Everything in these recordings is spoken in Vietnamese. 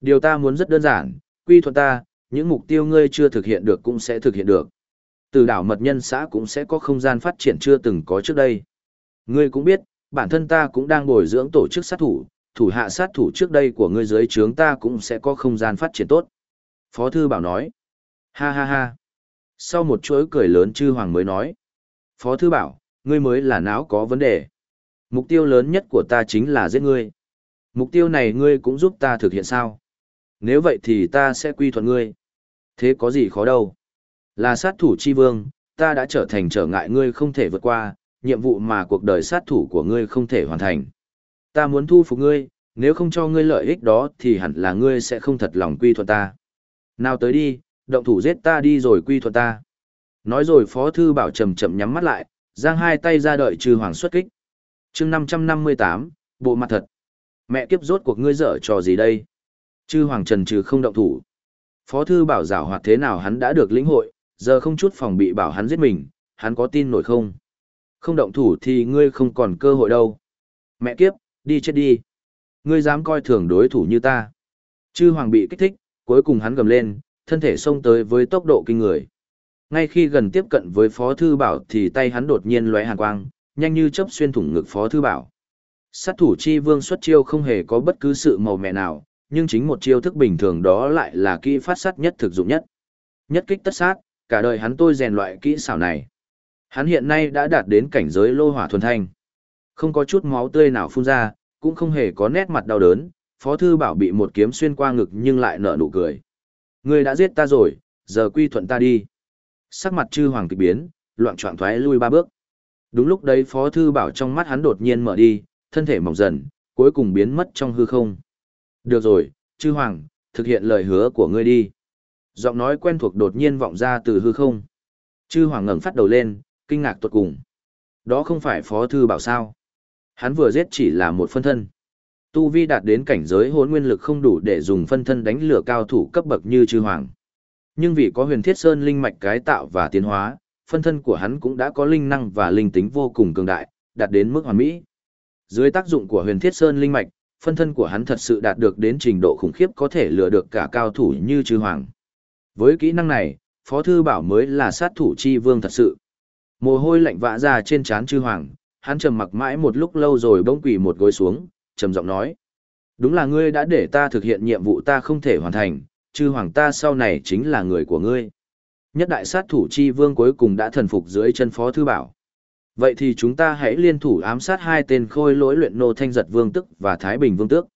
Điều ta muốn rất đơn giản, quy thuận ta, những mục tiêu ngươi chưa thực hiện được cũng sẽ thực hiện được. Từ đảo mật nhân xã cũng sẽ có không gian phát triển chưa từng có trước đây. Ngươi cũng biết, bản thân ta cũng đang bồi dưỡng tổ chức sát thủ, thủ hạ sát thủ trước đây của ngươi dưới trướng ta cũng sẽ có không gian phát triển tốt. Phó Thư Bảo nói. Ha ha ha. Sau một chuỗi cười lớn chư hoàng mới nói. Phó Thư Bảo, ngươi mới là não có vấn đề. Mục tiêu lớn nhất của ta chính là giết ngươi. Mục tiêu này ngươi cũng giúp ta thực hiện sao? Nếu vậy thì ta sẽ quy thuận ngươi. Thế có gì khó đâu. Là sát thủ chi vương, ta đã trở thành trở ngại ngươi không thể vượt qua, nhiệm vụ mà cuộc đời sát thủ của ngươi không thể hoàn thành. Ta muốn thu phục ngươi, nếu không cho ngươi lợi ích đó thì hẳn là ngươi sẽ không thật lòng quy thuận ta. Nào tới đi, động thủ giết ta đi rồi quy thuận ta. Nói rồi Phó Thư Bảo chậm chậm nhắm mắt lại, giang hai tay ra đợi trừ hoàng xuất kích. chương 558, bộ mặt thật. Mẹ kiếp rốt cuộc ngươi dở trò gì đây? Chư hoàng trần trừ không động thủ. Phó Thư Bảo giảo hoạt thế nào hắn đã được lĩnh hội, giờ không chút phòng bị bảo hắn giết mình, hắn có tin nổi không? Không động thủ thì ngươi không còn cơ hội đâu. Mẹ kiếp, đi chết đi. Ngươi dám coi thường đối thủ như ta. Chư hoàng bị kích thích, cuối cùng hắn gầm lên, thân thể xông tới với tốc độ kinh người. Ngay khi gần tiếp cận với Phó Thư Bảo thì tay hắn đột nhiên lóe hàn quang, nhanh như chớp xuyên thủng ngực Phó Thư Bảo. Sát thủ chi vương xuất chiêu không hề có bất cứ sự màu mẹ nào, nhưng chính một chiêu thức bình thường đó lại là kỹ phát sát nhất thực dụng nhất. Nhất kích tất sát, cả đời hắn tôi rèn loại kỹ xảo này. Hắn hiện nay đã đạt đến cảnh giới lô hỏa thuần thanh. Không có chút máu tươi nào phun ra, cũng không hề có nét mặt đau đớn, Phó Thư Bảo bị một kiếm xuyên qua ngực nhưng lại nở nụ cười. Ngươi đã giết ta rồi, giờ quy thuận ta đi. Sắc mặt chư hoàng kịch biến, loạn trọng thoái lui ba bước. Đúng lúc đấy Phó Thư Bảo trong mắt hắn đột nhiên mở đi, thân thể mỏng dần, cuối cùng biến mất trong hư không. Được rồi, chư hoàng, thực hiện lời hứa của ngươi đi. Giọng nói quen thuộc đột nhiên vọng ra từ hư không. Chư hoàng ngẩng phát đầu lên, kinh ngạc tột cùng. Đó không phải Phó Thư Bảo sao. Hắn vừa giết chỉ là một phân thân. Tu Vi đạt đến cảnh giới hốn nguyên lực không đủ để dùng phân thân đánh lửa cao thủ cấp bậc như chư hoàng. Nhưng vì có huyền thiết sơn linh mạch cái tạo và tiến hóa, phân thân của hắn cũng đã có linh năng và linh tính vô cùng cường đại, đạt đến mức hoàn mỹ. Dưới tác dụng của huyền thiết sơn linh mạch, phân thân của hắn thật sự đạt được đến trình độ khủng khiếp có thể lừa được cả cao thủ như chư hoàng. Với kỹ năng này, Phó Thư Bảo mới là sát thủ chi vương thật sự. Mồ hôi lạnh vã ra trên trán chư hoàng, hắn trầm mặc mãi một lúc lâu rồi bỗng quỳ một gối xuống, trầm giọng nói. Đúng là ngươi đã để ta thực hiện nhiệm vụ ta không thể hoàn thành, chư hoàng ta sau này chính là người của ngươi. Nhất đại sát thủ chi vương cuối cùng đã thần phục dưới chân Phó Thư Bảo. Vậy thì chúng ta hãy liên thủ ám sát hai tên khôi lỗi luyện nô thanh giật vương tức và Thái Bình vương tước.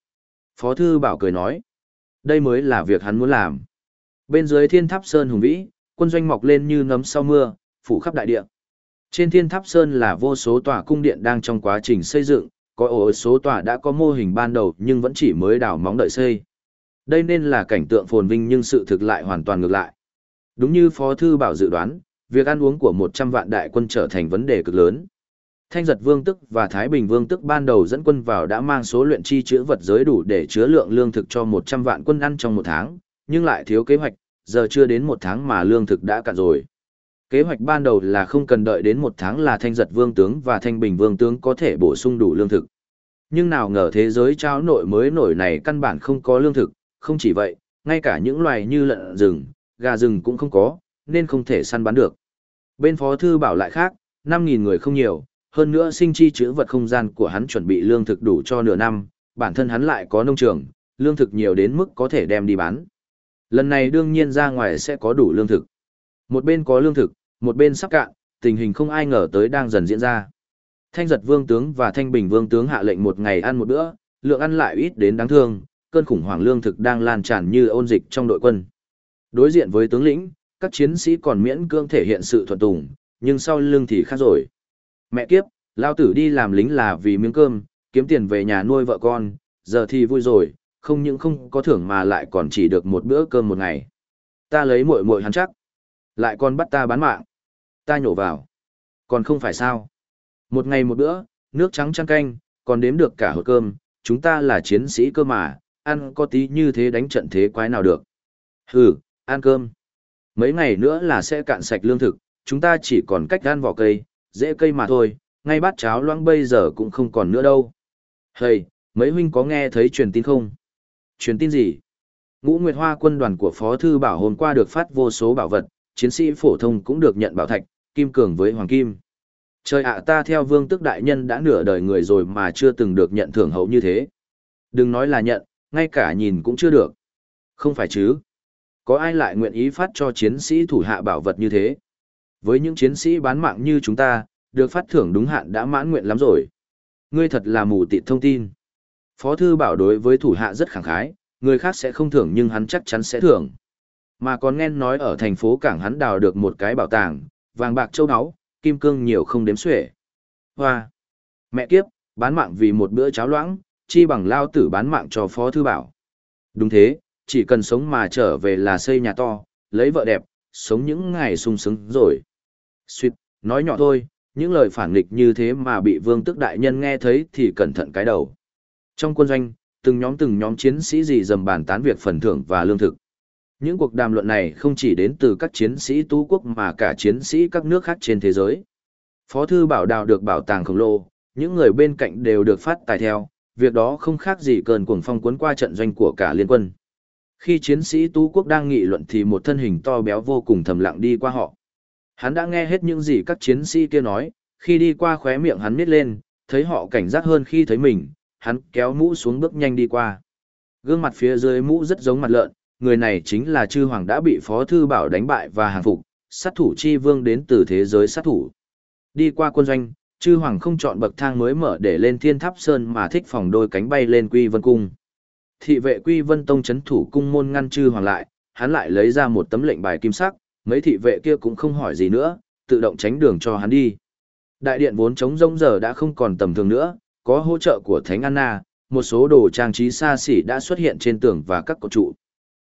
Phó Thư Bảo cười nói. Đây mới là việc hắn muốn làm. Bên dưới thiên tháp sơn hùng vĩ, quân doanh mọc lên như nấm sau mưa, phủ khắp đại địa. Trên thiên tháp sơn là vô số tòa cung điện đang trong quá trình xây dựng, có ổ số tòa đã có mô hình ban đầu nhưng vẫn chỉ mới đào móng đợi xây. Đây nên là cảnh tượng phồn vinh nhưng sự thực lại hoàn toàn ngược lại. Đúng như Phó Thư Bảo dự đoán, việc ăn uống của 100 vạn đại quân trở thành vấn đề cực lớn. Thanh giật vương tức và Thái Bình vương tức ban đầu dẫn quân vào đã mang số luyện chi chữ vật giới đủ để chứa lượng lương thực cho 100 vạn quân ăn trong một tháng, nhưng lại thiếu kế hoạch, giờ chưa đến một tháng mà lương thực đã cạn rồi. Kế hoạch ban đầu là không cần đợi đến một tháng là thanh giật vương tướng và thanh bình vương tướng có thể bổ sung đủ lương thực. Nhưng nào ngờ thế giới trao nội mới nổi này căn bản không có lương thực, không chỉ vậy, ngay cả những loài như lợn rừng, gà rừng cũng không có, nên không thể săn bắn được. Bên phó thư bảo lại khác, 5.000 người không nhiều, hơn nữa sinh chi chữ vật không gian của hắn chuẩn bị lương thực đủ cho nửa năm, bản thân hắn lại có nông trường, lương thực nhiều đến mức có thể đem đi bán. Lần này đương nhiên ra ngoài sẽ có đủ lương thực. Một bên có lương thực, một bên sắp cạn, tình hình không ai ngờ tới đang dần diễn ra. Thanh giật vương tướng và thanh bình vương tướng hạ lệnh một ngày ăn một bữa, lượng ăn lại ít đến đáng thương, cơn khủng hoảng lương thực đang lan tràn như ôn dịch trong đội quân. Đối diện với tướng lĩnh, các chiến sĩ còn miễn cưỡng thể hiện sự thuận tùng, nhưng sau lưng thì khác rồi. Mẹ kiếp, lao tử đi làm lính là vì miếng cơm, kiếm tiền về nhà nuôi vợ con, giờ thì vui rồi, không những không có thưởng mà lại còn chỉ được một bữa cơm một ngày. Ta lấy muội muội hắn chắc, lại còn bắt ta bán mạng. Ta nhổ vào. Còn không phải sao? Một ngày một bữa, nước trắng trăng canh, còn đếm được cả hộp cơm, chúng ta là chiến sĩ cơ mà, ăn có tí như thế đánh trận thế quái nào được. Hừ, ăn cơm. Mấy ngày nữa là sẽ cạn sạch lương thực, chúng ta chỉ còn cách gan vỏ cây, dễ cây mà thôi, ngay bát cháo loãng bây giờ cũng không còn nữa đâu. Hầy, mấy huynh có nghe thấy truyền tin không? Truyền tin gì? Ngũ Nguyệt Hoa quân đoàn của Phó Thư Bảo hôm qua được phát vô số bảo vật, chiến sĩ phổ thông cũng được nhận bảo thạch, kim cường với hoàng kim. Trời ạ ta theo vương tức đại nhân đã nửa đời người rồi mà chưa từng được nhận thưởng hậu như thế. Đừng nói là nhận, ngay cả nhìn cũng chưa được. Không phải chứ. Có ai lại nguyện ý phát cho chiến sĩ thủ hạ bảo vật như thế? Với những chiến sĩ bán mạng như chúng ta, được phát thưởng đúng hạn đã mãn nguyện lắm rồi. Ngươi thật là mù tịt thông tin. Phó thư bảo đối với thủ hạ rất khẳng khái, người khác sẽ không thưởng nhưng hắn chắc chắn sẽ thưởng. Mà còn nghe nói ở thành phố Cảng hắn đào được một cái bảo tàng, vàng bạc châu áo, kim cương nhiều không đếm xuể. Hoa! Mẹ kiếp, bán mạng vì một bữa cháo loãng, chi bằng lao tử bán mạng cho Phó Thư Bảo. Đúng thế, chỉ cần sống mà trở về là xây nhà to, lấy vợ đẹp, sống những ngày sung sướng rồi. Xuyệt, nói nhỏ thôi, những lời phản nghịch như thế mà bị vương tức đại nhân nghe thấy thì cẩn thận cái đầu. Trong quân doanh, từng nhóm từng nhóm chiến sĩ gì dầm bàn tán việc phần thưởng và lương thực. Những cuộc đàm luận này không chỉ đến từ các chiến sĩ tú quốc mà cả chiến sĩ các nước khác trên thế giới. Phó thư bảo đào được bảo tàng khổng lồ, những người bên cạnh đều được phát tài theo, việc đó không khác gì cơn cuồng phong cuốn qua trận doanh của cả liên quân. Khi chiến sĩ tú quốc đang nghị luận thì một thân hình to béo vô cùng thầm lặng đi qua họ. Hắn đã nghe hết những gì các chiến sĩ kia nói, khi đi qua khóe miệng hắn miết lên, thấy họ cảnh giác hơn khi thấy mình, hắn kéo mũ xuống bước nhanh đi qua. Gương mặt phía dưới mũ rất giống mặt lợn, người này chính là chư hoàng đã bị Phó Thư Bảo đánh bại và hàng phục, sát thủ chi vương đến từ thế giới sát thủ. Đi qua quân doanh, chư hoàng không chọn bậc thang mới mở để lên thiên tháp sơn mà thích phòng đôi cánh bay lên quy vân cung. Thị vệ quy vân tông chấn thủ cung môn ngăn chư hoàng lại, hắn lại lấy ra một tấm lệnh bài kim sắc, mấy thị vệ kia cũng không hỏi gì nữa, tự động tránh đường cho hắn đi. Đại điện vốn trống rông giờ đã không còn tầm thường nữa, có hỗ trợ của Thánh Anna, một số đồ trang trí xa xỉ đã xuất hiện trên tường và các cột trụ.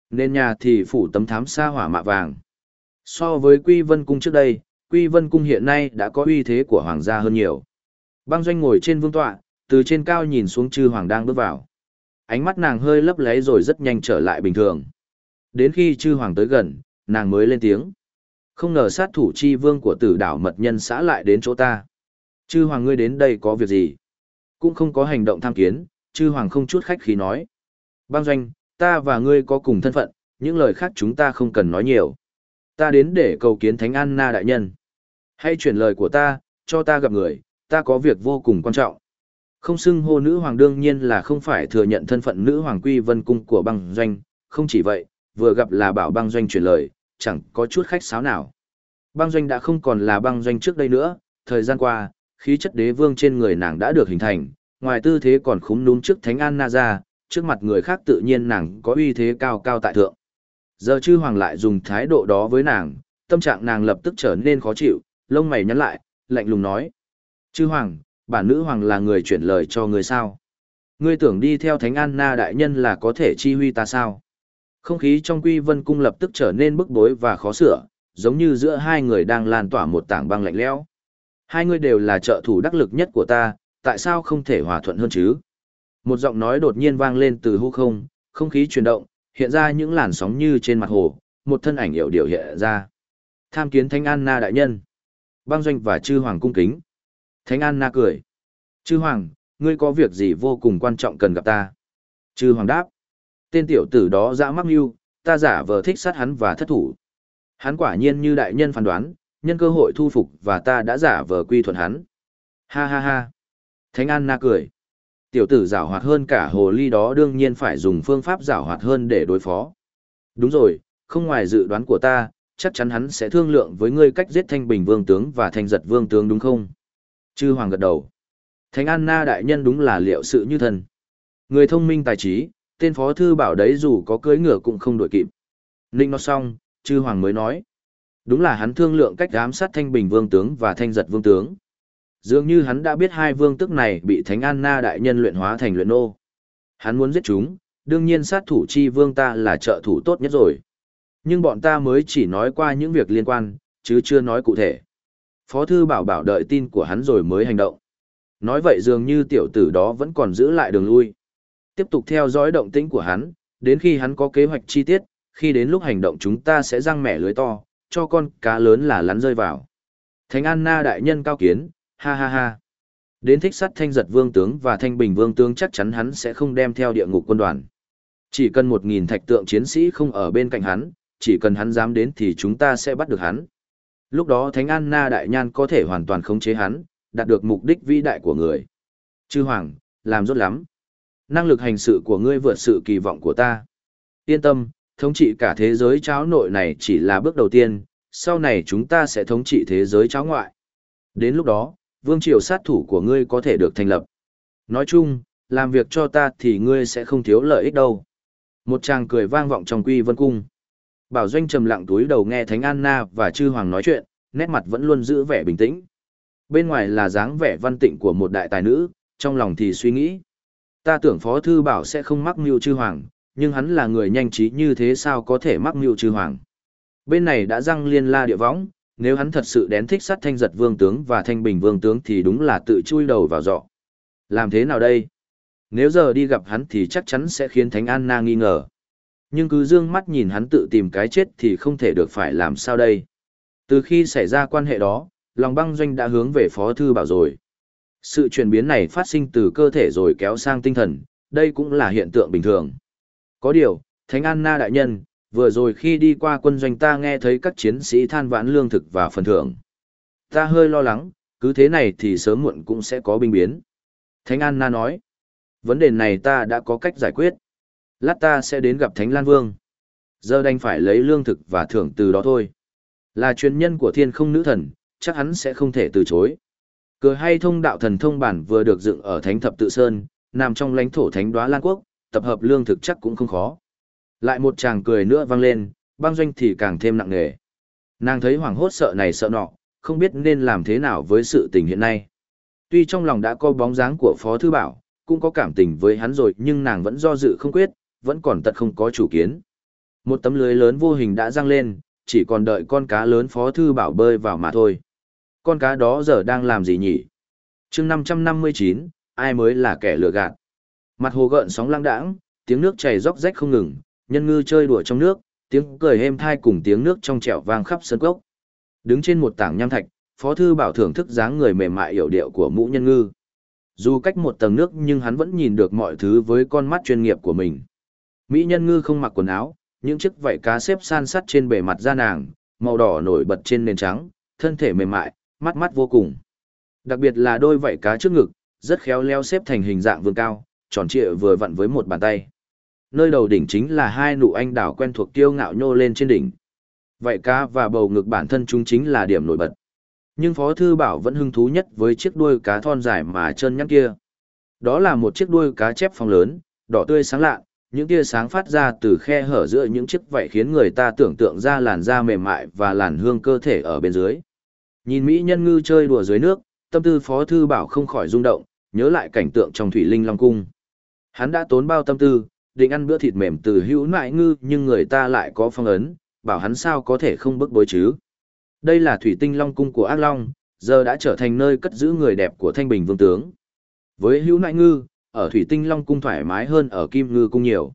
Nên nhà thì phủ tấm thám xa hỏa mạ vàng. So với Quy Vân Cung trước đây, Quy Vân Cung hiện nay đã có uy thế của hoàng gia hơn nhiều. Băng doanh ngồi trên vương tọa, từ trên cao nhìn xuống chư hoàng đang bước vào. Ánh mắt nàng hơi lấp lấy rồi rất nhanh trở lại bình thường. Đến khi chư hoàng tới gần, nàng mới lên tiếng. Không ngờ sát thủ chi vương của tử đảo mật nhân xã lại đến chỗ ta. Chư hoàng ngươi đến đây có việc gì? Cũng không có hành động tham kiến, chư hoàng không chút khách khí nói. Bang doanh, ta và ngươi có cùng thân phận, những lời khác chúng ta không cần nói nhiều. Ta đến để cầu kiến Thánh Anna đại nhân. Hãy chuyển lời của ta, cho ta gặp người, ta có việc vô cùng quan trọng. Không xưng hô nữ hoàng đương nhiên là không phải thừa nhận thân phận nữ hoàng quy vân cung của băng doanh, không chỉ vậy, vừa gặp là bảo băng doanh chuyển lời, chẳng có chút khách sáo nào. Băng doanh đã không còn là băng doanh trước đây nữa, thời gian qua, khí chất đế vương trên người nàng đã được hình thành, ngoài tư thế còn khúm núm trước Thánh An Na ra, trước mặt người khác tự nhiên nàng có uy thế cao cao tại thượng. Giờ chư hoàng lại dùng thái độ đó với nàng, tâm trạng nàng lập tức trở nên khó chịu, lông mày nhắn lại, lạnh lùng nói. Chư hoàng, bản nữ hoàng là người chuyển lời cho người sao? Ngươi tưởng đi theo Thánh anna đại nhân là có thể chi huy ta sao? Không khí trong quy vân cung lập tức trở nên bức bối và khó sửa, giống như giữa hai người đang lan tỏa một tảng băng lạnh lẽo. Hai người đều là trợ thủ đắc lực nhất của ta, tại sao không thể hòa thuận hơn chứ? Một giọng nói đột nhiên vang lên từ hư không, không khí chuyển động, hiện ra những làn sóng như trên mặt hồ, một thân ảnh hiệu điều hiện ra. Tham kiến Thánh anna đại nhân. Băng doanh và chư hoàng cung kính. Thánh anna cười. Chư hoàng, ngươi có việc gì vô cùng quan trọng cần gặp ta? Chư hoàng đáp. Tên tiểu tử đó dã mắc mưu, ta giả vờ thích sát hắn và thất thủ. Hắn quả nhiên như đại nhân phán đoán, nhân cơ hội thu phục và ta đã giả vờ quy thuận hắn. Ha ha ha. Thánh An Na cười. Tiểu tử giảo hoạt hơn cả hồ ly đó đương nhiên phải dùng phương pháp giảo hoạt hơn để đối phó. Đúng rồi, không ngoài dự đoán của ta, chắc chắn hắn sẽ thương lượng với ngươi cách giết thanh bình vương tướng và thanh giật vương tướng đúng không? Chư Hoàng gật đầu. Thánh An Na đại nhân đúng là liệu sự như thần. Người thông minh tài trí, tên phó thư bảo đấy dù có cưới ngựa cũng không đổi kịp. Ninh nó xong, chư Hoàng mới nói. Đúng là hắn thương lượng cách giám sát thanh bình vương tướng và thanh giật vương tướng. Dường như hắn đã biết hai vương tức này bị Thánh An Na đại nhân luyện hóa thành luyện nô. Hắn muốn giết chúng, đương nhiên sát thủ chi vương ta là trợ thủ tốt nhất rồi. Nhưng bọn ta mới chỉ nói qua những việc liên quan, chứ chưa nói cụ thể. Phó thư bảo bảo đợi tin của hắn rồi mới hành động. Nói vậy dường như tiểu tử đó vẫn còn giữ lại đường lui. Tiếp tục theo dõi động tĩnh của hắn, đến khi hắn có kế hoạch chi tiết, khi đến lúc hành động chúng ta sẽ răng mẻ lưới to, cho con cá lớn là lắn rơi vào. Thánh Anna đại nhân cao kiến, ha ha ha. Đến thích sắt thanh giật vương tướng và thanh bình vương tướng chắc chắn hắn sẽ không đem theo địa ngục quân đoàn. Chỉ cần một nghìn thạch tượng chiến sĩ không ở bên cạnh hắn, chỉ cần hắn dám đến thì chúng ta sẽ bắt được hắn. Lúc đó Thánh Anna Đại Nhan có thể hoàn toàn khống chế hắn, đạt được mục đích vĩ đại của người. Chư Hoàng, làm rốt lắm. Năng lực hành sự của ngươi vượt sự kỳ vọng của ta. Yên tâm, thống trị cả thế giới cháo nội này chỉ là bước đầu tiên, sau này chúng ta sẽ thống trị thế giới cháo ngoại. Đến lúc đó, vương triều sát thủ của ngươi có thể được thành lập. Nói chung, làm việc cho ta thì ngươi sẽ không thiếu lợi ích đâu. Một chàng cười vang vọng trong quy vân cung. Bảo Doanh trầm lặng túi đầu nghe Thánh Anna và Chư Hoàng nói chuyện, nét mặt vẫn luôn giữ vẻ bình tĩnh. Bên ngoài là dáng vẻ văn tịnh của một đại tài nữ, trong lòng thì suy nghĩ. Ta tưởng Phó Thư Bảo sẽ không mắc mưu Chư Hoàng, nhưng hắn là người nhanh trí như thế sao có thể mắc mưu Chư Hoàng. Bên này đã răng liên la địa võng, nếu hắn thật sự đén thích sát thanh giật vương tướng và thanh bình vương tướng thì đúng là tự chui đầu vào dọ. Làm thế nào đây? Nếu giờ đi gặp hắn thì chắc chắn sẽ khiến Thánh Anna nghi ngờ. Nhưng cứ dương mắt nhìn hắn tự tìm cái chết thì không thể được phải làm sao đây. Từ khi xảy ra quan hệ đó, lòng băng doanh đã hướng về Phó Thư Bảo rồi. Sự chuyển biến này phát sinh từ cơ thể rồi kéo sang tinh thần, đây cũng là hiện tượng bình thường. Có điều, Thánh Anna đại nhân, vừa rồi khi đi qua quân doanh ta nghe thấy các chiến sĩ than vãn lương thực và phần thưởng. Ta hơi lo lắng, cứ thế này thì sớm muộn cũng sẽ có binh biến. Thánh Anna nói, vấn đề này ta đã có cách giải quyết. Lát ta sẽ đến gặp Thánh Lan Vương. Giờ đành phải lấy lương thực và thưởng từ đó thôi. Là chuyên nhân của thiên không nữ thần, chắc hắn sẽ không thể từ chối. Cửa hay thông đạo thần thông bản vừa được dựng ở Thánh Thập Tự Sơn, nằm trong lãnh thổ Thánh Đoá Lan Quốc, tập hợp lương thực chắc cũng không khó. Lại một chàng cười nữa vang lên, băng doanh thì càng thêm nặng nề. Nàng thấy hoảng hốt sợ này sợ nọ, không biết nên làm thế nào với sự tình hiện nay. Tuy trong lòng đã có bóng dáng của Phó Thư Bảo, cũng có cảm tình với hắn rồi nhưng nàng vẫn do dự không quyết, vẫn còn tật không có chủ kiến. Một tấm lưới lớn vô hình đã răng lên, chỉ còn đợi con cá lớn Phó Thư Bảo bơi vào mà thôi. Con cá đó giờ đang làm gì nhỉ? chương 559, ai mới là kẻ lừa gạt? Mặt hồ gợn sóng lăng đãng, tiếng nước chảy róc rách không ngừng, nhân ngư chơi đùa trong nước, tiếng cười êm thai cùng tiếng nước trong trẻo vang khắp sân cốc. Đứng trên một tảng nham thạch, Phó thư bảo thưởng thức dáng người mềm mại hiểu điệu của mũ nhân ngư. Dù cách một tầng nước nhưng hắn vẫn nhìn được mọi thứ với con mắt chuyên nghiệp của mình. Mỹ nhân ngư không mặc quần áo, những chiếc vảy cá xếp san sắt trên bề mặt da nàng, màu đỏ nổi bật trên nền trắng, thân thể mềm mại, mắt mắt vô cùng. Đặc biệt là đôi vảy cá trước ngực, rất khéo léo xếp thành hình dạng vương cao, tròn trịa vừa vặn với một bàn tay nơi đầu đỉnh chính là hai nụ anh đào quen thuộc tiêu ngạo nhô lên trên đỉnh. Vậy cá và bầu ngực bản thân chúng chính là điểm nổi bật. Nhưng Phó Thư Bảo vẫn hứng thú nhất với chiếc đuôi cá thon dài mà chân nhắn kia. Đó là một chiếc đuôi cá chép phong lớn, đỏ tươi sáng lạ, những tia sáng phát ra từ khe hở giữa những chiếc vảy khiến người ta tưởng tượng ra làn da mềm mại và làn hương cơ thể ở bên dưới. Nhìn Mỹ nhân ngư chơi đùa dưới nước, tâm tư Phó Thư Bảo không khỏi rung động, nhớ lại cảnh tượng trong Thủy Linh Long Cung. Hắn đã tốn bao tâm tư, định ăn bữa thịt mềm từ hữu nại ngư nhưng người ta lại có phong ấn, bảo hắn sao có thể không bức bối chứ. Đây là thủy tinh long cung của ác long, giờ đã trở thành nơi cất giữ người đẹp của thanh bình vương tướng. Với hữu nại ngư, ở thủy tinh long cung thoải mái hơn ở kim ngư cung nhiều.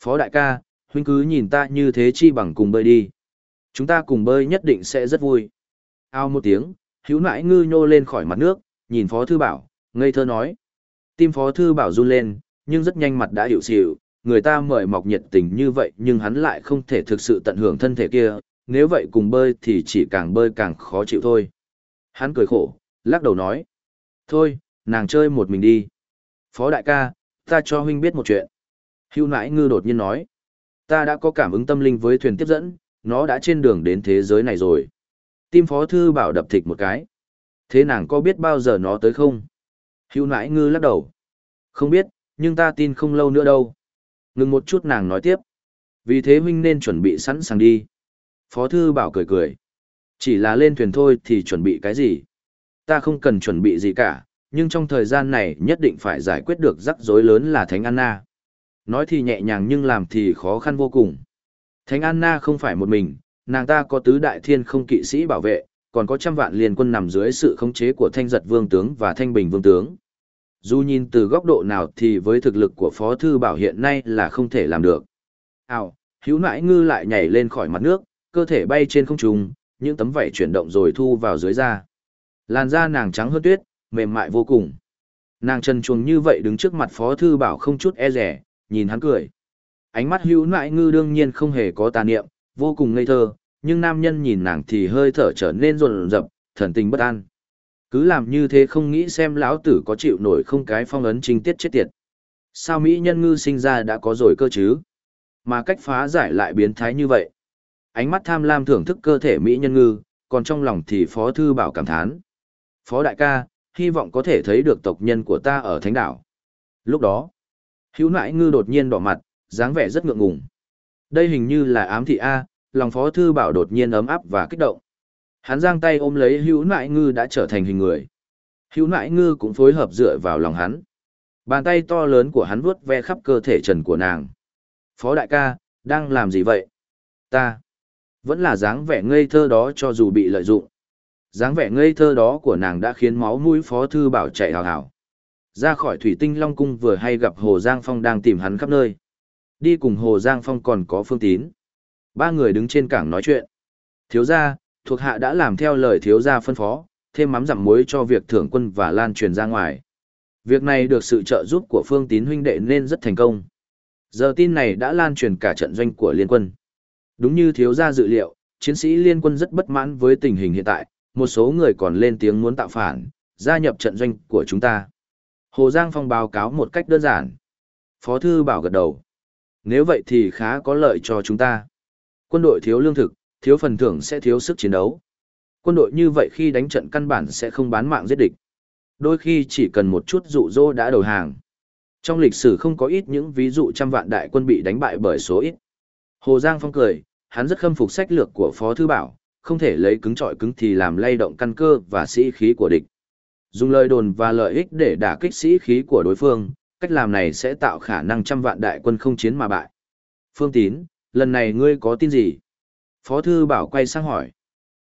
Phó đại ca, huynh cứ nhìn ta như thế chi bằng cùng bơi đi. Chúng ta cùng bơi nhất định sẽ rất vui. Ao một tiếng, hữu Nãi ngư nhô lên khỏi mặt nước, nhìn phó thư bảo, ngây thơ nói. Tim phó thư bảo run lên, nhưng rất nhanh mặt đã hiểu xỉu, người ta mời mọc nhiệt tình như vậy nhưng hắn lại không thể thực sự tận hưởng thân thể kia, nếu vậy cùng bơi thì chỉ càng bơi càng khó chịu thôi. Hắn cười khổ, lắc đầu nói. Thôi, nàng chơi một mình đi. Phó đại ca, ta cho huynh biết một chuyện. Hưu nãi ngư đột nhiên nói. Ta đã có cảm ứng tâm linh với thuyền tiếp dẫn, nó đã trên đường đến thế giới này rồi. Tim phó thư bảo đập thịt một cái. Thế nàng có biết bao giờ nó tới không? Hữu nãi ngư lắc đầu. Không biết, nhưng ta tin không lâu nữa đâu. Ngừng một chút nàng nói tiếp. Vì thế huynh nên chuẩn bị sẵn sàng đi. Phó thư bảo cười cười. Chỉ là lên thuyền thôi thì chuẩn bị cái gì? Ta không cần chuẩn bị gì cả, nhưng trong thời gian này nhất định phải giải quyết được rắc rối lớn là Thánh Anna. Nói thì nhẹ nhàng nhưng làm thì khó khăn vô cùng. Thánh Anna không phải một mình, nàng ta có tứ đại thiên không kỵ sĩ bảo vệ, còn có trăm vạn liên quân nằm dưới sự khống chế của thanh giật vương tướng và thanh bình vương tướng. Dù nhìn từ góc độ nào thì với thực lực của Phó Thư Bảo hiện nay là không thể làm được. Ào, hữu nãi ngư lại nhảy lên khỏi mặt nước, cơ thể bay trên không trung, những tấm vảy chuyển động rồi thu vào dưới da. Làn da nàng trắng hơn tuyết, mềm mại vô cùng. Nàng chân chuồng như vậy đứng trước mặt Phó Thư Bảo không chút e rẻ, nhìn hắn cười. Ánh mắt hữu nãi ngư đương nhiên không hề có tà niệm, vô cùng ngây thơ, nhưng nam nhân nhìn nàng thì hơi thở trở nên rồn rập, thần tình bất an. Cứ làm như thế không nghĩ xem lão tử có chịu nổi không cái phong ấn trinh tiết chết tiệt. Sao Mỹ nhân ngư sinh ra đã có rồi cơ chứ? Mà cách phá giải lại biến thái như vậy. Ánh mắt tham lam thưởng thức cơ thể Mỹ nhân ngư, còn trong lòng thì Phó Thư Bảo cảm thán. Phó Đại ca, hy vọng có thể thấy được tộc nhân của ta ở Thánh Đảo. Lúc đó, hữu nãi ngư đột nhiên đỏ mặt, dáng vẻ rất ngượng ngùng. Đây hình như là ám thị A, lòng Phó Thư Bảo đột nhiên ấm áp và kích động. Hắn giang tay ôm lấy hữu nại ngư đã trở thành hình người. Hữu nại ngư cũng phối hợp dựa vào lòng hắn. Bàn tay to lớn của hắn vuốt ve khắp cơ thể trần của nàng. Phó đại ca, đang làm gì vậy? Ta. Vẫn là dáng vẻ ngây thơ đó cho dù bị lợi dụng. dáng vẻ ngây thơ đó của nàng đã khiến máu mũi phó thư bảo chạy hào hào. Ra khỏi thủy tinh Long Cung vừa hay gặp Hồ Giang Phong đang tìm hắn khắp nơi. Đi cùng Hồ Giang Phong còn có Phương Tín. Ba người đứng trên cảng nói chuyện. Thiếu gia, thuộc hạ đã làm theo lời thiếu gia phân phó, thêm mắm dặm muối cho việc thưởng quân và lan truyền ra ngoài. Việc này được sự trợ giúp của Phương Tín huynh đệ nên rất thành công. Giờ tin này đã lan truyền cả trận doanh của liên quân. Đúng như thiếu gia dự liệu, chiến sĩ liên quân rất bất mãn với tình hình hiện tại, một số người còn lên tiếng muốn tạo phản, gia nhập trận doanh của chúng ta. Hồ Giang Phong báo cáo một cách đơn giản. Phó thư bảo gật đầu. Nếu vậy thì khá có lợi cho chúng ta. Quân đội thiếu lương thực, thiếu phần thưởng sẽ thiếu sức chiến đấu. Quân đội như vậy khi đánh trận căn bản sẽ không bán mạng giết địch. Đôi khi chỉ cần một chút dụ dỗ đã đầu hàng. Trong lịch sử không có ít những ví dụ trăm vạn đại quân bị đánh bại bởi số ít. Hồ Giang Phong cười, hắn rất khâm phục sách lược của Phó Thư Bảo, không thể lấy cứng trọi cứng thì làm lay động căn cơ và sĩ khí của địch. Dùng lời đồn và lợi ích để đả kích sĩ khí của đối phương, cách làm này sẽ tạo khả năng trăm vạn đại quân không chiến mà bại. Phương Tín, lần này ngươi có tin gì? Phó Thư Bảo quay sang hỏi.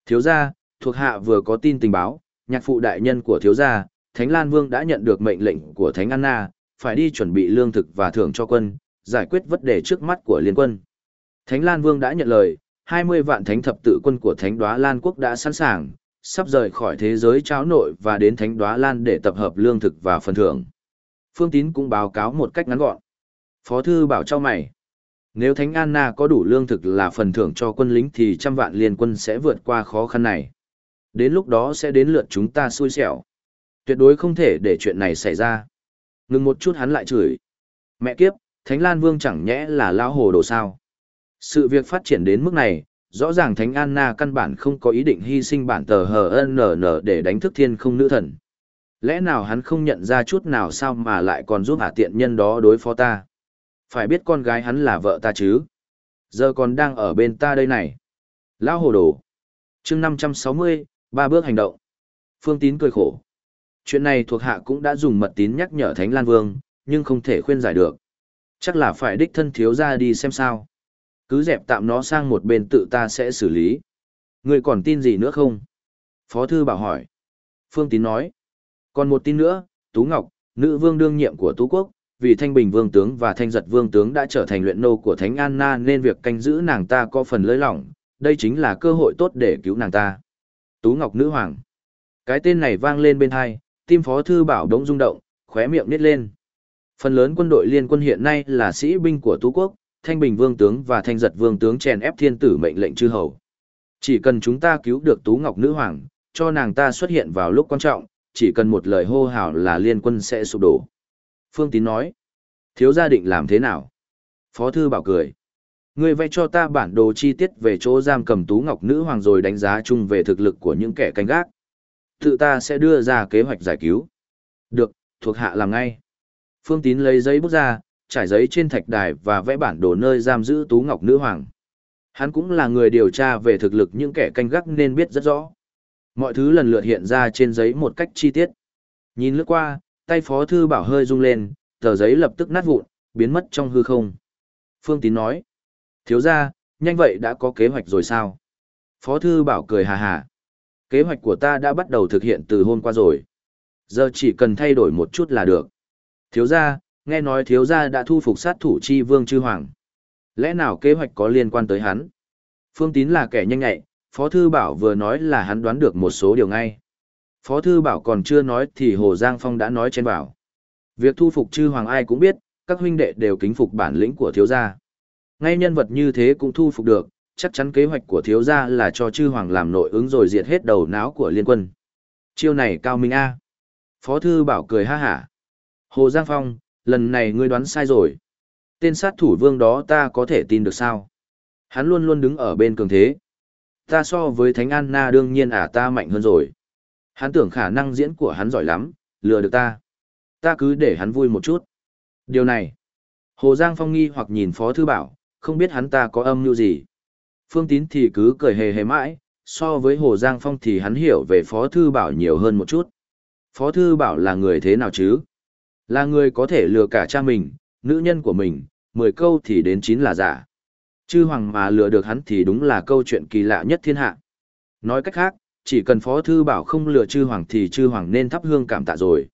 Thiếu gia, thuộc hạ vừa có tin tình báo, nhạc phụ đại nhân của thiếu gia, Thánh Lan Vương đã nhận được mệnh lệnh của Thánh Anna, phải đi chuẩn bị lương thực và thưởng cho quân, giải quyết vấn đề trước mắt của liên quân. Thánh Lan Vương đã nhận lời, 20 vạn thánh thập tự quân của Thánh Đóa Lan quốc đã sẵn sàng, sắp rời khỏi thế giới cháo nội và đến Thánh Đóa Lan để tập hợp lương thực và phần thưởng. Phương Tín cũng báo cáo một cách ngắn gọn. Phó thư bảo cho mày. Nếu Thánh Anna có đủ lương thực là phần thưởng cho quân lính thì trăm vạn liên quân sẽ vượt qua khó khăn này. Đến lúc đó sẽ đến lượt chúng ta xui xẻo. Tuyệt đối không thể để chuyện này xảy ra. Ngừng một chút hắn lại chửi. Mẹ kiếp, Thánh Lan Vương chẳng nhẽ là lao hồ đồ sao. Sự việc phát triển đến mức này, rõ ràng Thánh Anna căn bản không có ý định hy sinh bản tờ HNN để đánh thức thiên không nữ thần. Lẽ nào hắn không nhận ra chút nào sao mà lại còn giúp hạ tiện nhân đó đối phó ta? Phải biết con gái hắn là vợ ta chứ? Giờ còn đang ở bên ta đây này. Lão hồ đồ. chương 560, ba bước hành động. Phương Tín cười khổ. Chuyện này thuộc hạ cũng đã dùng mật tín nhắc nhở Thánh Lan Vương, nhưng không thể khuyên giải được. Chắc là phải đích thân thiếu ra đi xem sao. Cứ dẹp tạm nó sang một bên tự ta sẽ xử lý. Người còn tin gì nữa không? Phó Thư bảo hỏi. Phương Tín nói. Còn một tin nữa, Tú Ngọc, nữ vương đương nhiệm của Tú Quốc, vì Thanh Bình Vương tướng và Thanh Giật Vương tướng đã trở thành luyện nô của Thánh Anna nên việc canh giữ nàng ta có phần lơi lỏng, đây chính là cơ hội tốt để cứu nàng ta. Tú Ngọc Nữ Hoàng. Cái tên này vang lên bên hai, tim phó thư bảo đống rung động, khóe miệng nít lên. Phần lớn quân đội liên quân hiện nay là sĩ binh của Tú Quốc, Thanh Bình Vương tướng và Thanh Giật Vương tướng chèn ép thiên tử mệnh lệnh chư hầu. Chỉ cần chúng ta cứu được Tú Ngọc Nữ Hoàng, cho nàng ta xuất hiện vào lúc quan trọng, chỉ cần một lời hô hào là liên quân sẽ sụp đổ. Phương Tín nói, thiếu gia định làm thế nào? Phó Thư bảo cười. Ngươi vẽ cho ta bản đồ chi tiết về chỗ giam cầm Tú Ngọc Nữ Hoàng rồi đánh giá chung về thực lực của những kẻ canh gác. Tự ta sẽ đưa ra kế hoạch giải cứu. Được, thuộc hạ làm ngay. Phương Tín lấy giấy bút ra, trải giấy trên thạch đài và vẽ bản đồ nơi giam giữ Tú Ngọc Nữ Hoàng. Hắn cũng là người điều tra về thực lực những kẻ canh gác nên biết rất rõ. Mọi thứ lần lượt hiện ra trên giấy một cách chi tiết. Nhìn lướt qua, tay Phó Thư Bảo hơi rung lên, tờ giấy lập tức nát vụn, biến mất trong hư không. Phương Tín nói, thiếu ra, nhanh vậy đã có kế hoạch rồi sao? Phó Thư Bảo cười hà hà. Kế hoạch của ta đã bắt đầu thực hiện từ hôm qua rồi. Giờ chỉ cần thay đổi một chút là được. Thiếu gia, nghe nói thiếu gia đã thu phục sát thủ chi vương chư hoàng. Lẽ nào kế hoạch có liên quan tới hắn? Phương Tín là kẻ nhanh nhạy, Phó Thư Bảo vừa nói là hắn đoán được một số điều ngay. Phó Thư Bảo còn chưa nói thì Hồ Giang Phong đã nói trên bảo. Việc thu phục chư hoàng ai cũng biết, các huynh đệ đều kính phục bản lĩnh của thiếu gia. Ngay nhân vật như thế cũng thu phục được, chắc chắn kế hoạch của thiếu gia là cho chư hoàng làm nội ứng rồi diệt hết đầu não của liên quân. Chiêu này cao minh A. Phó thư bảo cười ha hả. Hồ Giang Phong, lần này ngươi đoán sai rồi. Tên sát thủ vương đó ta có thể tin được sao? Hắn luôn luôn đứng ở bên cường thế. Ta so với Thánh Anna đương nhiên à ta mạnh hơn rồi. Hắn tưởng khả năng diễn của hắn giỏi lắm, lừa được ta. Ta cứ để hắn vui một chút. Điều này. Hồ Giang Phong nghi hoặc nhìn Phó Thư Bảo, không biết hắn ta có âm mưu gì. Phương Tín thì cứ cười hề hề mãi, so với Hồ Giang Phong thì hắn hiểu về Phó Thư Bảo nhiều hơn một chút. Phó Thư Bảo là người thế nào chứ? Là người có thể lừa cả cha mình, nữ nhân của mình, 10 câu thì đến 9 là giả. Chư hoàng mà lừa được hắn thì đúng là câu chuyện kỳ lạ nhất thiên hạ. Nói cách khác, chỉ cần Phó Thư Bảo không lừa chư hoàng thì chư hoàng nên thắp hương cảm tạ rồi.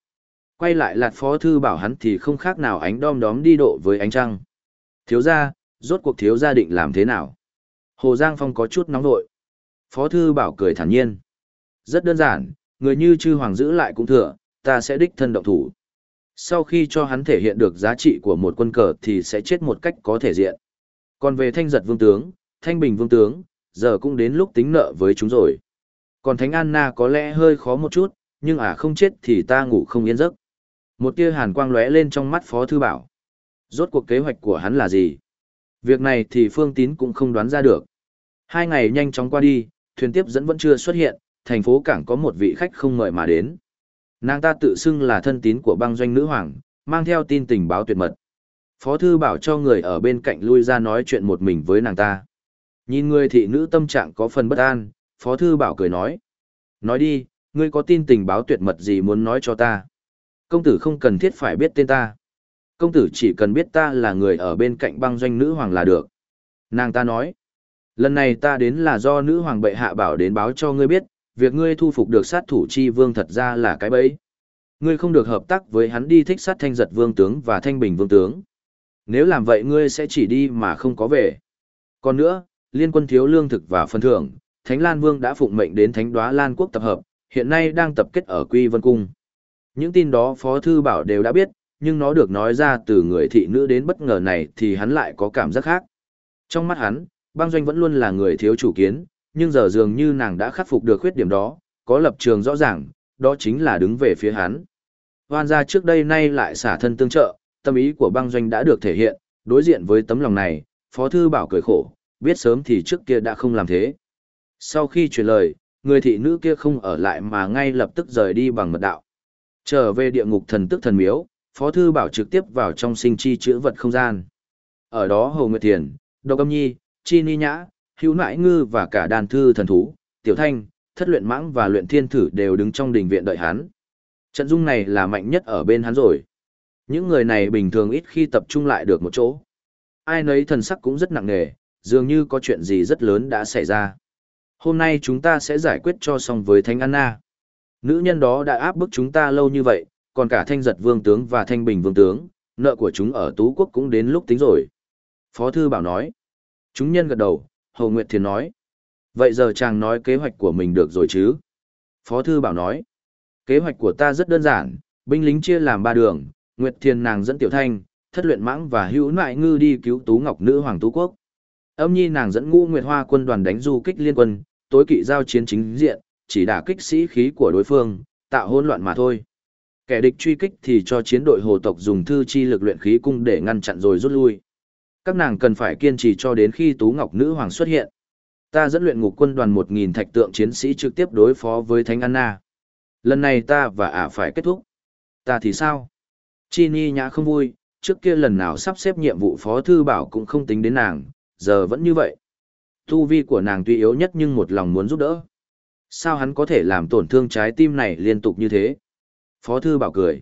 Quay lại lạt Phó Thư Bảo hắn thì không khác nào ánh đom đóm đi độ với ánh trăng. Thiếu gia, rốt cuộc thiếu gia định làm thế nào? Hồ Giang Phong có chút nóng nội. Phó Thư Bảo cười thản nhiên. Rất đơn giản, người như chư hoàng giữ lại cũng thừa, ta sẽ đích thân động thủ. Sau khi cho hắn thể hiện được giá trị của một quân cờ thì sẽ chết một cách có thể diện. Còn về thanh giật vương tướng, thanh bình vương tướng, giờ cũng đến lúc tính nợ với chúng rồi. Còn thánh Anna có lẽ hơi khó một chút, nhưng à không chết thì ta ngủ không yên giấc. Một tia hàn quang lóe lên trong mắt Phó Thư Bảo. Rốt cuộc kế hoạch của hắn là gì? Việc này thì Phương Tín cũng không đoán ra được. Hai ngày nhanh chóng qua đi, thuyền tiếp dẫn vẫn chưa xuất hiện, thành phố cảng có một vị khách không mời mà đến. Nàng ta tự xưng là thân tín của băng doanh nữ hoàng, mang theo tin tình báo tuyệt mật. Phó thư bảo cho người ở bên cạnh lui ra nói chuyện một mình với nàng ta. Nhìn người thị nữ tâm trạng có phần bất an, Phó thư bảo cười nói. Nói đi, ngươi có tin tình báo tuyệt mật gì muốn nói cho ta? Công tử không cần thiết phải biết tên ta. Công tử chỉ cần biết ta là người ở bên cạnh băng doanh nữ hoàng là được. Nàng ta nói. Lần này ta đến là do nữ hoàng bệ hạ bảo đến báo cho ngươi biết, việc ngươi thu phục được sát thủ chi vương thật ra là cái bẫy. Ngươi không được hợp tác với hắn đi thích sát thanh giật vương tướng và thanh bình vương tướng. Nếu làm vậy ngươi sẽ chỉ đi mà không có về. Còn nữa, liên quân thiếu lương thực và phân thưởng, Thánh Lan Vương đã phụng mệnh đến Thánh Đóa Lan Quốc tập hợp, hiện nay đang tập kết ở Quy Vân Cung. Những tin đó Phó Thư Bảo đều đã biết, nhưng nó được nói ra từ người thị nữ đến bất ngờ này thì hắn lại có cảm giác khác. Trong mắt hắn, băng doanh vẫn luôn là người thiếu chủ kiến, nhưng giờ dường như nàng đã khắc phục được khuyết điểm đó, có lập trường rõ ràng, đó chính là đứng về phía hắn. Hoan gia trước đây nay lại xả thân tương trợ, tâm ý của băng doanh đã được thể hiện, đối diện với tấm lòng này, Phó Thư Bảo cười khổ, biết sớm thì trước kia đã không làm thế. Sau khi truyền lời, người thị nữ kia không ở lại mà ngay lập tức rời đi bằng mật đạo. Trở về địa ngục thần tức thần miếu, Phó Thư Bảo trực tiếp vào trong sinh chi chữa vật không gian. Ở đó Hồ Nguyệt Thiền, Độc Âm Nhi, Chi Ni Nhã, hữu nãi ngư và cả đàn thư thần thú, tiểu thanh, thất luyện mãng và luyện thiên thử đều đứng trong đình viện đợi hắn. Trận dung này là mạnh nhất ở bên hắn rồi. Những người này bình thường ít khi tập trung lại được một chỗ. Ai nấy thần sắc cũng rất nặng nề, dường như có chuyện gì rất lớn đã xảy ra. Hôm nay chúng ta sẽ giải quyết cho xong với Thánh Anna. Nữ nhân đó đã áp bức chúng ta lâu như vậy, còn cả Thanh Giật Vương Tướng và Thanh Bình Vương Tướng, nợ của chúng ở Tú Quốc cũng đến lúc tính rồi. Phó Thư Bảo nói. Chúng nhân gật đầu, Hồ Nguyệt Thiền nói. Vậy giờ chàng nói kế hoạch của mình được rồi chứ? Phó Thư Bảo nói. Kế hoạch của ta rất đơn giản, binh lính chia làm ba đường, Nguyệt Thiền nàng dẫn Tiểu Thanh, thất luyện mãng và hữu nại ngư đi cứu Tú Ngọc Nữ Hoàng Tú Quốc. Âm nhi nàng dẫn ngũ Nguyệt Hoa quân đoàn đánh du kích liên quân, tối kỵ giao chiến chính diện, chỉ đả kích sĩ khí của đối phương, tạo hỗn loạn mà thôi. Kẻ địch truy kích thì cho chiến đội hồ tộc dùng thư chi lực luyện khí cung để ngăn chặn rồi rút lui các nàng cần phải kiên trì cho đến khi Tú Ngọc Nữ Hoàng xuất hiện. Ta dẫn luyện ngục quân đoàn 1.000 thạch tượng chiến sĩ trực tiếp đối phó với Thánh Anna. Lần này ta và ả phải kết thúc. Ta thì sao? Chi Ni nhã không vui, trước kia lần nào sắp xếp nhiệm vụ phó thư bảo cũng không tính đến nàng, giờ vẫn như vậy. Tu vi của nàng tuy yếu nhất nhưng một lòng muốn giúp đỡ. Sao hắn có thể làm tổn thương trái tim này liên tục như thế? Phó thư bảo cười.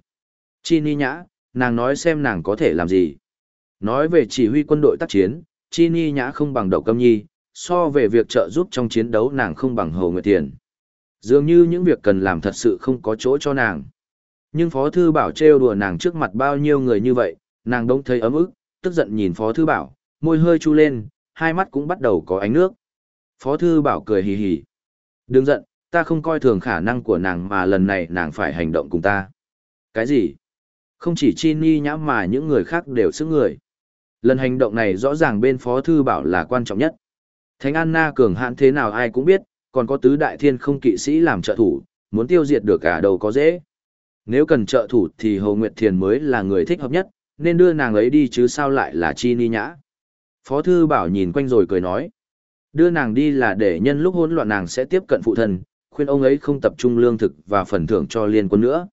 Chi Ni nhã, nàng nói xem nàng có thể làm gì. Nói về chỉ huy quân đội tác chiến, Chi Ni Nhã không bằng Đậu Câm Nhi, so về việc trợ giúp trong chiến đấu nàng không bằng Hồ Nguyệt Tiền. Dường như những việc cần làm thật sự không có chỗ cho nàng. Nhưng Phó Thư Bảo trêu đùa nàng trước mặt bao nhiêu người như vậy, nàng đông thấy ấm ức, tức giận nhìn Phó Thư Bảo, môi hơi chu lên, hai mắt cũng bắt đầu có ánh nước. Phó Thư Bảo cười hì hì. Đừng giận, ta không coi thường khả năng của nàng mà lần này nàng phải hành động cùng ta. Cái gì? Không chỉ Chi Ni nhã mà những người khác đều sức người. Lần hành động này rõ ràng bên Phó Thư Bảo là quan trọng nhất. Thánh Anna cường hãn thế nào ai cũng biết, còn có tứ đại thiên không kỵ sĩ làm trợ thủ, muốn tiêu diệt được cả đầu có dễ. Nếu cần trợ thủ thì Hồ Nguyệt Thiền mới là người thích hợp nhất, nên đưa nàng ấy đi chứ sao lại là Chi Ni Nhã. Phó Thư Bảo nhìn quanh rồi cười nói. Đưa nàng đi là để nhân lúc hỗn loạn nàng sẽ tiếp cận phụ thần, khuyên ông ấy không tập trung lương thực và phần thưởng cho liên quân nữa.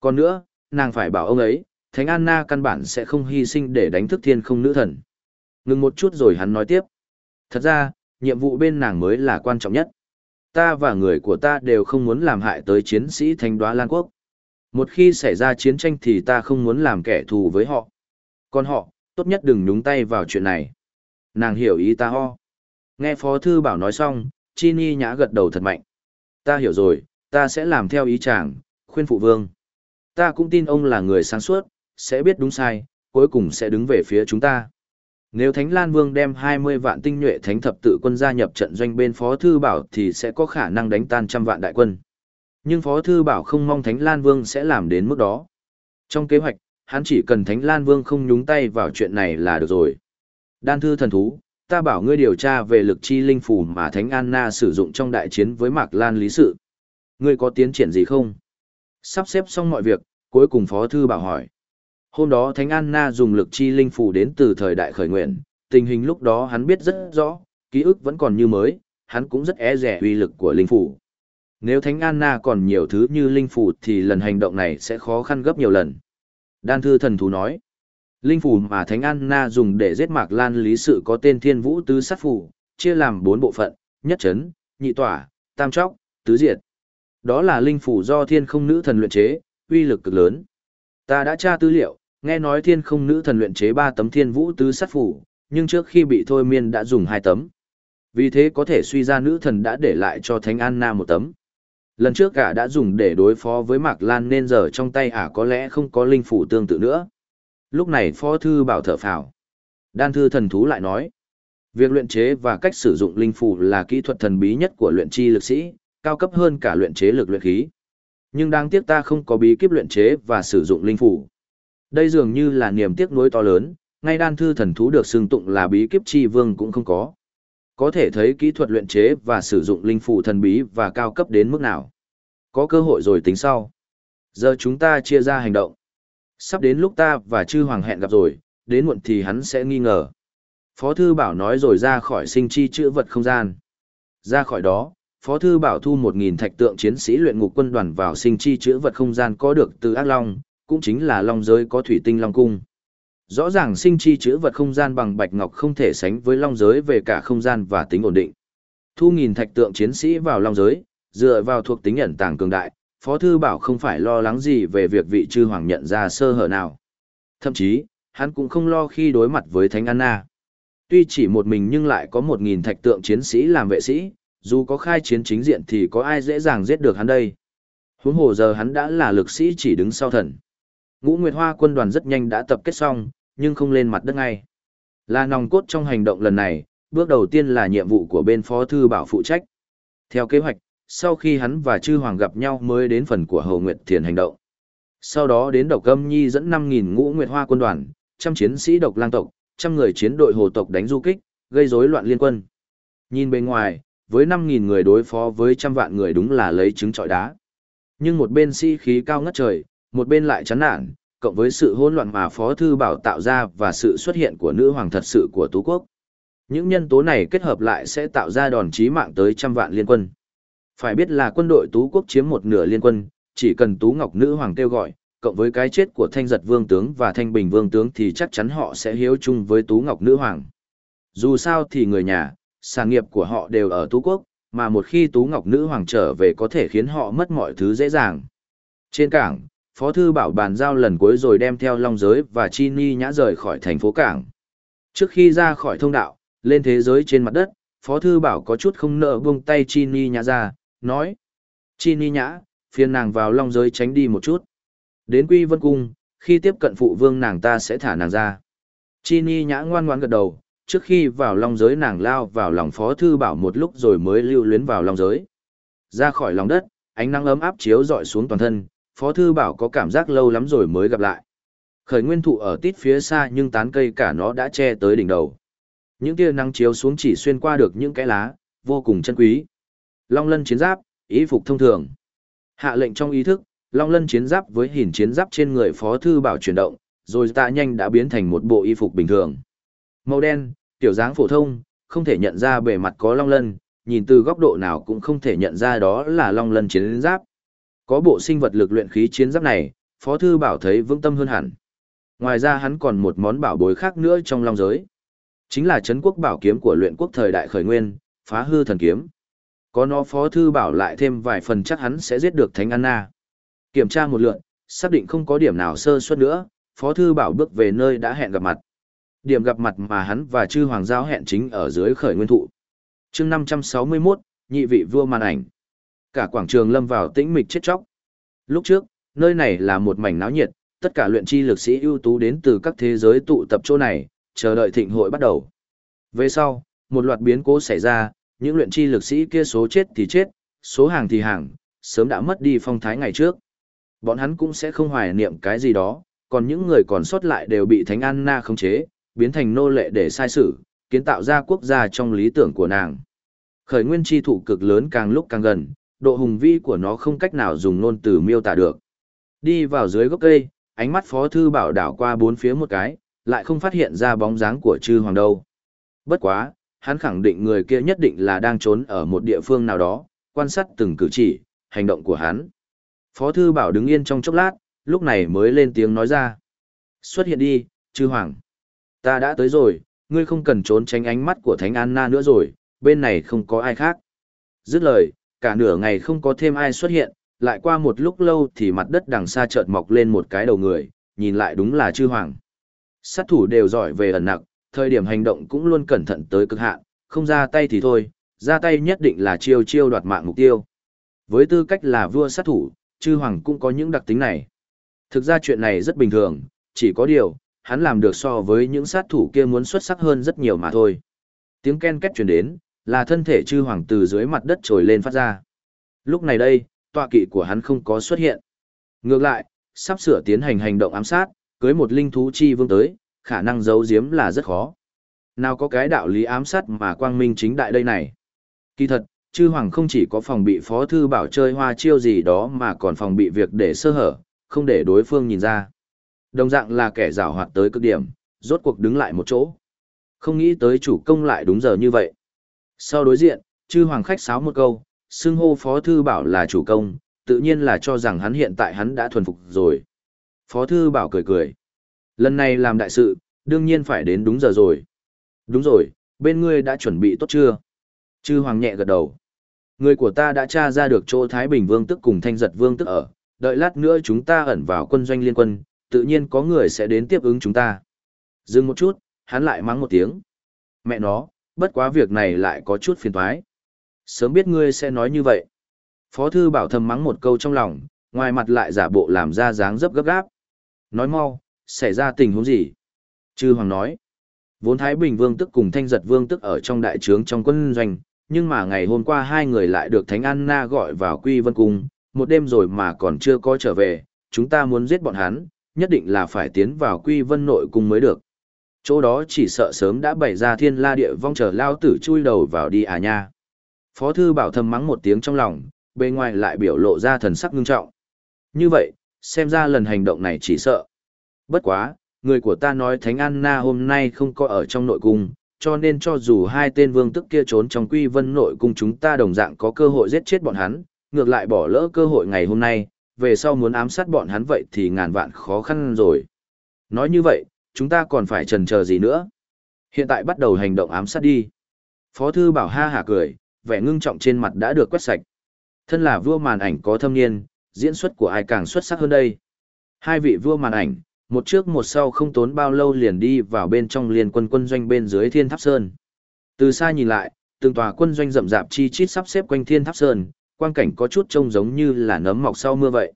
Còn nữa, nàng phải bảo ông ấy, Thánh Anna căn bản sẽ không hy sinh để đánh thức thiên không nữ thần. Ngừng một chút rồi hắn nói tiếp. Thật ra, nhiệm vụ bên nàng mới là quan trọng nhất. Ta và người của ta đều không muốn làm hại tới chiến sĩ Thánh đoá Lan Quốc. Một khi xảy ra chiến tranh thì ta không muốn làm kẻ thù với họ. Còn họ, tốt nhất đừng nhúng tay vào chuyện này. Nàng hiểu ý ta ho. Nghe Phó Thư Bảo nói xong, Chi Ni nhã gật đầu thật mạnh. Ta hiểu rồi, ta sẽ làm theo ý chàng, khuyên phụ vương. Ta cũng tin ông là người sáng suốt, sẽ biết đúng sai, cuối cùng sẽ đứng về phía chúng ta. Nếu Thánh Lan Vương đem 20 vạn tinh nhuệ thánh thập tự quân gia nhập trận doanh bên Phó Thư Bảo thì sẽ có khả năng đánh tan trăm vạn đại quân. Nhưng Phó Thư Bảo không mong Thánh Lan Vương sẽ làm đến mức đó. Trong kế hoạch, hắn chỉ cần Thánh Lan Vương không nhúng tay vào chuyện này là được rồi. Đan thư thần thú, ta bảo ngươi điều tra về lực chi linh phù mà Thánh Anna sử dụng trong đại chiến với Mạc Lan Lý Sự. Ngươi có tiến triển gì không? Sắp xếp xong mọi việc, cuối cùng Phó Thư Bảo hỏi. Hôm đó Thánh Anna dùng lực chi linh phù đến từ thời đại khởi nguyện, tình hình lúc đó hắn biết rất rõ, ký ức vẫn còn như mới, hắn cũng rất e rẻ uy lực của linh phù. Nếu Thánh Anna còn nhiều thứ như linh phù thì lần hành động này sẽ khó khăn gấp nhiều lần. Đan thư thần thú nói, linh phù mà Thánh Anna dùng để giết Mạc Lan lý sự có tên Thiên Vũ Tứ Sát Phù, chia làm bốn bộ phận, nhất chấn, nhị tỏa, tam tróc, tứ diệt. Đó là linh phù do thiên không nữ thần luyện chế, uy lực cực lớn. Ta đã tra tư liệu, nghe nói thiên không nữ thần luyện chế ba tấm thiên vũ tứ sát phủ, nhưng trước khi bị thôi miên đã dùng hai tấm. Vì thế có thể suy ra nữ thần đã để lại cho Thánh Anna một tấm. Lần trước cả đã dùng để đối phó với Mạc Lan nên giờ trong tay ả có lẽ không có linh phủ tương tự nữa. Lúc này Phó Thư bảo thở phào. Đan Thư thần thú lại nói. Việc luyện chế và cách sử dụng linh phủ là kỹ thuật thần bí nhất của luyện chi lực sĩ, cao cấp hơn cả luyện chế lực luyện khí. Nhưng đáng tiếc ta không có bí kíp luyện chế và sử dụng linh phủ. Đây dường như là niềm tiếc nuối to lớn, ngay đan thư thần thú được xưng tụng là bí kíp chi vương cũng không có. Có thể thấy kỹ thuật luyện chế và sử dụng linh phủ thần bí và cao cấp đến mức nào. Có cơ hội rồi tính sau. Giờ chúng ta chia ra hành động. Sắp đến lúc ta và chư hoàng hẹn gặp rồi, đến muộn thì hắn sẽ nghi ngờ. Phó thư bảo nói rồi ra khỏi sinh chi chữ vật không gian. Ra khỏi đó, Phó thư bảo thu 1.000 thạch tượng chiến sĩ luyện ngục quân đoàn vào sinh chi chữ vật không gian có được từ ác long, cũng chính là long giới có thủy tinh long cung. Rõ ràng sinh chi chữ vật không gian bằng bạch ngọc không thể sánh với long giới về cả không gian và tính ổn định. Thu nghìn thạch tượng chiến sĩ vào long giới, dựa vào thuộc tính ẩn tàng cường đại, Phó Thư Bảo không phải lo lắng gì về việc vị chư hoàng nhận ra sơ hở nào. Thậm chí, hắn cũng không lo khi đối mặt với Thánh Anna. Tuy chỉ một mình nhưng lại có một nghìn thạch tượng chiến sĩ làm vệ sĩ, dù có khai chiến chính diện thì có ai dễ dàng giết được hắn đây. Huống hồ giờ hắn đã là lực sĩ chỉ đứng sau thần. Ngũ Nguyệt Hoa quân đoàn rất nhanh đã tập kết xong, nhưng không lên mặt đất ngay. Là nòng cốt trong hành động lần này, bước đầu tiên là nhiệm vụ của bên Phó Thư Bảo phụ trách. Theo kế hoạch, sau khi hắn và Chư Hoàng gặp nhau mới đến phần của hồ Nguyệt Thiền hành động. Sau đó đến Độc Âm Nhi dẫn 5.000 ngũ Nguyệt Hoa quân đoàn, trăm chiến sĩ độc lang tộc, trăm người chiến đội hồ tộc đánh du kích, gây rối loạn liên quân. Nhìn bên ngoài, với 5.000 người đối phó với trăm vạn người đúng là lấy trứng trọi đá. Nhưng một bên sĩ khí cao ngất trời, một bên lại chán nản, cộng với sự hỗn loạn mà Phó Thư Bảo tạo ra và sự xuất hiện của nữ hoàng thật sự của Tú Quốc. Những nhân tố này kết hợp lại sẽ tạo ra đòn chí mạng tới trăm vạn liên quân. Phải biết là quân đội Tú Quốc chiếm một nửa liên quân, chỉ cần Tú Ngọc nữ hoàng kêu gọi, cộng với cái chết của Thanh Giật Vương tướng và Thanh Bình Vương tướng thì chắc chắn họ sẽ hiếu chung với Tú Ngọc nữ hoàng. Dù sao thì người nhà, sản nghiệp của họ đều ở Tú Quốc, mà một khi Tú Ngọc nữ hoàng trở về có thể khiến họ mất mọi thứ dễ dàng. Trên cảng, Phó Thư Bảo bàn giao lần cuối rồi đem theo Long Giới và Chi Ni nhã rời khỏi thành phố Cảng. Trước khi ra khỏi thông đạo, lên thế giới trên mặt đất, Phó Thư Bảo có chút không nợ buông tay Chi Ni nhã ra, nói. Chi Ni nhã, phiền nàng vào Long Giới tránh đi một chút. Đến Quy Vân Cung, khi tiếp cận phụ vương nàng ta sẽ thả nàng ra. Chi Ni nhã ngoan ngoan gật đầu, trước khi vào Long Giới nàng lao vào lòng Phó Thư Bảo một lúc rồi mới lưu luyến vào Long Giới. Ra khỏi lòng đất, ánh nắng ấm áp chiếu dọi xuống toàn thân, Phó Thư Bảo có cảm giác lâu lắm rồi mới gặp lại. Khởi nguyên thụ ở tít phía xa nhưng tán cây cả nó đã che tới đỉnh đầu. Những tia nắng chiếu xuống chỉ xuyên qua được những cái lá, vô cùng chân quý. Long lân chiến giáp, ý phục thông thường. Hạ lệnh trong ý thức, long lân chiến giáp với hình chiến giáp trên người phó thư bảo chuyển động, rồi tạ nhanh đã biến thành một bộ y phục bình thường. Màu đen, tiểu dáng phổ thông, không thể nhận ra bề mặt có long lân, nhìn từ góc độ nào cũng không thể nhận ra đó là long lân chiến giáp. Có bộ sinh vật lực luyện khí chiến giáp này, Phó Thư Bảo thấy vững tâm hơn hẳn. Ngoài ra hắn còn một món bảo bối khác nữa trong long giới. Chính là chấn quốc bảo kiếm của luyện quốc thời đại khởi nguyên, phá hư thần kiếm. Có nó Phó Thư Bảo lại thêm vài phần chắc hắn sẽ giết được Thánh Anna. Kiểm tra một lượt, xác định không có điểm nào sơ suất nữa, Phó Thư Bảo bước về nơi đã hẹn gặp mặt. Điểm gặp mặt mà hắn và chư hoàng giao hẹn chính ở dưới khởi nguyên thụ. chương 561, nhị vị vua màn ảnh. Cả quảng trường lâm vào tĩnh mịch chết chóc. Lúc trước, nơi này là một mảnh náo nhiệt, tất cả luyện chi lực sĩ ưu tú đến từ các thế giới tụ tập chỗ này, chờ đợi thịnh hội bắt đầu. Về sau, một loạt biến cố xảy ra, những luyện chi lực sĩ kia số chết thì chết, số hàng thì hàng, sớm đã mất đi phong thái ngày trước. Bọn hắn cũng sẽ không hoài niệm cái gì đó, còn những người còn sót lại đều bị Thánh Anna khống chế, biến thành nô lệ để sai sử, kiến tạo ra quốc gia trong lý tưởng của nàng. Khởi nguyên chi thủ cực lớn càng lúc càng gần, độ hùng vĩ của nó không cách nào dùng ngôn từ miêu tả được. Đi vào dưới gốc cây, ánh mắt Phó Thư Bảo đảo qua bốn phía một cái, lại không phát hiện ra bóng dáng của chư hoàng đâu. Bất quá, hắn khẳng định người kia nhất định là đang trốn ở một địa phương nào đó, quan sát từng cử chỉ, hành động của hắn. Phó Thư Bảo đứng yên trong chốc lát, lúc này mới lên tiếng nói ra. Xuất hiện đi, chư hoàng. Ta đã tới rồi, ngươi không cần trốn tránh ánh mắt của Thánh Anna nữa rồi, bên này không có ai khác. Dứt lời, cả nửa ngày không có thêm ai xuất hiện, lại qua một lúc lâu thì mặt đất đằng xa chợt mọc lên một cái đầu người, nhìn lại đúng là chư hoàng. Sát thủ đều giỏi về ẩn nặc, thời điểm hành động cũng luôn cẩn thận tới cực hạn, không ra tay thì thôi, ra tay nhất định là chiêu chiêu đoạt mạng mục tiêu. Với tư cách là vua sát thủ, chư hoàng cũng có những đặc tính này. Thực ra chuyện này rất bình thường, chỉ có điều, hắn làm được so với những sát thủ kia muốn xuất sắc hơn rất nhiều mà thôi. Tiếng ken két truyền đến, là thân thể chư hoàng từ dưới mặt đất trồi lên phát ra. Lúc này đây, tọa kỵ của hắn không có xuất hiện. Ngược lại, sắp sửa tiến hành hành động ám sát, cưới một linh thú chi vương tới, khả năng giấu giếm là rất khó. Nào có cái đạo lý ám sát mà quang minh chính đại đây này. Kỳ thật, chư hoàng không chỉ có phòng bị phó thư bảo chơi hoa chiêu gì đó mà còn phòng bị việc để sơ hở, không để đối phương nhìn ra. Đồng dạng là kẻ rào hoạt tới cực điểm, rốt cuộc đứng lại một chỗ. Không nghĩ tới chủ công lại đúng giờ như vậy. Sau đối diện, chư hoàng khách sáo một câu, xưng hô phó thư bảo là chủ công, tự nhiên là cho rằng hắn hiện tại hắn đã thuần phục rồi. Phó thư bảo cười cười. Lần này làm đại sự, đương nhiên phải đến đúng giờ rồi. Đúng rồi, bên ngươi đã chuẩn bị tốt chưa? Chư hoàng nhẹ gật đầu. Người của ta đã tra ra được chỗ Thái Bình Vương tức cùng Thanh Giật Vương tức ở, đợi lát nữa chúng ta ẩn vào quân doanh liên quân, tự nhiên có người sẽ đến tiếp ứng chúng ta. Dừng một chút, hắn lại mắng một tiếng. Mẹ nó, bất quá việc này lại có chút phiền toái. Sớm biết ngươi sẽ nói như vậy. Phó thư bảo thầm mắng một câu trong lòng, ngoài mặt lại giả bộ làm ra dáng dấp gấp gáp. Nói mau, xảy ra tình huống gì? Chư Hoàng nói. Vốn Thái Bình Vương tức cùng Thanh Giật Vương tức ở trong đại trướng trong quân doanh, nhưng mà ngày hôm qua hai người lại được Thánh Anna gọi vào Quy Vân Cung, một đêm rồi mà còn chưa có trở về, chúng ta muốn giết bọn hắn, nhất định là phải tiến vào Quy Vân nội cung mới được. Chỗ đó chỉ sợ sớm đã bày ra thiên la địa vong chờ lao tử chui đầu vào đi à nha. Phó thư bảo thầm mắng một tiếng trong lòng, bên ngoài lại biểu lộ ra thần sắc ngưng trọng. Như vậy, xem ra lần hành động này chỉ sợ. Bất quá, người của ta nói Thánh Anna hôm nay không có ở trong nội cung, cho nên cho dù hai tên vương tức kia trốn trong quy vân nội cung chúng ta đồng dạng có cơ hội giết chết bọn hắn, ngược lại bỏ lỡ cơ hội ngày hôm nay, về sau muốn ám sát bọn hắn vậy thì ngàn vạn khó khăn rồi. Nói như vậy, chúng ta còn phải trần chờ gì nữa? Hiện tại bắt đầu hành động ám sát đi. Phó thư bảo ha hả cười, vẻ ngưng trọng trên mặt đã được quét sạch. Thân là vua màn ảnh có thâm niên, diễn xuất của ai càng xuất sắc hơn đây. Hai vị vua màn ảnh, một trước một sau không tốn bao lâu liền đi vào bên trong liên quân quân doanh bên dưới Thiên Tháp Sơn. Từ xa nhìn lại, từng tòa quân doanh rậm rạp chi chít sắp xếp quanh Thiên Tháp Sơn, quang cảnh có chút trông giống như là nấm mọc sau mưa vậy.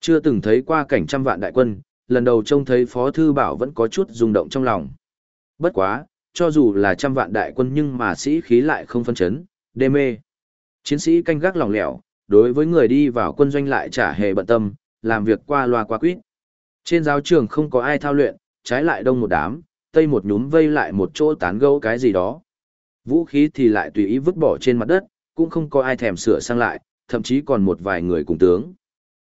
Chưa từng thấy qua cảnh trăm vạn đại quân, lần đầu trông thấy Phó Thư Bảo vẫn có chút rung động trong lòng. Bất quá, cho dù là trăm vạn đại quân nhưng mà sĩ khí lại không phân chấn, đê mê. Chiến sĩ canh gác lòng lẻo, đối với người đi vào quân doanh lại chả hề bận tâm, làm việc qua loa qua quýt. Trên giáo trường không có ai thao luyện, trái lại đông một đám, tây một nhúm vây lại một chỗ tán gẫu cái gì đó. Vũ khí thì lại tùy ý vứt bỏ trên mặt đất, cũng không có ai thèm sửa sang lại, thậm chí còn một vài người cùng tướng.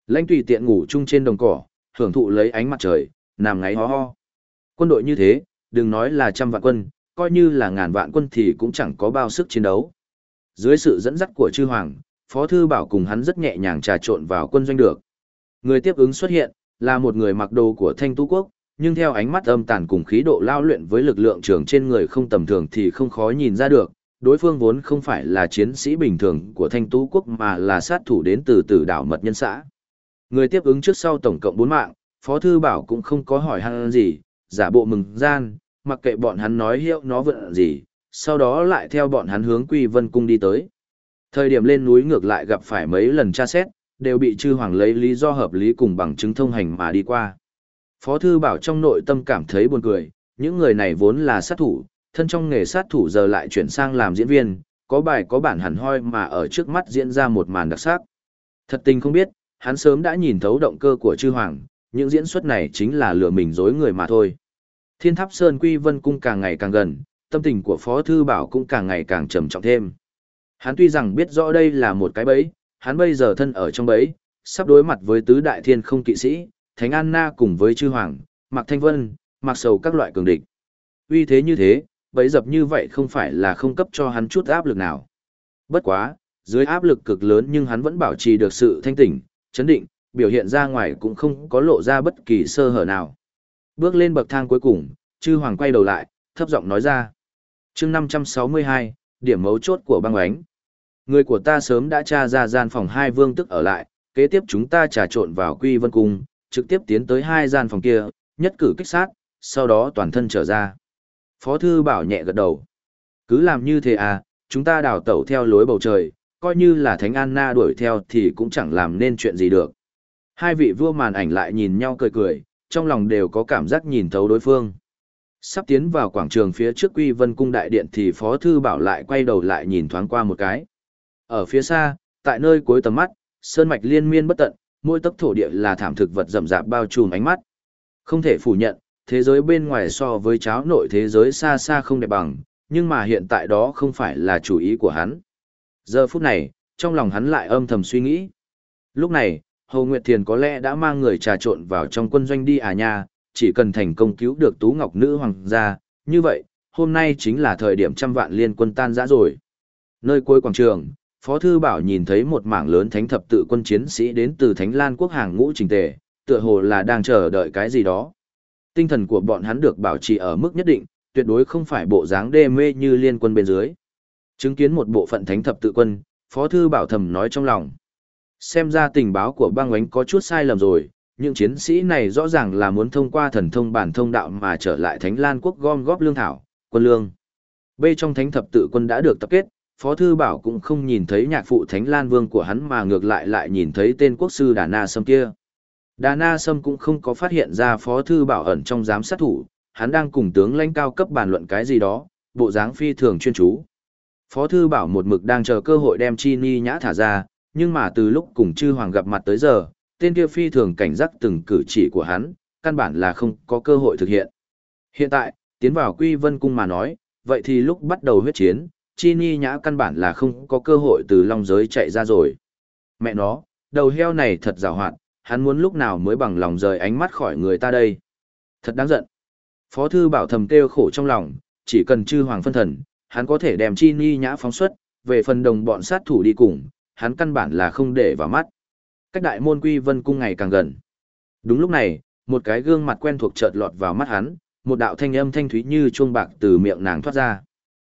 Lãnh tùy tiện ngủ chung trên đồng cỏ, hưởng thụ lấy ánh mặt trời, nằm ngáy ho ho. Quân đội như thế, đừng nói là trăm vạn quân, coi như là ngàn vạn quân thì cũng chẳng có bao sức chiến đấu. Dưới sự dẫn dắt của chư hoàng, Phó Thư Bảo cùng hắn rất nhẹ nhàng trà trộn vào quân doanh được. Người tiếp ứng xuất hiện, là một người mặc đồ của Thanh Tu Quốc, nhưng theo ánh mắt âm tàn cùng khí độ lao luyện với lực lượng trường trên người không tầm thường thì không khó nhìn ra được, đối phương vốn không phải là chiến sĩ bình thường của Thanh Tu Quốc mà là sát thủ đến từ tử đảo mật nhân xã. Người tiếp ứng trước sau tổng cộng bốn mạng, Phó Thư Bảo cũng không có hỏi hắn gì, giả bộ mừng gian, mặc kệ bọn hắn nói hiệu nó vận gì, sau đó lại theo bọn hắn hướng Quy Vân Cung đi tới. Thời điểm lên núi ngược lại gặp phải mấy lần tra xét, đều bị chư hoàng lấy lý do hợp lý cùng bằng chứng thông hành mà đi qua. Phó Thư Bảo trong nội tâm cảm thấy buồn cười, những người này vốn là sát thủ, thân trong nghề sát thủ giờ lại chuyển sang làm diễn viên, có bài có bản hẳn hoi mà ở trước mắt diễn ra một màn đặc sắc. Thật tình không biết, hắn sớm đã nhìn thấu động cơ của chư hoàng, những diễn xuất này chính là lừa mình dối người mà thôi. Thiên tháp Sơn Quy Vân Cung càng ngày càng gần, tâm tình của Phó Thư Bảo cũng càng ngày càng trầm trọng thêm. Hắn tuy rằng biết rõ đây là một cái bẫy, hắn bây giờ thân ở trong bẫy, sắp đối mặt với tứ đại thiên không kỵ sĩ, Thánh An Na cùng với Chư Hoàng, Mạc Thanh Vân, Mạc Sầu các loại cường địch. Vì thế như thế, bẫy dập như vậy không phải là không cấp cho hắn chút áp lực nào. Bất quá, dưới áp lực cực lớn nhưng hắn vẫn bảo trì được sự thanh tỉnh, chấn định, biểu hiện ra ngoài cũng không có lộ ra bất kỳ sơ hở nào. Bước lên bậc thang cuối cùng, chư hoàng quay đầu lại, thấp giọng nói ra. chương 562, điểm mấu chốt của băng ánh. Người của ta sớm đã tra ra gian phòng hai vương tức ở lại, kế tiếp chúng ta trà trộn vào quy vân cung, trực tiếp tiến tới hai gian phòng kia, nhất cử kích sát, sau đó toàn thân trở ra. Phó thư bảo nhẹ gật đầu. Cứ làm như thế à, chúng ta đào tẩu theo lối bầu trời, coi như là Thánh Anna đuổi theo thì cũng chẳng làm nên chuyện gì được. Hai vị vua màn ảnh lại nhìn nhau cười cười, trong lòng đều có cảm giác nhìn thấu đối phương. Sắp tiến vào quảng trường phía trước Quy Vân Cung Đại Điện thì Phó Thư Bảo lại quay đầu lại nhìn thoáng qua một cái. Ở phía xa, tại nơi cuối tầm mắt, sơn mạch liên miên bất tận, mỗi tấc thổ địa là thảm thực vật rậm rạp bao trùm ánh mắt. Không thể phủ nhận, thế giới bên ngoài so với cháo nội thế giới xa xa không đẹp bằng, nhưng mà hiện tại đó không phải là chủ ý của hắn. Giờ phút này, trong lòng hắn lại âm thầm suy nghĩ. Lúc này, Hồ Nguyệt Thiền có lẽ đã mang người trà trộn vào trong quân doanh đi à nha, chỉ cần thành công cứu được Tú Ngọc Nữ Hoàng gia, như vậy, hôm nay chính là thời điểm trăm vạn liên quân tan rã rồi. Nơi cuối quảng trường, Phó Thư Bảo nhìn thấy một mảng lớn thánh thập tự quân chiến sĩ đến từ Thánh Lan quốc hàng ngũ trình tề, tựa hồ là đang chờ đợi cái gì đó. Tinh thần của bọn hắn được bảo trì ở mức nhất định, tuyệt đối không phải bộ dáng đê mê như liên quân bên dưới. Chứng kiến một bộ phận thánh thập tự quân, Phó Thư Bảo thầm nói trong lòng. Xem ra tình báo của băng ánh có chút sai lầm rồi, những chiến sĩ này rõ ràng là muốn thông qua thần thông bản thông đạo mà trở lại Thánh Lan quốc gom góp lương thảo, quân lương. B trong thánh thập tự quân đã được tập kết, Phó Thư Bảo cũng không nhìn thấy nhạc phụ Thánh Lan Vương của hắn mà ngược lại lại nhìn thấy tên quốc sư Đà Na Sâm kia. Đà Na Sâm cũng không có phát hiện ra Phó Thư Bảo ẩn trong giám sát thủ, hắn đang cùng tướng lãnh cao cấp bàn luận cái gì đó, bộ dáng phi thường chuyên chú. Phó Thư Bảo một mực đang chờ cơ hội đem Chi Ni nhã thả ra, nhưng mà từ lúc cùng chư hoàng gặp mặt tới giờ, tên kia phi thường cảnh giác từng cử chỉ của hắn, căn bản là không có cơ hội thực hiện. Hiện tại, tiến vào Quy Vân Cung mà nói, vậy thì lúc bắt đầu huyết chiến, Chi Ni nhã căn bản là không có cơ hội từ long giới chạy ra rồi. Mẹ nó, đầu heo này thật rào hoạn, hắn muốn lúc nào mới bằng lòng rời ánh mắt khỏi người ta đây. Thật đáng giận. Phó thư bảo thầm kêu khổ trong lòng, chỉ cần chư hoàng phân thần, hắn có thể đem Chi Ni nhã phóng xuất, về phần đồng bọn sát thủ đi cùng, hắn căn bản là không để vào mắt. Cách đại môn quy vân cung ngày càng gần. Đúng lúc này, một cái gương mặt quen thuộc chợt lọt vào mắt hắn, một đạo thanh âm thanh thúy như chuông bạc từ miệng nàng thoát ra.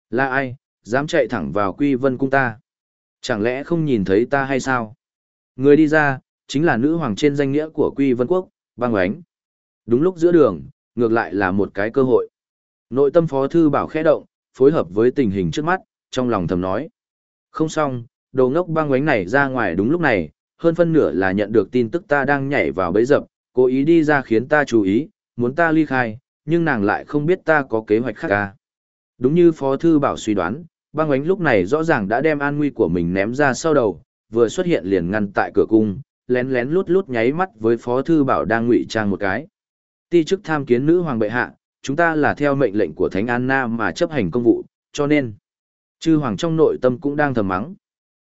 Là ai, dám chạy thẳng vào quy vân cung ta? Chẳng lẽ không nhìn thấy ta hay sao? Người đi ra, chính là nữ hoàng trên danh nghĩa của quy vân quốc, băng ánh. Đúng lúc giữa đường, ngược lại là một cái cơ hội. Nội tâm phó thư bảo khẽ động, phối hợp với tình hình trước mắt, trong lòng thầm nói. Không xong, đồ ngốc băng quánh này ra ngoài đúng lúc này, hơn phân nửa là nhận được tin tức ta đang nhảy vào bẫy dập, cố ý đi ra khiến ta chú ý, muốn ta ly khai, nhưng nàng lại không biết ta có kế hoạch khác ca. Đúng như Phó Thư Bảo suy đoán, băng ánh lúc này rõ ràng đã đem an nguy của mình ném ra sau đầu, vừa xuất hiện liền ngăn tại cửa cung, lén lén lút lút nháy mắt với Phó Thư Bảo đang ngụy trang một cái. Ti chức tham kiến nữ hoàng bệ hạ, chúng ta là theo mệnh lệnh của Thánh Anna mà chấp hành công vụ, cho nên, chư hoàng trong nội tâm cũng đang thầm mắng.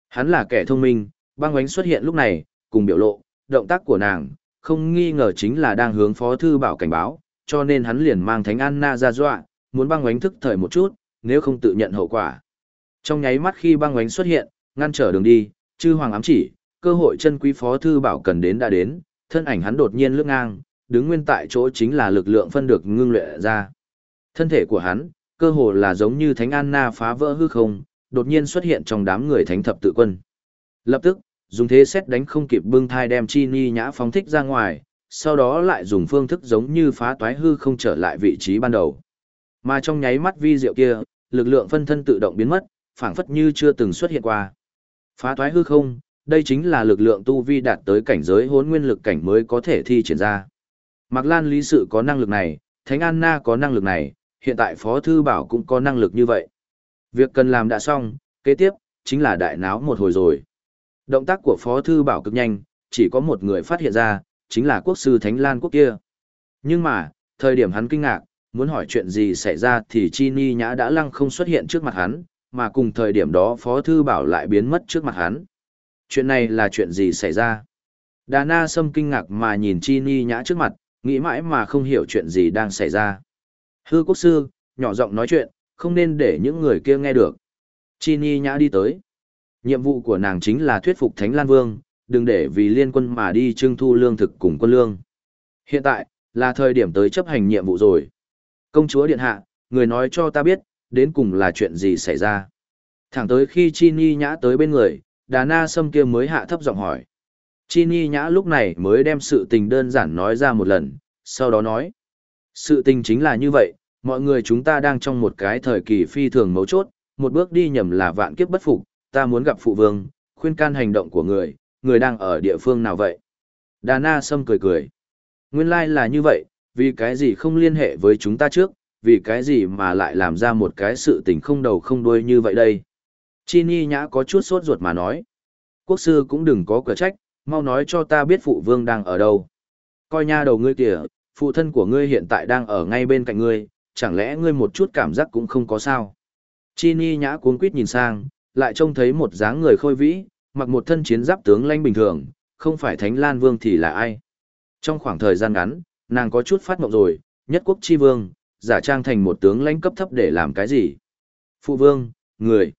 Hắn là kẻ thông minh, băng ánh xuất hiện lúc này, cùng biểu lộ, động tác của nàng, không nghi ngờ chính là đang hướng Phó Thư Bảo cảnh báo, cho nên hắn liền mang Thánh Anna ra dọa, muốn băng ánh thức thời một chút, nếu không tự nhận hậu quả. Trong nháy mắt khi băng ánh xuất hiện, ngăn trở đường đi, chư hoàng ám chỉ, cơ hội chân quý Phó Thư Bảo cần đến đã đến, thân ảnh hắn đột nhiên lướt ngang, đứng nguyên tại chỗ chính là lực lượng phân được ngưng luyện ra. Thân thể của hắn, cơ hồ là giống như Thánh Anna phá vỡ hư không, đột nhiên xuất hiện trong đám người thánh thập tự quân. Lập tức, dùng thế xét đánh không kịp bưng thai đem chi ni nhã phóng thích ra ngoài, sau đó lại dùng phương thức giống như phá toái hư không trở lại vị trí ban đầu. Mà trong nháy mắt vi diệu kia, lực lượng phân thân tự động biến mất, phảng phất như chưa từng xuất hiện qua. Phá toái hư không, đây chính là lực lượng tu vi đạt tới cảnh giới hỗn nguyên lực cảnh mới có thể thi triển ra. Mạc Lan lý sự có năng lực này, Thánh Anna có năng lực này, hiện tại Phó Thư Bảo cũng có năng lực như vậy. Việc cần làm đã xong, kế tiếp, chính là đại náo một hồi rồi. Động tác của Phó Thư Bảo cực nhanh, chỉ có một người phát hiện ra, chính là quốc sư Thánh Lan quốc kia. Nhưng mà, thời điểm hắn kinh ngạc, muốn hỏi chuyện gì xảy ra thì Chi Ni Nhã đã lăng không xuất hiện trước mặt hắn, mà cùng thời điểm đó Phó Thư Bảo lại biến mất trước mặt hắn. Chuyện này là chuyện gì xảy ra? Đà Na Sâm kinh ngạc mà nhìn Chi Ni Nhã trước mặt, nghĩ mãi mà không hiểu chuyện gì đang xảy ra. Hư quốc sư, nhỏ giọng nói chuyện, không nên để những người kia nghe được. Chi Ni Nhã đi tới. Nhiệm vụ của nàng chính là thuyết phục Thánh Lan Vương, đừng để vì liên quân mà đi trưng thu lương thực cùng quân lương. Hiện tại, là thời điểm tới chấp hành nhiệm vụ rồi. Công chúa Điện Hạ, người nói cho ta biết, đến cùng là chuyện gì xảy ra. Thẳng tới khi Chi Ni Nhã tới bên người, Đà Na Sâm kia mới hạ thấp giọng hỏi. Chi Ni Nhã lúc này mới đem sự tình đơn giản nói ra một lần, sau đó nói. Sự tình chính là như vậy, mọi người chúng ta đang trong một cái thời kỳ phi thường mấu chốt, một bước đi nhầm là vạn kiếp bất phục, ta muốn gặp phụ vương, khuyên can hành động của người, người đang ở địa phương nào vậy? Đà Na Sâm cười cười. Nguyên lai like là như vậy, vì cái gì không liên hệ với chúng ta trước, vì cái gì mà lại làm ra một cái sự tình không đầu không đuôi như vậy đây? Chi Ni Nhã có chút sốt ruột mà nói. Quốc sư cũng đừng có cửa trách, mau nói cho ta biết phụ vương đang ở đâu. Coi nha đầu ngươi kìa, phụ thân của ngươi hiện tại đang ở ngay bên cạnh ngươi, chẳng lẽ ngươi một chút cảm giác cũng không có sao. Chi Ni nhã cuốn quýt nhìn sang, lại trông thấy một dáng người khôi vĩ, mặc một thân chiến giáp tướng lanh bình thường, không phải Thánh Lan Vương thì là ai. Trong khoảng thời gian ngắn, nàng có chút phát mộng rồi, nhất quốc chi vương, giả trang thành một tướng lãnh cấp thấp để làm cái gì? Phụ vương, người.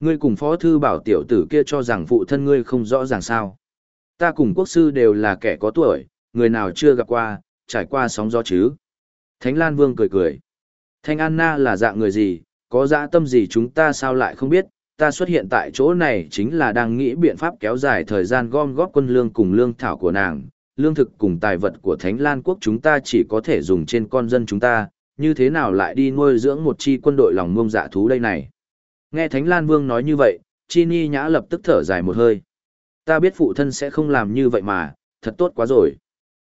Ngươi cùng phó thư bảo tiểu tử kia cho rằng phụ thân ngươi không rõ ràng sao. Ta cùng quốc sư đều là kẻ có tuổi, người nào chưa gặp qua, trải qua sóng gió chứ. Thánh Lan Vương cười cười. Thanh Anna là dạng người gì, có dã tâm gì chúng ta sao lại không biết, ta xuất hiện tại chỗ này chính là đang nghĩ biện pháp kéo dài thời gian gom góp quân lương cùng lương thảo của nàng, lương thực cùng tài vật của Thánh Lan quốc chúng ta chỉ có thể dùng trên con dân chúng ta, như thế nào lại đi nuôi dưỡng một chi quân đội lòng ngông dạ thú đây này. Nghe Thánh Lan Vương nói như vậy, Chi Ni Nhã lập tức thở dài một hơi. Ta biết phụ thân sẽ không làm như vậy mà, thật tốt quá rồi.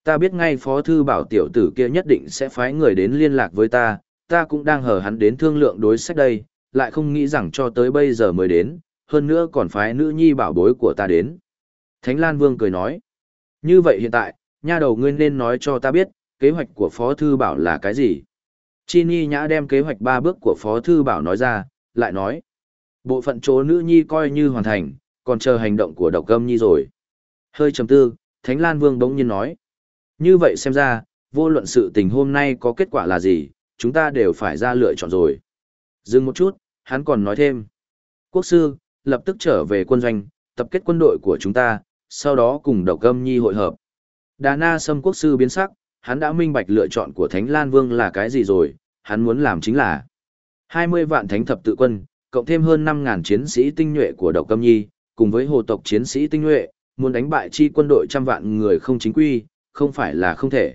Ta biết ngay phó thư bảo tiểu tử kia nhất định sẽ phái người đến liên lạc với ta, ta cũng đang hờ hắn đến thương lượng đối sách đây, lại không nghĩ rằng cho tới bây giờ mới đến, hơn nữa còn phái nữ nhi bảo bối của ta đến. Thánh Lan Vương cười nói, như vậy hiện tại, nha đầu ngươi nên nói cho ta biết, kế hoạch của Phó Thư Bảo là cái gì? Chi Nhi Nhã đem kế hoạch ba bước của Phó Thư Bảo nói ra, lại nói, bộ phận chỗ nữ nhi coi như hoàn thành, còn chờ hành động của độc gâm nhi rồi. Hơi trầm tư, Thánh Lan Vương bỗng nhiên nói. Như vậy xem ra, vô luận sự tình hôm nay có kết quả là gì, chúng ta đều phải ra lựa chọn rồi. Dừng một chút, hắn còn nói thêm. Quốc sư, lập tức trở về quân doanh, tập kết quân đội của chúng ta, sau đó cùng độc gâm nhi hội hợp. Đà na xâm quốc sư biến sắc, hắn đã minh bạch lựa chọn của Thánh Lan Vương là cái gì rồi, hắn muốn làm chính là 20 vạn thánh thập tự quân, cộng thêm hơn 5.000 chiến sĩ tinh nhuệ của độc âm nhi, cùng với hồ tộc chiến sĩ tinh nhuệ, muốn đánh bại chi quân đội trăm vạn người không chính quy, không phải là không thể.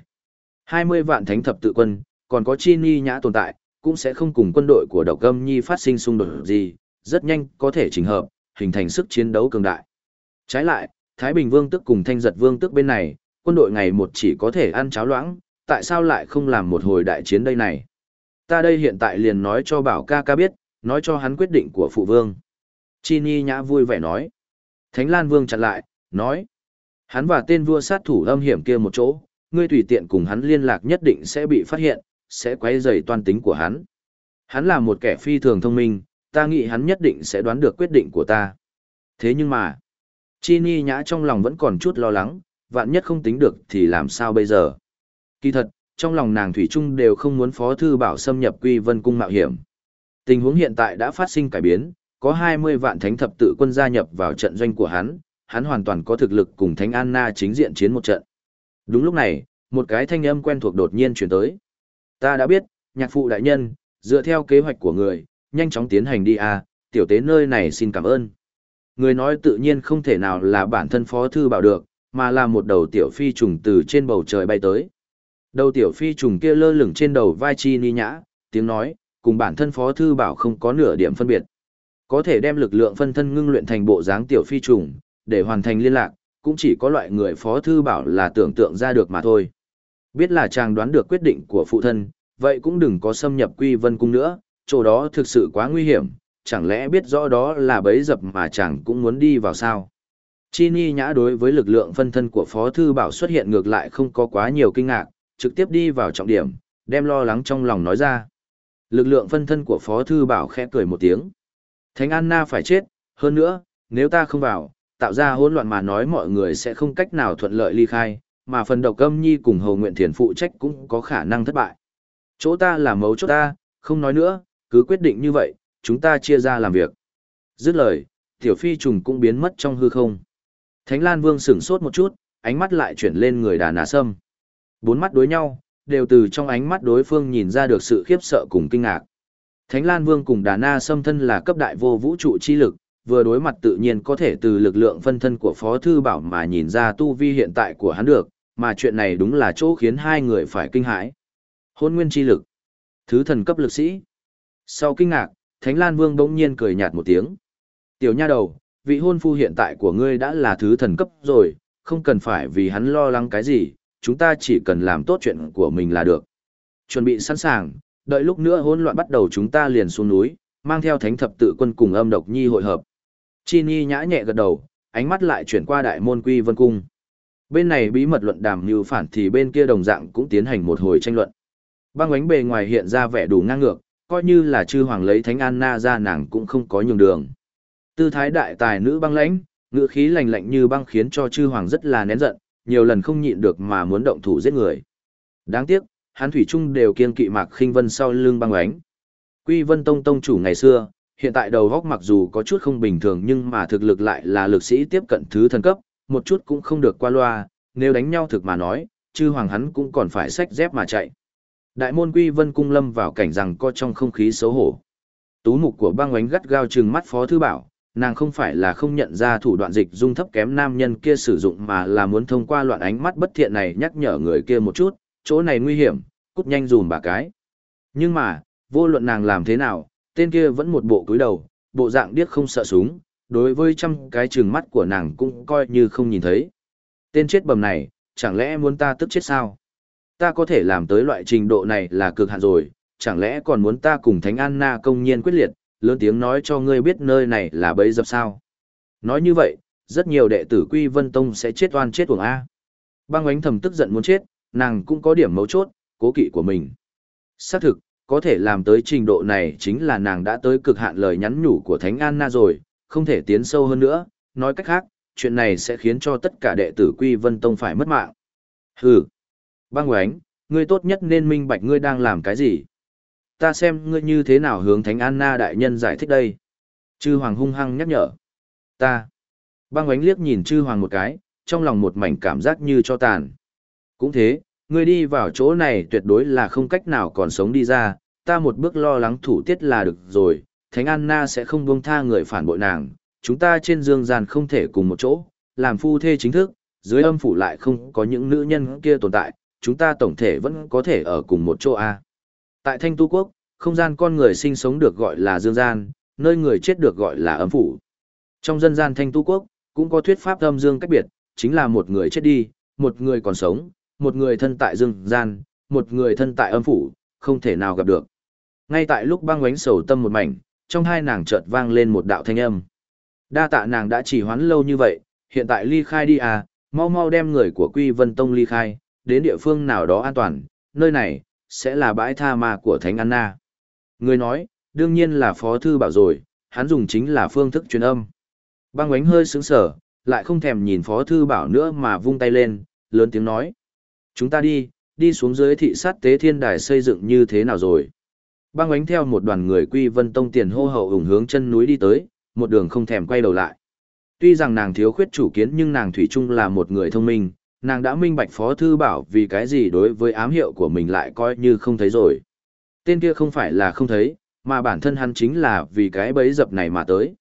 20 vạn thánh thập tự quân, còn có chi ni nhã tồn tại, cũng sẽ không cùng quân đội của độc gâm nhi phát sinh xung đột gì, rất nhanh có thể chỉnh hợp, hình thành sức chiến đấu cường đại. Trái lại, Thái Bình Vương tức cùng Thanh Giật Vương tức bên này, quân đội ngày một chỉ có thể ăn cháo loãng, tại sao lại không làm một hồi đại chiến đây này? Ta đây hiện tại liền nói cho Bảo ca ca biết, nói cho hắn quyết định của phụ vương. Chi Ni Nhã vui vẻ nói. Thánh Lan Vương chặn lại, nói. Hắn và tên vua sát thủ âm hiểm kia một chỗ, ngươi tùy tiện cùng hắn liên lạc nhất định sẽ bị phát hiện, sẽ quấy rầy toan tính của hắn. Hắn là một kẻ phi thường thông minh, ta nghĩ hắn nhất định sẽ đoán được quyết định của ta. Thế nhưng mà, Chi Ni nhã trong lòng vẫn còn chút lo lắng, vạn nhất không tính được thì làm sao bây giờ. Kỳ thật, trong lòng nàng Thủy Trung đều không muốn Phó Thư Bảo xâm nhập Quy Vân Cung mạo hiểm. Tình huống hiện tại đã phát sinh cải biến, có 20 vạn thánh thập tự quân gia nhập vào trận doanh của hắn, hắn hoàn toàn có thực lực cùng Thánh Anna chính diện chiến một trận. Đúng lúc này, một cái thanh âm quen thuộc đột nhiên chuyển tới. Ta đã biết, nhạc phụ đại nhân, dựa theo kế hoạch của người, nhanh chóng tiến hành đi à, tiểu tế nơi này xin cảm ơn. Người nói tự nhiên không thể nào là bản thân phó thư bảo được, mà là một đầu tiểu phi trùng từ trên bầu trời bay tới. Đầu tiểu phi trùng kia lơ lửng trên đầu vai chi ni nhã, tiếng nói, cùng bản thân phó thư bảo không có nửa điểm phân biệt. Có thể đem lực lượng phân thân ngưng luyện thành bộ dáng tiểu phi trùng, để hoàn thành liên lạc, cũng chỉ có loại người phó thư bảo là tưởng tượng ra được mà thôi. Biết là chàng đoán được quyết định của phụ thân, vậy cũng đừng có xâm nhập quy vân cung nữa, chỗ đó thực sự quá nguy hiểm, chẳng lẽ biết rõ đó là bấy dập mà chàng cũng muốn đi vào sao. Chi Ni nhã đối với lực lượng phân thân của Phó Thư Bảo xuất hiện ngược lại không có quá nhiều kinh ngạc, trực tiếp đi vào trọng điểm, đem lo lắng trong lòng nói ra. Lực lượng phân thân của Phó Thư Bảo khẽ cười một tiếng. Thánh Anna phải chết, hơn nữa, nếu ta không vào, tạo ra hỗn loạn mà nói mọi người sẽ không cách nào thuận lợi ly khai, mà phần độc âm nhi cùng hầu nguyện thiền phụ trách cũng có khả năng thất bại. Chỗ ta là mấu chốt ta, không nói nữa, cứ quyết định như vậy, chúng ta chia ra làm việc. Dứt lời, tiểu phi trùng cũng biến mất trong hư không. Thánh Lan Vương sửng sốt một chút, ánh mắt lại chuyển lên người đà nà sâm. Bốn mắt đối nhau, đều từ trong ánh mắt đối phương nhìn ra được sự khiếp sợ cùng kinh ngạc. Thánh Lan Vương cùng Đà Na Sâm thân là cấp đại vô vũ trụ chi lực, vừa đối mặt tự nhiên có thể từ lực lượng phân thân của Phó Thư Bảo mà nhìn ra tu vi hiện tại của hắn được, mà chuyện này đúng là chỗ khiến hai người phải kinh hãi. Hôn nguyên chi lực. Thứ thần cấp lực sĩ. Sau kinh ngạc, Thánh Lan Vương bỗng nhiên cười nhạt một tiếng. Tiểu nha đầu, vị hôn phu hiện tại của ngươi đã là thứ thần cấp rồi, không cần phải vì hắn lo lắng cái gì, chúng ta chỉ cần làm tốt chuyện của mình là được. Chuẩn bị sẵn sàng, đợi lúc nữa hỗn loạn bắt đầu chúng ta liền xuống núi, mang theo thánh thập tự quân cùng âm độc nhi hội hợp. Chi Ni nhã nhẹ gật đầu, ánh mắt lại chuyển qua đại môn quy vân cung. Bên này bí mật luận đàm như phản thì bên kia đồng dạng cũng tiến hành một hồi tranh luận. Băng ánh bề ngoài hiện ra vẻ đủ ngang ngược, coi như là chư hoàng lấy thánh Anna ra nàng cũng không có nhường đường. Tư thái đại tài nữ băng lãnh, ngữ khí lạnh lạnh như băng khiến cho chư hoàng rất là nén giận, nhiều lần không nhịn được mà muốn động thủ giết người. Đáng tiếc, hắn thủy trung đều kiên kỵ Mạc Khinh Vân sau lưng băng ánh. Quy Vân Tông tông chủ ngày xưa, hiện tại đầu góc mặc dù có chút không bình thường nhưng mà thực lực lại là lực sĩ tiếp cận thứ thần cấp, một chút cũng không được qua loa, nếu đánh nhau thực mà nói, chư hoàng hắn cũng còn phải xách dép mà chạy. Đại môn Quy Vân cung lâm vào cảnh rằng co trong không khí xấu hổ. Tú mục của băng ánh gắt gao trừng mắt Phó Thư Bảo, nàng không phải là không nhận ra thủ đoạn dịch dung thấp kém nam nhân kia sử dụng mà là muốn thông qua loạn ánh mắt bất thiện này nhắc nhở người kia một chút, chỗ này nguy hiểm, cút nhanh dùm bà cái. Nhưng mà, vô luận nàng làm thế nào, tên kia vẫn một bộ cúi đầu, bộ dạng điếc không sợ súng, đối với trăm cái trừng mắt của nàng cũng coi như không nhìn thấy. Tên chết bầm này, chẳng lẽ muốn ta tức chết sao? Ta có thể làm tới loại trình độ này là cực hạn rồi, chẳng lẽ còn muốn ta cùng Thánh Anna công nhiên quyết liệt, lớn tiếng nói cho ngươi biết nơi này là bẫy dập sao. Nói như vậy, rất nhiều đệ tử Quy Vân Tông sẽ chết oan chết uổng A. Băng ánh thầm tức giận muốn chết, nàng cũng có điểm mấu chốt, cố kỵ của mình. Xác thực, có thể làm tới trình độ này chính là nàng đã tới cực hạn lời nhắn nhủ của Thánh Anna rồi, không thể tiến sâu hơn nữa, nói cách khác, chuyện này sẽ khiến cho tất cả đệ tử Quy Vân Tông phải mất mạng. Hừ, băng oánh, ngươi tốt nhất nên minh bạch ngươi đang làm cái gì ta xem ngươi như thế nào hướng Thánh Anna đại nhân giải thích đây. Chư Hoàng hung hăng nhắc nhở. Ta. Băng ánh liếc nhìn chư Hoàng một cái, trong lòng một mảnh cảm giác như cho tàn. Cũng thế, ngươi đi vào chỗ này tuyệt đối là không cách nào còn sống đi ra, ta một bước lo lắng thủ tiết là được rồi, Thánh Anna sẽ không buông tha người phản bội nàng, chúng ta trên dương gian không thể cùng một chỗ, làm phu thê chính thức, dưới âm phủ lại không có những nữ nhân kia tồn tại, chúng ta tổng thể vẫn có thể ở cùng một chỗ A. Tại Thanh Tu Quốc, không gian con người sinh sống được gọi là dương gian, nơi người chết được gọi là âm phủ. Trong dân gian Thanh Tu Quốc, cũng có thuyết pháp âm dương cách biệt, chính là một người chết đi, một người còn sống, một người thân tại dương gian, một người thân tại âm phủ, không thể nào gặp được. Ngay tại lúc băng ánh sầu tâm một mảnh, trong hai nàng chợt vang lên một đạo thanh âm. Đa tạ nàng đã chỉ hoán lâu như vậy, hiện tại ly khai đi à, Mau mau đem người của Quy Vân Tông ly khai, đến địa phương nào đó an toàn, nơi này, sẽ là bãi tha ma của Thánh Anna. Người nói, đương nhiên là Phó Thư Bảo rồi, hắn dùng chính là phương thức truyền âm. Băng ánh hơi sướng sở, lại không thèm nhìn Phó Thư Bảo nữa mà vung tay lên, lớn tiếng nói. Chúng ta đi, đi xuống dưới thị sát tế thiên đài xây dựng như thế nào rồi. Băng ánh theo một đoàn người quy vân tông tiền hô hậu ủng hướng chân núi đi tới, một đường không thèm quay đầu lại. Tuy rằng nàng thiếu khuyết chủ kiến nhưng nàng Thủy chung là một người thông minh, nàng đã minh bạch Phó Thư Bảo vì cái gì đối với ám hiệu của mình lại coi như không thấy rồi. Tên kia không phải là không thấy, mà bản thân hắn chính là vì cái bấy dập này mà tới.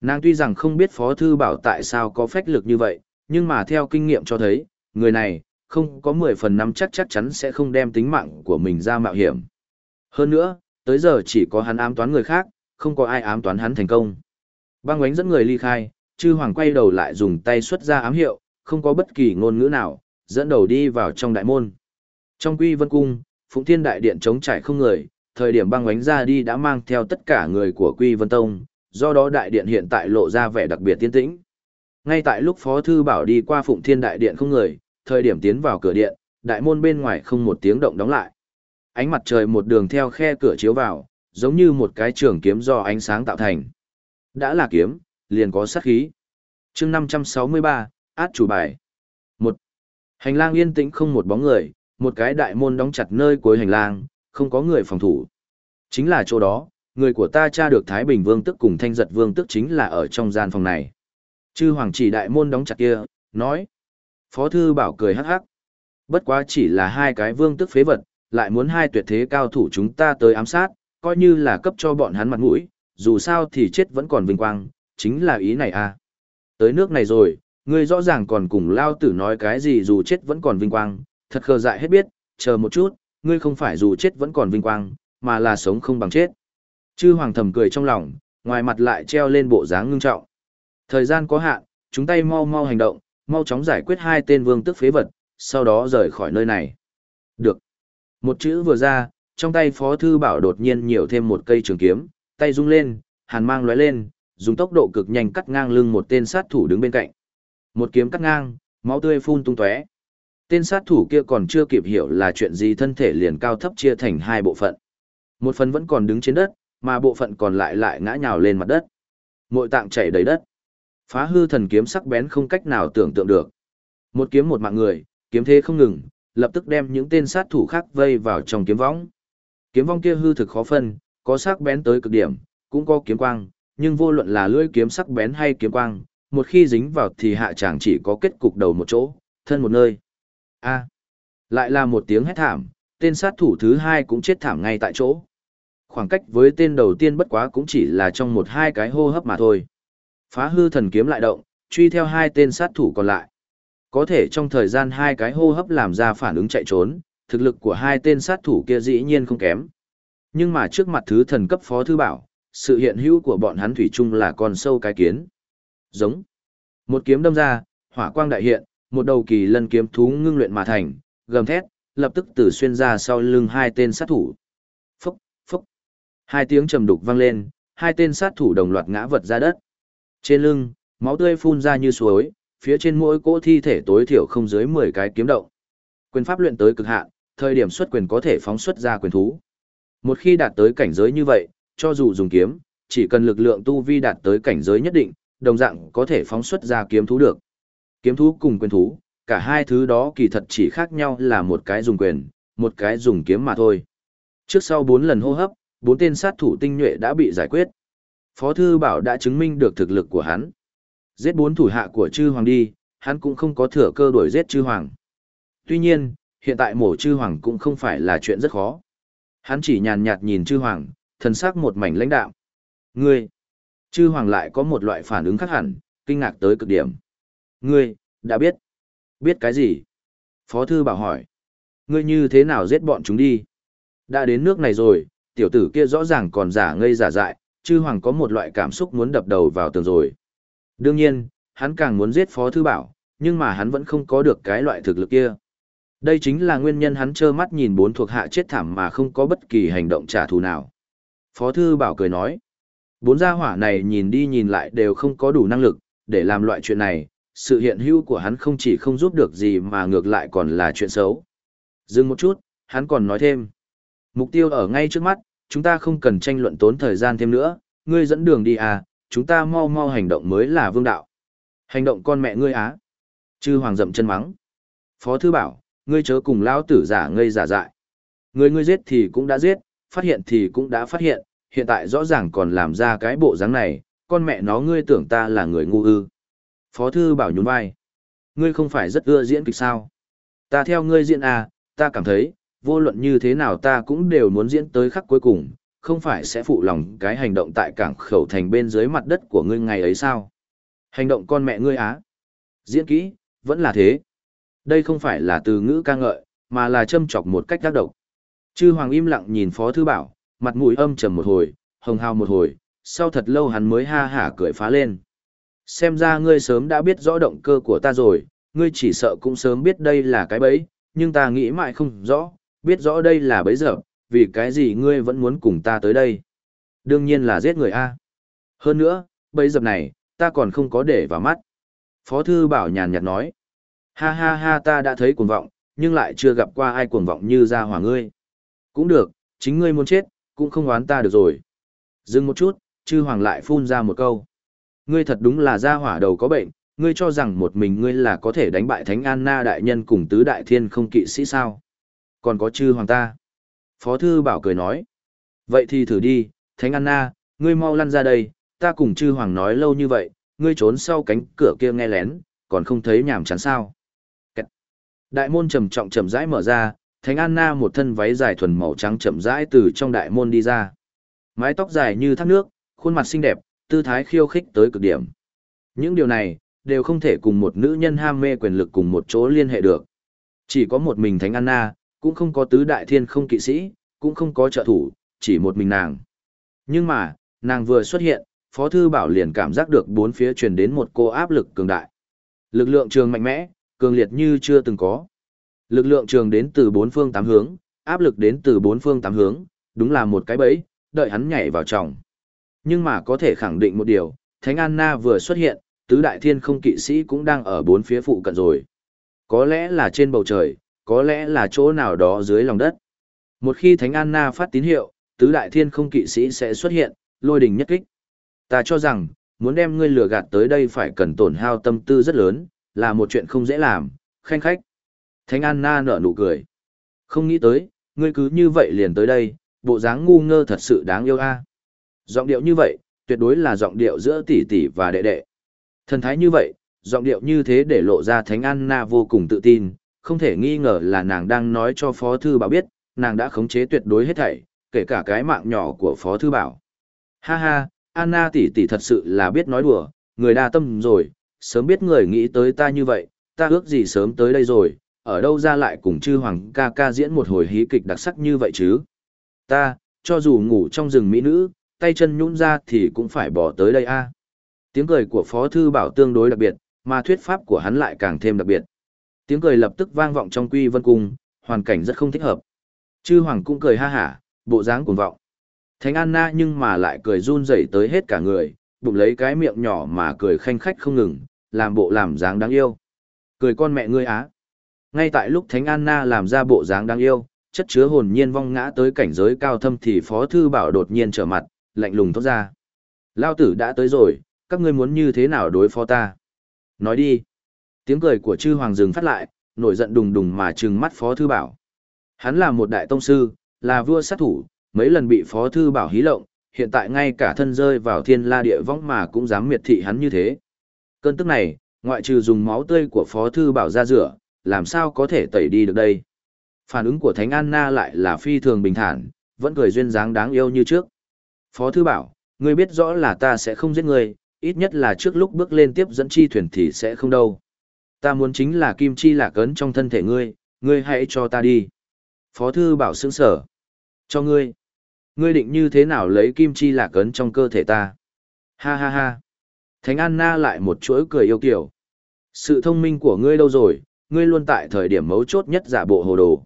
Nàng tuy rằng không biết Phó Thư Bảo tại sao có phách lực như vậy, nhưng mà theo kinh nghiệm cho thấy, người này, không có 10 phần năm chắc chắc chắn sẽ không đem tính mạng của mình ra mạo hiểm. Hơn nữa, tới giờ chỉ có hắn ám toán người khác, không có ai ám toán hắn thành công. Băng Oánh dẫn người ly khai, chư hoàng quay đầu lại dùng tay xuất ra ám hiệu, không có bất kỳ ngôn ngữ nào, dẫn đầu đi vào trong đại môn. Trong quy vân cung, Phụng Thiên Đại Điện chống trải không người, thời điểm băng oánh ra đi đã mang theo tất cả người của Quy Vân Tông, do đó Đại Điện hiện tại lộ ra vẻ đặc biệt tiên tĩnh. Ngay tại lúc Phó Thư Bảo đi qua Phụng Thiên Đại Điện không người, thời điểm tiến vào cửa điện, đại môn bên ngoài không một tiếng động đóng lại. Ánh mặt trời một đường theo khe cửa chiếu vào, giống như một cái trường kiếm do ánh sáng tạo thành. Đã là kiếm, liền có sát khí. chương 563, át chủ bài. một Hành lang yên tĩnh không một bóng người, một cái đại môn đóng chặt nơi cuối hành lang, không có người phòng thủ. Chính là chỗ đó, người của ta tra được Thái Bình Vương tức cùng Thanh Giật Vương tức chính là ở trong gian phòng này. Chư Hoàng chỉ đại môn đóng chặt kia, nói. Phó Thư Bảo cười hắc hắc. Bất quá chỉ là hai cái vương tức phế vật, lại muốn hai tuyệt thế cao thủ chúng ta tới ám sát, coi như là cấp cho bọn hắn mặt mũi, dù sao thì chết vẫn còn vinh quang, chính là ý này à. Tới nước này rồi, ngươi rõ ràng còn cùng lao tử nói cái gì dù chết vẫn còn vinh quang, thật khờ dại hết biết, chờ một chút, ngươi không phải dù chết vẫn còn vinh quang, mà là sống không bằng chết. Chư hoàng thầm cười trong lòng, ngoài mặt lại treo lên bộ dáng ngưng trọng. Thời gian có hạn, chúng tay mau mau hành động, mau chóng giải quyết hai tên vương tức phế vật, sau đó rời khỏi nơi này. Được. Một chữ vừa ra, trong tay Phó Thư Bảo đột nhiên nhiều thêm một cây trường kiếm, tay rung lên, hàn mang lóe lên, dùng tốc độ cực nhanh cắt ngang lưng một tên sát thủ đứng bên cạnh. Một kiếm cắt ngang, máu tươi phun tung tóe. Tên sát thủ kia còn chưa kịp hiểu là chuyện gì thân thể liền cao thấp chia thành hai bộ phận. Một phần vẫn còn đứng trên đất, mà bộ phận còn lại lại ngã nhào lên mặt đất. Mội tạng chảy đầy đất. Phá hư thần kiếm sắc bén không cách nào tưởng tượng được. Một kiếm một mạng người, kiếm thế không ngừng, lập tức đem những tên sát thủ khác vây vào trong kiếm võng. Kiếm vong kia hư thực khó phân, có sắc bén tới cực điểm, cũng có kiếm quang, nhưng vô luận là lưỡi kiếm sắc bén hay kiếm quang, một khi dính vào thì hạ chẳng chỉ có kết cục đầu một chỗ, thân một nơi. A. lại là một tiếng hét thảm, tên sát thủ thứ hai cũng chết thảm ngay tại chỗ. Khoảng cách với tên đầu tiên bất quá cũng chỉ là trong một hai cái hô hấp mà thôi. Phá hư thần kiếm lại động, truy theo hai tên sát thủ còn lại. Có thể trong thời gian hai cái hô hấp làm ra phản ứng chạy trốn, thực lực của hai tên sát thủ kia dĩ nhiên không kém. Nhưng mà trước mặt thứ thần cấp phó thư bảo, sự hiện hữu của bọn hắn thủy chung là con sâu cái kiến. Giống. Một kiếm đâm ra, hỏa quang đại hiện, một đầu kỳ lân kiếm thú ngưng luyện mà thành, gầm thét, lập tức tử xuyên ra sau lưng hai tên sát thủ. Phúc, phúc. Hai tiếng trầm đục vang lên, hai tên sát thủ đồng loạt ngã vật ra đất. Trên lưng, máu tươi phun ra như suối, phía trên mỗi cỗ thi thể tối thiểu không dưới 10 cái kiếm động. Quyền pháp luyện tới cực hạn, thời điểm xuất quyền có thể phóng xuất ra quyền thú. Một khi đạt tới cảnh giới như vậy, cho dù dùng kiếm, chỉ cần lực lượng tu vi đạt tới cảnh giới nhất định, đồng dạng có thể phóng xuất ra kiếm thú được. Kiếm thú cùng quyền thú, cả hai thứ đó kỳ thật chỉ khác nhau là một cái dùng quyền, một cái dùng kiếm mà thôi. Trước sau bốn lần hô hấp, bốn tên sát thủ tinh nhuệ đã bị giải quyết. Phó Thư Bảo đã chứng minh được thực lực của hắn. Giết bốn thủ hạ của chư hoàng đi, hắn cũng không có thừa cơ đuổi giết chư hoàng. Tuy nhiên, hiện tại mổ chư hoàng cũng không phải là chuyện rất khó. Hắn chỉ nhàn nhạt nhìn chư hoàng, thần sắc một mảnh lãnh đạo. Ngươi, chư hoàng lại có một loại phản ứng khác hẳn, kinh ngạc tới cực điểm. Ngươi, đã biết. Biết cái gì? Phó thư bảo hỏi. Ngươi như thế nào giết bọn chúng đi? Đã đến nước này rồi, tiểu tử kia rõ ràng còn giả ngây giả dại, chư hoàng có một loại cảm xúc muốn đập đầu vào tường rồi. Đương nhiên, hắn càng muốn giết Phó Thư Bảo, nhưng mà hắn vẫn không có được cái loại thực lực kia. Đây chính là nguyên nhân hắn trơ mắt nhìn bốn thuộc hạ chết thảm mà không có bất kỳ hành động trả thù nào. Phó Thư Bảo cười nói, bốn gia hỏa này nhìn đi nhìn lại đều không có đủ năng lực, để làm loại chuyện này, sự hiện hữu của hắn không chỉ không giúp được gì mà ngược lại còn là chuyện xấu. Dừng một chút, hắn còn nói thêm. Mục tiêu ở ngay trước mắt, chúng ta không cần tranh luận tốn thời gian thêm nữa, ngươi dẫn đường đi à, chúng ta mau mau hành động mới là vương đạo. Hành động con mẹ ngươi á. Chư hoàng dậm chân mắng. Phó thư bảo, ngươi chớ cùng lão tử giả ngây giả dại. Người ngươi giết thì cũng đã giết, phát hiện thì cũng đã phát hiện, hiện tại rõ ràng còn làm ra cái bộ dáng này, con mẹ nó ngươi tưởng ta là người ngu ư. Phó thư bảo nhún vai. Ngươi không phải rất ưa diễn kịch sao? Ta theo ngươi diễn à, ta cảm thấy, vô luận như thế nào ta cũng đều muốn diễn tới khắc cuối cùng, không phải sẽ phụ lòng cái hành động tại cảng khẩu thành bên dưới mặt đất của ngươi ngày ấy sao? Hành động con mẹ ngươi á. Diễn kỹ, vẫn là thế. Đây không phải là từ ngữ ca ngợi, mà là châm chọc một cách tác động. Chư Hoàng im lặng nhìn Phó Thư Bảo, mặt mũi âm trầm một hồi, hồng hào một hồi, sau thật lâu hắn mới ha hả cười phá lên. Xem ra ngươi sớm đã biết rõ động cơ của ta rồi, ngươi chỉ sợ cũng sớm biết đây là cái bẫy, nhưng ta nghĩ mãi không rõ, biết rõ đây là bấy giờ, vì cái gì ngươi vẫn muốn cùng ta tới đây. Đương nhiên là giết người A. Hơn nữa, bấy dập này, ta còn không có để vào mắt. Phó thư bảo nhàn nhạt nói. Ha ha ha ta đã thấy cuồng vọng, nhưng lại chưa gặp qua ai cuồng vọng như ra hỏa ngươi. Cũng được, chính ngươi muốn chết, cũng không oán ta được rồi. Dừng một chút, chư hoàng lại phun ra một câu. Ngươi thật đúng là ra hỏa đầu có bệnh, ngươi cho rằng một mình ngươi là có thể đánh bại Thánh Anna đại nhân cùng tứ đại thiên không kỵ sĩ sao. Còn có chư hoàng ta. Phó thư bảo cười nói. Vậy thì thử đi, Thánh Anna, ngươi mau lăn ra đây, ta cùng chư hoàng nói lâu như vậy, ngươi trốn sau cánh cửa kia nghe lén, còn không thấy nhảm chán sao. Đại môn trầm trọng chậm rãi mở ra, Thánh Anna một thân váy dài thuần màu trắng chậm rãi từ trong đại môn đi ra. Mái tóc dài như thác nước, khuôn mặt xinh đẹp, tư thái khiêu khích tới cực điểm. Những điều này, đều không thể cùng một nữ nhân ham mê quyền lực cùng một chỗ liên hệ được. Chỉ có một mình Thánh Anna, cũng không có tứ đại thiên không kỵ sĩ, cũng không có trợ thủ, chỉ một mình nàng. Nhưng mà, nàng vừa xuất hiện, Phó Thư Bảo liền cảm giác được bốn phía truyền đến một cô áp lực cường đại. Lực lượng trường mạnh mẽ, cường liệt như chưa từng có. Lực lượng trường đến từ bốn phương tám hướng, áp lực đến từ bốn phương tám hướng, đúng là một cái bẫy, đợi hắn nhảy vào trong. Nhưng mà có thể khẳng định một điều, Thánh Anna vừa xuất hiện, tứ đại thiên không kỵ sĩ cũng đang ở bốn phía phụ cận rồi. Có lẽ là trên bầu trời, có lẽ là chỗ nào đó dưới lòng đất. Một khi Thánh Anna phát tín hiệu, tứ đại thiên không kỵ sĩ sẽ xuất hiện, lôi đình nhất kích. Ta cho rằng, muốn đem ngươi lừa gạt tới đây phải cần tổn hao tâm tư rất lớn, là một chuyện không dễ làm, khanh khách. Thánh Anna nở nụ cười. Không nghĩ tới, ngươi cứ như vậy liền tới đây, bộ dáng ngu ngơ thật sự đáng yêu a. Giọng điệu như vậy, tuyệt đối là giọng điệu giữa tỷ tỷ và đệ đệ. Thần thái như vậy, giọng điệu như thế để lộ ra Thánh Anna vô cùng tự tin, không thể nghi ngờ là nàng đang nói cho Phó Thư Bảo biết, nàng đã khống chế tuyệt đối hết thảy, kể cả cái mạng nhỏ của Phó Thư Bảo. Ha ha, Anna tỷ tỷ thật sự là biết nói đùa, người đa tâm rồi, sớm biết người nghĩ tới ta như vậy, ta ước gì sớm tới đây rồi, ở đâu ra lại cùng chư hoàng ca ca diễn một hồi hí kịch đặc sắc như vậy chứ. Ta, cho dù ngủ trong rừng mỹ nữ, tay chân nhũn ra thì cũng phải bỏ tới đây a. Tiếng cười của Phó Thư Bảo tương đối đặc biệt, mà thuyết pháp của hắn lại càng thêm đặc biệt. Tiếng cười lập tức vang vọng trong quy vân cung, hoàn cảnh rất không thích hợp. Chư hoàng cũng cười ha hả, bộ dáng cuồng vọng. Thánh Anna nhưng mà lại cười run rẩy tới hết cả người, bụng lấy cái miệng nhỏ mà cười khanh khách không ngừng, làm bộ làm dáng đáng yêu. Cười con mẹ ngươi á. Ngay tại lúc Thánh Anna làm ra bộ dáng đáng yêu, chất chứa hồn nhiên vong ngã tới cảnh giới cao thâm thì Phó Thư Bảo đột nhiên trở mặt, lạnh lùng thốt ra. Lao tử đã tới rồi, các ngươi muốn như thế nào đối phó ta? Nói đi. Tiếng cười của chư hoàng dừng phát lại, nổi giận đùng đùng mà trừng mắt Phó Thư Bảo. Hắn là một đại tông sư, là vua sát thủ, mấy lần bị Phó Thư Bảo hí lộng, hiện tại ngay cả thân rơi vào thiên la địa vong mà cũng dám miệt thị hắn như thế. Cơn tức này, ngoại trừ dùng máu tươi của Phó Thư Bảo ra rửa, làm sao có thể tẩy đi được đây? Phản ứng của Thánh Anna lại là phi thường bình thản, vẫn cười duyên dáng đáng yêu như trước. Phó Thư Bảo, ngươi biết rõ là ta sẽ không giết ngươi, ít nhất là trước lúc bước lên tiếp dẫn chi thuyền thì sẽ không đâu. Ta muốn chính là kim chi lạc ấn trong thân thể ngươi, ngươi hãy cho ta đi. Phó Thư Bảo sững sở. Cho ngươi. Ngươi định như thế nào lấy kim chi lạc ấn trong cơ thể ta? Ha ha ha. Thánh Anna lại một chuỗi cười yêu kiểu. Sự thông minh của ngươi đâu rồi, ngươi luôn tại thời điểm mấu chốt nhất giả bộ hồ đồ.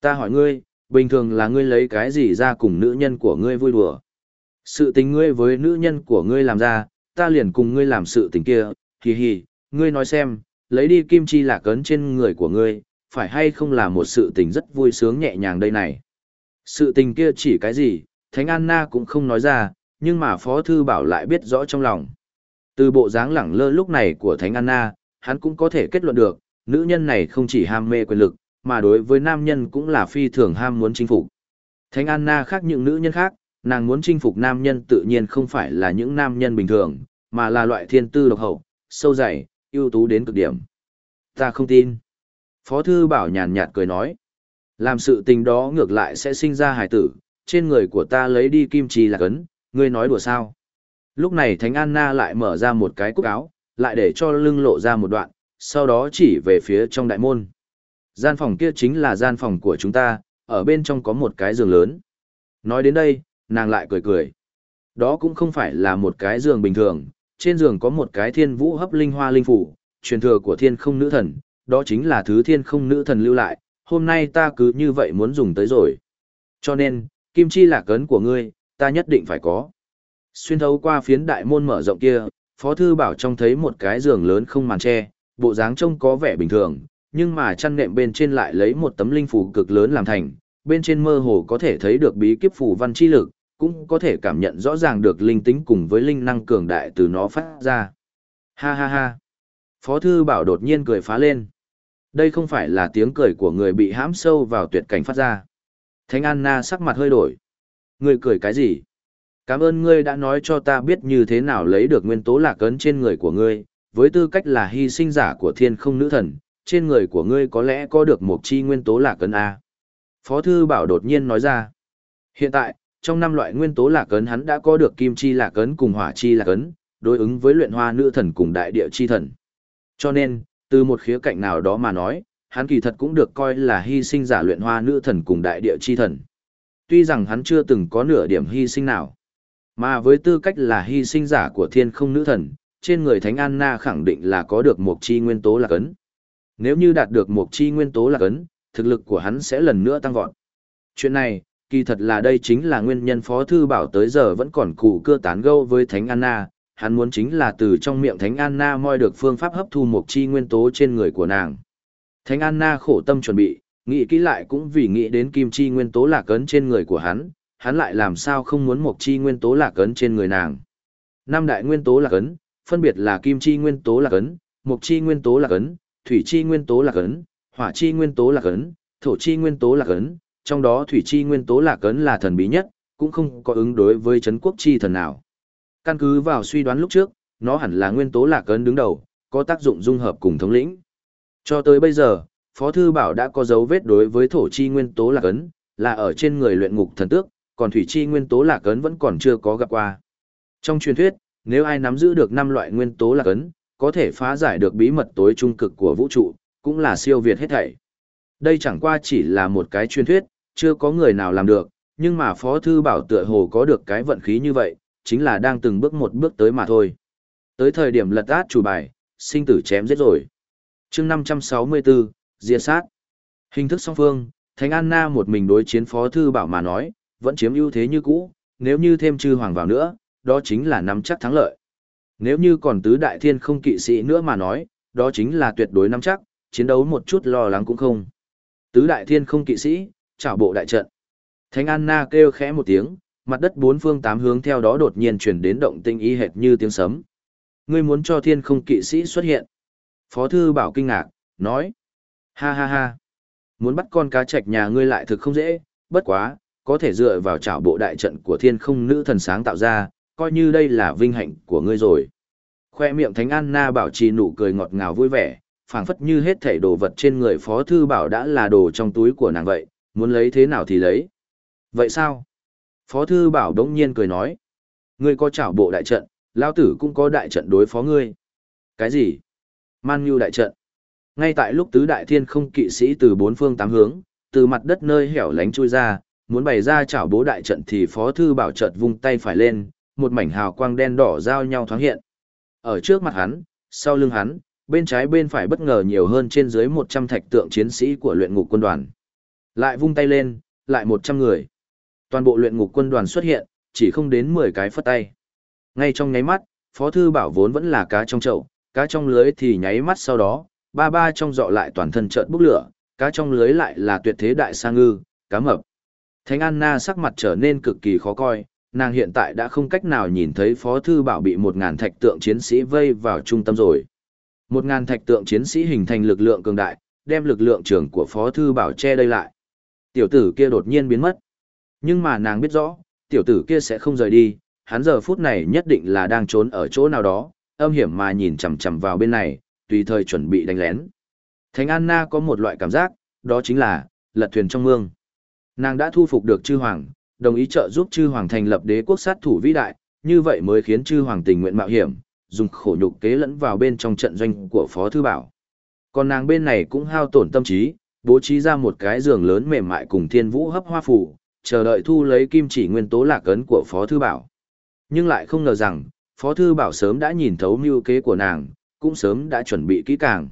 Ta hỏi ngươi, bình thường là ngươi lấy cái gì ra cùng nữ nhân của ngươi vui đùa? Sự tình ngươi với nữ nhân của ngươi làm ra, ta liền cùng ngươi làm sự tình kia, hì hì, ngươi nói xem, lấy đi kim chi lạc ấn trên người của ngươi, phải hay không là một sự tình rất vui sướng nhẹ nhàng đây này. Sự tình kia chỉ cái gì, Thánh Anna cũng không nói ra, nhưng mà Phó Thư Bảo lại biết rõ trong lòng. Từ bộ dáng lẳng lơ lúc này của Thánh Anna, hắn cũng có thể kết luận được, nữ nhân này không chỉ ham mê quyền lực, mà đối với nam nhân cũng là phi thường ham muốn chinh phục. Thánh Anna khác những nữ nhân khác, nàng muốn chinh phục nam nhân tự nhiên không phải là những nam nhân bình thường, mà là loại thiên tư độc hậu, sâu dày, ưu tú đến cực điểm. Ta không tin. Phó thư bảo nhàn nhạt cười nói. Làm sự tình đó ngược lại sẽ sinh ra hài tử, trên người của ta lấy đi kim trì là cấn, ngươi nói đùa sao. Lúc này Thánh Anna lại mở ra một cái cúc áo, lại để cho lưng lộ ra một đoạn, sau đó chỉ về phía trong đại môn. Gian phòng kia chính là gian phòng của chúng ta, ở bên trong có một cái giường lớn. Nói đến đây, nàng lại cười cười. Đó cũng không phải là một cái giường bình thường, trên giường có một cái thiên vũ hấp linh hoa linh phủ, truyền thừa của thiên không nữ thần, đó chính là thứ thiên không nữ thần lưu lại, hôm nay ta cứ như vậy muốn dùng tới rồi. Cho nên, kim chi là cấn của ngươi, ta nhất định phải có. Xuyên thấu qua phiến đại môn mở rộng kia, Phó Thư Bảo trông thấy một cái giường lớn không màn che, bộ dáng trông có vẻ bình thường, nhưng mà chăn nệm bên trên lại lấy một tấm linh phủ cực lớn làm thành, bên trên mơ hồ có thể thấy được bí kíp phủ văn chi lực, cũng có thể cảm nhận rõ ràng được linh tính cùng với linh năng cường đại từ nó phát ra. Ha ha ha. Phó Thư Bảo đột nhiên cười phá lên. Đây không phải là tiếng cười của người bị hãm sâu vào tuyệt cảnh phát ra. Thánh Anna sắc mặt hơi đổi. Người cười cái gì? Cảm ơn ngươi đã nói cho ta biết như thế nào lấy được nguyên tố lạc ấn trên người của ngươi, với tư cách là hy sinh giả của thiên không nữ thần, trên người của ngươi có lẽ có được một chi nguyên tố lạc ấn A. Phó Thư Bảo đột nhiên nói ra. Hiện tại, trong năm loại nguyên tố lạc ấn hắn đã có được kim chi lạc ấn cùng hỏa chi lạc ấn, đối ứng với luyện hoa nữ thần cùng đại địa chi thần. Cho nên, từ một khía cạnh nào đó mà nói, hắn kỳ thật cũng được coi là hy sinh giả luyện hoa nữ thần cùng đại địa chi thần. Tuy rằng hắn chưa từng có nửa điểm hy sinh nào, mà với tư cách là hy sinh giả của thiên không nữ thần, trên người Thánh Anna khẳng định là có được một chi nguyên tố lạc ấn. Nếu như đạt được một chi nguyên tố lạc ấn, thực lực của hắn sẽ lần nữa tăng vọt. Chuyện này, kỳ thật là đây chính là nguyên nhân Phó Thư Bảo tới giờ vẫn còn cụ cưa tán gâu với Thánh Anna, hắn muốn chính là từ trong miệng Thánh Anna moi được phương pháp hấp thu một chi nguyên tố trên người của nàng. Thánh Anna khổ tâm chuẩn bị, nghĩ kỹ lại cũng vì nghĩ đến kim chi nguyên tố lạc ấn trên người của hắn, hắn lại làm sao không muốn một chi nguyên tố lạc ấn trên người nàng. Năm đại nguyên tố lạc ấn, phân biệt là kim chi nguyên tố lạc ấn, mộc chi nguyên tố lạc ấn, thủy chi nguyên tố lạc ấn, hỏa chi nguyên tố lạc ấn, thổ chi nguyên tố lạc ấn, trong đó thủy chi nguyên tố lạc ấn là thần bí nhất, cũng không có ứng đối với chấn quốc chi thần nào. Căn cứ vào suy đoán lúc trước, nó hẳn là nguyên tố lạc ấn đứng đầu, có tác dụng dung hợp cùng thống lĩnh. Cho tới bây giờ, Phó Thư Bảo đã có dấu vết đối với thổ chi nguyên tố lạc ấn, là ở trên người luyện ngục thần tước, còn thủy chi nguyên tố lạc ấn vẫn còn chưa có gặp qua. Trong truyền thuyết, nếu ai nắm giữ được năm loại nguyên tố lạc ấn, có thể phá giải được bí mật tối trung cực của vũ trụ, cũng là siêu việt hết thảy. Đây chẳng qua chỉ là một cái truyền thuyết, chưa có người nào làm được, nhưng mà Phó Thư Bảo tựa hồ có được cái vận khí như vậy, chính là đang từng bước một bước tới mà thôi. Tới thời điểm lật át chủ bài, sinh tử chém giết rồi. chương 564, diệt sát. Hình thức song phương, Thánh Anna một mình đối chiến Phó Thư Bảo mà nói, vẫn chiếm ưu thế như cũ, nếu như thêm chư hoàng vào nữa, đó chính là nắm chắc thắng lợi. Nếu như còn tứ đại thiên không kỵ sĩ nữa mà nói, đó chính là tuyệt đối nắm chắc, chiến đấu một chút lo lắng cũng không. Tứ đại thiên không kỵ sĩ, Chảo bộ đại trận. Thánh Anna kêu khẽ một tiếng, mặt đất bốn phương tám hướng theo đó đột nhiên chuyển đến động tinh y hệt như tiếng sấm. Ngươi muốn cho thiên không kỵ sĩ xuất hiện. Phó thư bảo kinh ngạc, nói. Ha ha ha. Muốn bắt con cá chạch nhà ngươi lại thực không dễ, bất quá, có thể dựa vào trảo bộ đại trận của thiên không nữ thần sáng tạo ra, coi như đây là vinh hạnh của ngươi rồi. Khoe miệng Thánh Anna bảo trì nụ cười ngọt ngào vui vẻ, phảng phất như hết thảy đồ vật trên người Phó Thư Bảo đã là đồ trong túi của nàng vậy, muốn lấy thế nào thì lấy. Vậy sao? Phó Thư Bảo đống nhiên cười nói. Ngươi có trảo bộ đại trận, lao tử cũng có đại trận đối phó ngươi. Cái gì? Man Nhu đại trận. Ngay tại lúc tứ đại thiên không kỵ sĩ từ bốn phương tám hướng, từ mặt đất nơi hẻo lánh chui ra, muốn bày ra chảo bố đại trận thì Phó Thư Bảo chợt vung tay phải lên, một mảnh hào quang đen đỏ giao nhau thoáng hiện. Ở trước mặt hắn, sau lưng hắn, bên trái bên phải bất ngờ nhiều hơn trên dưới 100 thạch tượng chiến sĩ của luyện ngục quân đoàn. Lại vung tay lên, lại 100 người. Toàn bộ luyện ngục quân đoàn xuất hiện, chỉ không đến 10 cái phất tay. Ngay trong nháy mắt, Phó Thư Bảo vốn vẫn là cá trong chậu, cá trong lưới thì nháy mắt sau đó, ba ba trong dọ lại toàn thân trợn bốc lửa, cá trong lưới lại là tuyệt thế đại sa ngư, cá mập. Thánh Anna sắc mặt trở nên cực kỳ khó coi, nàng hiện tại đã không cách nào nhìn thấy Phó Thư Bảo bị một ngàn thạch tượng chiến sĩ vây vào trung tâm rồi. Một ngàn thạch tượng chiến sĩ hình thành lực lượng cường đại, đem lực lượng trưởng của Phó Thư Bảo che đây lại. Tiểu tử kia đột nhiên biến mất. Nhưng mà nàng biết rõ, tiểu tử kia sẽ không rời đi, hắn giờ phút này nhất định là đang trốn ở chỗ nào đó, âm hiểm mà nhìn chằm chằm vào bên này, tùy thời chuẩn bị đánh lén. Thánh Anna có một loại cảm giác, đó chính là, lật thuyền trong mương. Nàng đã thu phục được chư hoàng, đồng ý trợ giúp chư hoàng thành lập đế quốc sát thủ vĩ đại, như vậy mới khiến chư hoàng tình nguyện mạo hiểm, dùng khổ nhục kế lẫn vào bên trong trận doanh của Phó Thư Bảo. Còn nàng bên này cũng hao tổn tâm trí, bố trí ra một cái giường lớn mềm mại cùng thiên vũ hấp hoa phủ, chờ đợi thu lấy kim chỉ nguyên tố lạc ấn của Phó Thư Bảo. Nhưng lại không ngờ rằng, Phó Thư Bảo sớm đã nhìn thấu mưu kế của nàng, cũng sớm đã chuẩn bị kỹ càng.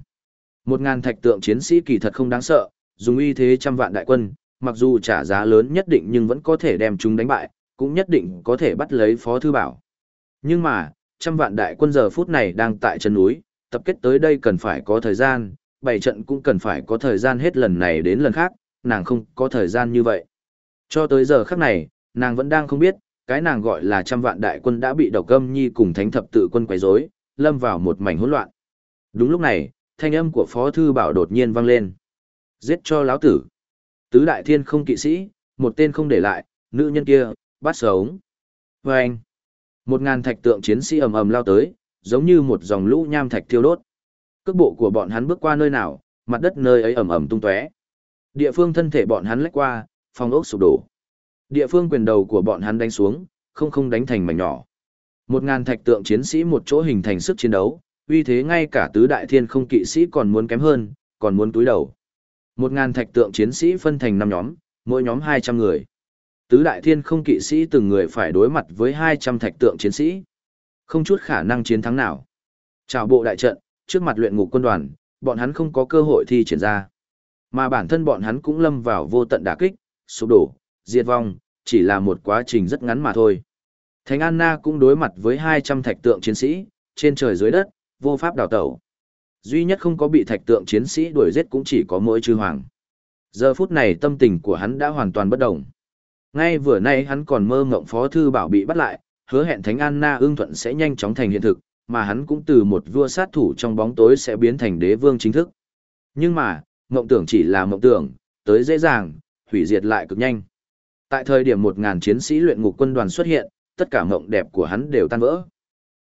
Một ngàn thạch tượng chiến sĩ kỳ thật không đáng sợ, dùng uy thế trăm vạn đại quân, mặc dù trả giá lớn nhất định nhưng vẫn có thể đem chúng đánh bại, cũng nhất định có thể bắt lấy Phó Thư Bảo. Nhưng mà, trăm vạn đại quân giờ phút này đang tại chân núi, tập kết tới đây cần phải có thời gian, bảy trận cũng cần phải có thời gian hết lần này đến lần khác, nàng không có thời gian như vậy. Cho tới giờ khắc này, nàng vẫn đang không biết, cái nàng gọi là trăm vạn đại quân đã bị độc âm nhi cùng thánh thập tự quân quấy rối, lâm vào một mảnh hỗn loạn. Đúng lúc này, thanh âm của Phó Thư Bảo đột nhiên vang lên. Giết cho lão tử. Tứ đại thiên không kỵ sĩ, một tên không để lại, nữ nhân kia, bắt sống. Và anh, một ngàn thạch tượng chiến sĩ ầm ầm lao tới, giống như một dòng lũ nham thạch thiêu đốt. Cước bộ của bọn hắn bước qua nơi nào, mặt đất nơi ấy ầm ầm tung tóe. Địa phương thân thể bọn hắn lách qua, phong ốc sụp đổ. Địa phương quyền đầu của bọn hắn đánh xuống, không không đánh thành mảnh nhỏ. Một ngàn thạch tượng chiến sĩ một chỗ hình thành sức chiến đấu, uy thế ngay cả tứ đại thiên không kỵ sĩ còn muốn kém hơn, còn muốn túi đầu. Một ngàn thạch tượng chiến sĩ phân thành năm nhóm, mỗi nhóm hai trăm người. Tứ đại thiên không kỵ sĩ từng người phải đối mặt với hai trăm thạch tượng chiến sĩ. Không chút khả năng chiến thắng nào. Chào bộ đại trận, trước mặt luyện ngục quân đoàn, bọn hắn không có cơ hội thi triển ra. Mà bản thân bọn hắn cũng lâm vào vô tận đả kích, sụp đổ, diệt vong, chỉ là một quá trình rất ngắn mà thôi. Thánh Anna cũng đối mặt với 200 thạch tượng chiến sĩ, trên trời dưới đất, vô pháp đào tẩu. Duy nhất không có bị thạch tượng chiến sĩ đuổi giết cũng chỉ có mỗi chư hoàng. Giờ phút này tâm tình của hắn đã hoàn toàn bất động. Ngay vừa nay hắn còn mơ ngộng phó thư bảo bị bắt lại, hứa hẹn Thánh Anna ương thuận sẽ nhanh chóng thành hiện thực, mà hắn cũng từ một vua sát thủ trong bóng tối sẽ biến thành đế vương chính thức. Nhưng mà, mộng tưởng chỉ là mộng tưởng, tới dễ dàng, hủy diệt lại cực nhanh. Tại thời điểm 1000 chiến sĩ luyện ngục quân đoàn xuất hiện, tất cả mộng đẹp của hắn đều tan vỡ.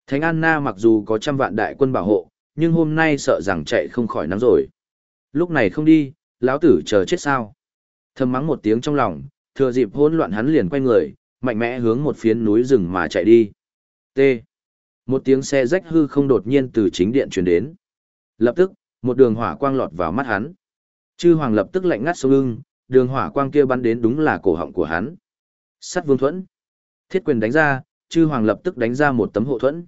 Thánh Anna mặc dù có trăm vạn đại quân bảo hộ, nhưng hôm nay sợ rằng chạy không khỏi nắng rồi. Lúc này không đi, lão tử chờ chết sao? Thầm mắng một tiếng trong lòng, thừa dịp hỗn loạn hắn liền quay người, mạnh mẽ hướng một phiến núi rừng mà chạy đi. T. Một tiếng xe rách hư không đột nhiên từ chính điện truyền đến. Lập tức, một đường hỏa quang lọt vào mắt hắn. Chư hoàng lập tức lạnh ngắt sống lưng, đường hỏa quang kia bắn đến đúng là cổ họng của hắn. Sắt vương thuẫn. Thiết quyền đánh ra, chư hoàng lập tức đánh ra một tấm hộ thuẫn.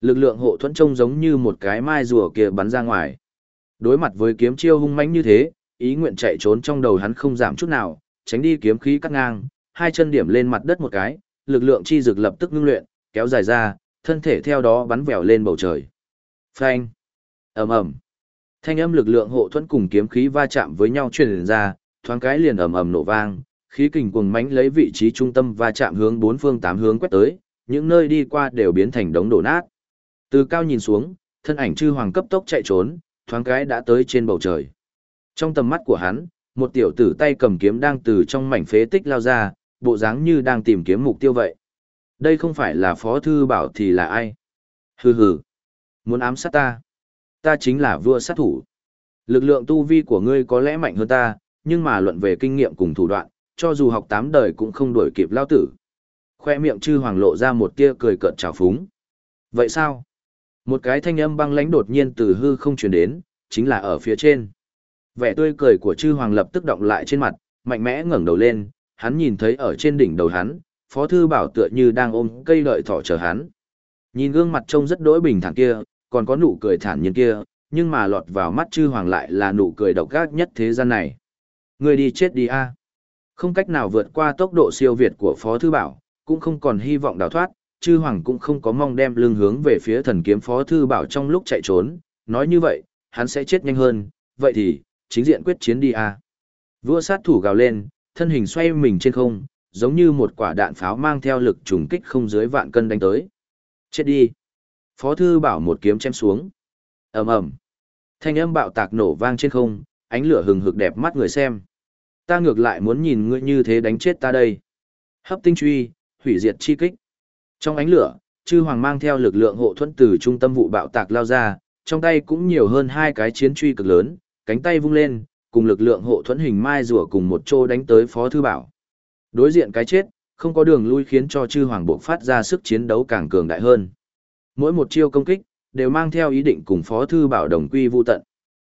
Lực lượng hộ thuẫn trông giống như một cái mai rùa kia bắn ra ngoài. Đối mặt với kiếm chiêu hung mãnh như thế, ý nguyện chạy trốn trong đầu hắn không giảm chút nào, tránh đi kiếm khí cắt ngang, hai chân điểm lên mặt đất một cái, lực lượng chi dược lập tức ngưng luyện, kéo dài ra, thân thể theo đó bắn vèo lên bầu trời. Phanh! ầm ầm Thanh âm lực lượng hộ thuẫn cùng kiếm khí va chạm với nhau truyền ra, thoáng cái liền ầm ầm nổ vang, khí kình cuồng mãnh lấy vị trí trung tâm va chạm hướng bốn phương tám hướng quét tới, những nơi đi qua đều biến thành đống đổ nát. Từ cao nhìn xuống, thân ảnh chư hoàng cấp tốc chạy trốn, thoáng cái đã tới trên bầu trời. Trong tầm mắt của hắn, một tiểu tử tay cầm kiếm đang từ trong mảnh phế tích lao ra, bộ dáng như đang tìm kiếm mục tiêu vậy. Đây không phải là phó thư bảo thì là ai? Hừ hừ. Muốn ám sát ta? Ta chính là vua sát thủ. Lực lượng tu vi của ngươi có lẽ mạnh hơn ta, nhưng mà luận về kinh nghiệm cùng thủ đoạn, cho dù học tám đời cũng không đuổi kịp lao tử. Khoe miệng chư hoàng lộ ra một tia cười cợt trào phúng. Vậy sao? Một cái thanh âm băng lãnh đột nhiên từ hư không truyền đến, chính là ở phía trên. Vẻ tươi cười của chư hoàng lập tức động lại trên mặt, mạnh mẽ ngẩng đầu lên, hắn nhìn thấy ở trên đỉnh đầu hắn, Phó Thư Bảo tựa như đang ôm cây lợi thỏ chờ hắn. Nhìn gương mặt trông rất đỗi bình thản kia, còn có nụ cười thản nhiên kia, nhưng mà lọt vào mắt chư hoàng lại là nụ cười độc ác nhất thế gian này. Người đi chết đi a Không cách nào vượt qua tốc độ siêu việt của Phó Thư Bảo, cũng không còn hy vọng đào thoát, chư hoàng cũng không có mong đem lưng hướng về phía thần kiếm phó thư bảo trong lúc chạy trốn, nói như vậy, hắn sẽ chết nhanh hơn, vậy thì, chính diện quyết chiến đi à. Vua sát thủ gào lên, thân hình xoay mình trên không, giống như một quả đạn pháo mang theo lực trùng kích không dưới vạn cân đánh tới. Chết đi. Phó thư bảo một kiếm chém xuống. ầm ầm Thanh âm bạo tạc nổ vang trên không, ánh lửa hừng hực đẹp mắt người xem. Ta ngược lại muốn nhìn ngươi như thế đánh chết ta đây. Hấp tinh truy, hủy diệt chi kích. Trong ánh lửa, chư hoàng mang theo lực lượng hộ thuẫn từ trung tâm vụ bạo tạc lao ra, trong tay cũng nhiều hơn hai cái chiến truy cực lớn, cánh tay vung lên, cùng lực lượng hộ thuẫn hình mai rùa cùng một chỗ đánh tới Phó Thư Bảo. Đối diện cái chết, không có đường lui khiến cho chư hoàng buộc phát ra sức chiến đấu càng cường đại hơn. Mỗi một chiêu công kích, đều mang theo ý định cùng Phó Thư Bảo đồng quy vô tận.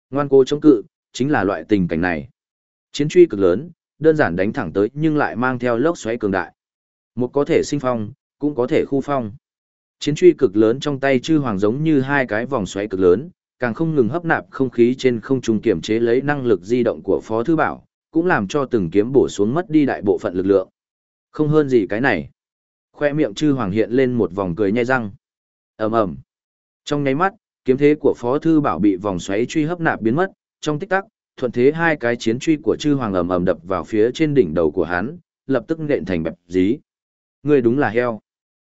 Ngoan cố chống cự, chính là loại tình cảnh này. Chiến truy cực lớn, đơn giản đánh thẳng tới nhưng lại mang theo lốc xoáy cường đại. Một có thể sinh phong, cũng có thể khu phong. Chiến truy cực lớn trong tay chư hoàng giống như hai cái vòng xoáy cực lớn, càng không ngừng hấp nạp không khí trên không trung kiểm chế lấy năng lực di động của Phó Thư Bảo, cũng làm cho từng kiếm bổ xuống mất đi đại bộ phận lực lượng. Không hơn gì cái này. Khoe miệng chư hoàng hiện lên một vòng cười nhai răng. ầm ầm Trong nháy mắt, kiếm thế của Phó Thư Bảo bị vòng xoáy truy hấp nạp biến mất, trong tích tắc, thuận thế hai cái chiến truy của chư hoàng ầm ầm đập vào phía trên đỉnh đầu của hắn, lập tức nện thành bẹp dí. Người đúng là heo.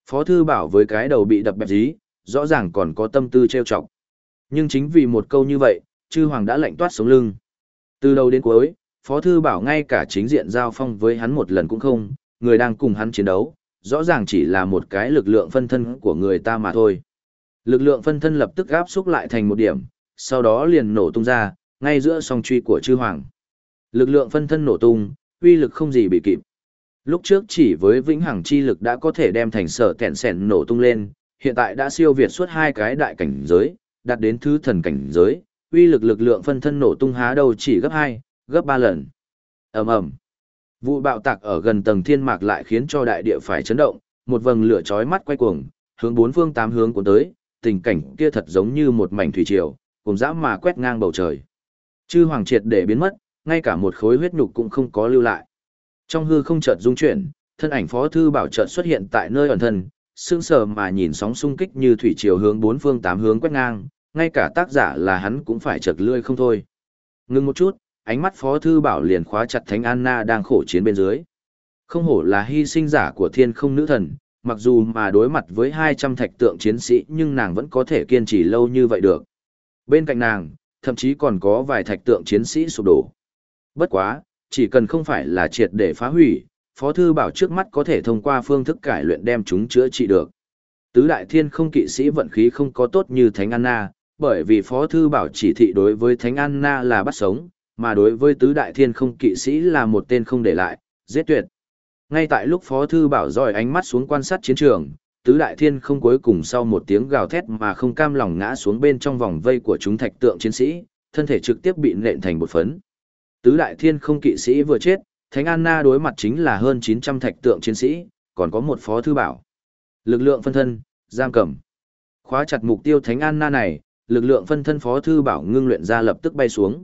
Phó Thư Bảo với cái đầu bị đập bẹp dí, rõ ràng còn có tâm tư trêu chọc. Nhưng chính vì một câu như vậy, chư hoàng đã lạnh toát sống lưng. Từ đầu đến cuối, Phó Thư Bảo ngay cả chính diện giao phong với hắn một lần cũng không, người đang cùng hắn chiến đấu, rõ ràng chỉ là một cái lực lượng phân thân của người ta mà thôi. Lực lượng phân thân lập tức gáp xúc lại thành một điểm, sau đó liền nổ tung ra, ngay giữa song truy của chư hoàng. Lực lượng phân thân nổ tung, uy lực không gì bị kịp. Lúc trước chỉ với vĩnh hằng chi lực đã có thể đem thành sở kẹn sẻn nổ tung lên, hiện tại đã siêu việt suốt hai cái đại cảnh giới, đạt đến thứ thần cảnh giới, uy lực lực lượng phân thân nổ tung há đầu chỉ gấp 2, gấp 3 lần. ầm ầm Vụ bạo tạc ở gần tầng thiên mạc lại khiến cho đại địa phải chấn động, một vầng lửa chói mắt quay cuồng, hướng bốn phương tám hướng cuốn tới, tình cảnh kia thật giống như một mảnh thủy triều, cùng dã mà quét ngang bầu trời. Chư hoàng triệt để biến mất, ngay cả một khối huyết nhục cũng không có lưu lại. Trong hư không chợt dung chuyển, thân ảnh phó thư bảo chợt xuất hiện tại nơi ẩn thân, sương sờ mà nhìn sóng xung kích như thủy triều hướng bốn phương tám hướng quét ngang, ngay cả tác giả là hắn cũng phải chật lươi không thôi. Ngưng một chút, ánh mắt phó thư bảo liền khóa chặt Thánh Anna đang khổ chiến bên dưới. Không hổ là hy sinh giả của thiên không nữ thần, mặc dù mà đối mặt với 200 thạch tượng chiến sĩ nhưng nàng vẫn có thể kiên trì lâu như vậy được. Bên cạnh nàng, thậm chí còn có vài thạch tượng chiến sĩ sụp đổ. Bất quá, chỉ cần không phải là triệt để phá hủy, Phó Thư Bảo trước mắt có thể thông qua phương thức cải luyện đem chúng chữa trị được. Tứ Đại Thiên không kỵ sĩ vận khí không có tốt như Thánh Anna, bởi vì Phó Thư Bảo chỉ thị đối với Thánh Anna là bắt sống, mà đối với Tứ Đại Thiên không kỵ sĩ là một tên không để lại, giết tuyệt. Ngay tại lúc Phó Thư Bảo dòi ánh mắt xuống quan sát chiến trường, Tứ Đại Thiên không cuối cùng sau một tiếng gào thét mà không cam lòng ngã xuống bên trong vòng vây của chúng thạch tượng chiến sĩ, thân thể trực tiếp bị nện thành một phấn. Tứ Đại Thiên không kỵ sĩ vừa chết, Thánh Anna đối mặt chính là hơn 900 thạch tượng chiến sĩ, còn có một Phó Thư Bảo. Lực lượng phân thân, giam cầm. Khóa chặt mục tiêu Thánh Anna này, lực lượng phân thân Phó Thư Bảo ngưng luyện ra lập tức bay xuống.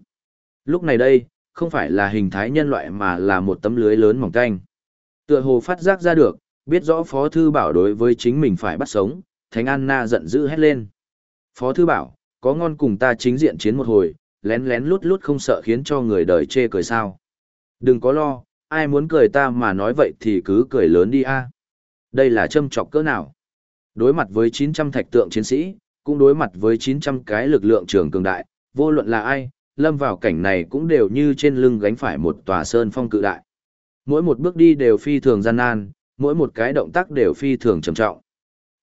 Lúc này đây, không phải là hình thái nhân loại mà là một tấm lưới lớn mỏng canh. Tựa hồ phát giác ra được, biết rõ Phó Thư Bảo đối với chính mình phải bắt sống, Thánh Anna giận dữ hét lên. Phó Thư Bảo, có ngon cùng ta chính diện chiến một hồi, lén lén lút lút không sợ khiến cho người đời chê cười sao. Đừng có lo, ai muốn cười ta mà nói vậy thì cứ cười lớn đi a. Đây là châm chọc cỡ nào? Đối mặt với 900 thạch tượng chiến sĩ, cũng đối mặt với 900 cái lực lượng trường cường đại, vô luận là ai, lâm vào cảnh này cũng đều như trên lưng gánh phải một tòa sơn phong cự đại. Mỗi một bước đi đều phi thường gian nan, mỗi một cái động tác đều phi thường trầm trọng.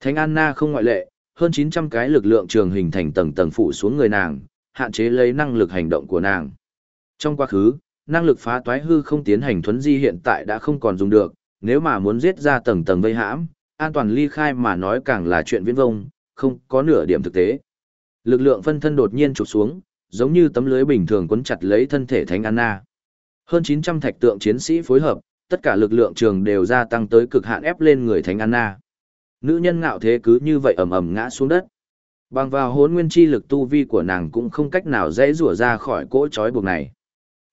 Thánh Anna không ngoại lệ, hơn 900 cái lực lượng trường hình thành tầng tầng phủ xuống người nàng, hạn chế lấy năng lực hành động của nàng. Trong quá khứ, năng lực phá toái hư không tiến hành thuấn di hiện tại đã không còn dùng được, nếu mà muốn giết ra tầng tầng vây hãm, an toàn ly khai mà nói càng là chuyện viễn vông, không có nửa điểm thực tế. Lực lượng phân thân đột nhiên chụp xuống, giống như tấm lưới bình thường quấn chặt lấy thân thể Thánh Anna. Hơn 900 thạch tượng chiến sĩ phối hợp, tất cả lực lượng trường đều gia tăng tới cực hạn ép lên người Thánh Anna. Nữ nhân ngạo thế cứ như vậy ầm ầm ngã xuống đất. Bằng vào hốn nguyên chi lực tu vi của nàng cũng không cách nào dễ rủa ra khỏi cỗ trói buộc này.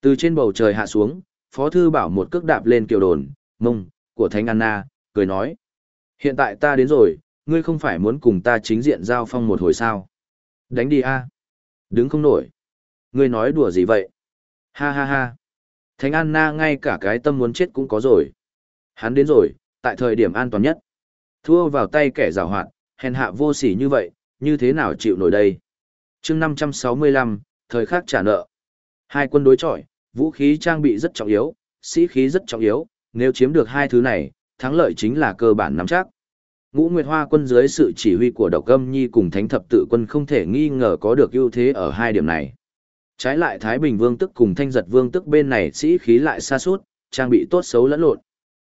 Từ trên bầu trời hạ xuống, Phó Thư Bảo một cước đạp lên kiều đồn, mông, của Thánh Anna, cười nói. Hiện tại ta đến rồi, ngươi không phải muốn cùng ta chính diện giao phong một hồi sao. Đánh đi a Đứng không nổi. Ngươi nói đùa gì vậy? Ha ha ha. Thánh Anna ngay cả cái tâm muốn chết cũng có rồi. Hắn đến rồi, tại thời điểm an toàn nhất. Thua vào tay kẻ giàu hoạt, hèn hạ vô sỉ như vậy, như thế nào chịu nổi đây? chương 565, thời khắc trả nợ. Hai quân đối chọi, vũ khí trang bị rất trọng yếu, sĩ khí rất trọng yếu, nếu chiếm được hai thứ này, thắng lợi chính là cơ bản nắm chắc. Ngũ Nguyệt Hoa quân dưới sự chỉ huy của Độc Âm Nhi cùng Thánh Thập Tự quân không thể nghi ngờ có được ưu thế ở hai điểm này. Trái lại Thái Bình Vương tức cùng Thanh Giật Vương tức bên này sĩ khí lại xa suốt, trang bị tốt xấu lẫn lộn.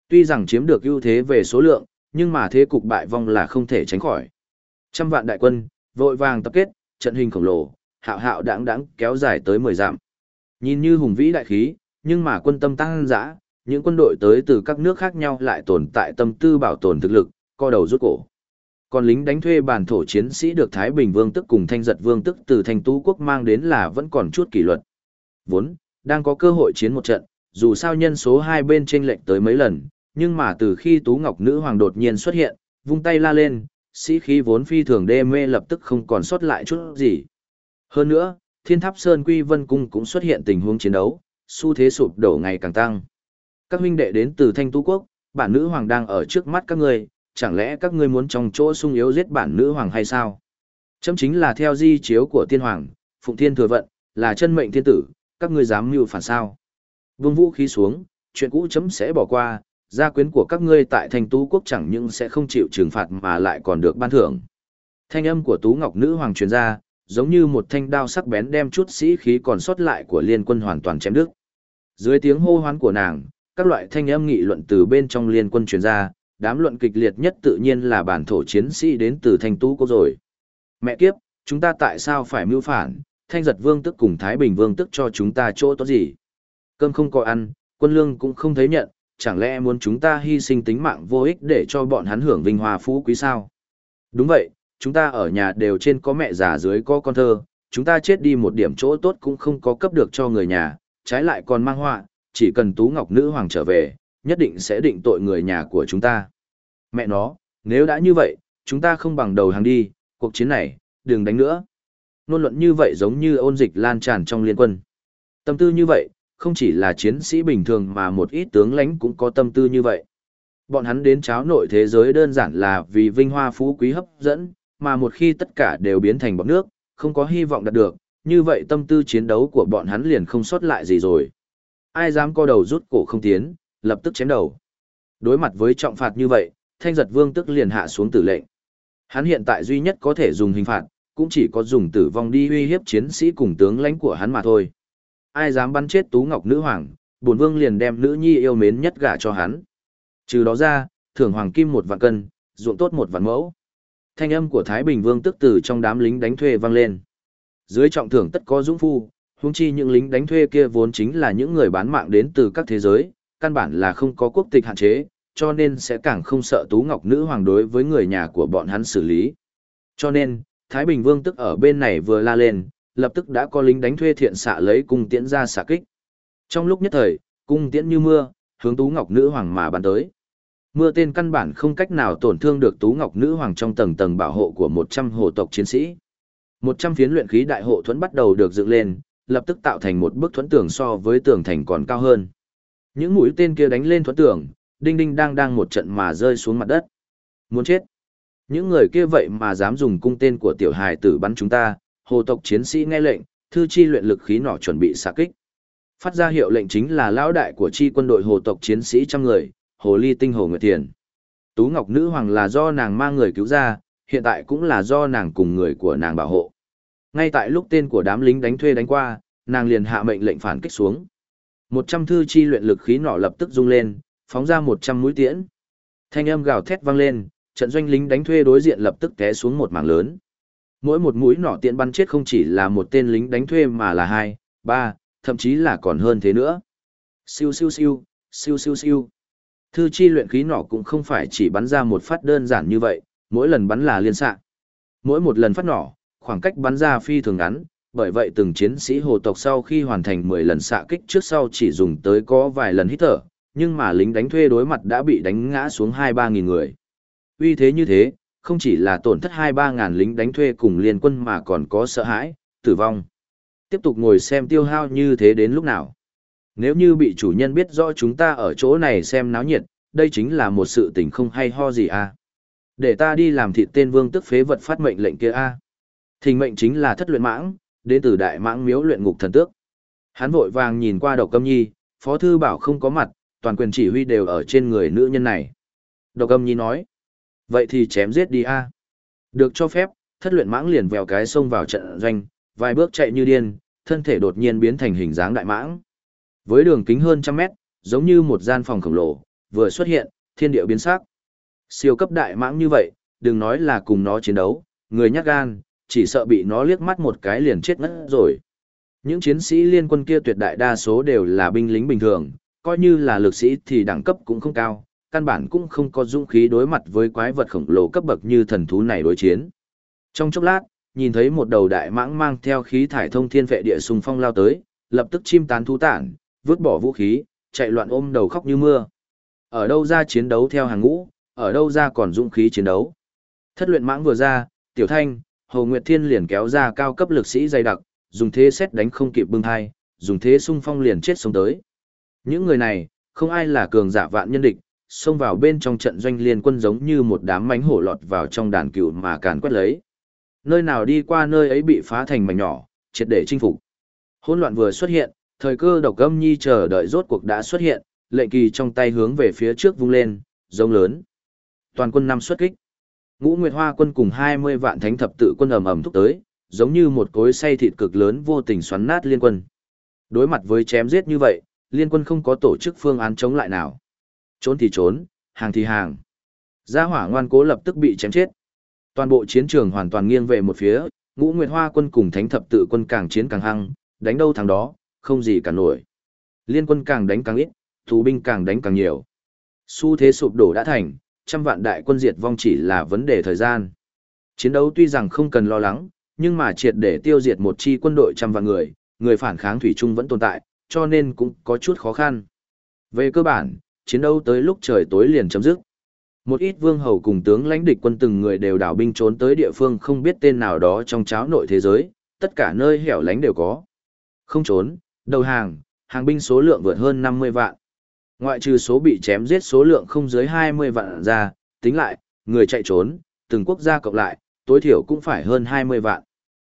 Tuy rằng chiếm được ưu thế về số lượng, nhưng mà thế cục bại vong là không thể tránh khỏi. Trăm vạn đại quân, vội vàng tập kết, trận hình khổng lồ, hạo hạo đãng đãng kéo dài tới 10 dặm. Nhìn như hùng vĩ đại khí, nhưng mà quân tâm tăng dã, những quân đội tới từ các nước khác nhau lại tồn tại tâm tư bảo tồn thực lực, co đầu rút cổ. Còn lính đánh thuê bản thổ chiến sĩ được Thái Bình Vương tức cùng Thanh Giật Vương tức từ Thanh Tú Quốc mang đến là vẫn còn chút kỷ luật. Vốn, đang có cơ hội chiến một trận, dù sao nhân số hai bên chênh lệch tới mấy lần, nhưng mà từ khi Tú Ngọc Nữ Hoàng đột nhiên xuất hiện, vung tay la lên, sĩ khí vốn phi thường đê mê lập tức không còn sót lại chút gì. Hơn nữa, Thiên Tháp Sơn Quy Vân Cung cũng xuất hiện tình huống chiến đấu, xu thế sụp đổ ngày càng tăng. Các huynh đệ đến từ Thanh Tu Quốc, bản nữ hoàng đang ở trước mắt các ngươi, chẳng lẽ các ngươi muốn trong chỗ sung yếu giết bản nữ hoàng hay sao? Chấm chính là theo di chiếu của tiên hoàng, phụng thiên thừa vận, là chân mệnh thiên tử, các ngươi dám mưu phản sao? Vương vũ khí xuống, chuyện cũ chấm sẽ bỏ qua, gia quyến của các ngươi tại thành tú quốc chẳng những sẽ không chịu trừng phạt mà lại còn được ban thưởng. Thanh âm của tú ngọc nữ hoàng truyền ra, giống như một thanh đao sắc bén đem chút sĩ khí còn sót lại của liên quân hoàn toàn chém đứt. Dưới tiếng hô hoán của nàng, các loại thanh âm nghị luận từ bên trong liên quân truyền ra, đám luận kịch liệt nhất tự nhiên là bản thổ chiến sĩ đến từ thanh tú cô rồi. Mẹ kiếp, chúng ta tại sao phải mưu phản, thanh giật vương tức cùng Thái Bình vương tức cho chúng ta chỗ tốt gì? Cơm không có ăn, quân lương cũng không thấy nhận, chẳng lẽ muốn chúng ta hy sinh tính mạng vô ích để cho bọn hắn hưởng vinh hoa phú quý sao? Đúng vậy, chúng ta ở nhà đều trên có mẹ già dưới có con thơ, chúng ta chết đi một điểm chỗ tốt cũng không có cấp được cho người nhà, trái lại còn mang họa, chỉ cần Tú Ngọc Nữ Hoàng trở về, nhất định sẽ định tội người nhà của chúng ta. Mẹ nó, nếu đã như vậy, chúng ta không bằng đầu hàng đi, cuộc chiến này, đừng đánh nữa. Nôn luận như vậy giống như ôn dịch lan tràn trong liên quân. Tâm tư như vậy, không chỉ là chiến sĩ bình thường mà một ít tướng lãnh cũng có tâm tư như vậy. Bọn hắn đến cháo nội thế giới đơn giản là vì vinh hoa phú quý hấp dẫn, mà một khi tất cả đều biến thành bọt nước, không có hy vọng đạt được, như vậy tâm tư chiến đấu của bọn hắn liền không sót lại gì rồi. Ai dám co đầu rút cổ không tiến, lập tức chém đầu. Đối mặt với trọng phạt như vậy, thanh giật vương tức liền hạ xuống tử lệnh. Hắn hiện tại duy nhất có thể dùng hình phạt, cũng chỉ có dùng tử vong đi uy hiếp chiến sĩ cùng tướng lãnh của hắn mà thôi. Ai dám bắn chết Tú Ngọc nữ hoàng, bổn vương liền đem nữ nhi yêu mến nhất gả cho hắn. Trừ đó ra, thưởng hoàng kim một vạn cân, ruộng tốt một vạn mẫu. Thanh âm của Thái Bình Vương tức từ trong đám lính đánh thuê vang lên. Dưới trọng thưởng tất có dũng phu, huống chi những lính đánh thuê kia vốn chính là những người bán mạng đến từ các thế giới, căn bản là không có quốc tịch hạn chế, cho nên sẽ càng không sợ Tú Ngọc Nữ Hoàng đối với người nhà của bọn hắn xử lý. Cho nên, Thái Bình Vương tức ở bên này vừa la lên, lập tức đã có lính đánh thuê thiện xạ lấy cung tiễn ra xạ kích. Trong lúc nhất thời, cung tiễn như mưa, hướng Tú Ngọc Nữ Hoàng mà bắn tới. Mưa tên căn bản không cách nào tổn thương được Tú Ngọc Nữ Hoàng trong tầng tầng bảo hộ của 100 hồ tộc chiến sĩ. 100 phiến luyện khí đại hộ thuẫn bắt đầu được dựng lên, lập tức tạo thành một bức thuẫn tường so với tường thành còn cao hơn. Những mũi tên kia đánh lên thuẫn tường, đinh đinh đang đang một trận mà rơi xuống mặt đất. Muốn chết. Những người kia vậy mà dám dùng cung tên của tiểu hài tử bắn chúng ta, hồ tộc chiến sĩ nghe lệnh, thư chi luyện lực khí nỏ chuẩn bị xạ kích. Phát ra hiệu lệnh chính là lão đại của chi quân đội hồ tộc chiến sĩ trăm người, hồ ly tinh hồ nguyệt tiền. Tú Ngọc Nữ Hoàng là do nàng mang người cứu ra, hiện tại cũng là do nàng cùng người của nàng bảo hộ. Ngay tại lúc tên của đám lính đánh thuê đánh qua, nàng liền hạ mệnh lệnh phản kích xuống. Một trăm thư chi luyện lực khí nỏ lập tức rung lên, phóng ra một trăm mũi tiễn. Thanh âm gào thét vang lên, trận doanh lính đánh thuê đối diện lập tức té xuống một mảng lớn. Mỗi một mũi nỏ tiễn bắn chết không chỉ là một tên lính đánh thuê mà là hai, ba, thậm chí là còn hơn thế nữa. Siêu siêu siêu, siêu siêu siêu. Thư chi luyện khí nỏ cũng không phải chỉ bắn ra một phát đơn giản như vậy, mỗi lần bắn là liên xạ. Mỗi một lần phát nỏ, khoảng cách bắn ra phi thường ngắn, bởi vậy từng chiến sĩ hồ tộc sau khi hoàn thành 10 lần xạ kích trước sau chỉ dùng tới có vài lần hít thở, nhưng mà lính đánh thuê đối mặt đã bị đánh ngã xuống 2-3 nghìn người. Vì thế như thế, không chỉ là tổn thất hai ba ngàn lính đánh thuê cùng liên quân mà còn có sợ hãi, tử vong. Tiếp tục ngồi xem tiêu hao như thế đến lúc nào. Nếu như bị chủ nhân biết rõ chúng ta ở chỗ này xem náo nhiệt, đây chính là một sự tình không hay ho gì à. Để ta đi làm thịt tên vương tức phế vật phát mệnh lệnh kia a. À. Thình mệnh chính là thất luyện mãng, đến từ đại mãng miếu luyện ngục thần tước. Hắn vội vàng nhìn qua độc câm nhi, phó thư bảo không có mặt, toàn quyền chỉ huy đều ở trên người nữ nhân này. Độc câm nhi nói, vậy thì chém giết đi a. Được cho phép, thất luyện mãng liền vèo cái xông vào trận doanh, vài bước chạy như điên, thân thể đột nhiên biến thành hình dáng đại mãng. Với đường kính hơn trăm mét, giống như một gian phòng khổng lồ, vừa xuất hiện, thiên địa biến sắc. Siêu cấp đại mãng như vậy, đừng nói là cùng nó chiến đấu, người nhát gan, chỉ sợ bị nó liếc mắt một cái liền chết ngất rồi. Những chiến sĩ liên quân kia tuyệt đại đa số đều là binh lính bình thường, coi như là lực sĩ thì đẳng cấp cũng không cao, căn bản cũng không có dũng khí đối mặt với quái vật khổng lồ cấp bậc như thần thú này đối chiến. Trong chốc lát, nhìn thấy một đầu đại mãng mang theo khí thải thông thiên vệ địa sùng phong lao tới, lập tức chim tán thú tản, vứt bỏ vũ khí, chạy loạn ôm đầu khóc như mưa. Ở đâu ra chiến đấu theo hàng ngũ, ở đâu ra còn dũng khí chiến đấu. Thất luyện mãng vừa ra, Tiểu Thanh, Hồ Nguyệt Thiên liền kéo ra cao cấp lực sĩ dày đặc, dùng thế xét đánh không kịp bưng hai, dùng thế xung phong liền chết sống tới. Những người này, không ai là cường giả vạn nhân địch, xông vào bên trong trận doanh liên quân giống như một đám mánh hổ lọt vào trong đàn cừu mà càn quét lấy. Nơi nào đi qua nơi ấy bị phá thành mảnh nhỏ, triệt để chinh phục. Hỗn loạn vừa xuất hiện, thời cơ độc âm nhi chờ đợi rốt cuộc đã xuất hiện, lệnh kỳ trong tay hướng về phía trước vung lên, giống lớn. Toàn quân năm xuất kích. Ngũ Nguyệt Hoa quân cùng 20 vạn thánh thập tự quân ầm ầm thúc tới, giống như một cối xay thịt cực lớn vô tình xoắn nát liên quân. Đối mặt với chém giết như vậy, liên quân không có tổ chức phương án chống lại nào. Trốn thì trốn, hàng thì hàng. Gia hỏa ngoan cố lập tức bị chém chết. Toàn bộ chiến trường hoàn toàn nghiêng về một phía, Ngũ Nguyệt Hoa quân cùng Thánh thập tự quân càng chiến càng hăng, đánh đâu thắng đó, không gì cả nổi. Liên quân càng đánh càng ít, thú binh càng đánh càng nhiều. Xu thế sụp đổ đã thành, trăm vạn đại quân diệt vong chỉ là vấn đề thời gian. Chiến đấu tuy rằng không cần lo lắng, nhưng mà triệt để tiêu diệt một chi quân đội trăm vạn người, người phản kháng thủy chung vẫn tồn tại, cho nên cũng có chút khó khăn. Về cơ bản, chiến đấu tới lúc trời tối liền chấm dứt. Một ít vương hầu cùng tướng lãnh địch quân từng người đều đảo binh trốn tới địa phương không biết tên nào đó trong cháo nội thế giới, tất cả nơi hẻo lánh đều có. Không trốn, đầu hàng, hàng binh số lượng vượt hơn 50 vạn. Ngoại trừ số bị chém giết số lượng không dưới 20 vạn ra, tính lại, người chạy trốn, từng quốc gia cộng lại, tối thiểu cũng phải hơn 20 vạn.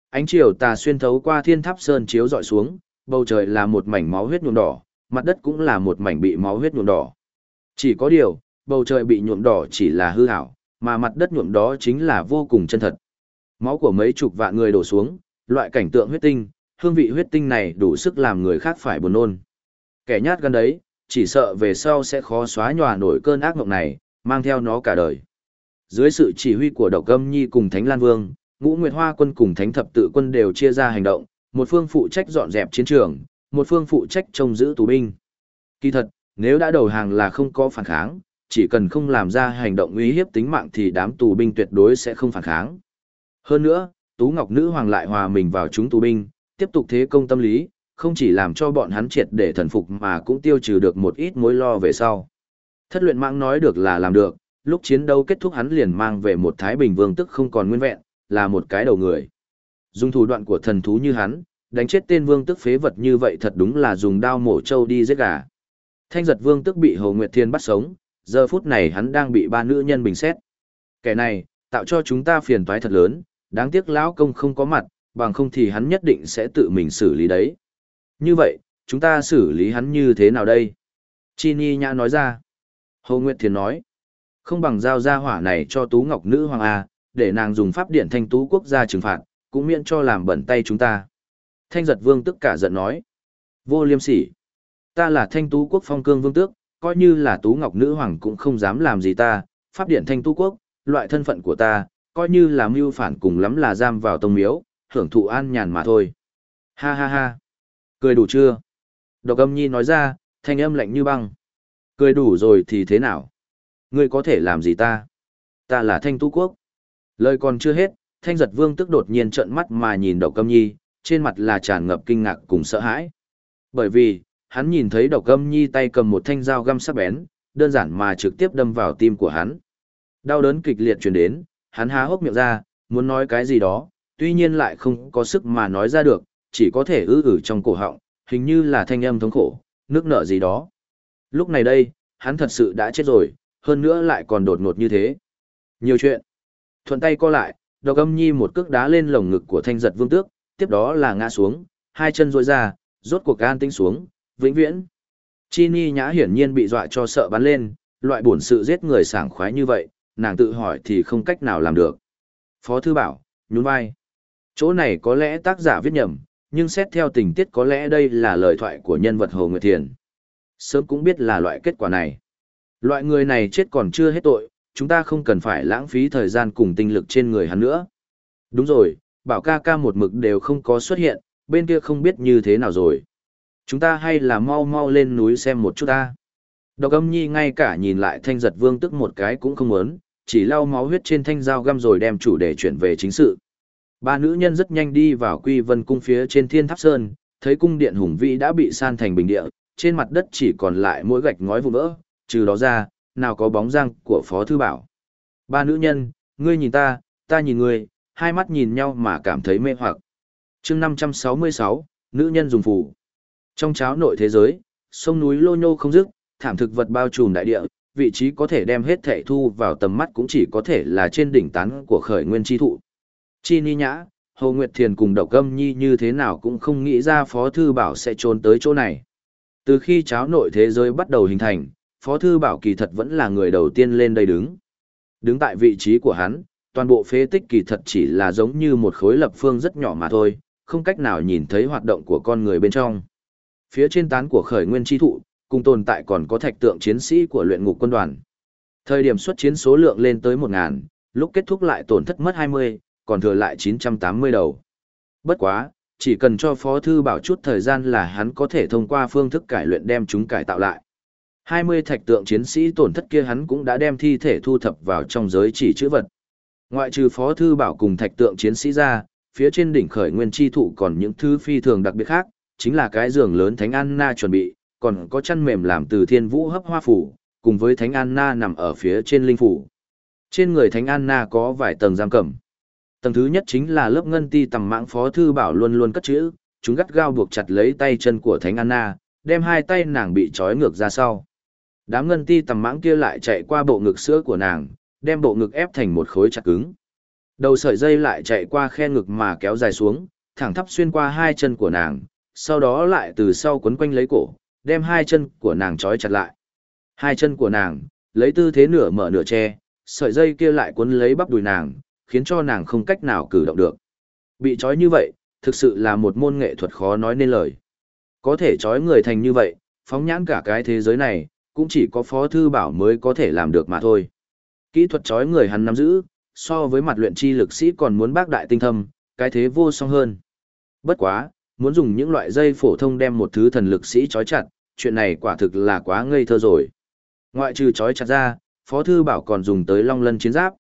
Ánh chiều tà xuyên thấu qua thiên tháp sơn chiếu dọi xuống, bầu trời là một mảnh máu huyết nhuộm đỏ, mặt đất cũng là một mảnh bị máu huyết nhuộm đỏ. Chỉ có điều, bầu trời bị nhuộm đỏ chỉ là hư ảo, mà mặt đất nhuộm đó chính là vô cùng chân thật. Máu của mấy chục vạn người đổ xuống, loại cảnh tượng huyết tinh, hương vị huyết tinh này đủ sức làm người khác phải buồn nôn. Kẻ nhát gan đấy, chỉ sợ về sau sẽ khó xóa nhòa nổi cơn ác mộng này, mang theo nó cả đời. Dưới sự chỉ huy của Độc Âm Nhi cùng Thánh Lan Vương, Ngũ Nguyệt Hoa quân cùng Thánh Thập Tự quân đều chia ra hành động, một phương phụ trách dọn dẹp chiến trường, một phương phụ trách trông giữ tù binh. Kỳ thật, nếu đã đầu hàng là không có phản kháng, chỉ cần không làm ra hành động uy hiếp tính mạng thì đám tù binh tuyệt đối sẽ không phản kháng. Hơn nữa, Tú Ngọc Nữ Hoàng lại hòa mình vào chúng tù binh, tiếp tục thế công tâm lý, không chỉ làm cho bọn hắn triệt để thần phục mà cũng tiêu trừ được một ít mối lo về sau. Thất luyện mạng nói được là làm được, lúc chiến đấu kết thúc hắn liền mang về một Thái Bình Vương tức không còn nguyên vẹn, là một cái đầu người. Dùng thủ đoạn của thần thú như hắn, đánh chết tên vương tức phế vật như vậy thật đúng là dùng đao mổ trâu đi giết gà. Thanh giật vương tức bị Hồ Nguyệt Thiên bắt sống, giờ phút này hắn đang bị ba nữ nhân bình xét. Kẻ này, tạo cho chúng ta phiền toái thật lớn, đáng tiếc lão công không có mặt, bằng không thì hắn nhất định sẽ tự mình xử lý đấy. Như vậy, chúng ta xử lý hắn như thế nào đây? Chi Ni Nhã nói ra. Hồ Nguyệt Thiền nói. Không bằng giao ra hỏa này cho Tú Ngọc Nữ Hoàng A, để nàng dùng pháp điện thanh tú quốc gia trừng phạt, cũng miễn cho làm bẩn tay chúng ta. Thanh giật vương tức cả giận nói. Vô liêm sỉ. Ta là thanh tú quốc phong cương vương tước, coi như là Tú Ngọc Nữ Hoàng cũng không dám làm gì ta, pháp điện thanh tú quốc, loại thân phận của ta, coi như là mưu phản cùng lắm là giam vào tông miếu, hưởng thụ an nhàn mà thôi. Ha ha ha. Cười đủ chưa? Độc âm nhi nói ra, thanh âm lạnh như băng. Cười đủ rồi thì thế nào? Ngươi có thể làm gì ta? Ta là thanh tu quốc. Lời còn chưa hết, thanh giật vương tức đột nhiên trợn mắt mà nhìn độc âm nhi, trên mặt là tràn ngập kinh ngạc cùng sợ hãi. Bởi vì, hắn nhìn thấy độc âm nhi tay cầm một thanh dao găm sắc bén, đơn giản mà trực tiếp đâm vào tim của hắn. Đau đớn kịch liệt truyền đến, hắn há hốc miệng ra, muốn nói cái gì đó, tuy nhiên lại không có sức mà nói ra được, chỉ có thể ư ử trong cổ họng, hình như là thanh âm thống khổ, nước nợ gì đó. Lúc này đây, hắn thật sự đã chết rồi, hơn nữa lại còn đột ngột như thế. Nhiều chuyện. Thuận tay co lại, độc âm nhi một cước đá lên lồng ngực của thanh giật vương tước, tiếp đó là ngã xuống, hai chân rôi ra, rốt cuộc gan tinh xuống, vĩnh viễn. Chi ni nhã hiển nhiên bị dọa cho sợ bắn lên, loại bổn sự giết người sảng khoái như vậy, nàng tự hỏi thì không cách nào làm được. Phó thư bảo, nhún vai. Chỗ này có lẽ tác giả viết nhầm, nhưng xét theo tình tiết có lẽ đây là lời thoại của nhân vật Hồ Nguyệt Thiền. Sớm cũng biết là loại kết quả này. Loại người này chết còn chưa hết tội, chúng ta không cần phải lãng phí thời gian cùng tinh lực trên người hắn nữa. Đúng rồi, bảo ca ca một mực đều không có xuất hiện, bên kia không biết như thế nào rồi. Chúng ta hay là mau mau lên núi xem một chút ta. Độc âm nhi ngay cả nhìn lại thanh giật vương tức một cái cũng không muốn, chỉ lau máu huyết trên thanh dao găm rồi đem chủ đề chuyển về chính sự. Ba nữ nhân rất nhanh đi vào quy vân cung phía trên thiên tháp sơn, thấy cung điện hùng vĩ đã bị san thành bình địa, trên mặt đất chỉ còn lại mỗi gạch ngói vụn vỡ, trừ đó ra, nào có bóng răng của Phó Thư Bảo. Ba nữ nhân, ngươi nhìn ta, ta nhìn ngươi, hai mắt nhìn nhau mà cảm thấy mê hoặc. chương 566, nữ nhân dùng phù. Trong cháo nội thế giới, sông núi lô nhô không dứt, thảm thực vật bao trùm đại địa, vị trí có thể đem hết thể thu vào tầm mắt cũng chỉ có thể là trên đỉnh tán của khởi nguyên chi thụ. Chi ni nhã, Hồ Nguyệt Thiền cùng Độc Âm Nhi như thế nào cũng không nghĩ ra Phó Thư Bảo sẽ trốn tới chỗ này. Từ khi cháo nội thế giới bắt đầu hình thành, Phó Thư Bảo kỳ thật vẫn là người đầu tiên lên đây đứng. Đứng tại vị trí của hắn, toàn bộ phế tích kỳ thật chỉ là giống như một khối lập phương rất nhỏ mà thôi, không cách nào nhìn thấy hoạt động của con người bên trong. Phía trên tán của khởi nguyên chi thụ, cùng tồn tại còn có thạch tượng chiến sĩ của luyện ngục quân đoàn. Thời điểm xuất chiến số lượng lên tới 1.000, lúc kết thúc lại tổn thất mất 20, còn thừa lại 980 đầu. Bất quá, chỉ cần cho Phó Thư Bảo chút thời gian là hắn có thể thông qua phương thức cải luyện đem chúng cải tạo lại. 20 thạch tượng chiến sĩ tổn thất kia hắn cũng đã đem thi thể thu thập vào trong giới chỉ chữ vật. Ngoại trừ Phó Thư Bảo cùng thạch tượng chiến sĩ ra, phía trên đỉnh khởi nguyên chi thụ còn những thứ phi thường đặc biệt khác, chính là cái giường lớn Thánh Anna chuẩn bị, còn có chăn mềm làm từ thiên vũ hấp hoa phủ, cùng với Thánh Anna nằm ở phía trên linh phủ. Trên người Thánh Anna có vài tầng giam cầm. Tầng thứ nhất chính là lớp ngân ti tầm mạng Phó Thư Bảo luôn luôn cất chữ, chúng gắt gao buộc chặt lấy tay chân của Thánh Anna, đem hai tay nàng bị trói ngược ra sau. Đám ngân ti tầm mãng kia lại chạy qua bộ ngực sữa của nàng, đem bộ ngực ép thành một khối chặt cứng. Đầu sợi dây lại chạy qua khe ngực mà kéo dài xuống, thẳng thắp xuyên qua hai chân của nàng, sau đó lại từ sau quấn quanh lấy cổ, đem hai chân của nàng trói chặt lại. Hai chân của nàng, lấy tư thế nửa mở nửa che, sợi dây kia lại quấn lấy bắp đùi nàng, khiến cho nàng không cách nào cử động được. Bị trói như vậy, thực sự là một môn nghệ thuật khó nói nên lời. Có thể trói người thành như vậy, phóng nhãn cả cái thế giới này, cũng chỉ có Phó Thư Bảo mới có thể làm được mà thôi. Kỹ thuật trói người hắn nắm giữ, so với mặt luyện chi lực sĩ còn muốn bác đại tinh thâm, cái thế vô song hơn. Bất quá, muốn dùng những loại dây phổ thông đem một thứ thần lực sĩ trói chặt, chuyện này quả thực là quá ngây thơ rồi. Ngoại trừ trói chặt ra, Phó Thư Bảo còn dùng tới long lân chiến giáp.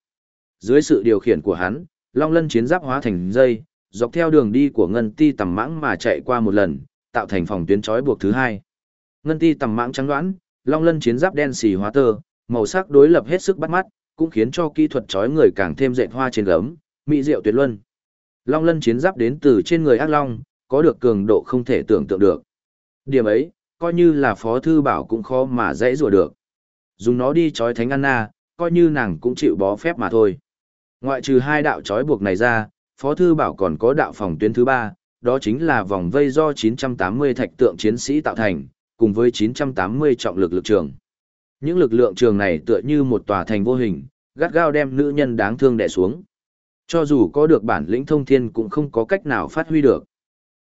Dưới sự điều khiển của hắn, long lân chiến giáp hóa thành dây, dọc theo đường đi của ngân ti tầm mãng mà chạy qua một lần, tạo thành phòng tuyến trói buộc thứ hai. Ngân ti tầm mãng trắng đoán, long lân chiến giáp đen xì hóa tơ, màu sắc đối lập hết sức bắt mắt, cũng khiến cho kỹ thuật trói người càng thêm dệt hoa trên gấm, mỹ diệu tuyệt luân. Long lân chiến giáp đến từ trên người ác long, có được cường độ không thể tưởng tượng được. Điểm ấy, coi như là phó thư bảo cũng khó mà dễ rùa được. Dùng nó đi trói thánh Anna, coi như nàng cũng chịu bó phép mà thôi. Ngoại trừ hai đạo trói buộc này ra, phó thư bảo còn có đạo phòng tuyến thứ ba, đó chính là vòng vây do 980 thạch tượng chiến sĩ tạo thành, cùng với 980 trọng lực lực trường. Những lực lượng trường này tựa như một tòa thành vô hình, gắt gao đem nữ nhân đáng thương đè xuống. Cho dù có được bản lĩnh thông thiên cũng không có cách nào phát huy được.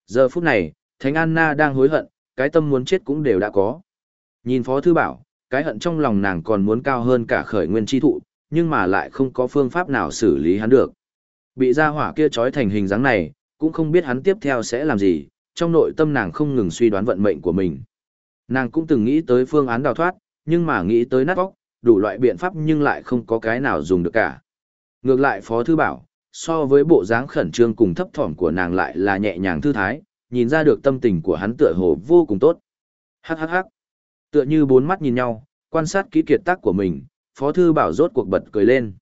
Giờ phút này, Thánh Anna đang hối hận, cái tâm muốn chết cũng đều đã có. Nhìn Phó Thư Bảo, cái hận trong lòng nàng còn muốn cao hơn cả khởi nguyên chi thụ, nhưng mà lại không có phương pháp nào xử lý hắn được. Bị ra hỏa kia trói thành hình dáng này, cũng không biết hắn tiếp theo sẽ làm gì, trong nội tâm nàng không ngừng suy đoán vận mệnh của mình. Nàng cũng từng nghĩ tới phương án đào thoát, nhưng mà nghĩ tới nát bóc, đủ loại biện pháp nhưng lại không có cái nào dùng được cả. Ngược lại Phó Thư Bảo, so với bộ dáng khẩn trương cùng thấp thỏm của nàng lại là nhẹ nhàng thư thái, nhìn ra được tâm tình của hắn tựa hồ vô cùng tốt. Hắc hắc hắc. Tựa như bốn mắt nhìn nhau, quan sát kỹ kiệt tác của mình, Phó Thư Bảo rốt cuộc bật cười lên.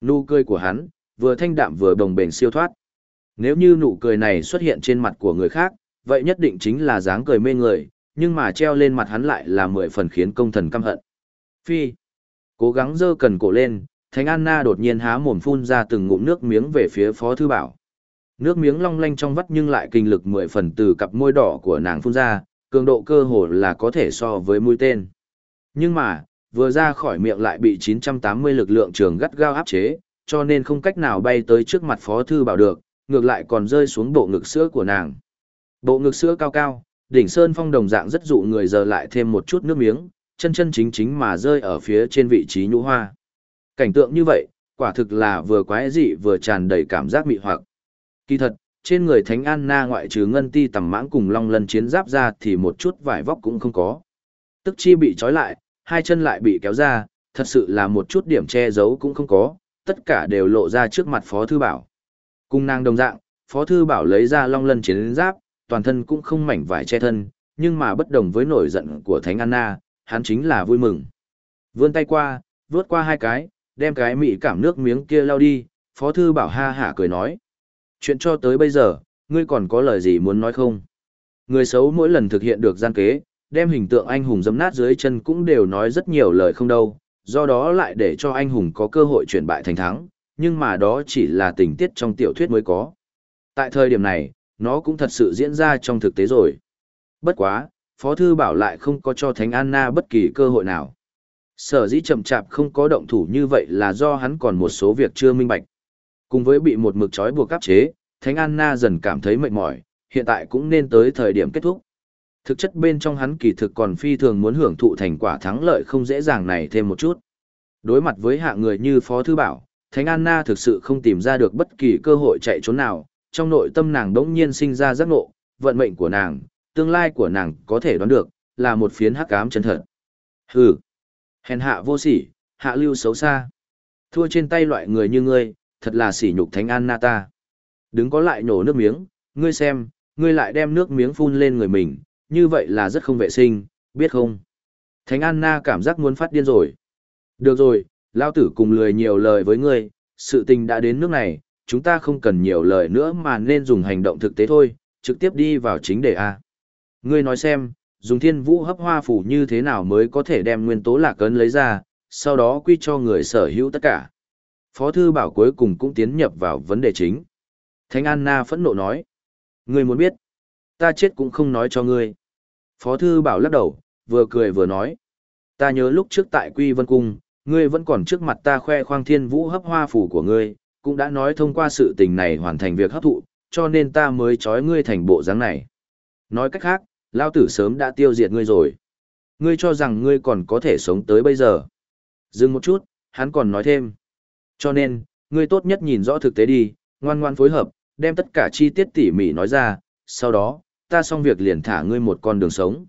Nụ cười của hắn, vừa thanh đạm vừa đồng bền siêu thoát. Nếu như nụ cười này xuất hiện trên mặt của người khác, vậy nhất định chính là dáng cười mê người, nhưng mà treo lên mặt hắn lại là mười phần khiến công thần căm hận. Phi, cố gắng dơ cần cổ lên, Thánh Anna đột nhiên há mồm phun ra từng ngụm nước miếng về phía Phó Thư Bảo. Nước miếng long lanh trong vắt nhưng lại kinh lực mười phần từ cặp môi đỏ của nàng phun ra, cường độ cơ hồ là có thể so với mũi tên. Nhưng mà, vừa ra khỏi miệng lại bị 980 lực lượng trường gắt gao áp chế, cho nên không cách nào bay tới trước mặt Phó Thư Bảo được, ngược lại còn rơi xuống bộ ngực sữa của nàng. Bộ ngực sữa cao cao, đỉnh sơn phong đồng dạng rất dụ người giờ lại thêm một chút nước miếng, chân chân chính chính mà rơi ở phía trên vị trí nhũ hoa. Cảnh tượng như vậy, quả thực là vừa quái dị vừa tràn đầy cảm giác mị hoặc. Kỳ thật, trên người Thánh Anna ngoại trừ ngân ti tầm mãng cùng long lân chiến giáp ra thì một chút vải vóc cũng không có. Tức chi bị trói lại, hai chân lại bị kéo ra, thật sự là một chút điểm che giấu cũng không có, tất cả đều lộ ra trước mặt Phó Thư Bảo. Cung nàng đồng dạng, Phó Thư Bảo lấy ra long lân chiến giáp, toàn thân cũng không mảnh vải che thân, nhưng mà bất đồng với nổi giận của Thánh Anna, hắn chính là vui mừng. Vươn tay qua, vướt qua hai cái, đem cái mị cảm nước miếng kia lao đi, Phó Thư Bảo ha hả cười nói. Chuyện cho tới bây giờ, ngươi còn có lời gì muốn nói không? Người xấu mỗi lần thực hiện được gian kế, đem hình tượng anh hùng dấm nát dưới chân cũng đều nói rất nhiều lời không đâu, do đó lại để cho anh hùng có cơ hội chuyển bại thành thắng, nhưng mà đó chỉ là tình tiết trong tiểu thuyết mới có. Tại thời điểm này, nó cũng thật sự diễn ra trong thực tế rồi. Bất quá, Phó Thư Bảo lại không có cho Thánh Anna bất kỳ cơ hội nào. Sở dĩ chậm chạp không có động thủ như vậy là do hắn còn một số việc chưa minh bạch. Cùng với bị một mực trói buộc áp chế, Thánh Anna dần cảm thấy mệt mỏi, hiện tại cũng nên tới thời điểm kết thúc. Thực chất bên trong hắn kỳ thực còn phi thường muốn hưởng thụ thành quả thắng lợi không dễ dàng này thêm một chút. Đối mặt với hạ người như Phó Thư Bảo, Thánh Anna thực sự không tìm ra được bất kỳ cơ hội chạy trốn nào, trong nội tâm nàng đống nhiên sinh ra giác ngộ, vận mệnh của nàng, tương lai của nàng có thể đoán được, là một phiến hắc ám chân thật. Hừ, hèn hạ vô sỉ, hạ lưu xấu xa. Thua trên tay loại người như ngươi, thật là sỉ nhục Thánh Anna ta. Đứng có lại nổ nước miếng, ngươi xem, ngươi lại đem nước miếng phun lên người mình, như vậy là rất không vệ sinh, biết không? Thánh Anna cảm giác muốn phát điên rồi. Được rồi, lao tử cùng lười nhiều lời với ngươi, sự tình đã đến nước này, chúng ta không cần nhiều lời nữa mà nên dùng hành động thực tế thôi, trực tiếp đi vào chính đề A. Ngươi nói xem, dùng thiên vũ hấp hoa phủ như thế nào mới có thể đem nguyên tố lạc ấn lấy ra, sau đó quy cho người sở hữu tất cả. Phó thư bảo cuối cùng cũng tiến nhập vào vấn đề chính. Thánh Anna phẫn nộ nói. Ngươi muốn biết, ta chết cũng không nói cho ngươi. Phó thư bảo lắc đầu, vừa cười vừa nói. Ta nhớ lúc trước tại Quy Vân Cung, ngươi vẫn còn trước mặt ta khoe khoang thiên vũ hấp hoa phủ của ngươi, cũng đã nói thông qua sự tình này hoàn thành việc hấp thụ, cho nên ta mới trói ngươi thành bộ dáng này. Nói cách khác, lao tử sớm đã tiêu diệt ngươi rồi. Ngươi cho rằng ngươi còn có thể sống tới bây giờ. Dừng một chút, hắn còn nói thêm. Cho nên, ngươi tốt nhất nhìn rõ thực tế đi, ngoan ngoan phối hợp, đem tất cả chi tiết tỉ mỉ nói ra, sau đó, ta xong việc liền thả ngươi một con đường sống.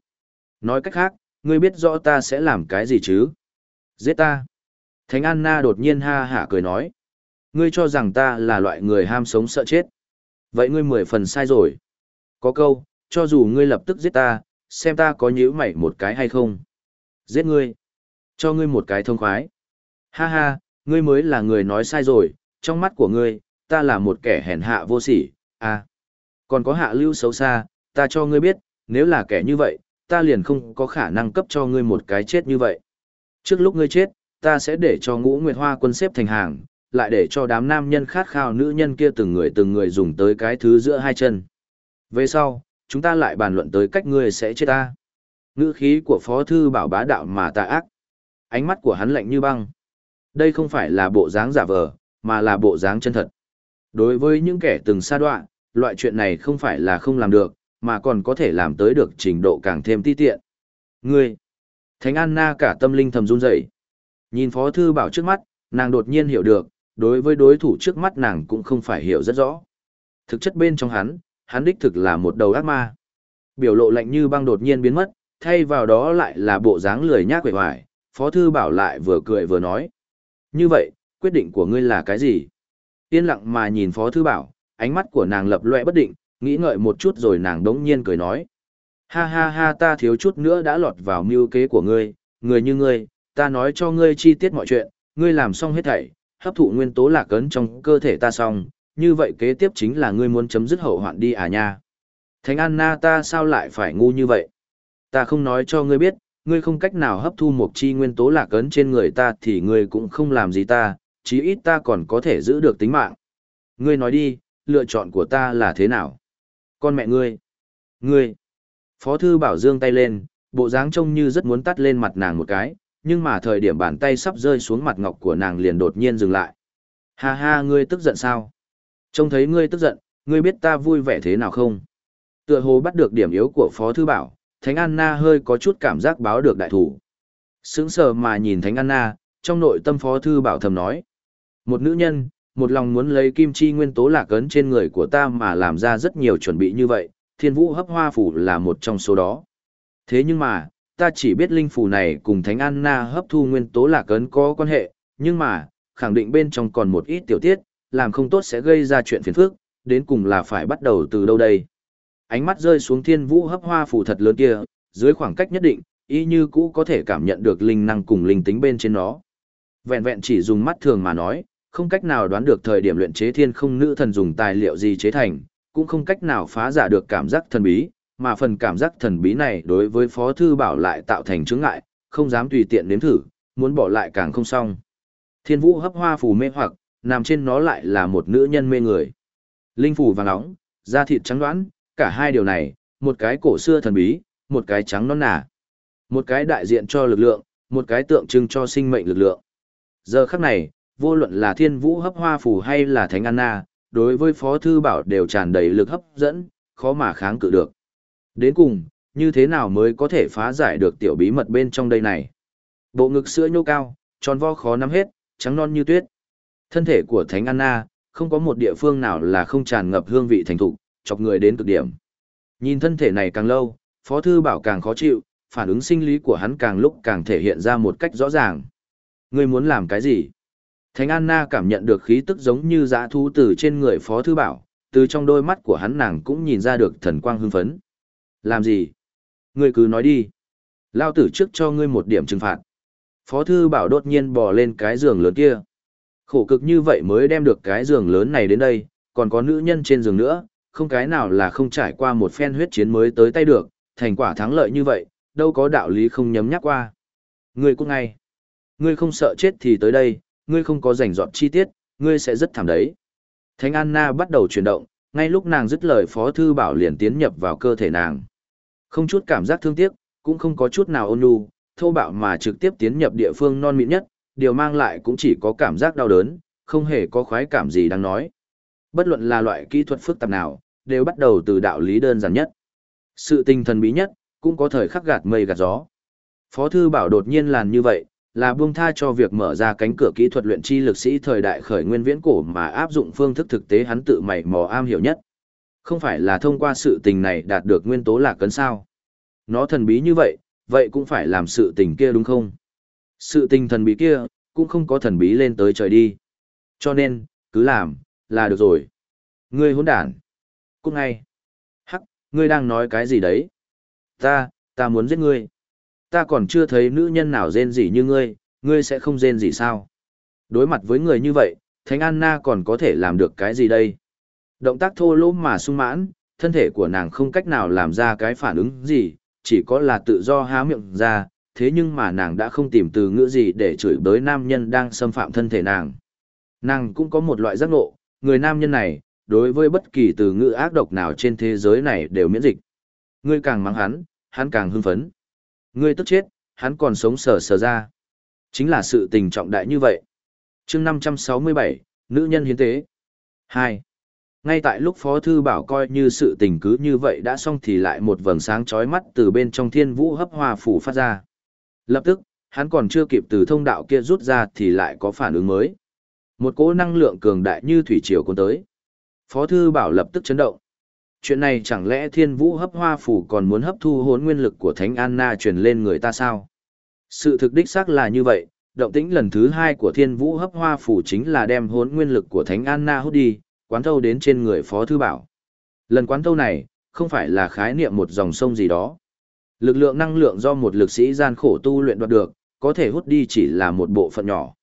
Nói cách khác, ngươi biết rõ ta sẽ làm cái gì chứ? Giết ta. Thánh Anna đột nhiên ha hả cười nói. Ngươi cho rằng ta là loại người ham sống sợ chết. Vậy ngươi mười phần sai rồi. Có câu, cho dù ngươi lập tức giết ta, xem ta có nhíu mày một cái hay không. Giết ngươi. Cho ngươi một cái thông khoái. Ha ha, ngươi mới là người nói sai rồi, trong mắt của ngươi, ta là một kẻ hèn hạ vô sỉ, à. Còn có hạ lưu xấu xa, ta cho ngươi biết, nếu là kẻ như vậy, ta liền không có khả năng cấp cho ngươi một cái chết như vậy. Trước lúc ngươi chết, ta sẽ để cho ngũ nguyệt hoa quân xếp thành hàng, lại để cho đám nam nhân khát khao nữ nhân kia từng người từng người dùng tới cái thứ giữa hai chân. Về sau, chúng ta lại bàn luận tới cách ngươi sẽ chết ta. Ngữ khí của Phó Thư Bảo bá đạo mà tà ác. Ánh mắt của hắn lạnh như băng. Đây không phải là bộ dáng giả vờ, mà là bộ dáng chân thật. Đối với những kẻ từng xa đoạn, loại chuyện này không phải là không làm được, mà còn có thể làm tới được trình độ càng thêm ti tiện. Ngươi! Thánh Anna cả tâm linh thầm run dậy. Nhìn Phó Thư Bảo trước mắt, nàng đột nhiên hiểu được, đối với đối thủ trước mắt nàng cũng không phải hiểu rất rõ. Thực chất bên trong hắn, hắn đích thực là một đầu ác ma. Biểu lộ lạnh như băng đột nhiên biến mất, thay vào đó lại là bộ dáng lười nhác quệ hoài, Phó Thư Bảo lại vừa cười vừa nói. Như vậy, quyết định của ngươi là cái gì? Yên lặng mà nhìn Phó Thư Bảo, ánh mắt của nàng lập lệ bất định, nghĩ ngợi một chút rồi nàng đống nhiên cười nói. Ha ha ha ta thiếu chút nữa đã lọt vào mưu kế của ngươi, người như ngươi, ta nói cho ngươi chi tiết mọi chuyện, ngươi làm xong hết thảy, hấp thụ nguyên tố lạc ấn trong cơ thể ta xong, như vậy kế tiếp chính là ngươi muốn chấm dứt hậu hoạn đi à nha. Thánh Anna ta sao lại phải ngu như vậy? Ta không nói cho ngươi biết, ngươi không cách nào hấp thu một chi nguyên tố lạc ấn trên người ta thì ngươi cũng không làm gì ta, chí ít ta còn có thể giữ được tính mạng. Ngươi nói đi, lựa chọn của ta là thế nào? Con mẹ ngươi! Ngươi! Phó thư bảo dương tay lên, bộ dáng trông như rất muốn tắt lên mặt nàng một cái, nhưng mà thời điểm bàn tay sắp rơi xuống mặt ngọc của nàng liền đột nhiên dừng lại. Ha ha ngươi tức giận sao? Trông thấy ngươi tức giận, ngươi biết ta vui vẻ thế nào không? Tựa hồ bắt được điểm yếu của Phó Thư Bảo, Thánh Anna hơi có chút cảm giác báo được đại thủ. Sướng sờ mà nhìn Thánh Anna, trong nội tâm Phó Thư Bảo thầm nói. Một nữ nhân, một lòng muốn lấy kim chi nguyên tố lạc ấn trên người của ta mà làm ra rất nhiều chuẩn bị như vậy, thiên vũ hấp hoa phủ là một trong số đó. Thế nhưng mà, ta chỉ biết linh phủ này cùng Thánh Anna hấp thu nguyên tố lạc ấn có quan hệ, nhưng mà, khẳng định bên trong còn một ít tiểu tiết, làm không tốt sẽ gây ra chuyện phiền phức, đến cùng là phải bắt đầu từ đâu đây. Ánh mắt rơi xuống thiên vũ hấp hoa phủ thật lớn kia, dưới khoảng cách nhất định, y như cũ có thể cảm nhận được linh năng cùng linh tính bên trên nó. Vẹn vẹn chỉ dùng mắt thường mà nói, không cách nào đoán được thời điểm luyện chế thiên không nữ thần dùng tài liệu gì chế thành, cũng không cách nào phá giả được cảm giác thần bí, mà phần cảm giác thần bí này đối với Phó Thư Bảo lại tạo thành chướng ngại, không dám tùy tiện nếm thử, muốn bỏ lại càng không xong. Thiên vũ hấp hoa phù mê hoặc, nằm trên nó lại là một nữ nhân mê người. Linh phù vàng nóng, da thịt trắng đoán, cả hai điều này, một cái cổ xưa thần bí, một cái trắng non nà. Một cái đại diện cho lực lượng, một cái tượng trưng cho sinh mệnh lực lượng. Giờ khắc này, vô luận là thiên vũ hấp hoa phù hay là thánh Anna, đối với Phó Thư Bảo đều tràn đầy lực hấp dẫn, khó mà kháng cự được. Đến cùng, như thế nào mới có thể phá giải được tiểu bí mật bên trong đây này? Bộ ngực sữa nhô cao, tròn vo khó nắm hết, trắng non như tuyết. Thân thể của Thánh Anna, không có một địa phương nào là không tràn ngập hương vị thành thục, chọc người đến cực điểm. Nhìn thân thể này càng lâu, Phó Thư Bảo càng khó chịu, phản ứng sinh lý của hắn càng lúc càng thể hiện ra một cách rõ ràng. Ngươi muốn làm cái gì? Thánh Anna cảm nhận được khí tức giống như dã thú từ trên người Phó Thư Bảo, từ trong đôi mắt của hắn nàng cũng nhìn ra được thần quang hưng phấn. Làm gì? Ngươi cứ nói đi. Lao tử trước cho ngươi một điểm trừng phạt. Phó Thư Bảo đột nhiên bò lên cái giường lớn kia. Khổ cực như vậy mới đem được cái giường lớn này đến đây, còn có nữ nhân trên giường nữa, không cái nào là không trải qua một phen huyết chiến mới tới tay được, thành quả thắng lợi như vậy, đâu có đạo lý không nhấm nhắc qua. Ngươi cũng ngay. Ngươi không sợ chết thì tới đây, ngươi không có rảnh dọn chi tiết, ngươi sẽ rất thảm đấy. Thánh Anna bắt đầu chuyển động, ngay lúc nàng dứt lời Phó Thư Bảo liền tiến nhập vào cơ thể nàng. Không chút cảm giác thương tiếc, cũng không có chút nào ôn nhu, thô bạo mà trực tiếp tiến nhập địa phương non mịn nhất, điều mang lại cũng chỉ có cảm giác đau đớn, không hề có khoái cảm gì đang nói. Bất luận là loại kỹ thuật phức tạp nào, đều bắt đầu từ đạo lý đơn giản nhất. Sự tinh thần bí nhất, cũng có thời khắc gạt mây gạt gió. Phó thư bảo đột nhiên làn như vậy, là buông tha cho việc mở ra cánh cửa kỹ thuật luyện chi lực sĩ thời đại khởi nguyên viễn cổ mà áp dụng phương thức thực tế hắn tự mày mò am hiểu nhất. Không phải là thông qua sự tình này đạt được nguyên tố lạc cấn sao. Nó thần bí như vậy, vậy cũng phải làm sự tình kia đúng không? Sự tình thần bí kia, cũng không có thần bí lên tới trời đi. Cho nên, cứ làm, là được rồi. Ngươi hỗn đản. Cút ngay. Hắc, ngươi đang nói cái gì đấy? Ta, ta muốn giết ngươi. Ta còn chưa thấy nữ nhân nào rên gì như ngươi, ngươi sẽ không rên gì sao? Đối mặt với người như vậy, Thánh Anna còn có thể làm được cái gì đây? Động tác thô lỗ mà sung mãn, thân thể của nàng không cách nào làm ra cái phản ứng gì, chỉ có là tự do há miệng ra, thế nhưng mà nàng đã không tìm từ ngữ gì để chửi bới nam nhân đang xâm phạm thân thể nàng. Nàng cũng có một loại giác ngộ, người nam nhân này, đối với bất kỳ từ ngữ ác độc nào trên thế giới này đều miễn dịch. Ngươi càng mắng hắn, hắn càng hưng phấn. Ngươi tức chết, hắn còn sống sờ sờ ra. Chính là sự tình trọng đại như vậy. chương 567, nữ nhân hiến tế. 2. Ngay tại lúc Phó Thư Bảo coi như sự tình cứ như vậy đã xong thì lại một vầng sáng chói mắt từ bên trong thiên vũ hấp hoa phủ phát ra. Lập tức, hắn còn chưa kịp từ thông đạo kia rút ra thì lại có phản ứng mới. Một cỗ năng lượng cường đại như thủy triều cuốn tới. Phó Thư Bảo lập tức chấn động. Chuyện này chẳng lẽ thiên vũ hấp hoa phủ còn muốn hấp thu hốn nguyên lực của Thánh Anna truyền lên người ta sao? Sự thực đích xác là như vậy, động tĩnh lần thứ hai của thiên vũ hấp hoa phủ chính là đem hốn nguyên lực của Thánh Anna hút đi, quán thâu đến trên người Phó Thư Bảo. Lần quán thâu này, không phải là khái niệm một dòng sông gì đó. Lực lượng năng lượng do một lực sĩ gian khổ tu luyện đoạt được, có thể hút đi chỉ là một bộ phận nhỏ.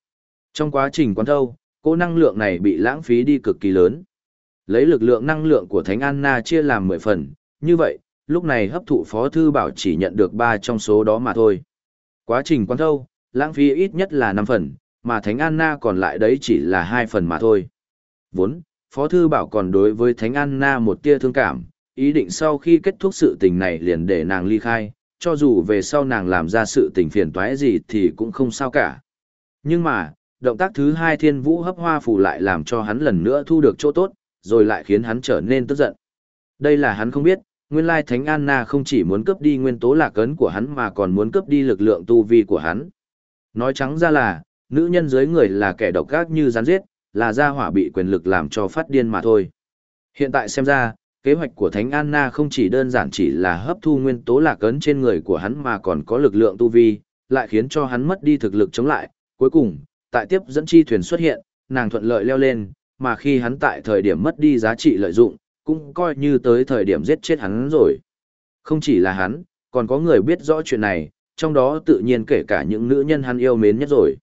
Trong quá trình quán thâu, cỗ năng lượng này bị lãng phí đi cực kỳ lớn. Lấy lực lượng năng lượng của Thánh Anna chia làm 10 phần, như vậy, lúc này hấp thụ Phó Thư Bảo chỉ nhận được 3 trong số đó mà thôi. Quá trình quan thâu, lãng phí ít nhất là 5 phần, mà Thánh Anna còn lại đấy chỉ là 2 phần mà thôi. Vốn, Phó Thư Bảo còn đối với Thánh Anna một tia thương cảm, ý định sau khi kết thúc sự tình này liền để nàng ly khai, cho dù về sau nàng làm ra sự tình phiền toái gì thì cũng không sao cả. Nhưng mà, động tác thứ hai thiên vũ hấp hoa phủ lại làm cho hắn lần nữa thu được chỗ tốt, rồi lại khiến hắn trở nên tức giận. Đây là hắn không biết, nguyên lai Thánh Anna không chỉ muốn cướp đi nguyên tố lạc ấn của hắn mà còn muốn cướp đi lực lượng tu vi của hắn. Nói trắng ra là, nữ nhân dưới người là kẻ độc ác như rắn giết, là gia hỏa bị quyền lực làm cho phát điên mà thôi. Hiện tại xem ra, kế hoạch của Thánh Anna không chỉ đơn giản chỉ là hấp thu nguyên tố lạc ấn trên người của hắn mà còn có lực lượng tu vi, lại khiến cho hắn mất đi thực lực chống lại. Cuối cùng, tại tiếp dẫn chi thuyền xuất hiện, nàng thuận lợi leo lên, mà khi hắn tại thời điểm mất đi giá trị lợi dụng, cũng coi như tới thời điểm giết chết hắn rồi. Không chỉ là hắn, còn có người biết rõ chuyện này, trong đó tự nhiên kể cả những nữ nhân hắn yêu mến nhất rồi.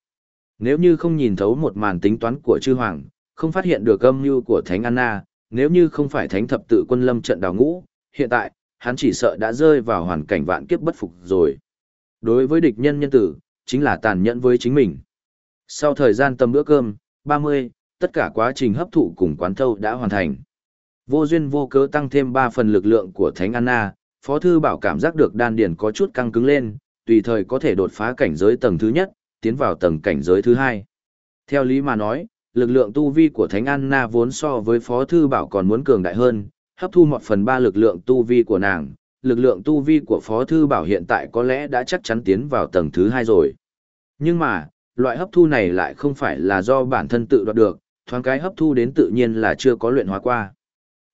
Nếu như không nhìn thấu một màn tính toán của chư hoàng, không phát hiện được âm mưu của Thánh Anna, nếu như không phải Thánh thập tự quân lâm trận đào ngũ, hiện tại, hắn chỉ sợ đã rơi vào hoàn cảnh vạn kiếp bất phục rồi. Đối với địch nhân nhân tử, chính là tàn nhẫn với chính mình. Sau thời gian tầm bữa cơm, 30, tất cả quá trình hấp thụ cùng quán thâu đã hoàn thành. Vô duyên vô cớ tăng thêm 3 phần lực lượng của Thánh Anna, Phó Thư Bảo cảm giác được đan điển có chút căng cứng lên, tùy thời có thể đột phá cảnh giới tầng thứ nhất, tiến vào tầng cảnh giới thứ hai. Theo lý mà nói, lực lượng tu vi của Thánh Anna vốn so với Phó Thư Bảo còn muốn cường đại hơn, hấp thu một phần ba lực lượng tu vi của nàng, lực lượng tu vi của Phó Thư Bảo hiện tại có lẽ đã chắc chắn tiến vào tầng thứ hai rồi. Nhưng mà, loại hấp thu này lại không phải là do bản thân tự đoạt được, thoáng cái hấp thu đến tự nhiên là chưa có luyện hóa qua.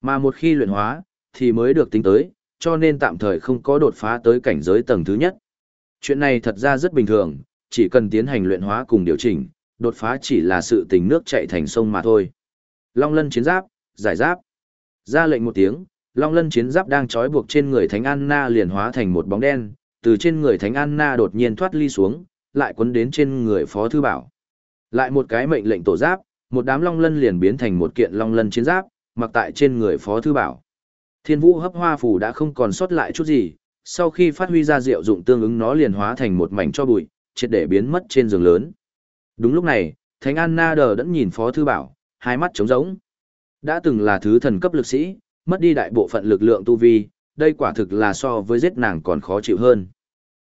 Mà một khi luyện hóa, thì mới được tính tới, cho nên tạm thời không có đột phá tới cảnh giới tầng thứ nhất. Chuyện này thật ra rất bình thường, chỉ cần tiến hành luyện hóa cùng điều chỉnh, đột phá chỉ là sự tình nước chạy thành sông mà thôi. Long lân chiến giáp, giải giáp. Ra lệnh một tiếng, long lân chiến giáp đang trói buộc trên người Thánh Anna liền hóa thành một bóng đen, từ trên người Thánh Anna đột nhiên thoát ly xuống, lại quấn đến trên người Phó Thư Bảo. Lại một cái mệnh lệnh tổ giáp, một đám long lân liền biến thành một kiện long lân chiến giáp, mặc tại trên người Phó Thư Bảo. Thiên vũ hấp hoa phủ đã không còn sót lại chút gì, sau khi phát huy ra diệu dụng tương ứng nó liền hóa thành một mảnh cho bụi, triệt để biến mất trên giường lớn. Đúng lúc này, Thánh An Na đờ đẫn nhìn Phó Thư Bảo, hai mắt trống rỗng. Đã từng là thứ thần cấp lực sĩ, mất đi đại bộ phận lực lượng tu vi, đây quả thực là so với giết nàng còn khó chịu hơn.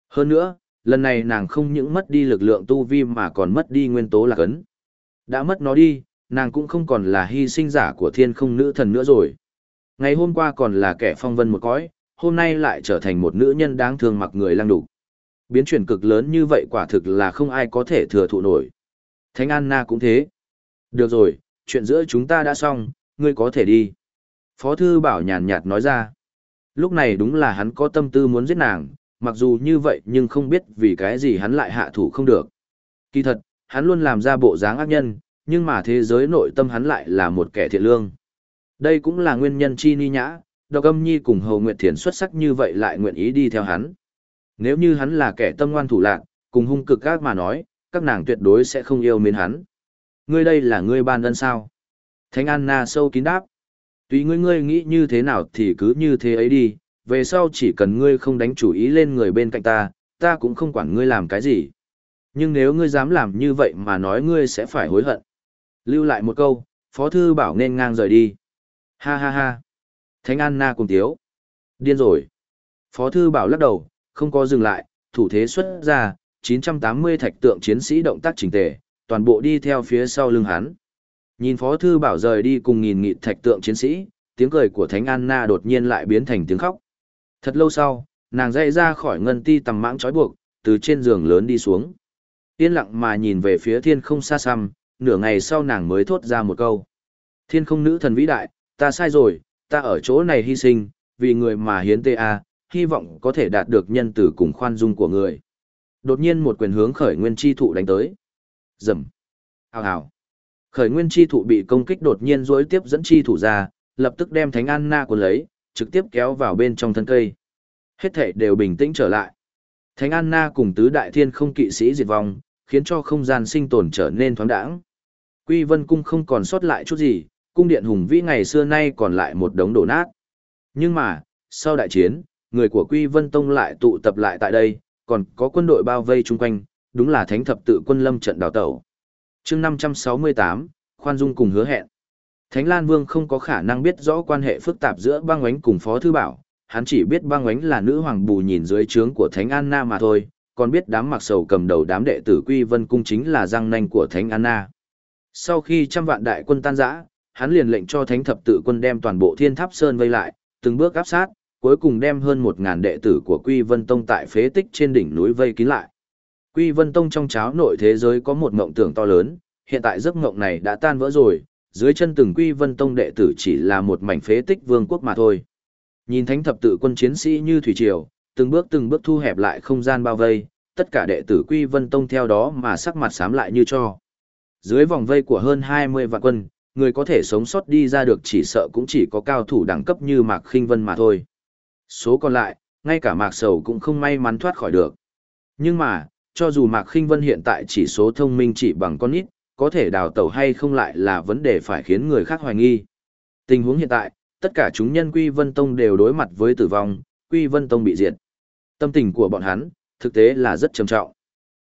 Hơn nữa, lần này nàng không những mất đi lực lượng tu vi mà còn mất đi nguyên tố lạc ấn. Đã mất nó đi, nàng cũng không còn là hy sinh giả của thiên không nữ thần nữa rồi. Ngày hôm qua còn là kẻ phong vân một cõi, hôm nay lại trở thành một nữ nhân đáng thương mặc người lang đục. Biến chuyển cực lớn như vậy quả thực là không ai có thể thừa thụ nổi. Thánh Anna cũng thế. Được rồi, chuyện giữa chúng ta đã xong, ngươi có thể đi. Phó thư bảo nhàn nhạt nói ra. Lúc này đúng là hắn có tâm tư muốn giết nàng, mặc dù như vậy nhưng không biết vì cái gì hắn lại hạ thủ không được. Kỳ thật, hắn luôn làm ra bộ dáng ác nhân, nhưng mà thế giới nội tâm hắn lại là một kẻ thiện lương. Đây cũng là nguyên nhân chi ni nhã, độc âm nhi cùng hầu nguyệt thiền xuất sắc như vậy lại nguyện ý đi theo hắn. Nếu như hắn là kẻ tâm ngoan thủ lạc, cùng hung cực ác mà nói, các nàng tuyệt đối sẽ không yêu mến hắn. Ngươi đây là ngươi ban ân sao? Thánh Anna sâu kín đáp. Tùy ngươi ngươi nghĩ như thế nào thì cứ như thế ấy đi, về sau chỉ cần ngươi không đánh chủ ý lên người bên cạnh ta, ta cũng không quản ngươi làm cái gì. Nhưng nếu ngươi dám làm như vậy mà nói ngươi sẽ phải hối hận. Lưu lại một câu, Phó Thư Bảo nên ngang rời đi. Ha ha ha. Thánh Anna cùng tiếu. Điên rồi. Phó Thư Bảo lắc đầu, không có dừng lại, thủ thế xuất ra, 980 thạch tượng chiến sĩ động tác chỉnh tề, toàn bộ đi theo phía sau lưng hắn. Nhìn Phó Thư Bảo rời đi cùng nghìn nghị thạch tượng chiến sĩ, tiếng cười của Thánh Anna đột nhiên lại biến thành tiếng khóc. Thật lâu sau, nàng dậy ra khỏi ngân ti tầm mãng trói buộc, từ trên giường lớn đi xuống. Yên lặng mà nhìn về phía thiên không xa xăm, nửa ngày sau nàng mới thốt ra một câu. Thiên không nữ thần vĩ đại, ta sai rồi, ta ở chỗ này hy sinh, vì người mà hiến tê a, hy vọng có thể đạt được nhân tử cùng khoan dung của người. Đột nhiên một quyền hướng khởi nguyên chi thụ đánh tới. Rầm. Hào hào. Khởi nguyên chi thụ bị công kích đột nhiên dối tiếp dẫn chi thủ ra, lập tức đem Thánh Anna của lấy, trực tiếp kéo vào bên trong thân cây. Hết thể đều bình tĩnh trở lại. Thánh Anna cùng tứ đại thiên không kỵ sĩ diệt vong, khiến cho không gian sinh tồn trở nên thoáng đãng. Quy Vân cung không còn sót lại chút gì, cung điện hùng vĩ ngày xưa nay còn lại một đống đổ nát. Nhưng mà, sau đại chiến, người của Quy Vân Tông lại tụ tập lại tại đây, còn có quân đội bao vây chung quanh, đúng là thánh thập tự quân lâm trận đào tẩu. chương 568, khoan dung cùng hứa hẹn. Thánh Lan Vương không có khả năng biết rõ quan hệ phức tạp giữa băng oánh cùng Phó Thư Bảo, hắn chỉ biết băng oánh là nữ hoàng bù nhìn dưới trướng của Thánh an na mà thôi, còn biết đám mặc sầu cầm đầu đám đệ tử Quy Vân Cung chính là răng nanh của Thánh Anna. Sau khi trăm vạn đại quân tan rã, hắn liền lệnh cho Thánh Thập Tự quân đem toàn bộ Thiên Tháp Sơn vây lại, từng bước áp sát, cuối cùng đem hơn một ngàn đệ tử của Quy Vân Tông tại phế tích trên đỉnh núi vây kín lại. Quy Vân Tông trong cháo nội thế giới có một mộng tưởng to lớn, hiện tại giấc mộng này đã tan vỡ rồi, dưới chân từng Quy Vân Tông đệ tử chỉ là một mảnh phế tích vương quốc mà thôi. Nhìn thánh thập tự quân chiến sĩ như thủy triều, từng bước từng bước thu hẹp lại không gian bao vây, tất cả đệ tử Quy Vân Tông theo đó mà sắc mặt xám lại như cho. Dưới vòng vây của hơn 20 vạn quân, người có thể sống sót đi ra được chỉ sợ cũng chỉ có cao thủ đẳng cấp như Mạc Khinh Vân mà thôi. Số còn lại, ngay cả Mạc Sầu cũng không may mắn thoát khỏi được. Nhưng mà, cho dù Mạc Khinh Vân hiện tại chỉ số thông minh chỉ bằng con nít, có thể đào tẩu hay không lại là vấn đề phải khiến người khác hoài nghi. Tình huống hiện tại, tất cả chúng nhân Quy Vân Tông đều đối mặt với tử vong, Quy Vân Tông bị diệt. Tâm tình của bọn hắn, thực tế là rất trầm trọng.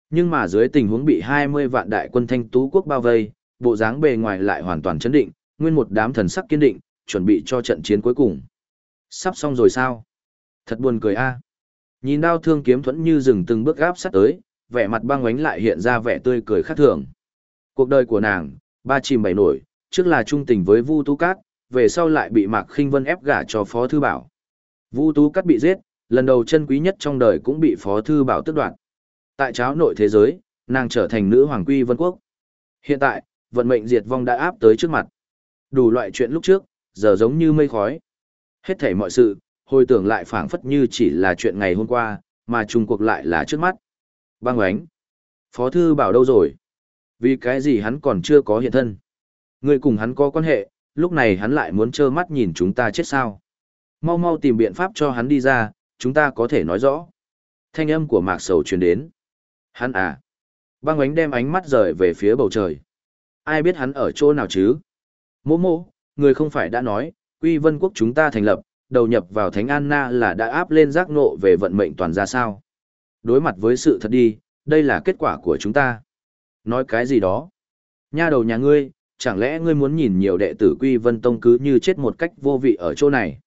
Nhưng mà dưới tình huống bị 20 vạn đại quân thanh tú quốc bao vây, bộ dáng bề ngoài lại hoàn toàn chấn định, nguyên một đám thần sắc kiên định, chuẩn bị cho trận chiến cuối cùng. Sắp xong rồi sao? Thật buồn cười a. Nhìn đao thương kiếm thuẫn như rừng từng bước gáp sát tới, vẻ mặt băng ánh lại hiện ra vẻ tươi cười khác thường. Cuộc đời của nàng, ba chìm bảy nổi, trước là trung tình với Vu Tú Cát, về sau lại bị Mạc Khinh Vân ép gả cho Phó Thư Bảo. Vu Tú Cát bị giết, lần đầu chân quý nhất trong đời cũng bị Phó Thư Bảo tước đoạt. Tại cháo nội thế giới, nàng trở thành nữ hoàng quy vân quốc. Hiện tại, vận mệnh diệt vong đã áp tới trước mặt. Đủ loại chuyện lúc trước, giờ giống như mây khói. Hết thảy mọi sự, hồi tưởng lại phảng phất như chỉ là chuyện ngày hôm qua, mà chung cuộc lại là trước mắt. Băng oánh Phó thư bảo đâu rồi? Vì cái gì hắn còn chưa có hiện thân? Người cùng hắn có quan hệ, lúc này hắn lại muốn trơ mắt nhìn chúng ta chết sao? Mau mau tìm biện pháp cho hắn đi ra, chúng ta có thể nói rõ. Thanh âm của mạc sầu truyền đến. Hắn à? Băng ánh đem ánh mắt rời về phía bầu trời. Ai biết hắn ở chỗ nào chứ? Mô mô, người không phải đã nói, quy vân quốc chúng ta thành lập, đầu nhập vào Thánh Anna là đã áp lên giác nộ về vận mệnh toàn ra sao. Đối mặt với sự thật đi, đây là kết quả của chúng ta. Nói cái gì đó? Nha đầu nhà ngươi, chẳng lẽ ngươi muốn nhìn nhiều đệ tử Quy Vân Tông cứ như chết một cách vô vị ở chỗ này?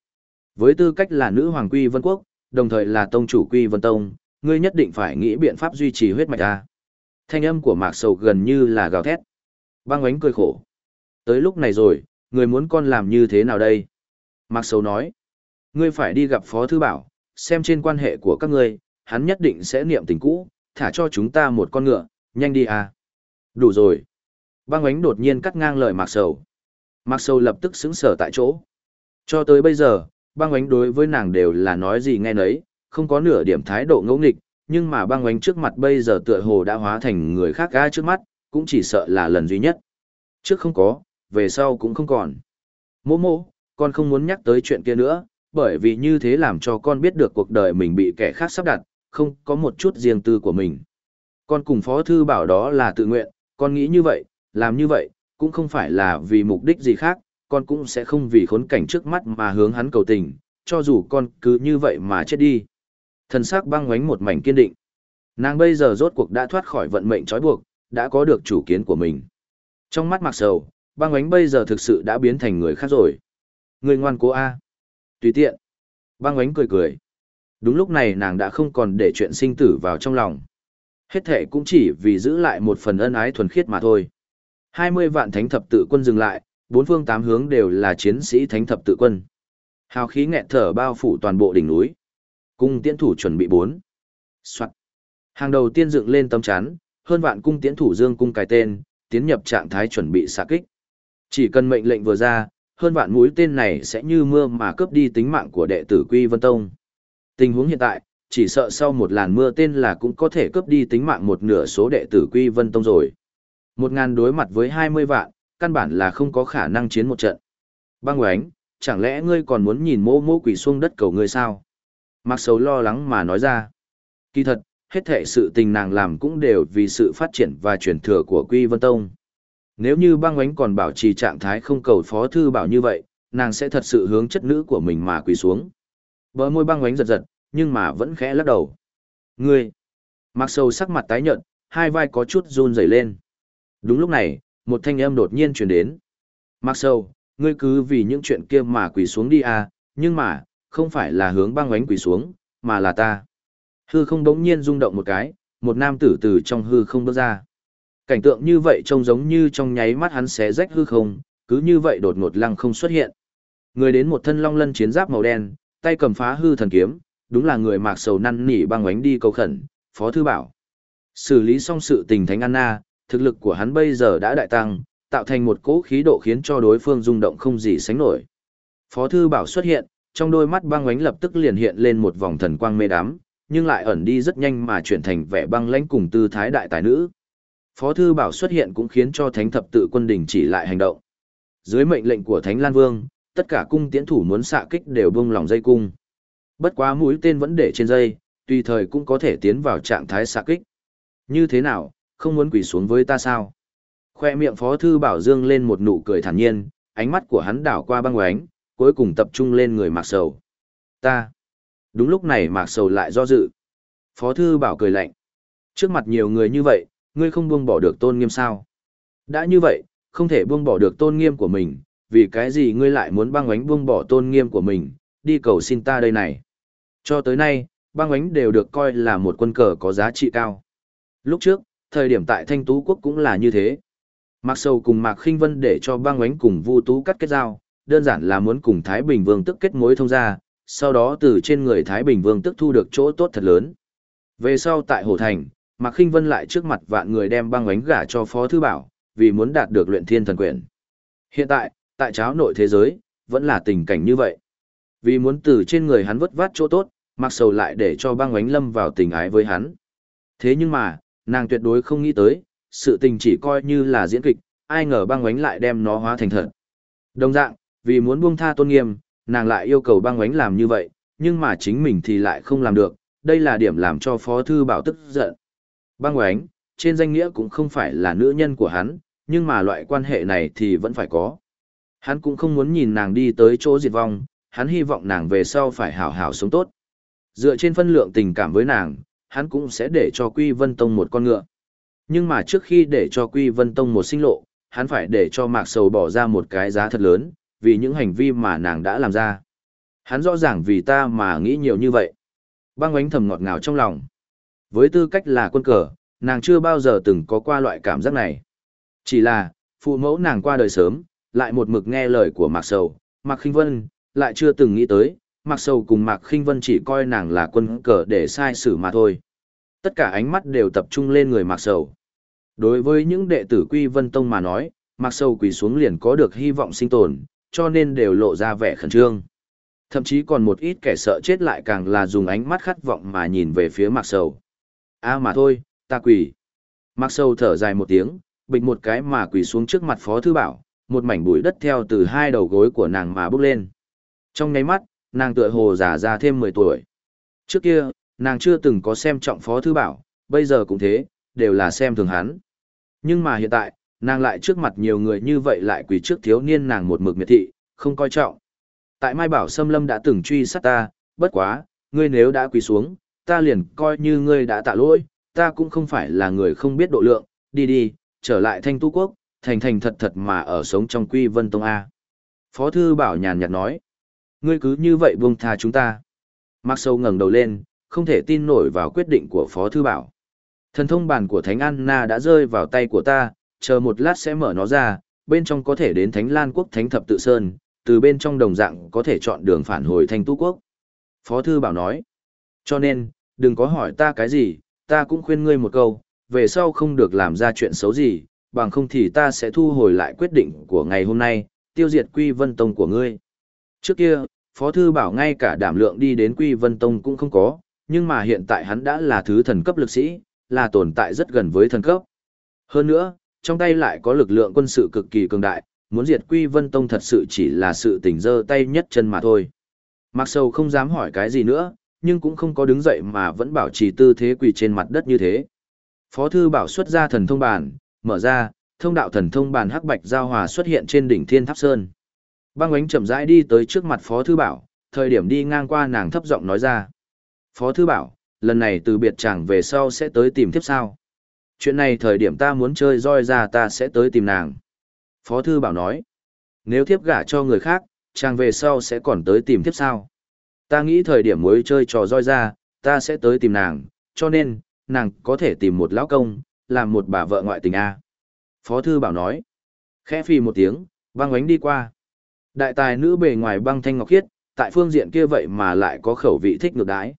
Với tư cách là nữ hoàng Quy Vân Quốc, đồng thời là tông chủ Quy Vân Tông, ngươi nhất định phải nghĩ biện pháp duy trì huyết mạch ta. Thanh âm của Mạc Sầu gần như là gào thét. Băng ánh cười khổ. Tới lúc này rồi, người muốn con làm như thế nào đây? Mạc Sầu nói. Ngươi phải đi gặp Phó Thư Bảo, xem trên quan hệ của các ngươi, hắn nhất định sẽ niệm tình cũ, thả cho chúng ta một con ngựa, nhanh đi à. Đủ rồi. Băng ánh đột nhiên cắt ngang lời Mạc Sầu. Mạc Sầu lập tức xứng sở tại chỗ. Cho tới bây giờ, băng ánh đối với nàng đều là nói gì nghe nấy, không có nửa điểm thái độ ngẫu nghịch, nhưng mà băng ánh trước mặt bây giờ tựa hồ đã hóa thành người khác ga trước mắt, cũng chỉ sợ là lần duy nhất. Trước không có, về sau cũng không còn. Mô mô, con không muốn nhắc tới chuyện kia nữa, bởi vì như thế làm cho con biết được cuộc đời mình bị kẻ khác sắp đặt, không có một chút riêng tư của mình. Con cùng Phó Thư bảo đó là tự nguyện, con nghĩ như vậy, làm như vậy, cũng không phải là vì mục đích gì khác, con cũng sẽ không vì khốn cảnh trước mắt mà hướng hắn cầu tình, cho dù con cứ như vậy mà chết đi. Thần sắc băng ngoánh một mảnh kiên định. Nàng bây giờ rốt cuộc đã thoát khỏi vận mệnh trói buộc, đã có được chủ kiến của mình. Trong mắt mặc sầu, băng ngoánh bây giờ thực sự đã biến thành người khác rồi. Người ngoan cố A. Tùy tiện. Băng ngoánh cười cười. Đúng lúc này nàng đã không còn để chuyện sinh tử vào trong lòng. Hết thể cũng chỉ vì giữ lại một phần ân ái thuần khiết mà thôi. 20 vạn thánh thập tự quân dừng lại, bốn phương tám hướng đều là chiến sĩ thánh thập tự quân. Hào khí nghẹt thở bao phủ toàn bộ đỉnh núi. Cung tiễn thủ chuẩn bị bốn. Soạn. Hàng đầu tiên dựng lên tấm chắn, hơn vạn cung tiễn thủ dương cung cài tên, tiến nhập trạng thái chuẩn bị xạ kích. Chỉ cần mệnh lệnh vừa ra, hơn vạn mũi tên này sẽ như mưa mà cướp đi tính mạng của đệ tử Quy Vân Tông. Tình huống hiện tại, chỉ sợ sau một làn mưa tên là cũng có thể cướp đi tính mạng một nửa số đệ tử Quy Vân Tông rồi. Một ngàn đối mặt với hai mươi vạn, căn bản là không có khả năng chiến một trận. Băng oánh, chẳng lẽ ngươi còn muốn nhìn mô mô quỷ xuống đất cầu ngươi sao? Mặc sầu lo lắng mà nói ra. Kỳ thật, Hết thể sự tình nàng làm cũng đều vì sự phát triển và truyền thừa của Quy Vân Tông. Nếu như băng oánh còn bảo trì trạng thái không cầu phó thư bảo như vậy, nàng sẽ thật sự hướng chất nữ của mình mà quỳ xuống. Bờ môi băng oánh giật giật, nhưng mà vẫn khẽ lắc đầu. Ngươi! Mặc Sầu sắc mặt tái nhợt, hai vai có chút run rẩy lên. Đúng lúc này, một thanh âm đột nhiên truyền đến. Mặc sâu, ngươi cứ vì những chuyện kia mà quỳ xuống đi à, nhưng mà, không phải là hướng băng ánh quỳ xuống, mà là ta. Hư không đống nhiên rung động một cái, một nam tử từ trong hư không bước ra. Cảnh tượng như vậy trông giống như trong nháy mắt hắn xé rách hư không, cứ như vậy đột ngột lăng không xuất hiện. Người đến một thân long lân chiến giáp màu đen, tay cầm phá hư thần kiếm, đúng là người mạc sầu năn nỉ băng ánh đi cầu khẩn, Phó Thư Bảo. Xử lý xong sự tình Thánh Anna, thực lực của hắn bây giờ đã đại tăng, tạo thành một cỗ khí độ khiến cho đối phương rung động không gì sánh nổi. Phó Thư Bảo xuất hiện, trong đôi mắt băng ánh lập tức liền hiện lên một vòng thần quang mê đám, nhưng lại ẩn đi rất nhanh mà chuyển thành vẻ băng lãnh cùng tư thái đại tài nữ. Phó Thư Bảo xuất hiện cũng khiến cho Thánh Thập tự quân đình chỉ lại hành động. Dưới mệnh lệnh của Thánh Lan Vương, tất cả cung tiễn thủ muốn xạ kích đều buông lòng dây cung. Bất quá mũi tên vẫn để trên dây, tùy thời cũng có thể tiến vào trạng thái xạ kích. Như thế nào, không muốn quỳ xuống với ta sao? Khoe miệng Phó Thư Bảo dương lên một nụ cười thản nhiên, ánh mắt của hắn đảo qua băng oánh, cuối cùng tập trung lên người Mạc Sầu. Ta. Đúng lúc này Mạc Sầu lại do dự. Phó Thư Bảo cười lạnh. Trước mặt nhiều người như vậy, ngươi không buông bỏ được tôn nghiêm sao? Đã như vậy, không thể buông bỏ được tôn nghiêm của mình, vì cái gì ngươi lại muốn băng oánh buông bỏ tôn nghiêm của mình, đi cầu xin ta đây này. Cho tới nay, băng oánh đều được coi là một quân cờ có giá trị cao. Lúc trước, thời điểm tại Thanh Tú Quốc cũng là như thế. Mạc Sầu cùng Mạc Khinh Vân để cho băng oánh cùng Vu Tú cắt kết giao, đơn giản là muốn cùng Thái Bình Vương tức kết mối thông gia, sau đó từ trên người Thái Bình Vương tức thu được chỗ tốt thật lớn. Về sau tại Hồ Thành, Mạc Khinh Vân lại trước mặt vạn người đem băng oánh gả cho Phó Thư Bảo, vì muốn đạt được luyện thiên thần quyền. Hiện tại, tại cháo nội thế giới, vẫn là tình cảnh như vậy. Vì muốn từ trên người hắn vất vát chỗ tốt, Mạc Sầu lại để cho băng oánh lâm vào tình ái với hắn. Thế nhưng mà, nàng tuyệt đối không nghĩ tới, sự tình chỉ coi như là diễn kịch, ai ngờ băng oánh lại đem nó hóa thành thật. Đồng dạng, vì muốn buông tha tôn nghiêm, nàng lại yêu cầu băng oánh làm như vậy, nhưng mà chính mình thì lại không làm được, đây là điểm làm cho Phó Thư Bảo tức giận. Băng oánh, trên danh nghĩa cũng không phải là nữ nhân của hắn, nhưng mà loại quan hệ này thì vẫn phải có. Hắn cũng không muốn nhìn nàng đi tới chỗ diệt vong, hắn hy vọng nàng về sau phải hảo hảo sống tốt. Dựa trên phân lượng tình cảm với nàng, hắn cũng sẽ để cho Quy Vân Tông một con ngựa. Nhưng mà trước khi để cho Quy Vân Tông một sinh lộ, hắn phải để cho Mạc Sầu bỏ ra một cái giá thật lớn, vì những hành vi mà nàng đã làm ra. Hắn rõ ràng vì ta mà nghĩ nhiều như vậy. Băng ánh thầm ngọt ngào trong lòng. Với tư cách là quân cờ, nàng chưa bao giờ từng có qua loại cảm giác này. Chỉ là, phụ mẫu nàng qua đời sớm, lại một mực nghe lời của Mạc Sầu, Mạc Khinh Vân, lại chưa từng nghĩ tới, Mạc Sầu cùng Mạc Khinh Vân chỉ coi nàng là quân cờ để sai xử mà thôi. Tất cả ánh mắt đều tập trung lên người Mạc Sầu. Đối với những đệ tử Quy Vân Tông mà nói, Mạc Sầu quỳ xuống liền có được hy vọng sinh tồn, cho nên đều lộ ra vẻ khẩn trương. Thậm chí còn một ít kẻ sợ chết lại càng là dùng ánh mắt khát vọng mà nhìn về phía Mạc Sầu. A mà thôi, ta quỳ. Mạc Sầu thở dài một tiếng, bịch một cái mà quỳ xuống trước mặt Phó Thư Bảo, một mảnh bụi đất theo từ hai đầu gối của nàng mà bước lên. Trong nháy mắt, nàng tựa hồ già ra thêm 10 tuổi. Trước kia, nàng chưa từng có xem trọng Phó Thư Bảo, bây giờ cũng thế, đều là xem thường hắn. Nhưng mà hiện tại, nàng lại trước mặt nhiều người như vậy lại quỳ trước thiếu niên nàng một mực miệt thị, không coi trọng. Tại Mai Bảo Sâm Lâm đã từng truy sát ta, bất quá, ngươi nếu đã quỳ xuống, ta liền coi như ngươi đã tạ lỗi, ta cũng không phải là người không biết độ lượng, đi đi, trở lại thanh tu quốc, thành thành thật thật mà ở sống trong quy vân tông A. Phó thư bảo nhàn nhạt nói, ngươi cứ như vậy buông tha chúng ta. Mạc Sâu ngẩng đầu lên, không thể tin nổi vào quyết định của Phó thư bảo. Thần thông bản của Thánh Anna đã rơi vào tay của ta, chờ một lát sẽ mở nó ra, bên trong có thể đến Thánh Lan Quốc Thánh Thập Tự Sơn, từ bên trong đồng dạng có thể chọn đường phản hồi thành tu quốc. Phó Thư Bảo nói, cho nên, đừng có hỏi ta cái gì, ta cũng khuyên ngươi một câu, về sau không được làm ra chuyện xấu gì, bằng không thì ta sẽ thu hồi lại quyết định của ngày hôm nay, tiêu diệt Quy Vân Tông của ngươi. Trước kia, Phó Thư Bảo ngay cả đảm lượng đi đến Quy Vân Tông cũng không có, nhưng mà hiện tại hắn đã là thứ thần cấp lực sĩ, là tồn tại rất gần với thần cấp. Hơn nữa, trong tay lại có lực lượng quân sự cực kỳ cường đại, muốn diệt Quy Vân Tông thật sự chỉ là sự tình dơ tay nhất chân mà thôi. Mặc sầu không dám hỏi cái gì nữa, nhưng cũng không có đứng dậy mà vẫn bảo trì tư thế quỳ trên mặt đất như thế. Phó thư bảo xuất ra thần thông bản, mở ra, thông đạo thần thông bản hắc bạch giao hòa xuất hiện trên đỉnh Thiên Tháp Sơn. Băng ánh chậm rãi đi tới trước mặt Phó thư bảo, thời điểm đi ngang qua nàng thấp giọng nói ra. Phó thư bảo, lần này từ biệt chàng về sau sẽ tới tìm tiếp sao? Chuyện này thời điểm ta muốn chơi roi ra ta sẽ tới tìm nàng. Phó thư bảo nói, nếu thiếp gả cho người khác, chàng về sau sẽ còn tới tìm thiếp sao? Ta nghĩ thời điểm mới chơi trò roi ra, ta sẽ tới tìm nàng, cho nên, nàng có thể tìm một lão công, làm một bà vợ ngoại tình A. Phó thư bảo nói, khẽ phì một tiếng, băng oánh đi qua. Đại tài nữ bề ngoài băng thanh ngọc khiết, tại phương diện kia vậy mà lại có khẩu vị thích ngược đái.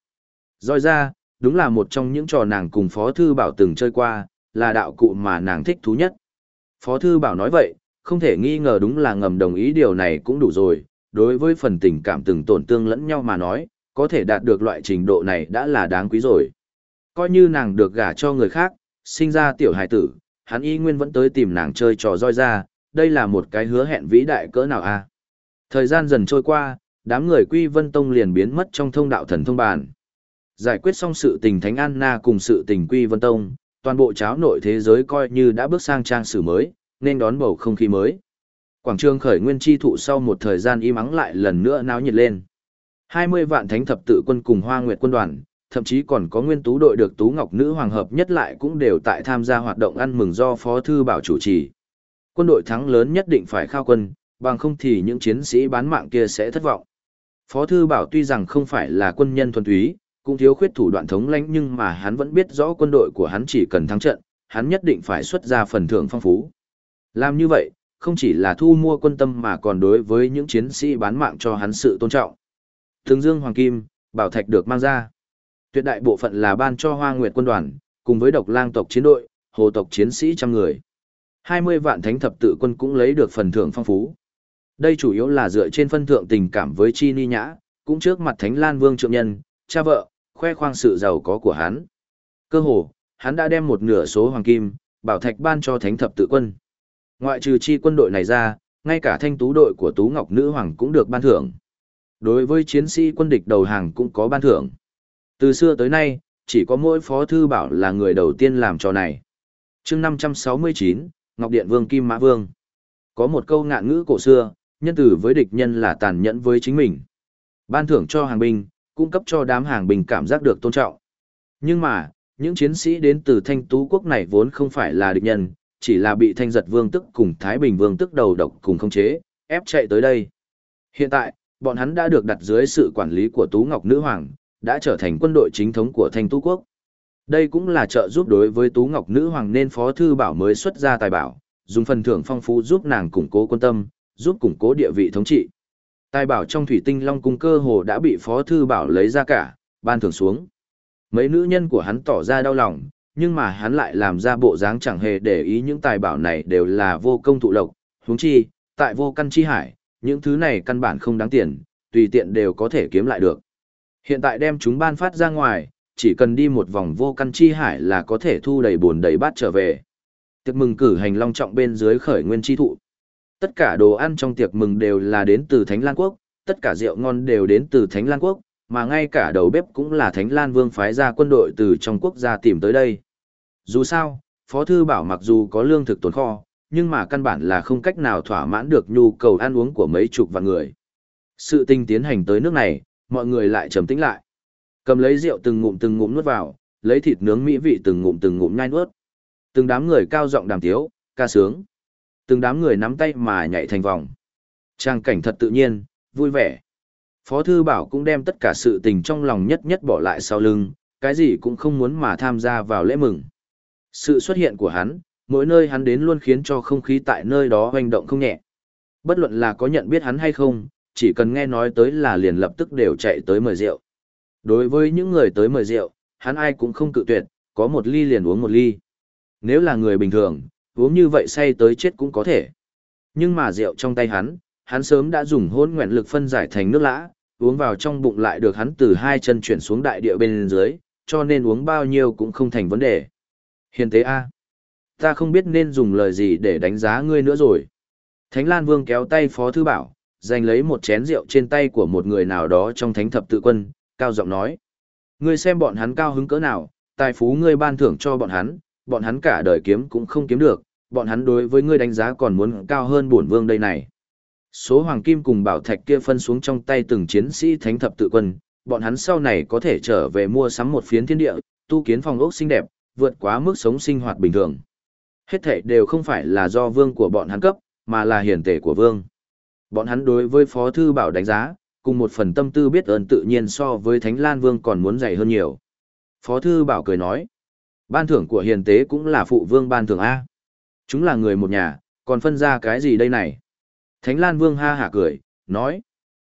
Rồi ra, đúng là một trong những trò nàng cùng Phó Thư Bảo từng chơi qua, là đạo cụ mà nàng thích thú nhất. Phó Thư Bảo nói vậy, không thể nghi ngờ đúng là ngầm đồng ý điều này cũng đủ rồi, đối với phần tình cảm từng tổn tương lẫn nhau mà nói, có thể đạt được loại trình độ này đã là đáng quý rồi. Coi như nàng được gả cho người khác, sinh ra tiểu hài tử, hắn y nguyên vẫn tới tìm nàng chơi trò roi ra, đây là một cái hứa hẹn vĩ đại cỡ nào a Thời gian dần trôi qua, đám người Quy Vân Tông liền biến mất trong thông đạo thần thông bàn. Giải quyết xong sự tình Thánh Anna cùng sự tình Quy Vân Tông, toàn bộ cháo nội thế giới coi như đã bước sang trang sử mới, nên đón bầu không khí mới. Quảng trường khởi nguyên chi thụ sau một thời gian im ắng lại lần nữa náo nhiệt lên. 20 vạn thánh thập tự quân cùng Hoa Nguyệt quân đoàn, thậm chí còn có nguyên tú đội được Tú Ngọc Nữ Hoàng hợp nhất lại cũng đều tại tham gia hoạt động ăn mừng do Phó Thư Bảo chủ trì. Quân đội thắng lớn nhất định phải khao quân, bằng không thì những chiến sĩ bán mạng kia sẽ thất vọng. Phó Thư Bảo tuy rằng không phải là quân nhân thuần túy, cũng thiếu khuyết thủ đoạn thống lãnh nhưng mà hắn vẫn biết rõ quân đội của hắn chỉ cần thắng trận, hắn nhất định phải xuất ra phần thưởng phong phú. Làm như vậy, không chỉ là thu mua quân tâm mà còn đối với những chiến sĩ bán mạng cho hắn sự tôn trọng. Thường Dương Hoàng Kim, Bảo Thạch được mang ra. Tuyệt đại bộ phận là ban cho Hoa Nguyệt quân đoàn, cùng với độc lang tộc chiến đội, hồ tộc chiến sĩ trăm người. 20 vạn thánh thập tự quân cũng lấy được phần thưởng phong phú. Đây chủ yếu là dựa trên phân thượng tình cảm với Chi Ni Nhã, cũng trước mặt Thánh Lan Vương trượng nhân, cha vợ, khoe khoang sự giàu có của hắn. Cơ hồ, hắn đã đem một nửa số hoàng kim, bảo thạch ban cho thánh thập tự quân. Ngoại trừ chi quân đội này ra, ngay cả thanh tú đội của Tú Ngọc Nữ Hoàng cũng được ban thưởng. Đối với chiến sĩ quân địch đầu hàng cũng có ban thưởng. Từ xưa tới nay, chỉ có mỗi phó thư bảo là người đầu tiên làm trò này. chương 569, Ngọc Điện Vương Kim Mã Vương. Có một câu ngạn ngữ cổ xưa, nhân tử với địch nhân là tàn nhẫn với chính mình. Ban thưởng cho hàng binh, cung cấp cho đám hàng bình cảm giác được tôn trọng. Nhưng mà, những chiến sĩ đến từ thanh tú quốc này vốn không phải là địch nhân, chỉ là bị thanh giật vương tức cùng Thái Bình vương tức đầu độc cùng không chế, ép chạy tới đây. Hiện tại, bọn hắn đã được đặt dưới sự quản lý của Tú Ngọc Nữ Hoàng, đã trở thành quân đội chính thống của thanh tú quốc. Đây cũng là trợ giúp đối với Tú Ngọc Nữ Hoàng nên Phó Thư Bảo mới xuất ra tài bảo, dùng phần thưởng phong phú giúp nàng củng cố quân tâm, giúp củng cố địa vị thống trị. Tài bảo trong thủy tinh long cung cơ hồ đã bị Phó Thư Bảo lấy ra cả, ban thưởng xuống. Mấy nữ nhân của hắn tỏ ra đau lòng, nhưng mà hắn lại làm ra bộ dáng chẳng hề để ý những tài bảo này đều là vô công thụ lộc, huống chi, tại vô căn chi hải, những thứ này căn bản không đáng tiền, tùy tiện đều có thể kiếm lại được. Hiện tại đem chúng ban phát ra ngoài, chỉ cần đi một vòng vô căn chi hải là có thể thu đầy bồn đầy bát trở về. Tiệc mừng cử hành long trọng bên dưới khởi nguyên chi thụ. Tất cả đồ ăn trong tiệc mừng đều là đến từ Thánh Lan Quốc, tất cả rượu ngon đều đến từ Thánh Lan Quốc, mà ngay cả đầu bếp cũng là Thánh Lan Vương phái ra quân đội từ trong quốc gia tìm tới đây. Dù sao, Phó Thư Bảo mặc dù có lương thực tồn kho, nhưng mà căn bản là không cách nào thỏa mãn được nhu cầu ăn uống của mấy chục vạn người. Sự tinh tiến hành tới nước này, mọi người lại trầm tĩnh lại. Cầm lấy rượu từng ngụm từng ngụm nuốt vào, lấy thịt nướng mỹ vị từng ngụm từng ngụm nhai nuốt. Từng đám người cao giọng đàm tiếu, ca sướng. Từng đám người nắm tay mà nhảy thành vòng. Trang cảnh thật tự nhiên, vui vẻ. Phó Thư Bảo cũng đem tất cả sự tình trong lòng nhất nhất bỏ lại sau lưng, cái gì cũng không muốn mà tham gia vào lễ mừng. Sự xuất hiện của hắn, mỗi nơi hắn đến luôn khiến cho không khí tại nơi đó hoành động không nhẹ. Bất luận là có nhận biết hắn hay không, chỉ cần nghe nói tới là liền lập tức đều chạy tới mời rượu. Đối với những người tới mời rượu, hắn ai cũng không cự tuyệt, có một ly liền uống một ly. Nếu là người bình thường, uống như vậy say tới chết cũng có thể. Nhưng mà rượu trong tay hắn, hắn sớm đã dùng hôn nguyện lực phân giải thành nước lã, uống vào trong bụng lại được hắn từ hai chân chuyển xuống đại địa bên dưới, cho nên uống bao nhiêu cũng không thành vấn đề. Hiền tế A. Ta không biết nên dùng lời gì để đánh giá ngươi nữa rồi. Thánh Lan Vương kéo tay Phó Thư Bảo, giành lấy một chén rượu trên tay của một người nào đó trong thánh thập tự quân, cao giọng nói. Ngươi xem bọn hắn cao hứng cỡ nào, tài phú ngươi ban thưởng cho bọn hắn, bọn hắn cả đời kiếm cũng không kiếm được, bọn hắn đối với ngươi đánh giá còn muốn cao hơn bổn vương đây này. Số hoàng kim cùng bảo thạch kia phân xuống trong tay từng chiến sĩ thánh thập tự quân, bọn hắn sau này có thể trở về mua sắm một phiến thiên địa, tu kiến phòng ốc xinh đẹp, vượt quá mức sống sinh hoạt bình thường. Hết thảy đều không phải là do vương của bọn hắn cấp, mà là hiển tể của vương. Bọn hắn đối với Phó Thư Bảo đánh giá, cùng một phần tâm tư biết ơn tự nhiên so với Thánh Lan Vương còn muốn dày hơn nhiều. Phó Thư Bảo cười nói, ban thưởng của hiền tế cũng là phụ vương ban thưởng A. Chúng là người một nhà, còn phân ra cái gì đây này? Thánh Lan Vương ha hả cười, nói,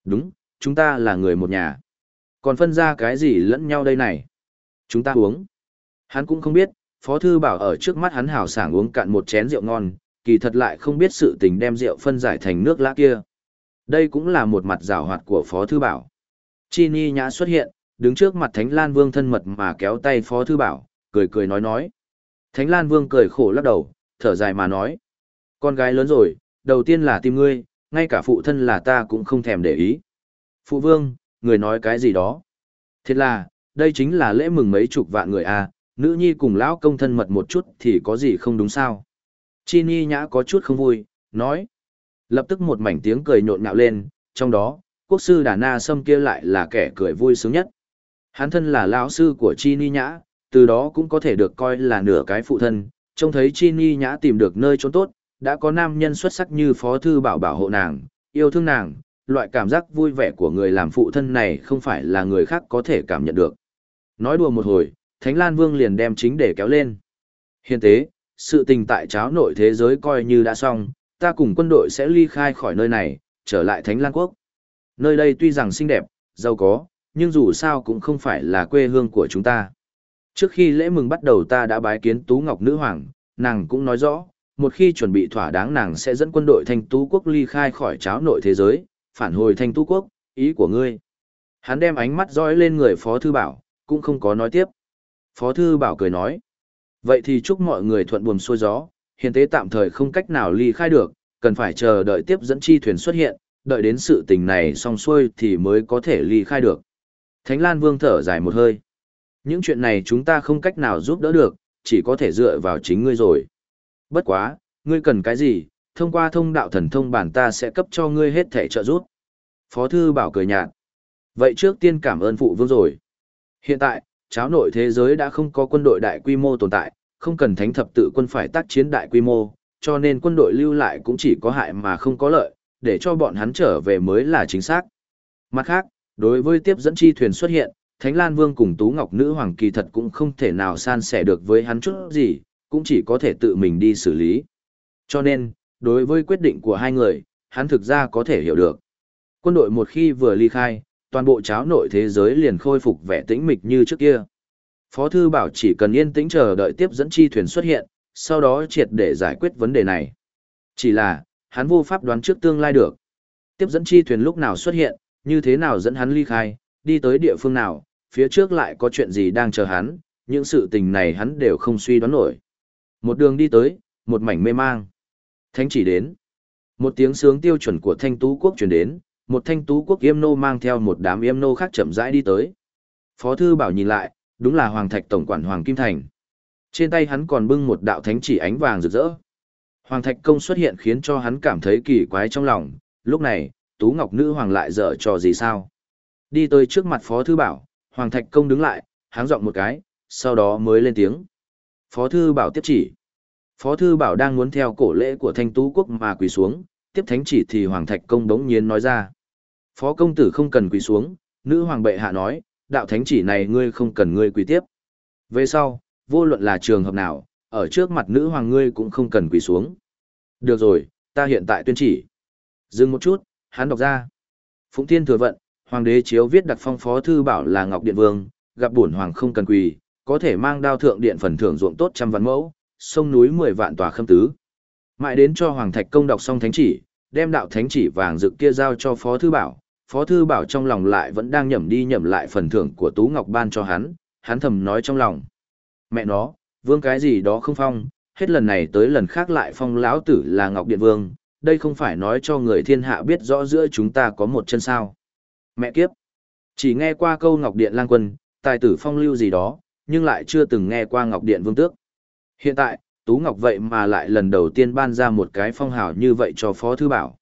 đúng, chúng ta là người một nhà. Còn phân ra cái gì lẫn nhau đây này? Chúng ta uống. Hắn cũng không biết, Phó Thư Bảo ở trước mắt hắn hào sảng uống cạn một chén rượu ngon, kỳ thật lại không biết sự tình đem rượu phân giải thành nước lã kia. Đây cũng là một mặt rào hoạt của Phó Thư Bảo. Chi Ni Nhã xuất hiện, đứng trước mặt Thánh Lan Vương thân mật mà kéo tay Phó Thư Bảo, cười cười nói nói. Thánh Lan Vương cười khổ lắc đầu, thở dài mà nói. Con gái lớn rồi, đầu tiên là tìm ngươi, ngay cả phụ thân là ta cũng không thèm để ý. Phụ Vương, người nói cái gì đó. Thiệt là, đây chính là lễ mừng mấy chục vạn người à, nữ nhi cùng lão công thân mật một chút thì có gì không đúng sao. Chi Ni Nhã có chút không vui, nói. Lập tức một mảnh tiếng cười nhộn nhạo lên, trong đó, quốc sư Đà Na Sâm kia lại là kẻ cười vui sướng nhất. Hắn thân là lão sư của Chi Ni Nhã, từ đó cũng có thể được coi là nửa cái phụ thân, trông thấy Chi Ni Nhã tìm được nơi trốn tốt, đã có nam nhân xuất sắc như Phó Thư Bảo bảo hộ nàng, yêu thương nàng, loại cảm giác vui vẻ của người làm phụ thân này không phải là người khác có thể cảm nhận được. Nói đùa một hồi, Thánh Lan Vương liền đem chính để kéo lên. Hiện tế, sự tình tại cháo nội thế giới coi như đã xong, ta cùng quân đội sẽ ly khai khỏi nơi này, trở lại Thánh Lan Quốc. Nơi đây tuy rằng xinh đẹp, giàu có, nhưng dù sao cũng không phải là quê hương của chúng ta. Trước khi lễ mừng bắt đầu ta đã bái kiến Tú Ngọc Nữ Hoàng, nàng cũng nói rõ, một khi chuẩn bị thỏa đáng nàng sẽ dẫn quân đội Thanh Tú Quốc ly khai khỏi cháo nội thế giới, phản hồi Thanh Tú Quốc, ý của ngươi. Hắn đem ánh mắt dõi lên người Phó Thư Bảo, cũng không có nói tiếp. Phó Thư Bảo cười nói, vậy thì chúc mọi người thuận buồm xuôi gió, hiện tế tạm thời không cách nào ly khai được, cần phải chờ đợi tiếp dẫn chi thuyền xuất hiện, đợi đến sự tình này xong xuôi thì mới có thể ly khai được. Thánh Lan Vương thở dài một hơi. Những chuyện này chúng ta không cách nào giúp đỡ được, chỉ có thể dựa vào chính ngươi rồi. Bất quá, ngươi cần cái gì, thông qua thông đạo thần thông bản ta sẽ cấp cho ngươi hết thể trợ giúp. Phó thư bảo cười nhạt. Vậy trước tiên cảm ơn phụ vương rồi. Hiện tại, cháo nội thế giới đã không có quân đội đại quy mô tồn tại, không cần thánh thập tự quân phải tác chiến đại quy mô, cho nên quân đội lưu lại cũng chỉ có hại mà không có lợi, để cho bọn hắn trở về mới là chính xác. Mặt khác, đối với tiếp dẫn chi thuyền xuất hiện, Thánh Lan Vương cùng Tú Ngọc Nữ Hoàng kỳ thật cũng không thể nào san sẻ được với hắn chút gì, cũng chỉ có thể tự mình đi xử lý. Cho nên, đối với quyết định của hai người, hắn thực ra có thể hiểu được. Quân đội một khi vừa ly khai, toàn bộ cháo nội thế giới liền khôi phục vẻ tĩnh mịch như trước kia. Phó Thư Bảo chỉ cần yên tĩnh chờ đợi tiếp dẫn chi thuyền xuất hiện, sau đó triệt để giải quyết vấn đề này. Chỉ là, hắn vô pháp đoán trước tương lai được. Tiếp dẫn chi thuyền lúc nào xuất hiện, như thế nào dẫn hắn ly khai, đi tới địa phương nào, phía trước lại có chuyện gì đang chờ hắn, những sự tình này hắn đều không suy đoán nổi. Một đường đi tới, một mảnh mê mang. Thánh chỉ đến. Một tiếng sướng tiêu chuẩn của thanh tú quốc truyền đến, một thanh tú quốc yêm nô mang theo một đám yêm nô khác chậm rãi đi tới. Phó thư bảo nhìn lại, đúng là Hoàng Thạch Tổng quản Hoàng Kim Thành. Trên tay hắn còn bưng một đạo thánh chỉ ánh vàng rực rỡ. Hoàng Thạch Công xuất hiện khiến cho hắn cảm thấy kỳ quái trong lòng, lúc này, Tú Ngọc Nữ Hoàng lại dở trò gì sao? Đi tới trước mặt Phó Thư Bảo, Hoàng Thạch Công đứng lại, háng giọng một cái, sau đó mới lên tiếng. Phó Thư Bảo tiếp chỉ. Phó Thư Bảo đang muốn theo cổ lễ của Thanh Tú Quốc mà quỳ xuống, tiếp thánh chỉ thì Hoàng Thạch Công đống nhiên nói ra. Phó công tử không cần quỳ xuống, nữ hoàng bệ hạ nói, đạo thánh chỉ này ngươi không cần ngươi quỳ tiếp. Về sau, vô luận là trường hợp nào, ở trước mặt nữ hoàng ngươi cũng không cần quỳ xuống. Được rồi, ta hiện tại tuyên chỉ. Dừng một chút, hắn đọc ra. Phụng Thiên thừa vận, hoàng đế chiếu viết đặc phong phó thư bảo là Ngọc Điện Vương, gặp bổn hoàng không cần quỳ, có thể mang đao thượng điện phần thưởng ruộng tốt trăm vạn mẫu, sông núi mười vạn tòa khâm tứ. Mãi đến cho Hoàng Thạch Công đọc xong thánh chỉ, đem đạo thánh chỉ vàng dự kia giao cho Phó Thư Bảo. Phó Thư Bảo trong lòng lại vẫn đang nhẩm đi nhẩm lại phần thưởng của Tú Ngọc ban cho hắn, hắn thầm nói trong lòng. Mẹ nó, vương cái gì đó không phong, hết lần này tới lần khác lại phong lão tử là Ngọc Điện Vương, đây không phải nói cho người thiên hạ biết rõ giữa chúng ta có một chân sao. Mẹ kiếp! Chỉ nghe qua câu Ngọc Điện lang quân, tài tử phong lưu gì đó, nhưng lại chưa từng nghe qua Ngọc Điện Vương Tước. Hiện tại, Tú Ngọc vậy mà lại lần đầu tiên ban ra một cái phong hào như vậy cho Phó Thư Bảo.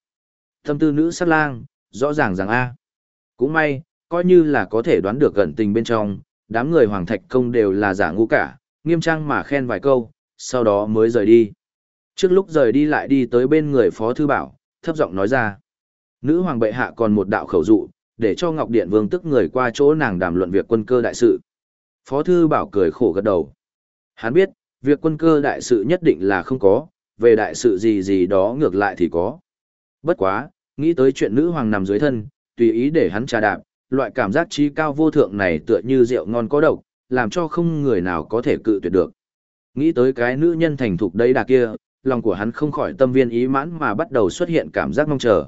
Thâm tư nữ sát lang, rõ ràng rằng a Cũng may, coi như là có thể đoán được gần tình bên trong, đám người Hoàng Thạch Công đều là giả ngu cả, nghiêm trang mà khen vài câu, sau đó mới rời đi. Trước lúc rời đi lại đi tới bên người Phó Thư Bảo, thấp giọng nói ra. Nữ Hoàng bệ hạ còn một đạo khẩu dụ, để cho Ngọc Điện Vương tức người qua chỗ nàng đàm luận việc quân cơ đại sự. Phó Thư Bảo cười khổ gật đầu. Hắn biết, việc quân cơ đại sự nhất định là không có, về đại sự gì gì đó ngược lại thì có. Bất quá, nghĩ tới chuyện nữ hoàng nằm dưới thân, tùy ý để hắn trà đạp, loại cảm giác trí cao vô thượng này tựa như rượu ngon có độc, làm cho không người nào có thể cự tuyệt được. Nghĩ tới cái nữ nhân thành thục đấy đà kia, lòng của hắn không khỏi tâm viên ý mãn mà bắt đầu xuất hiện cảm giác mong chờ.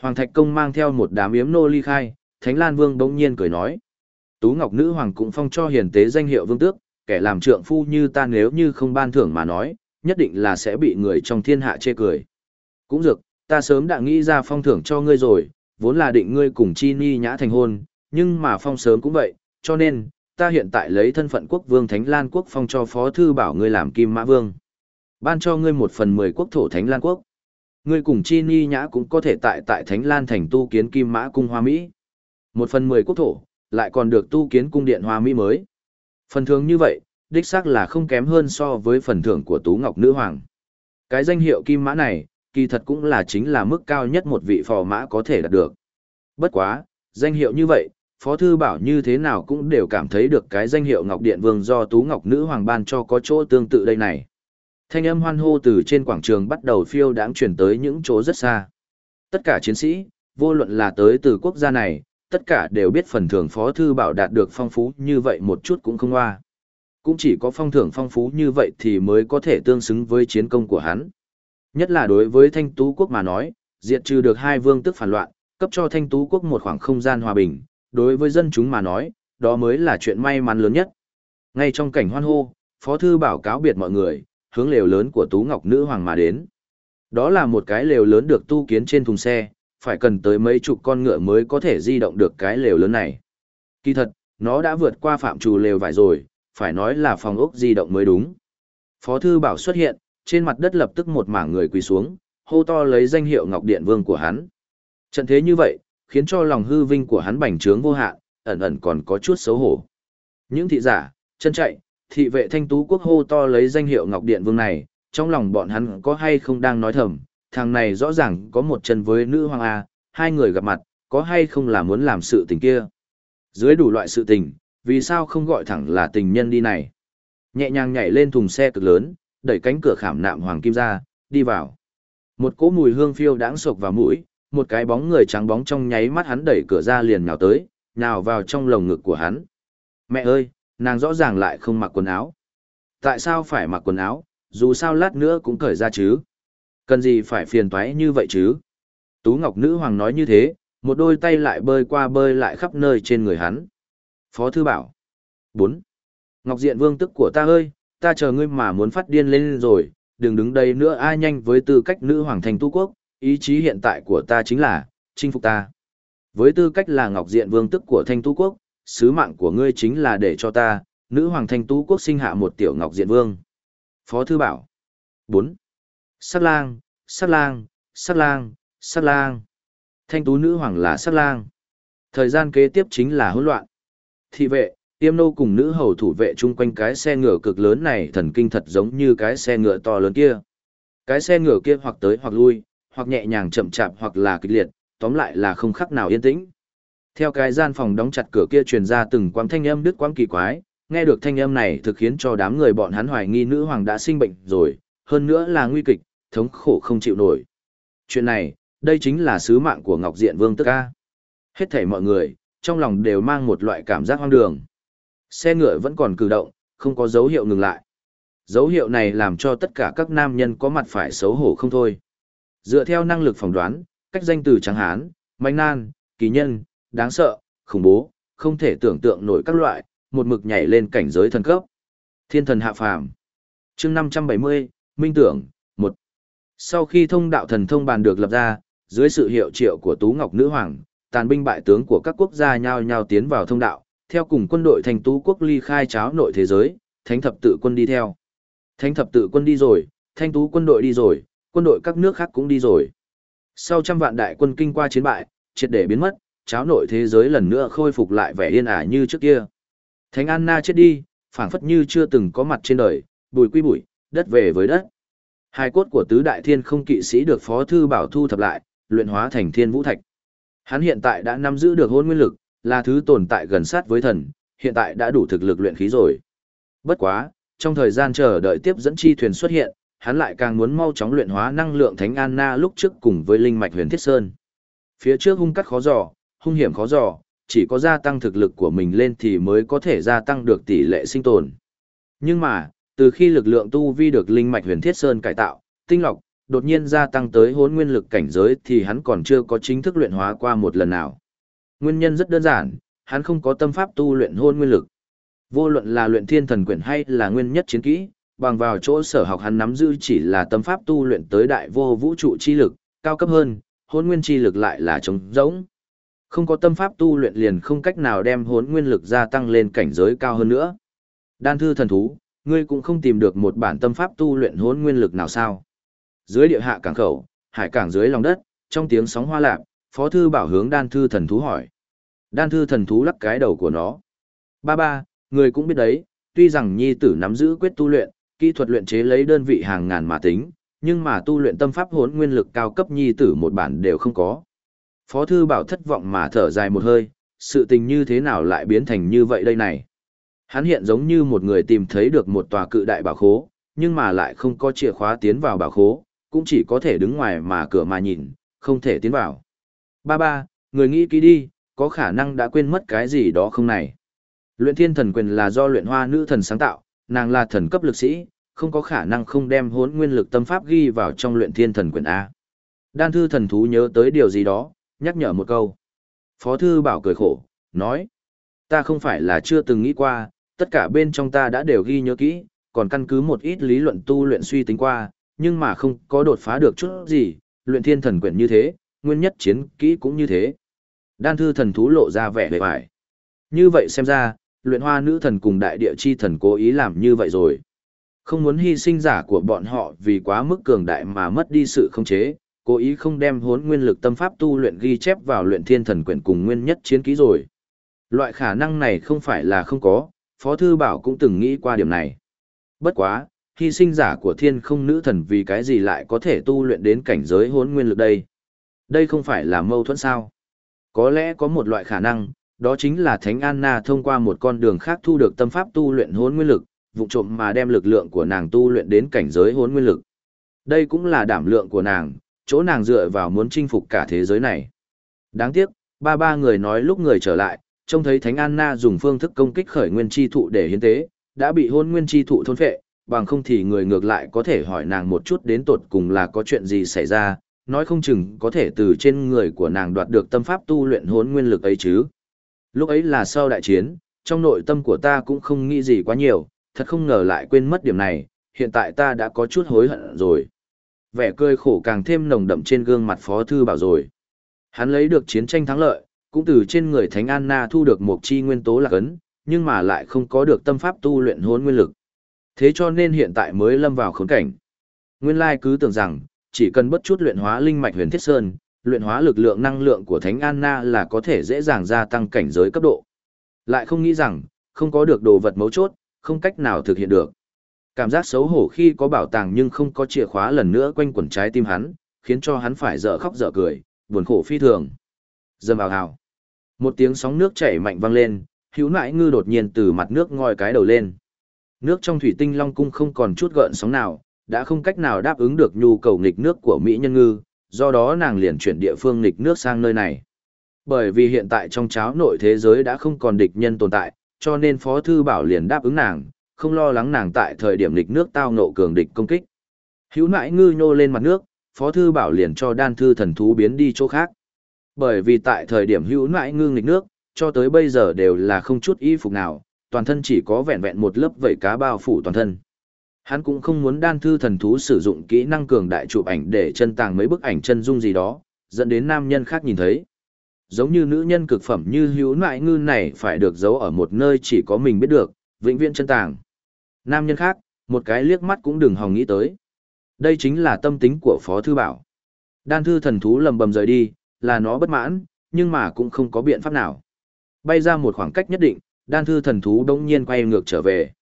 Hoàng Thạch Công mang theo một đám yếm nô ly khai, Thánh Lan Vương bỗng nhiên cười nói. Tú Ngọc Nữ Hoàng cũng phong cho hiền tế danh hiệu vương tước, kẻ làm trượng phu như ta nếu như không ban thưởng mà nói, nhất định là sẽ bị người trong thiên hạ chê cười. Cũng được, ta sớm đã nghĩ ra phong thưởng cho ngươi rồi, vốn là định ngươi cùng chi ni nhã thành hôn, nhưng mà phong sớm cũng vậy, cho nên, ta hiện tại lấy thân phận quốc vương Thánh Lan Quốc phong cho phó thư bảo ngươi làm kim mã vương. Ban cho ngươi một phần mười quốc thổ Thánh Lan Quốc. Ngươi cùng chi ni nhã cũng có thể tại tại Thánh Lan thành tu kiến kim mã cung hoa Mỹ. Một phần mười quốc thổ, lại còn được tu kiến cung điện hoa Mỹ mới. Phần thưởng như vậy, đích xác là không kém hơn so với phần thưởng của Tú Ngọc Nữ Hoàng. Cái danh hiệu kim mã này, kỳ thật cũng là chính là mức cao nhất một vị phò mã có thể đạt được. Bất quá, danh hiệu như vậy, Phó Thư Bảo như thế nào cũng đều cảm thấy được cái danh hiệu Ngọc Điện Vương do Tú Ngọc Nữ Hoàng ban cho có chỗ tương tự đây này. Thanh âm hoan hô từ trên quảng trường bắt đầu phiêu đáng chuyển tới những chỗ rất xa. Tất cả chiến sĩ, vô luận là tới từ quốc gia này, tất cả đều biết phần thưởng Phó Thư Bảo đạt được phong phú như vậy một chút cũng không hoa. Cũng chỉ có phong thưởng phong phú như vậy thì mới có thể tương xứng với chiến công của hắn. Nhất là đối với Thanh Tú Quốc mà nói, diệt trừ được hai vương tức phản loạn, cấp cho Thanh Tú Quốc một khoảng không gian hòa bình, đối với dân chúng mà nói, đó mới là chuyện may mắn lớn nhất. Ngay trong cảnh hoan hô, Phó Thư Bảo cáo biệt mọi người, hướng lều lớn của Tú Ngọc Nữ Hoàng mà đến. Đó là một cái lều lớn được tu kiến trên thùng xe, phải cần tới mấy chục con ngựa mới có thể di động được cái lều lớn này. Kỳ thật, nó đã vượt qua phạm trù lều vải rồi, phải nói là phòng ốc di động mới đúng. Phó Thư Bảo xuất hiện, trên mặt đất lập tức một mảng người quỳ xuống, hô to lấy danh hiệu Ngọc Điện Vương của hắn. Trận thế như vậy, khiến cho lòng hư vinh của hắn bành trướng vô hạn, ẩn ẩn còn có chút xấu hổ. Những thị giả, chân chạy, thị vệ thanh tú quốc hô to lấy danh hiệu Ngọc Điện Vương này, trong lòng bọn hắn có hay không đang nói thầm, thằng này rõ ràng có một chân với nữ hoàng A, hai người gặp mặt, có hay không là muốn làm sự tình kia. Dưới đủ loại sự tình, vì sao không gọi thẳng là tình nhân đi này. Nhẹ nhàng nhảy lên thùng xe cực lớn, đẩy cánh cửa khảm nạm hoàng kim ra, đi vào. Một cỗ mùi hương phiêu đãng sộc vào mũi, một cái bóng người trắng bóng trong nháy mắt hắn đẩy cửa ra liền nhào tới, nhào vào trong lồng ngực của hắn. Mẹ ơi, nàng rõ ràng lại không mặc quần áo. Tại sao phải mặc quần áo, dù sao lát nữa cũng cởi ra chứ. Cần gì phải phiền toái như vậy chứ? Tú Ngọc Nữ Hoàng nói như thế, một đôi tay lại bơi qua bơi lại khắp nơi trên người hắn. Phó Thư Bảo 4. Ngọc Diện Vương tức của ta ơi, ta chờ ngươi mà muốn phát điên lên rồi, đừng đứng đây nữa ai nhanh với tư cách nữ hoàng thành tu quốc, ý chí hiện tại của ta chính là, chinh phục ta. Với tư cách là Ngọc Diện Vương tức của thanh tu quốc, sứ mạng của ngươi chính là để cho ta, nữ hoàng thanh tú quốc sinh hạ một tiểu Ngọc Diện Vương. Phó Thư Bảo 4. Sát lang, sát lang, sát lang, sát lang. Thanh tú nữ hoàng là sát lang. Thời gian kế tiếp chính là hỗn loạn. Thị vệ, tiêm nô cùng nữ hầu thủ vệ chung quanh cái xe ngựa cực lớn này thần kinh thật giống như cái xe ngựa to lớn kia. Cái xe ngựa kia hoặc tới hoặc lui, hoặc nhẹ nhàng chậm chạp hoặc là kịch liệt, tóm lại là không khắc nào yên tĩnh. Theo cái gian phòng đóng chặt cửa kia truyền ra từng quãng thanh âm đứt quãng kỳ quái, nghe được thanh âm này thực khiến cho đám người bọn hắn hoài nghi nữ hoàng đã sinh bệnh rồi, hơn nữa là nguy kịch, thống khổ không chịu nổi. Chuyện này, đây chính là sứ mạng của Ngọc Diện Vương Tức ca. Hết thảy mọi người, trong lòng đều mang một loại cảm giác hoang đường. Xe ngựa vẫn còn cử động, không có dấu hiệu ngừng lại. Dấu hiệu này làm cho tất cả các nam nhân có mặt phải xấu hổ không thôi. Dựa theo năng lực phỏng đoán, cách danh từ trắng hán, manh nan, kỳ nhân, đáng sợ, khủng bố, không thể tưởng tượng nổi các loại, một mực nhảy lên cảnh giới thần cấp. Thiên thần hạ phàm. Chương 570, Minh tưởng, 1. Sau khi thông đạo thần thông bàn được lập ra, dưới sự hiệu triệu của Tú Ngọc Nữ Hoàng, tàn binh bại tướng của các quốc gia nhao nhao tiến vào thông đạo, theo cùng quân đội thành tú quốc ly khai cháo nội thế giới, thánh thập tự quân đi theo. Thánh thập tự quân đi rồi, thanh tú quân đội đi rồi, quân đội các nước khác cũng đi rồi. Sau trăm vạn đại quân kinh qua chiến bại, triệt để biến mất, cháo nội thế giới lần nữa khôi phục lại vẻ yên ả như trước kia. Thánh Anna chết đi, phảng phất như chưa từng có mặt trên đời, bùi quy bụi, đất về với đất. Hai cốt của tứ đại thiên không kỵ sĩ được Phó Thư Bảo thu thập lại, luyện hóa thành thiên vũ thạch. Hắn hiện tại đã nắm giữ được hôn nguyên lực, là thứ tồn tại gần sát với thần, hiện tại đã đủ thực lực luyện khí rồi. Bất quá, trong thời gian chờ đợi tiếp dẫn chi thuyền xuất hiện, hắn lại càng muốn mau chóng luyện hóa năng lượng Thánh Anna lúc trước cùng với linh mạch huyền thiết sơn. Phía trước hung cắt khó dò, hung hiểm khó dò, chỉ có gia tăng thực lực của mình lên thì mới có thể gia tăng được tỷ lệ sinh tồn. Nhưng mà, từ khi lực lượng tu vi được linh mạch huyền thiết sơn cải tạo, tinh lọc, đột nhiên gia tăng tới hốn nguyên lực cảnh giới thì hắn còn chưa có chính thức luyện hóa qua một lần nào. Nguyên nhân rất đơn giản, hắn không có tâm pháp tu luyện hôn nguyên lực. Vô luận là luyện thiên thần quyển hay là nguyên nhất chiến kỹ, bằng vào chỗ sở học hắn nắm giữ chỉ là tâm pháp tu luyện tới đại vô vũ trụ chi lực, cao cấp hơn, hôn nguyên chi lực lại là trống rỗng. Không có tâm pháp tu luyện liền không cách nào đem hốn nguyên lực gia tăng lên cảnh giới cao hơn nữa. Đan thư thần thú, ngươi cũng không tìm được một bản tâm pháp tu luyện hốn nguyên lực nào sao. Dưới địa hạ cảng khẩu, hải cảng dưới lòng đất, trong tiếng sóng hoa lạp, phó thư bảo hướng đan thư thần thú hỏi. Đan thư thần thú lắc cái đầu của nó. Ba ba, người cũng biết đấy, tuy rằng nhi tử nắm giữ quyết tu luyện, kỹ thuật luyện chế lấy đơn vị hàng ngàn mà tính, nhưng mà tu luyện tâm pháp hốn nguyên lực cao cấp nhi tử một bản đều không có. Phó thư bảo thất vọng mà thở dài một hơi, sự tình như thế nào lại biến thành như vậy đây này. Hắn hiện giống như một người tìm thấy được một tòa cự đại bảo khố, nhưng mà lại không có chìa khóa tiến vào bảo khố, cũng chỉ có thể đứng ngoài mà cửa mà nhìn, không thể tiến vào. Ba ba, người nghĩ kỹ đi, có khả năng đã quên mất cái gì đó không này. Luyện thiên thần quyền là do luyện hoa nữ thần sáng tạo, nàng là thần cấp lực sĩ, không có khả năng không đem hốn nguyên lực tâm pháp ghi vào trong luyện thiên thần quyền A. Đan thư thần thú nhớ tới điều gì đó, nhắc nhở một câu. Phó thư bảo cười khổ, nói. Ta không phải là chưa từng nghĩ qua, tất cả bên trong ta đã đều ghi nhớ kỹ, còn căn cứ một ít lý luận tu luyện suy tính qua, nhưng mà không có đột phá được chút gì, luyện thiên thần quyển như thế, nguyên nhất chiến kỹ cũng như thế. Đan thư thần thú lộ ra vẻ vẻ vải. Như vậy xem ra, luyện hoa nữ thần cùng đại địa chi thần cố ý làm như vậy rồi. Không muốn hy sinh giả của bọn họ vì quá mức cường đại mà mất đi sự không chế, cố ý không đem hốn nguyên lực tâm pháp tu luyện ghi chép vào luyện thiên thần quyển cùng nguyên nhất chiến ký rồi. Loại khả năng này không phải là không có, Phó Thư Bảo cũng từng nghĩ qua điểm này. Bất quá, hy sinh giả của thiên không nữ thần vì cái gì lại có thể tu luyện đến cảnh giới hốn nguyên lực đây. Đây không phải là mâu thuẫn sao. Có lẽ có một loại khả năng, đó chính là Thánh Anna thông qua một con đường khác thu được tâm pháp tu luyện hốn nguyên lực, vụ trộm mà đem lực lượng của nàng tu luyện đến cảnh giới hốn nguyên lực. Đây cũng là đảm lượng của nàng, chỗ nàng dựa vào muốn chinh phục cả thế giới này. Đáng tiếc, ba ba người nói lúc người trở lại, trông thấy Thánh Anna dùng phương thức công kích khởi nguyên chi thụ để hiến tế, đã bị hôn nguyên chi thụ thôn phệ, bằng không thì người ngược lại có thể hỏi nàng một chút đến tột cùng là có chuyện gì xảy ra, nói không chừng có thể từ trên người của nàng đoạt được tâm pháp tu luyện hốn nguyên lực ấy chứ. Lúc ấy là sau đại chiến, trong nội tâm của ta cũng không nghĩ gì quá nhiều, thật không ngờ lại quên mất điểm này, hiện tại ta đã có chút hối hận rồi. Vẻ cười khổ càng thêm nồng đậm trên gương mặt Phó Thư Bảo rồi. Hắn lấy được chiến tranh thắng lợi, cũng từ trên người Thánh Anna thu được một chi nguyên tố lạc ấn, nhưng mà lại không có được tâm pháp tu luyện hốn nguyên lực. Thế cho nên hiện tại mới lâm vào khốn cảnh. Nguyên lai cứ tưởng rằng, chỉ cần bất chút luyện hóa linh mạch huyền thiết sơn, luyện hóa lực lượng năng lượng của Thánh Anna là có thể dễ dàng gia tăng cảnh giới cấp độ. Lại không nghĩ rằng, không có được đồ vật mấu chốt, không cách nào thực hiện được. Cảm giác xấu hổ khi có bảo tàng nhưng không có chìa khóa lần nữa quanh quẩn trái tim hắn, khiến cho hắn phải dở khóc dở cười, buồn khổ phi thường. Dầm vào hào. Một tiếng sóng nước chảy mạnh vang lên, hữu nại ngư đột nhiên từ mặt nước ngoi cái đầu lên. Nước trong thủy tinh long cung không còn chút gợn sóng nào, đã không cách nào đáp ứng được nhu cầu nghịch nước của Mỹ nhân ngư, do đó nàng liền chuyển địa phương nghịch nước sang nơi này. Bởi vì hiện tại trong cháo nội thế giới đã không còn địch nhân tồn tại, cho nên Phó Thư Bảo liền đáp ứng nàng, không lo lắng nàng tại thời điểm lịch nước tao nộ cường địch công kích. Hữu nãi ngư nhô lên mặt nước, Phó Thư Bảo liền cho đan thư thần thú biến đi chỗ khác. Bởi vì tại thời điểm hữu nãi ngư nghịch nước, cho tới bây giờ đều là không chút y phục nào, toàn thân chỉ có vẹn vẹn một lớp vảy cá bao phủ toàn thân. Hắn cũng không muốn đan thư thần thú sử dụng kỹ năng cường đại chụp ảnh để chân tàng mấy bức ảnh chân dung gì đó, dẫn đến nam nhân khác nhìn thấy. giống như nữ nhân cực phẩm như hữu nại ngư này phải được giấu ở một nơi chỉ có mình biết được, vĩnh viễn chân tàng. Nam nhân khác, một cái liếc mắt cũng đừng hòng nghĩ tới. Đây chính là tâm tính của Phó Thư Bảo. Đan thư thần thú lầm bầm rời đi, là nó bất mãn, nhưng mà cũng không có biện pháp nào. Bay ra một khoảng cách nhất định, đan thư thần thú đông nhiên quay ngược trở về.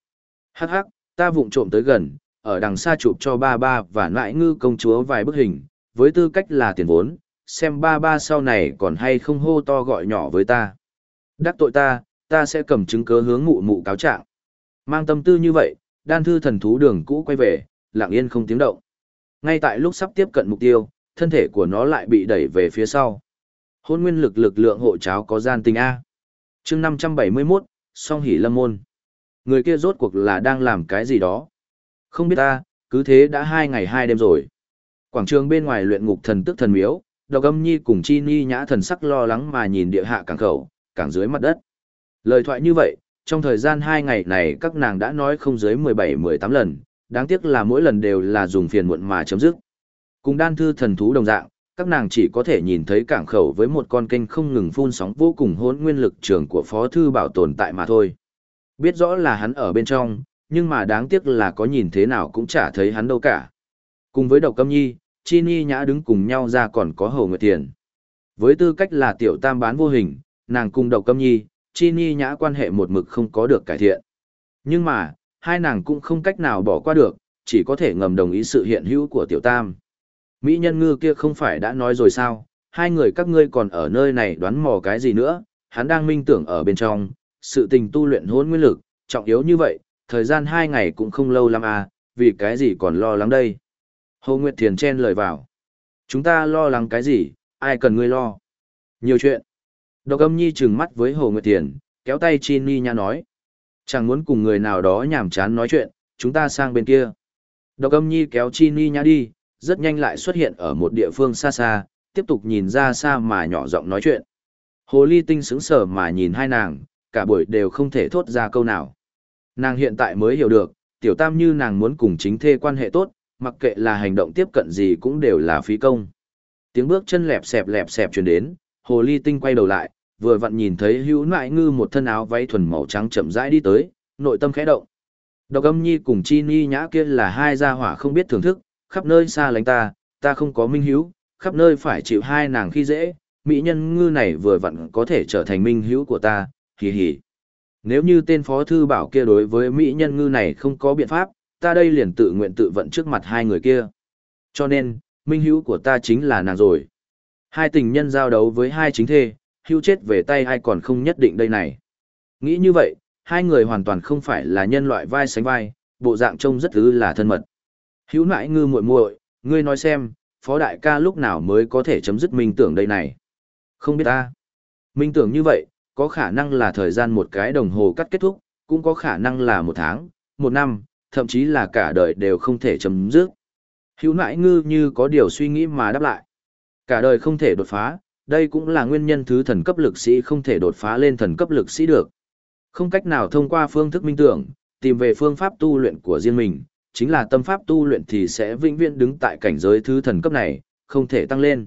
Hắc hắc, ta vụng trộm tới gần, ở đằng xa chụp cho ba ba và nãi ngư công chúa vài bức hình, với tư cách là tiền vốn, xem ba ba sau này còn hay không hô to gọi nhỏ với ta. Đắc tội ta, ta sẽ cầm chứng cớ hướng mụ mụ cáo trạng. Mang tâm tư như vậy, đan thư thần thú đường cũ quay về, lặng yên không tiếng động. Ngay tại lúc sắp tiếp cận mục tiêu, thân thể của nó lại bị đẩy về phía sau. Hôn nguyên lực lực lượng hộ cháo có gian tình A. chương 571, song hỉ lâm môn. Người kia rốt cuộc là đang làm cái gì đó. Không biết ta, cứ thế đã hai ngày hai đêm rồi. Quảng trường bên ngoài luyện ngục thần tức thần miếu, độc âm nhi cùng chi ni nhã thần sắc lo lắng mà nhìn địa hạ cảng khẩu, cảng dưới mặt đất. Lời thoại như vậy, trong thời gian hai ngày này các nàng đã nói không dưới 17-18 lần, đáng tiếc là mỗi lần đều là dùng phiền muộn mà chấm dứt. Cùng đan thư thần thú đồng dạng, các nàng chỉ có thể nhìn thấy cảng khẩu với một con kênh không ngừng phun sóng vô cùng hỗn nguyên lực trường của phó thư bảo tồn tại mà thôi. Biết rõ là hắn ở bên trong, nhưng mà đáng tiếc là có nhìn thế nào cũng chả thấy hắn đâu cả. Cùng với độc câm nhi, chi ni nhã đứng cùng nhau ra còn có hầu nguyệt tiền. Với tư cách là tiểu tam bán vô hình, nàng cùng độc câm nhi, chi ni nhã quan hệ một mực không có được cải thiện. Nhưng mà, hai nàng cũng không cách nào bỏ qua được, chỉ có thể ngầm đồng ý sự hiện hữu của tiểu tam. Mỹ nhân ngư kia không phải đã nói rồi sao, hai người các ngươi còn ở nơi này đoán mò cái gì nữa, hắn đang minh tưởng ở bên trong, sự tình tu luyện hôn nguyên lực, trọng yếu như vậy, thời gian hai ngày cũng không lâu lắm à, vì cái gì còn lo lắng đây. Hồ Nguyệt Thiền chen lời vào. Chúng ta lo lắng cái gì, ai cần ngươi lo. Nhiều chuyện. Độc âm nhi trừng mắt với Hồ Nguyệt Thiền, kéo tay Chi Ni Nha nói. Chẳng muốn cùng người nào đó nhảm chán nói chuyện, chúng ta sang bên kia. Độc âm nhi kéo Chi Ni Nha đi, rất nhanh lại xuất hiện ở một địa phương xa xa, tiếp tục nhìn ra xa mà nhỏ giọng nói chuyện. Hồ ly tinh sững sờ mà nhìn hai nàng, cả buổi đều không thể thốt ra câu nào. Nàng hiện tại mới hiểu được, tiểu tam như nàng muốn cùng chính thê quan hệ tốt, mặc kệ là hành động tiếp cận gì cũng đều là phí công. Tiếng bước chân lẹp xẹp lẹp xẹp truyền đến, hồ ly tinh quay đầu lại, vừa vặn nhìn thấy hữu nại ngư một thân áo váy thuần màu trắng chậm rãi đi tới, nội tâm khẽ động. Độc âm nhi cùng chi ni nhã kia là hai gia hỏa không biết thưởng thức, khắp nơi xa lánh ta, ta không có minh hữu, khắp nơi phải chịu hai nàng khi dễ, mỹ nhân ngư này vừa vặn có thể trở thành minh hữu của ta, hì hì. Nếu như tên phó thư bảo kia đối với mỹ nhân ngư này không có biện pháp, ta đây liền tự nguyện tự vận trước mặt hai người kia. Cho nên, minh hữu của ta chính là nàng rồi. Hai tình nhân giao đấu với hai chính thê, hữu chết về tay ai còn không nhất định đây này. Nghĩ như vậy, hai người hoàn toàn không phải là nhân loại vai sánh vai, bộ dạng trông rất ư là thân mật. Hữu nãi ngư muội muội, ngươi nói xem, phó đại ca lúc nào mới có thể chấm dứt minh tưởng đây này. Không biết ta. Minh tưởng như vậy, có khả năng là thời gian một cái đồng hồ cắt kết thúc, cũng có khả năng là một tháng, một năm, thậm chí là cả đời đều không thể chấm dứt. Hữu nãi ngư như có điều suy nghĩ mà đáp lại. Cả đời không thể đột phá, đây cũng là nguyên nhân thứ thần cấp lực sĩ không thể đột phá lên thần cấp lực sĩ được. Không cách nào thông qua phương thức minh tưởng, tìm về phương pháp tu luyện của riêng mình, chính là tâm pháp tu luyện thì sẽ vĩnh viễn đứng tại cảnh giới thứ thần cấp này, không thể tăng lên.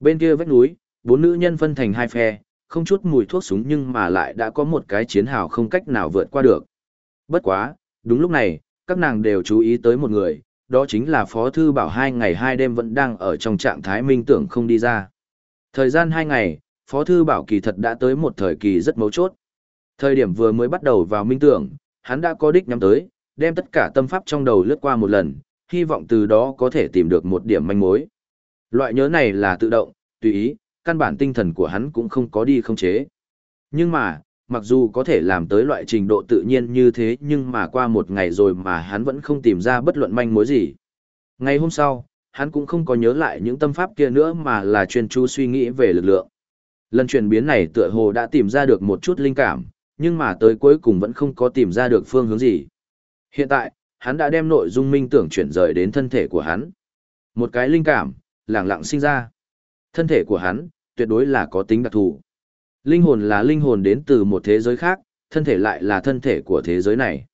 Bên kia vách núi, bốn nữ nhân phân thành hai phe, không chút mùi thuốc súng nhưng mà lại đã có một cái chiến hào không cách nào vượt qua được. Bất quá, đúng lúc này, các nàng đều chú ý tới một người, đó chính là Phó Thư Bảo hai ngày hai đêm vẫn đang ở trong trạng thái minh tưởng không đi ra. Thời gian hai ngày, Phó Thư Bảo kỳ thật đã tới một thời kỳ rất mấu chốt. Thời điểm vừa mới bắt đầu vào minh tưởng, hắn đã có đích nhắm tới, đem tất cả tâm pháp trong đầu lướt qua một lần, hy vọng từ đó có thể tìm được một điểm manh mối. Loại nhớ này là tự động, tùy ý, căn bản tinh thần của hắn cũng không có đi không chế. Nhưng mà, mặc dù có thể làm tới loại trình độ tự nhiên như thế nhưng mà qua một ngày rồi mà hắn vẫn không tìm ra bất luận manh mối gì. Ngày hôm sau, hắn cũng không có nhớ lại những tâm pháp kia nữa mà là chuyên chú suy nghĩ về lực lượng. Lần chuyển biến này tựa hồ đã tìm ra được một chút linh cảm, nhưng mà tới cuối cùng vẫn không có tìm ra được phương hướng gì. Hiện tại, hắn đã đem nội dung minh tưởng chuyển rời đến thân thể của hắn. Một cái linh cảm, lặng lặng sinh ra. Thân thể của hắn, tuyệt đối là có tính đặc thù. Linh hồn là linh hồn đến từ một thế giới khác, thân thể lại là thân thể của thế giới này.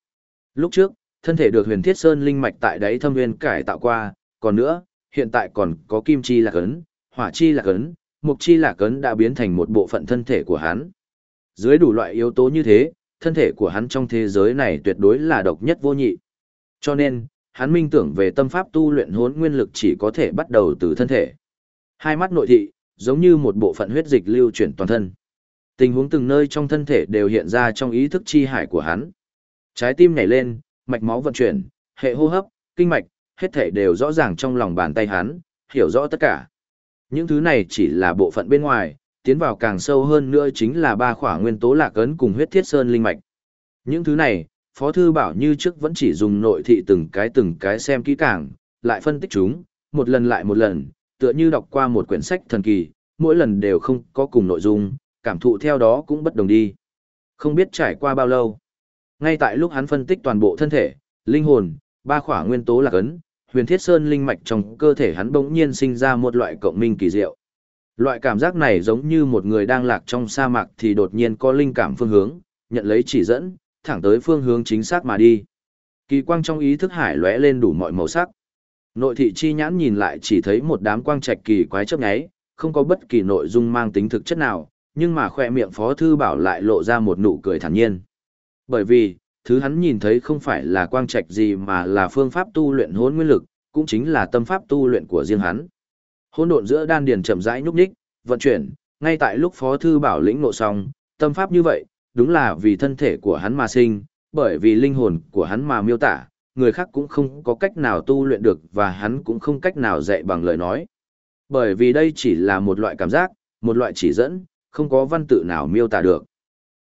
Lúc trước, thân thể được huyền thiết sơn linh mạch tại đáy thâm nguyên cải tạo qua, còn nữa, hiện tại còn có kim chi lạc ấn, hỏa chi lạc ấn, mục chi lạc ấn đã biến thành một bộ phận thân thể của hắn. Dưới đủ loại yếu tố như thế, thân thể của hắn trong thế giới này tuyệt đối là độc nhất vô nhị. Cho nên, hắn minh tưởng về tâm pháp tu luyện hốn nguyên lực chỉ có thể bắt đầu từ thân thể. Hai mắt nội thị, giống như một bộ phận huyết dịch lưu chuyển toàn thân. Tình huống từng nơi trong thân thể đều hiện ra trong ý thức chi hải của hắn. Trái tim nhảy lên, mạch máu vận chuyển, hệ hô hấp, kinh mạch, hết thể đều rõ ràng trong lòng bàn tay hắn, hiểu rõ tất cả. Những thứ này chỉ là bộ phận bên ngoài, tiến vào càng sâu hơn nữa chính là ba khỏa nguyên tố lạc ấn cùng huyết thiết sơn linh mạch. Những thứ này, Phó Thư Bảo như trước vẫn chỉ dùng nội thị từng cái từng cái xem kỹ càng, lại phân tích chúng, một lần lại một lần, tựa như đọc qua một quyển sách thần kỳ, mỗi lần đều không có cùng nội dung, cảm thụ theo đó cũng bất đồng đi. Không biết trải qua bao lâu. Ngay tại lúc hắn phân tích toàn bộ thân thể, linh hồn, ba khỏa nguyên tố lạc ấn, huyền thiết sơn linh mạch trong cơ thể hắn bỗng nhiên sinh ra một loại cộng minh kỳ diệu. Loại cảm giác này giống như một người đang lạc trong sa mạc thì đột nhiên có linh cảm phương hướng, nhận lấy chỉ dẫn, thẳng tới phương hướng chính xác mà đi. Kỳ quang trong ý thức hải lóe lên đủ mọi màu sắc. Nội thị chi nhãn nhìn lại chỉ thấy một đám quang trạch kỳ quái chớp nháy, không có bất kỳ nội dung mang tính thực chất nào, nhưng mà khoe miệng Phó Thư Bảo lại lộ ra một nụ cười thản nhiên. Bởi vì, thứ hắn nhìn thấy không phải là quang trạch gì mà là phương pháp tu luyện hôn nguyên lực, cũng chính là tâm pháp tu luyện của riêng hắn. Hôn độn giữa đan điền chậm rãi nhúc nhích, vận chuyển, ngay tại lúc Phó Thư Bảo lĩnh nộ xong, tâm pháp như vậy, đúng là vì thân thể của hắn mà sinh, bởi vì linh hồn của hắn mà miêu tả, người khác cũng không có cách nào tu luyện được và hắn cũng không cách nào dạy bằng lời nói. Bởi vì đây chỉ là một loại cảm giác, một loại chỉ dẫn, không có văn tự nào miêu tả được.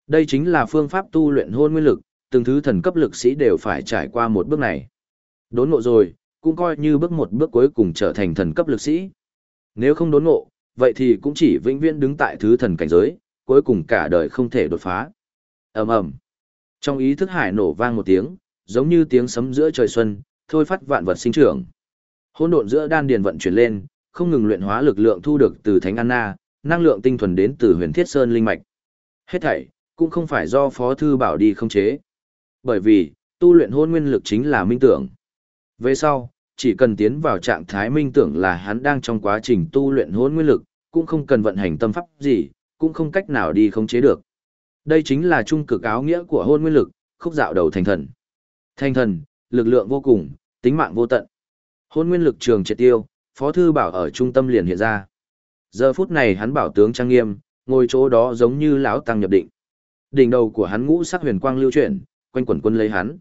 Đây chính là phương pháp tu luyện hôn nguyên lực, từng thứ thần cấp lực sĩ đều phải trải qua một bước này. Đốn ngộ rồi, cũng coi như bước một bước cuối cùng trở thành thần cấp lực sĩ. Nếu không đốn ngộ, vậy thì cũng chỉ vĩnh viễn đứng tại thứ thần cảnh giới, cuối cùng cả đời không thể đột phá. ầm ầm Trong ý thức hải nổ vang một tiếng, giống như tiếng sấm giữa trời xuân, thôi phát vạn vật sinh trưởng. Hỗn độn giữa đan điền vận chuyển lên, không ngừng luyện hóa lực lượng thu được từ Thánh Anna, năng lượng tinh thuần đến từ Huyền Thiết Sơn linh mạch. Hết thảy cũng không phải do Phó thư bảo đi không chế. Bởi vì, tu luyện hôn nguyên lực chính là minh tưởng. Về sau, chỉ cần tiến vào trạng thái minh tưởng là hắn đang trong quá trình tu luyện hôn nguyên lực, cũng không cần vận hành tâm pháp gì, cũng không cách nào đi khống chế được. Đây chính là trung cực áo nghĩa của hôn nguyên lực, khúc dạo đầu thành thần. Thành thần, lực lượng vô cùng, tính mạng vô tận. Hôn nguyên lực trường triệt tiêu, Phó Thư Bảo ở trung tâm liền hiện ra. Giờ phút này hắn bảo tướng trang nghiêm, ngồi chỗ đó giống như lão tăng nhập định. Đỉnh đầu của hắn ngũ sắc huyền quang lưu chuyển, quanh quẩn quân lấy hắn.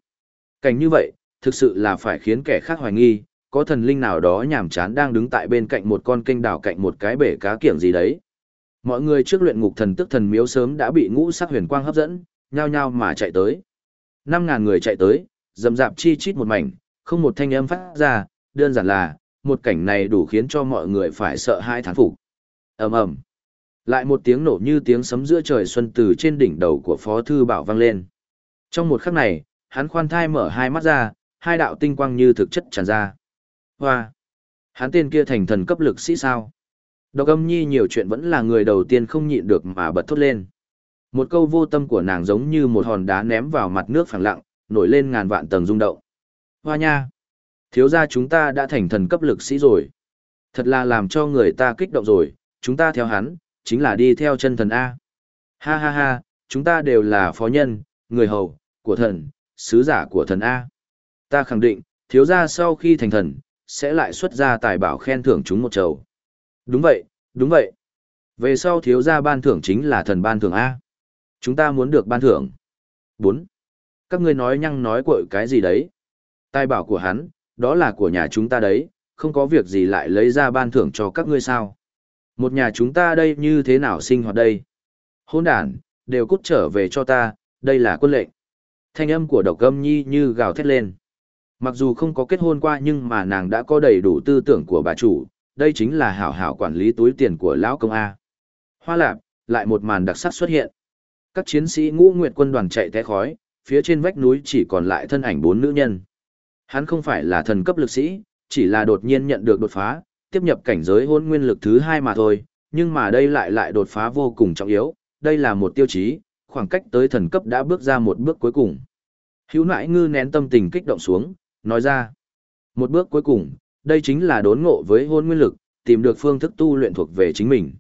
Cảnh như vậy, thực sự là phải khiến kẻ khác hoài nghi, có thần linh nào đó nhảm chán đang đứng tại bên cạnh một con kênh đảo cạnh một cái bể cá kiểng gì đấy. Mọi người trước luyện ngục thần tức thần miếu sớm đã bị ngũ sắc huyền quang hấp dẫn, nhao nhao mà chạy tới. Năm ngàn người chạy tới, dầm dạp chi chít một mảnh, không một thanh âm phát ra, đơn giản là, một cảnh này đủ khiến cho mọi người phải sợ hai thán phục. ầm ầm Lại một tiếng nổ như tiếng sấm giữa trời xuân từ trên đỉnh đầu của Phó Thư Bảo vang lên. Trong một khắc này, hắn khoan thai mở hai mắt ra, hai đạo tinh quang như thực chất tràn ra. Hoa! Hắn tên kia thành thần cấp lực sĩ sao? Độc âm nhi nhiều chuyện vẫn là người đầu tiên không nhịn được mà bật thốt lên. Một câu vô tâm của nàng giống như một hòn đá ném vào mặt nước phẳng lặng, nổi lên ngàn vạn tầng rung động. Hoa nha! Thiếu ra chúng ta đã thành thần cấp lực sĩ rồi. Thật là làm cho người ta kích động rồi, chúng ta theo hắn, chính là đi theo chân thần A. Ha ha ha, chúng ta đều là phó nhân, người hầu, của thần, sứ giả của thần A. Ta khẳng định, thiếu gia sau khi thành thần, sẽ lại xuất ra tài bảo khen thưởng chúng một chầu. Đúng vậy, đúng vậy. Về sau thiếu gia ban thưởng chính là thần ban thưởng A. Chúng ta muốn được ban thưởng. 4. Các ngươi nói nhăng nói cội cái gì đấy? Tài bảo của hắn, đó là của nhà chúng ta đấy, không có việc gì lại lấy ra ban thưởng cho các ngươi sao? Một nhà chúng ta đây như thế nào sinh hoạt đây? Hôn đàn, đều cút trở về cho ta, đây là quân lệnh. Thanh âm của độc âm nhi như gào thét lên. Mặc dù không có kết hôn qua nhưng mà nàng đã có đầy đủ tư tưởng của bà chủ, đây chính là hảo hảo quản lý túi tiền của lão công A. Hoa lạp, lại một màn đặc sắc xuất hiện. Các chiến sĩ ngũ nguyệt quân đoàn chạy té khói, phía trên vách núi chỉ còn lại thân ảnh bốn nữ nhân. Hắn không phải là thần cấp lực sĩ, chỉ là đột nhiên nhận được đột phá, tiếp nhập cảnh giới hôn nguyên lực thứ hai mà thôi, nhưng mà đây lại lại đột phá vô cùng trọng yếu, đây là một tiêu chí, khoảng cách tới thần cấp đã bước ra một bước cuối cùng. Hữu nãi ngư nén tâm tình kích động xuống, nói ra. Một bước cuối cùng, đây chính là đốn ngộ với hôn nguyên lực, tìm được phương thức tu luyện thuộc về chính mình.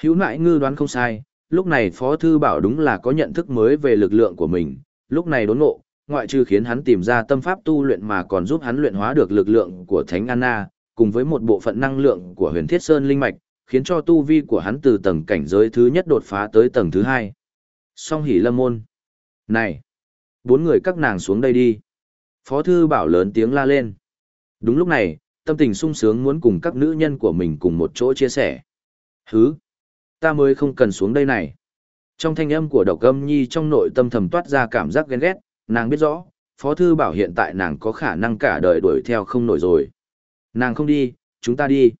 Hữu nại ngư đoán không sai, lúc này Phó Thư Bảo đúng là có nhận thức mới về lực lượng của mình, lúc này đốn ngộ, ngoại trừ khiến hắn tìm ra tâm pháp tu luyện mà còn giúp hắn luyện hóa được lực lượng của Thánh Anna, cùng với một bộ phận năng lượng của huyền thiết sơn linh mạch, khiến cho tu vi của hắn từ tầng cảnh giới thứ nhất đột phá tới tầng thứ hai. Song hỉ lâm môn. Này! Bốn người các nàng xuống đây đi. Phó Thư Bảo lớn tiếng la lên. Đúng lúc này, tâm tình sung sướng muốn cùng các nữ nhân của mình cùng một chỗ chia sẻ. Hứ! Ta mới không cần xuống đây này. Trong thanh âm của độc âm nhi trong nội tâm thầm toát ra cảm giác ghen ghét, nàng biết rõ, Phó Thư Bảo hiện tại nàng có khả năng cả đời đuổi theo không nổi rồi. Nàng không đi, chúng ta đi.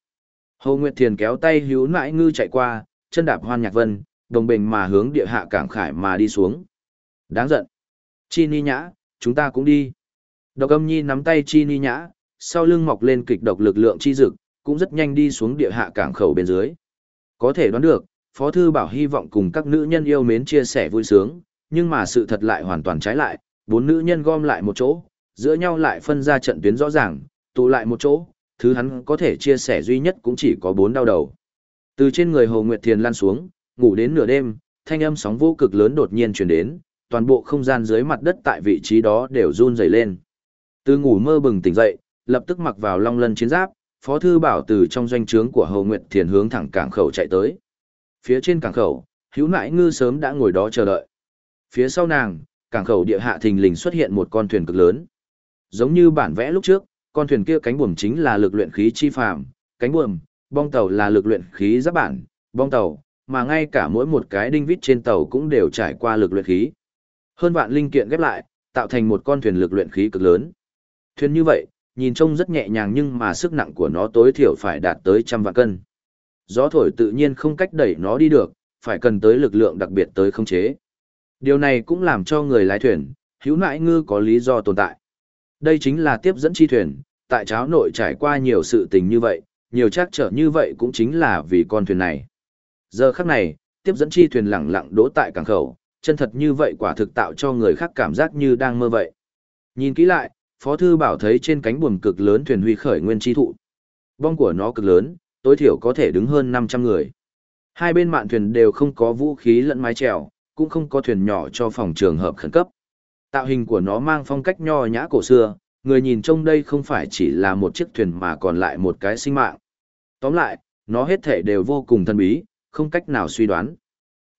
Hồ Nguyệt Thiền kéo tay hữu nãi ngư chạy qua, chân đạp hoan nhạc vân, đồng bình mà hướng địa hạ cảng khải mà đi xuống. Đáng giận. Chi ni nhã, chúng ta cũng đi. Độc âm nhi nắm tay chi ni nhã, sau lưng mọc lên kịch độc lực lượng chi dực, cũng rất nhanh đi xuống địa hạ cảng khẩu bên dưới. Có thể đoán được, Phó Thư Bảo hy vọng cùng các nữ nhân yêu mến chia sẻ vui sướng, nhưng mà sự thật lại hoàn toàn trái lại, bốn nữ nhân gom lại một chỗ, giữa nhau lại phân ra trận tuyến rõ ràng, tụ lại một chỗ, thứ hắn có thể chia sẻ duy nhất cũng chỉ có bốn đau đầu. Từ trên người Hồ Nguyệt Thiền lan xuống, ngủ đến nửa đêm, thanh âm sóng vô cực lớn đột nhiên truyền đến, toàn bộ không gian dưới mặt đất tại vị trí đó đều run rẩy lên. Từ ngủ mơ bừng tỉnh dậy, lập tức mặc vào long lân chiến giáp, Phó thư bảo từ trong doanh trướng của Hồ Nguyệt Thiền hướng thẳng cảng khẩu chạy tới. Phía trên cảng khẩu, Hữu Nại Ngư sớm đã ngồi đó chờ đợi. Phía sau nàng, cảng khẩu địa hạ thình lình xuất hiện một con thuyền cực lớn. Giống như bản vẽ lúc trước, con thuyền kia cánh buồm chính là lực luyện khí chi phàm, cánh buồm, bong tàu là lực luyện khí giáp bản, bong tàu, mà ngay cả mỗi một cái đinh vít trên tàu cũng đều trải qua lực luyện khí. Hơn vạn linh kiện ghép lại, tạo thành một con thuyền lực luyện khí cực lớn. Thuyền như vậy, nhìn trông rất nhẹ nhàng nhưng mà sức nặng của nó tối thiểu phải đạt tới trăm vạn cân. Gió thổi tự nhiên không cách đẩy nó đi được, phải cần tới lực lượng đặc biệt tới khống chế. Điều này cũng làm cho người lái thuyền, hữu nại ngư có lý do tồn tại. Đây chính là tiếp dẫn chi thuyền, tại cháo nội trải qua nhiều sự tình như vậy, nhiều trắc trở như vậy cũng chính là vì con thuyền này. Giờ khắc này, tiếp dẫn chi thuyền lẳng lặng đỗ tại cảng khẩu, chân thật như vậy quả thực tạo cho người khác cảm giác như đang mơ vậy. Nhìn kỹ lại, Phó Thư Bảo thấy trên cánh buồm cực lớn thuyền huy khởi nguyên chi thụ. Bong của nó cực lớn, tối thiểu có thể đứng hơn 500 người. Hai bên mạn thuyền đều không có vũ khí lẫn mái chèo, cũng không có thuyền nhỏ cho phòng trường hợp khẩn cấp. Tạo hình của nó mang phong cách nho nhã cổ xưa, người nhìn trông đây không phải chỉ là một chiếc thuyền mà còn lại một cái sinh mạng. Tóm lại, nó hết thể đều vô cùng thân bí, không cách nào suy đoán.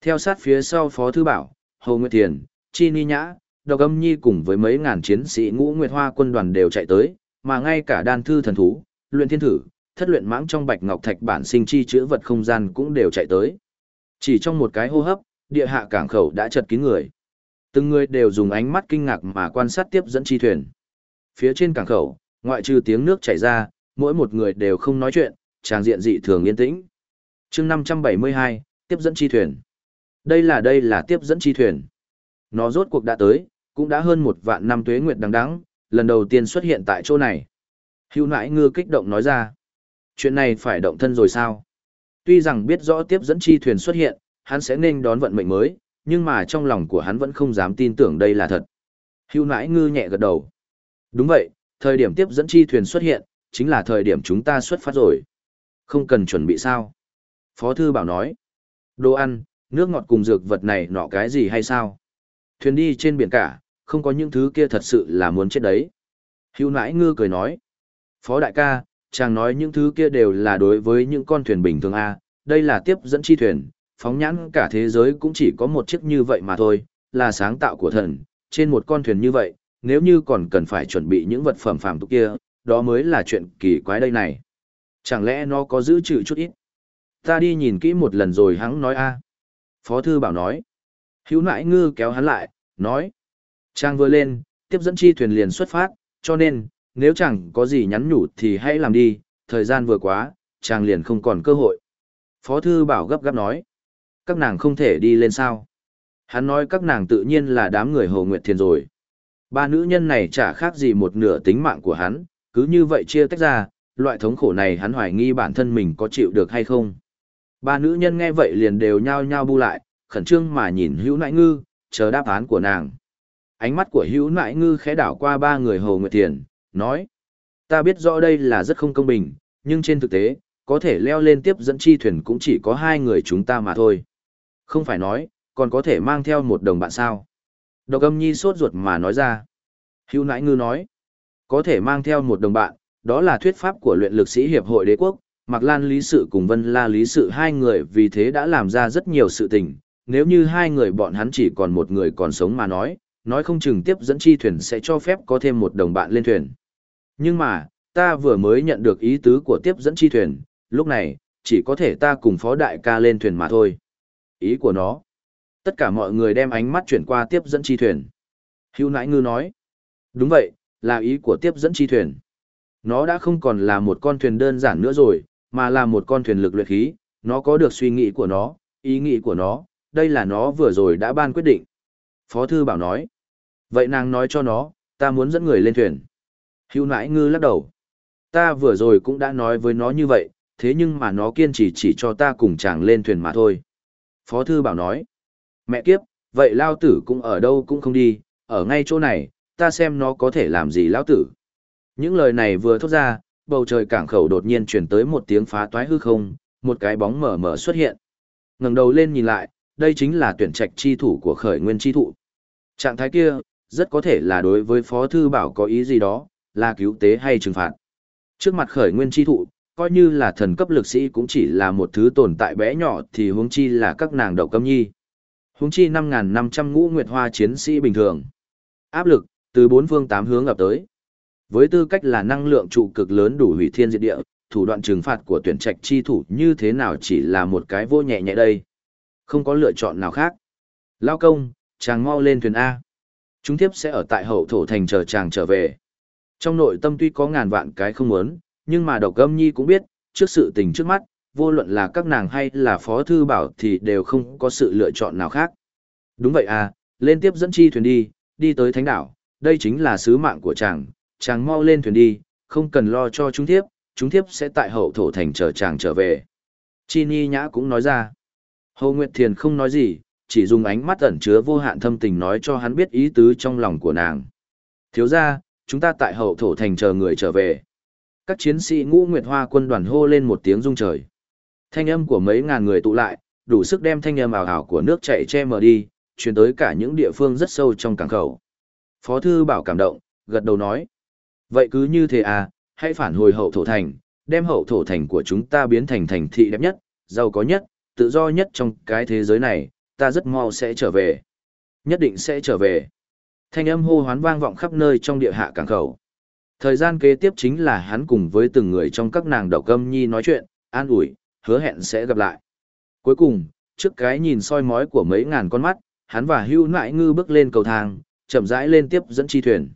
Theo sát phía sau Phó Thư Bảo, Hồ Nguyệt Thiền, Chi Ni Nhã, Độc Âm Nhi cùng với mấy ngàn chiến sĩ ngũ Nguyệt Hoa quân đoàn đều chạy tới, mà ngay cả đan thư thần thú, luyện thiên thử, thất luyện mãng trong bạch ngọc thạch bản sinh chi chữa vật không gian cũng đều chạy tới. Chỉ trong một cái hô hấp, địa hạ cảng khẩu đã chật kín người. Từng người đều dùng ánh mắt kinh ngạc mà quan sát tiếp dẫn chi thuyền. Phía trên cảng khẩu, ngoại trừ tiếng nước chảy ra, mỗi một người đều không nói chuyện, tràng diện dị thường yên tĩnh chương 572, tiếp dẫn chi thuyền. Đây là đây là tiếp dẫn chi thuyền. Nó rốt cuộc đã tới, cũng đã hơn một vạn năm tuế nguyệt đằng đắng lần đầu tiên xuất hiện tại chỗ này. Hưu nãi ngư kích động nói ra. Chuyện này phải động thân rồi sao? Tuy rằng biết rõ tiếp dẫn chi thuyền xuất hiện, hắn sẽ nên đón vận mệnh mới, nhưng mà trong lòng của hắn vẫn không dám tin tưởng đây là thật. Hưu nãi ngư nhẹ gật đầu. Đúng vậy, thời điểm tiếp dẫn chi thuyền xuất hiện, chính là thời điểm chúng ta xuất phát rồi. Không cần chuẩn bị sao? Phó thư bảo nói. Đồ ăn, nước ngọt cùng dược vật này nọ cái gì hay sao? Thuyền đi trên biển cả, không có những thứ kia thật sự là muốn chết đấy. Hưu nãi ngư cười nói. Phó đại ca, chàng nói những thứ kia đều là đối với những con thuyền bình thường A, đây là tiếp dẫn chi thuyền, phóng nhãn cả thế giới cũng chỉ có một chiếc như vậy mà thôi, là sáng tạo của thần, trên một con thuyền như vậy, nếu như còn cần phải chuẩn bị những vật phẩm phàm tục kia, đó mới là chuyện kỳ quái đây này. Chẳng lẽ nó có giữ trữ chút ít? Ta đi nhìn kỹ một lần rồi hắn nói a. Phó thư bảo nói. Hữu nãi ngư kéo hắn lại, nói. Trang vừa lên, tiếp dẫn chi thuyền liền xuất phát, cho nên, nếu chẳng có gì nhắn nhủ thì hãy làm đi, thời gian vừa quá, chàng liền không còn cơ hội. Phó thư bảo gấp gáp nói. Các nàng không thể đi lên sao. Hắn nói các nàng tự nhiên là đám người Hồ Nguyệt Thiền rồi. Ba nữ nhân này chả khác gì một nửa tính mạng của hắn, cứ như vậy chia tách ra, loại thống khổ này hắn hoài nghi bản thân mình có chịu được hay không. Ba nữ nhân nghe vậy liền đều nhao nhao bu lại, khẩn trương mà nhìn hữu nãi ngư, chờ đáp án của nàng. Ánh mắt của hữu nãi ngư khẽ đảo qua ba người Hồ Nguyệt Thiền, nói. Ta biết rõ đây là rất không công bình, nhưng trên thực tế, có thể leo lên tiếp dẫn chi thuyền cũng chỉ có hai người chúng ta mà thôi. Không phải nói, còn có thể mang theo một đồng bạn sao. Độc âm nhi sốt ruột mà nói ra. Hữu nãi ngư nói, có thể mang theo một đồng bạn, đó là thuyết pháp của luyện lực sĩ hiệp hội đế quốc, Mạc Lan Lý Sự cùng Vân La Lý Sự hai người vì thế đã làm ra rất nhiều sự tình, nếu như hai người bọn hắn chỉ còn một người còn sống mà nói, nói không chừng tiếp dẫn chi thuyền sẽ cho phép có thêm một đồng bạn lên thuyền. Nhưng mà, ta vừa mới nhận được ý tứ của tiếp dẫn chi thuyền, lúc này, chỉ có thể ta cùng phó đại ca lên thuyền mà thôi. Ý của nó. Tất cả mọi người đem ánh mắt chuyển qua tiếp dẫn chi thuyền. Hưu nãi ngư nói. Đúng vậy, là ý của tiếp dẫn chi thuyền. Nó đã không còn là một con thuyền đơn giản nữa rồi, mà là một con thuyền lực luyện khí, nó có được suy nghĩ của nó, ý nghĩ của nó, đây là nó vừa rồi đã ban quyết định. Phó thư bảo nói. Vậy nàng nói cho nó, ta muốn dẫn người lên thuyền. Hưu nãi ngư lắc đầu. Ta vừa rồi cũng đã nói với nó như vậy, thế nhưng mà nó kiên trì chỉ cho ta cùng chàng lên thuyền mà thôi. Phó thư bảo nói. Mẹ kiếp, vậy lao tử cũng ở đâu cũng không đi, ở ngay chỗ này, ta xem nó có thể làm gì lao tử. Những lời này vừa thốt ra, bầu trời cảng khẩu đột nhiên chuyển tới một tiếng phá toái hư không, một cái bóng mở mở xuất hiện. ngẩng đầu lên nhìn lại, đây chính là tuyển trạch chi thủ của khởi nguyên chi thụ. Trạng thái kia, rất có thể là đối với Phó Thư Bảo có ý gì đó, là cứu tế hay trừng phạt. Trước mặt khởi nguyên chi thụ, coi như là thần cấp lực sĩ cũng chỉ là một thứ tồn tại bé nhỏ thì huống chi là các nàng đậu câm nhi. Huống chi 5.500 ngũ nguyệt hoa chiến sĩ bình thường. Áp lực, từ bốn phương tám hướng ập tới. Với tư cách là năng lượng trụ cực lớn đủ hủy thiên diệt địa, thủ đoạn trừng phạt của tuyển trạch chi thủ như thế nào chỉ là một cái vô nhẹ nhẹ đây. Không có lựa chọn nào khác. Lao công, chàng mau lên thuyền A. Chúng tiếp sẽ ở tại hậu thổ thành chờ chàng trở về. Trong nội tâm tuy có ngàn vạn cái không muốn, nhưng mà độc âm nhi cũng biết, trước sự tình trước mắt, vô luận là các nàng hay là phó thư bảo thì đều không có sự lựa chọn nào khác. Đúng vậy à, lên tiếp dẫn chi thuyền đi, đi tới thánh đảo, đây chính là sứ mạng của chàng, chàng mau lên thuyền đi, không cần lo cho chúng tiếp, chúng tiếp sẽ tại hậu thổ thành chờ chàng trở về. Chi Ni Nhã cũng nói ra. Hồ Nguyệt Thiền không nói gì, chỉ dùng ánh mắt ẩn chứa vô hạn thâm tình nói cho hắn biết ý tứ trong lòng của nàng. Thiếu ra, chúng ta tại hậu thổ thành chờ người trở về. Các chiến sĩ ngũ Nguyệt Hoa quân đoàn hô lên một tiếng rung trời. Thanh âm của mấy ngàn người tụ lại, đủ sức đem thanh âm ảo ảo của nước chảy che mờ đi, truyền tới cả những địa phương rất sâu trong cảng khẩu. Phó thư bảo cảm động, gật đầu nói. Vậy cứ như thế à, hãy phản hồi hậu thổ thành, đem hậu thổ thành của chúng ta biến thành thành thị đẹp nhất, giàu có nhất, tự do nhất trong cái thế giới này, ta rất mau sẽ trở về. Nhất định sẽ trở về. Thanh âm hô hoán vang vọng khắp nơi trong địa hạ cảng khẩu. Thời gian kế tiếp chính là hắn cùng với từng người trong các nàng đậu câm nhi nói chuyện, an ủi, hứa hẹn sẽ gặp lại. Cuối cùng, trước cái nhìn soi mói của mấy ngàn con mắt, hắn và hưu nại ngư bước lên cầu thang, chậm rãi lên tiếp dẫn chi thuyền.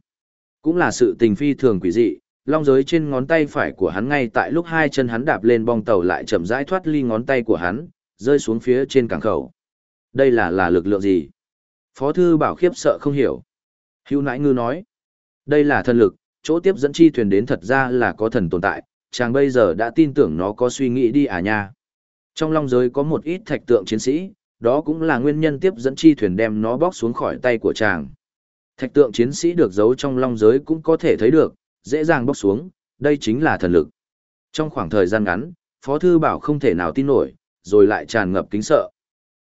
Cũng là sự tình phi thường quỷ dị, long giới trên ngón tay phải của hắn ngay tại lúc hai chân hắn đạp lên bong tàu lại chậm rãi thoát ly ngón tay của hắn, rơi xuống phía trên cảng khẩu. Đây là là lực lượng gì? Phó thư bảo khiếp sợ không hiểu. Hưu nãi ngư nói, đây là thần lực, chỗ tiếp dẫn chi thuyền đến thật ra là có thần tồn tại, chàng bây giờ đã tin tưởng nó có suy nghĩ đi à nha. Trong long giới có một ít thạch tượng chiến sĩ, đó cũng là nguyên nhân tiếp dẫn chi thuyền đem nó bóc xuống khỏi tay của chàng. Thạch tượng chiến sĩ được giấu trong long giới cũng có thể thấy được, dễ dàng bóc xuống, đây chính là thần lực. Trong khoảng thời gian ngắn, Phó Thư Bảo không thể nào tin nổi, rồi lại tràn ngập kính sợ.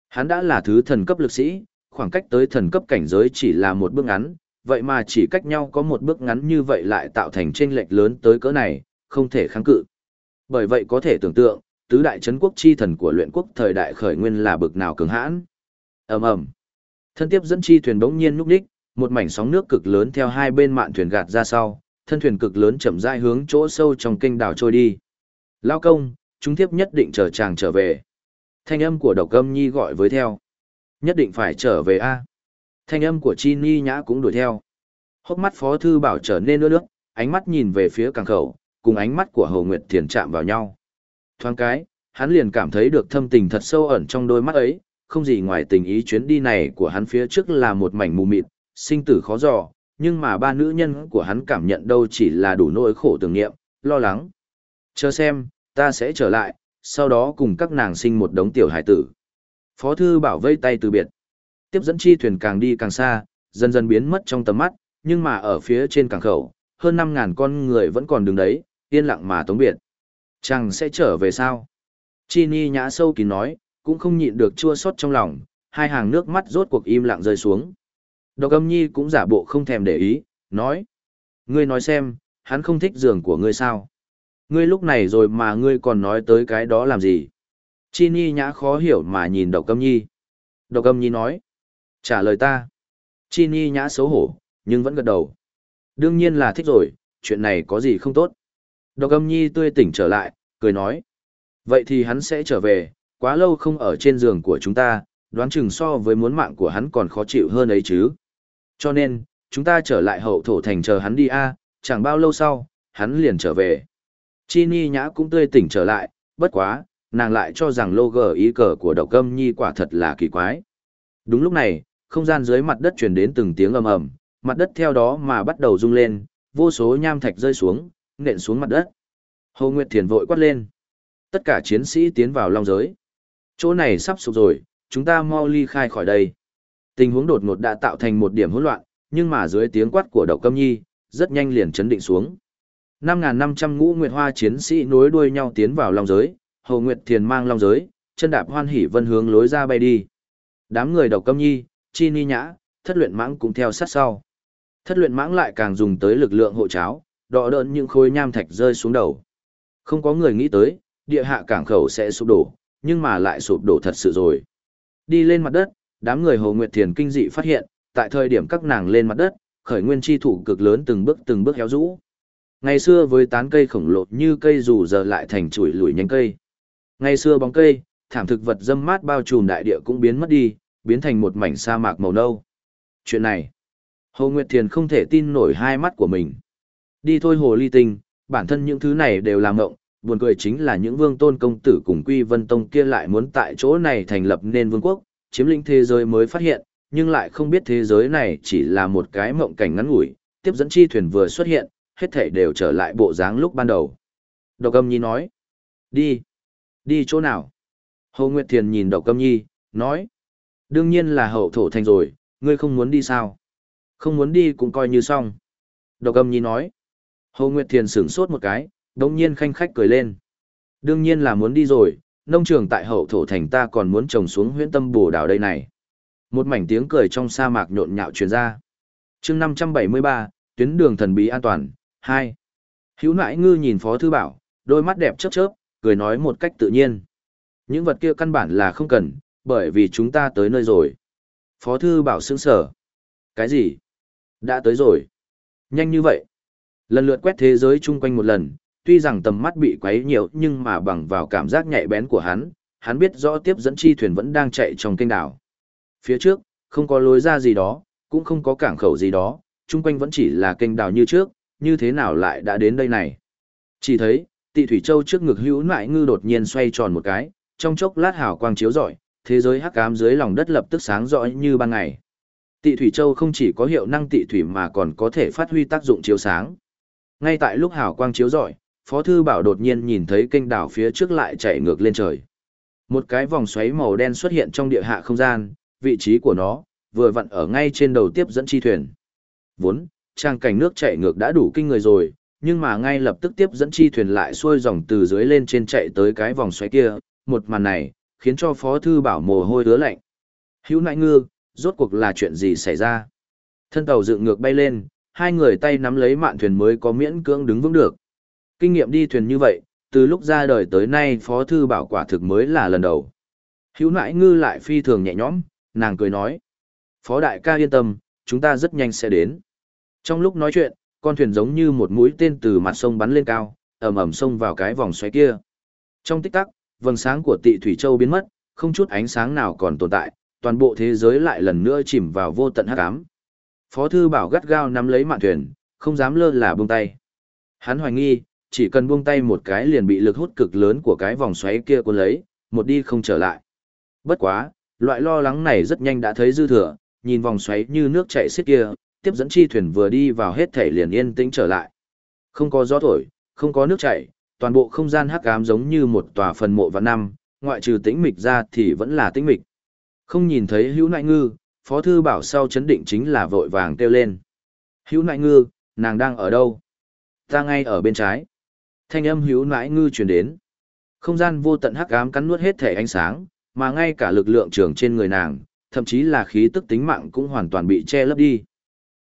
Hắn đã là thứ thần cấp lực sĩ, khoảng cách tới thần cấp cảnh giới chỉ là một bước ngắn, vậy mà chỉ cách nhau có một bước ngắn như vậy lại tạo thành chênh lệch lớn tới cỡ này, không thể kháng cự. Bởi vậy có thể tưởng tượng, tứ đại chấn quốc chi thần của luyện quốc thời đại khởi nguyên là bực nào cường hãn. Ầm ầm. Thân tiếp dẫn chi thuyền bỗng nhiên núp đích, một mảnh sóng nước cực lớn theo hai bên mạn thuyền gạt ra sau, thân thuyền cực lớn chậm rãi hướng chỗ sâu trong kênh đảo trôi đi. Lao công, chúng tiếp nhất định chờ chàng trở về. Thanh âm của độc âm nhi gọi với theo. Nhất định phải trở về a. Thanh âm của chi ni nhã cũng đuổi theo. Hốc mắt phó thư bảo trở nên nước nước, ánh mắt nhìn về phía càng khẩu, cùng ánh mắt của Hồ Nguyệt Thiền chạm vào nhau. Thoáng cái, hắn liền cảm thấy được thâm tình thật sâu ẩn trong đôi mắt ấy, không gì ngoài tình ý chuyến đi này của hắn phía trước là một mảnh mù mịt, sinh tử khó dò, nhưng mà ba nữ nhân của hắn cảm nhận đâu chỉ là đủ nỗi khổ tưởng niệm, lo lắng. Chờ xem, ta sẽ trở lại, sau đó cùng các nàng sinh một đống tiểu hải tử. Phó thư bảo vây tay từ biệt. Tiếp dẫn chi thuyền càng đi càng xa, dần dần biến mất trong tầm mắt, nhưng mà ở phía trên cảng khẩu, hơn 5.000 con người vẫn còn đứng đấy, yên lặng mà tống biệt. Chàng sẽ trở về sao? Chi Ni nhã sâu kín nói, cũng không nhịn được chua xót trong lòng, hai hàng nước mắt rốt cuộc im lặng rơi xuống. Độc âm nhi cũng giả bộ không thèm để ý, nói. Ngươi nói xem, hắn không thích giường của ngươi sao? Ngươi lúc này rồi mà ngươi còn nói tới cái đó làm gì? Chi Ni nhã khó hiểu mà nhìn độc âm nhi. Độc âm nhi nói. Trả lời ta. Chi Ni nhã xấu hổ, nhưng vẫn gật đầu. Đương nhiên là thích rồi, chuyện này có gì không tốt. Độc âm nhi tươi tỉnh trở lại, cười nói. Vậy thì hắn sẽ trở về, quá lâu không ở trên giường của chúng ta, đoán chừng so với muốn mạng của hắn còn khó chịu hơn ấy chứ. Cho nên, chúng ta trở lại hậu thổ thành chờ hắn đi a chẳng bao lâu sau, hắn liền trở về. Chi Ni nhã cũng tươi tỉnh trở lại, bất quá, nàng lại cho rằng logo ý cờ của độc âm nhi quả thật là kỳ quái. Đúng lúc này, không gian dưới mặt đất truyền đến từng tiếng ầm ầm, mặt đất theo đó mà bắt đầu rung lên, vô số nham thạch rơi xuống, nện xuống mặt đất. Hồ Nguyệt Thiền vội quát lên. Tất cả chiến sĩ tiến vào long giới. Chỗ này sắp sụp rồi, chúng ta mau ly khai khỏi đây. Tình huống đột ngột đã tạo thành một điểm hỗn loạn, nhưng mà dưới tiếng quát của Đậu câm nhi, rất nhanh liền chấn định xuống. 5.500 ngũ nguyệt hoa chiến sĩ nối đuôi nhau tiến vào long giới, Hồ Nguyệt Thiền mang long giới, chân đạp hoan hỉ vân hướng lối ra bay đi. Đám người Đậu câm nhi, chi ni nhã, thất luyện mãng cũng theo sát sau. Thất luyện mãng lại càng dùng tới lực lượng hộ cháo, đọ đợn những khối nham thạch rơi xuống đầu. Không có người nghĩ tới, địa hạ cảng khẩu sẽ sụp đổ, nhưng mà lại sụp đổ thật sự rồi. Đi lên mặt đất, đám người Hồ Nguyệt Thiền kinh dị phát hiện, tại thời điểm các nàng lên mặt đất, khởi nguyên chi thủ cực lớn từng bước từng bước héo rũ. Ngày xưa với tán cây khổng lồ như cây dù giờ lại thành chuỗi lùi nhánh cây. Ngày xưa bóng cây, thảm thực vật dâm mát bao trùm đại địa cũng biến mất đi, biến thành một mảnh sa mạc màu nâu. Chuyện này, Hồ Nguyệt Thiền không thể tin nổi hai mắt của mình. Đi thôi hồ ly tinh, bản thân những thứ này đều là mộng, buồn cười chính là những vương tôn công tử cùng Quy Vân Tông kia lại muốn tại chỗ này thành lập nên vương quốc, chiếm lĩnh thế giới mới phát hiện, nhưng lại không biết thế giới này chỉ là một cái mộng cảnh ngắn ngủi, tiếp dẫn chi thuyền vừa xuất hiện, hết thảy đều trở lại bộ dáng lúc ban đầu. Độc âm nhi nói, đi, đi chỗ nào? Hồ Nguyệt Thiền nhìn độc âm nhi, nói, đương nhiên là hậu thổ thành rồi, ngươi không muốn đi sao? Không muốn đi cũng coi như xong. Độc âm nhi nói, Hồ Nguyệt Thiền sửng sốt một cái, đồng nhiên khanh khách cười lên. Đương nhiên là muốn đi rồi, nông trường tại hậu thổ thành ta còn muốn trồng xuống huyễn tâm bồ đào đây này. Một mảnh tiếng cười trong sa mạc nhộn nhạo truyền ra. chương 573, tuyến đường thần bí an toàn, 2. Hữu nãi ngư nhìn Phó Thư Bảo, đôi mắt đẹp chớp chớp, cười nói một cách tự nhiên. Những vật kia căn bản là không cần, bởi vì chúng ta tới nơi rồi. Phó Thư Bảo sững sở. Cái gì? Đã tới rồi. Nhanh như vậy. Lần lượt quét thế giới chung quanh một lần, tuy rằng tầm mắt bị quấy nhiều nhưng mà bằng vào cảm giác nhạy bén của hắn, hắn biết rõ tiếp dẫn chi thuyền vẫn đang chạy trong kênh đảo. Phía trước, không có lối ra gì đó, cũng không có cảng khẩu gì đó, chung quanh vẫn chỉ là kênh đảo như trước, như thế nào lại đã đến đây này. Chỉ thấy, tị thủy châu trước ngực hữu nại ngư đột nhiên xoay tròn một cái, trong chốc lát hào quang chiếu rọi, thế giới hắc ám dưới lòng đất lập tức sáng rõ như ban ngày. Tị thủy châu không chỉ có hiệu năng tị thủy mà còn có thể phát huy tác dụng chiếu sáng. Ngay tại lúc hào quang chiếu rọi, Phó Thư Bảo đột nhiên nhìn thấy kênh đảo phía trước lại chạy ngược lên trời. Một cái vòng xoáy màu đen xuất hiện trong địa hạ không gian, vị trí của nó, vừa vặn ở ngay trên đầu tiếp dẫn chi thuyền. Vốn, trang cảnh nước chạy ngược đã đủ kinh người rồi, nhưng mà ngay lập tức tiếp dẫn chi thuyền lại xuôi dòng từ dưới lên trên chạy tới cái vòng xoáy kia, một màn này, khiến cho Phó Thư Bảo mồ hôi đứa lạnh. Hữu nại ngư, rốt cuộc là chuyện gì xảy ra? Thân tàu dựng ngược bay lên, hai người tay nắm lấy mạn thuyền mới có miễn cưỡng đứng vững được. Kinh nghiệm đi thuyền như vậy, từ lúc ra đời tới nay Phó Thư Bảo quả thực mới là lần đầu. Hữu nãi ngư lại phi thường nhẹ nhõm, nàng cười nói. Phó đại ca yên tâm, chúng ta rất nhanh sẽ đến. Trong lúc nói chuyện, con thuyền giống như một mũi tên từ mặt sông bắn lên cao, ầm ầm xông vào cái vòng xoáy kia. Trong tích tắc, vầng sáng của Tị Thủy Châu biến mất, không chút ánh sáng nào còn tồn tại, toàn bộ thế giới lại lần nữa chìm vào vô tận hắc ám. Phó thư bảo gắt gao nắm lấy mạn thuyền, không dám lơ là buông tay. Hắn hoài nghi, chỉ cần buông tay một cái liền bị lực hút cực lớn của cái vòng xoáy kia cuốn lấy, một đi không trở lại. Bất quá, loại lo lắng này rất nhanh đã thấy dư thừa, nhìn vòng xoáy như nước chảy xiết kia, tiếp dẫn chi thuyền vừa đi vào hết thể liền yên tĩnh trở lại. Không có gió thổi, không có nước chảy, toàn bộ không gian hắc ám giống như một tòa phần mộ và năm, ngoại trừ tĩnh mịch ra thì vẫn là tĩnh mịch. Không nhìn thấy hữu nại ngư, phó thư bảo sau chấn định chính là vội vàng kêu lên. Hữu nại ngư, nàng đang ở đâu? Ta ngay ở bên trái. Thanh âm hữu nãi ngư truyền đến. Không gian vô tận hắc ám cắn nuốt hết thể ánh sáng, mà ngay cả lực lượng trường trên người nàng, thậm chí là khí tức tính mạng cũng hoàn toàn bị che lấp đi.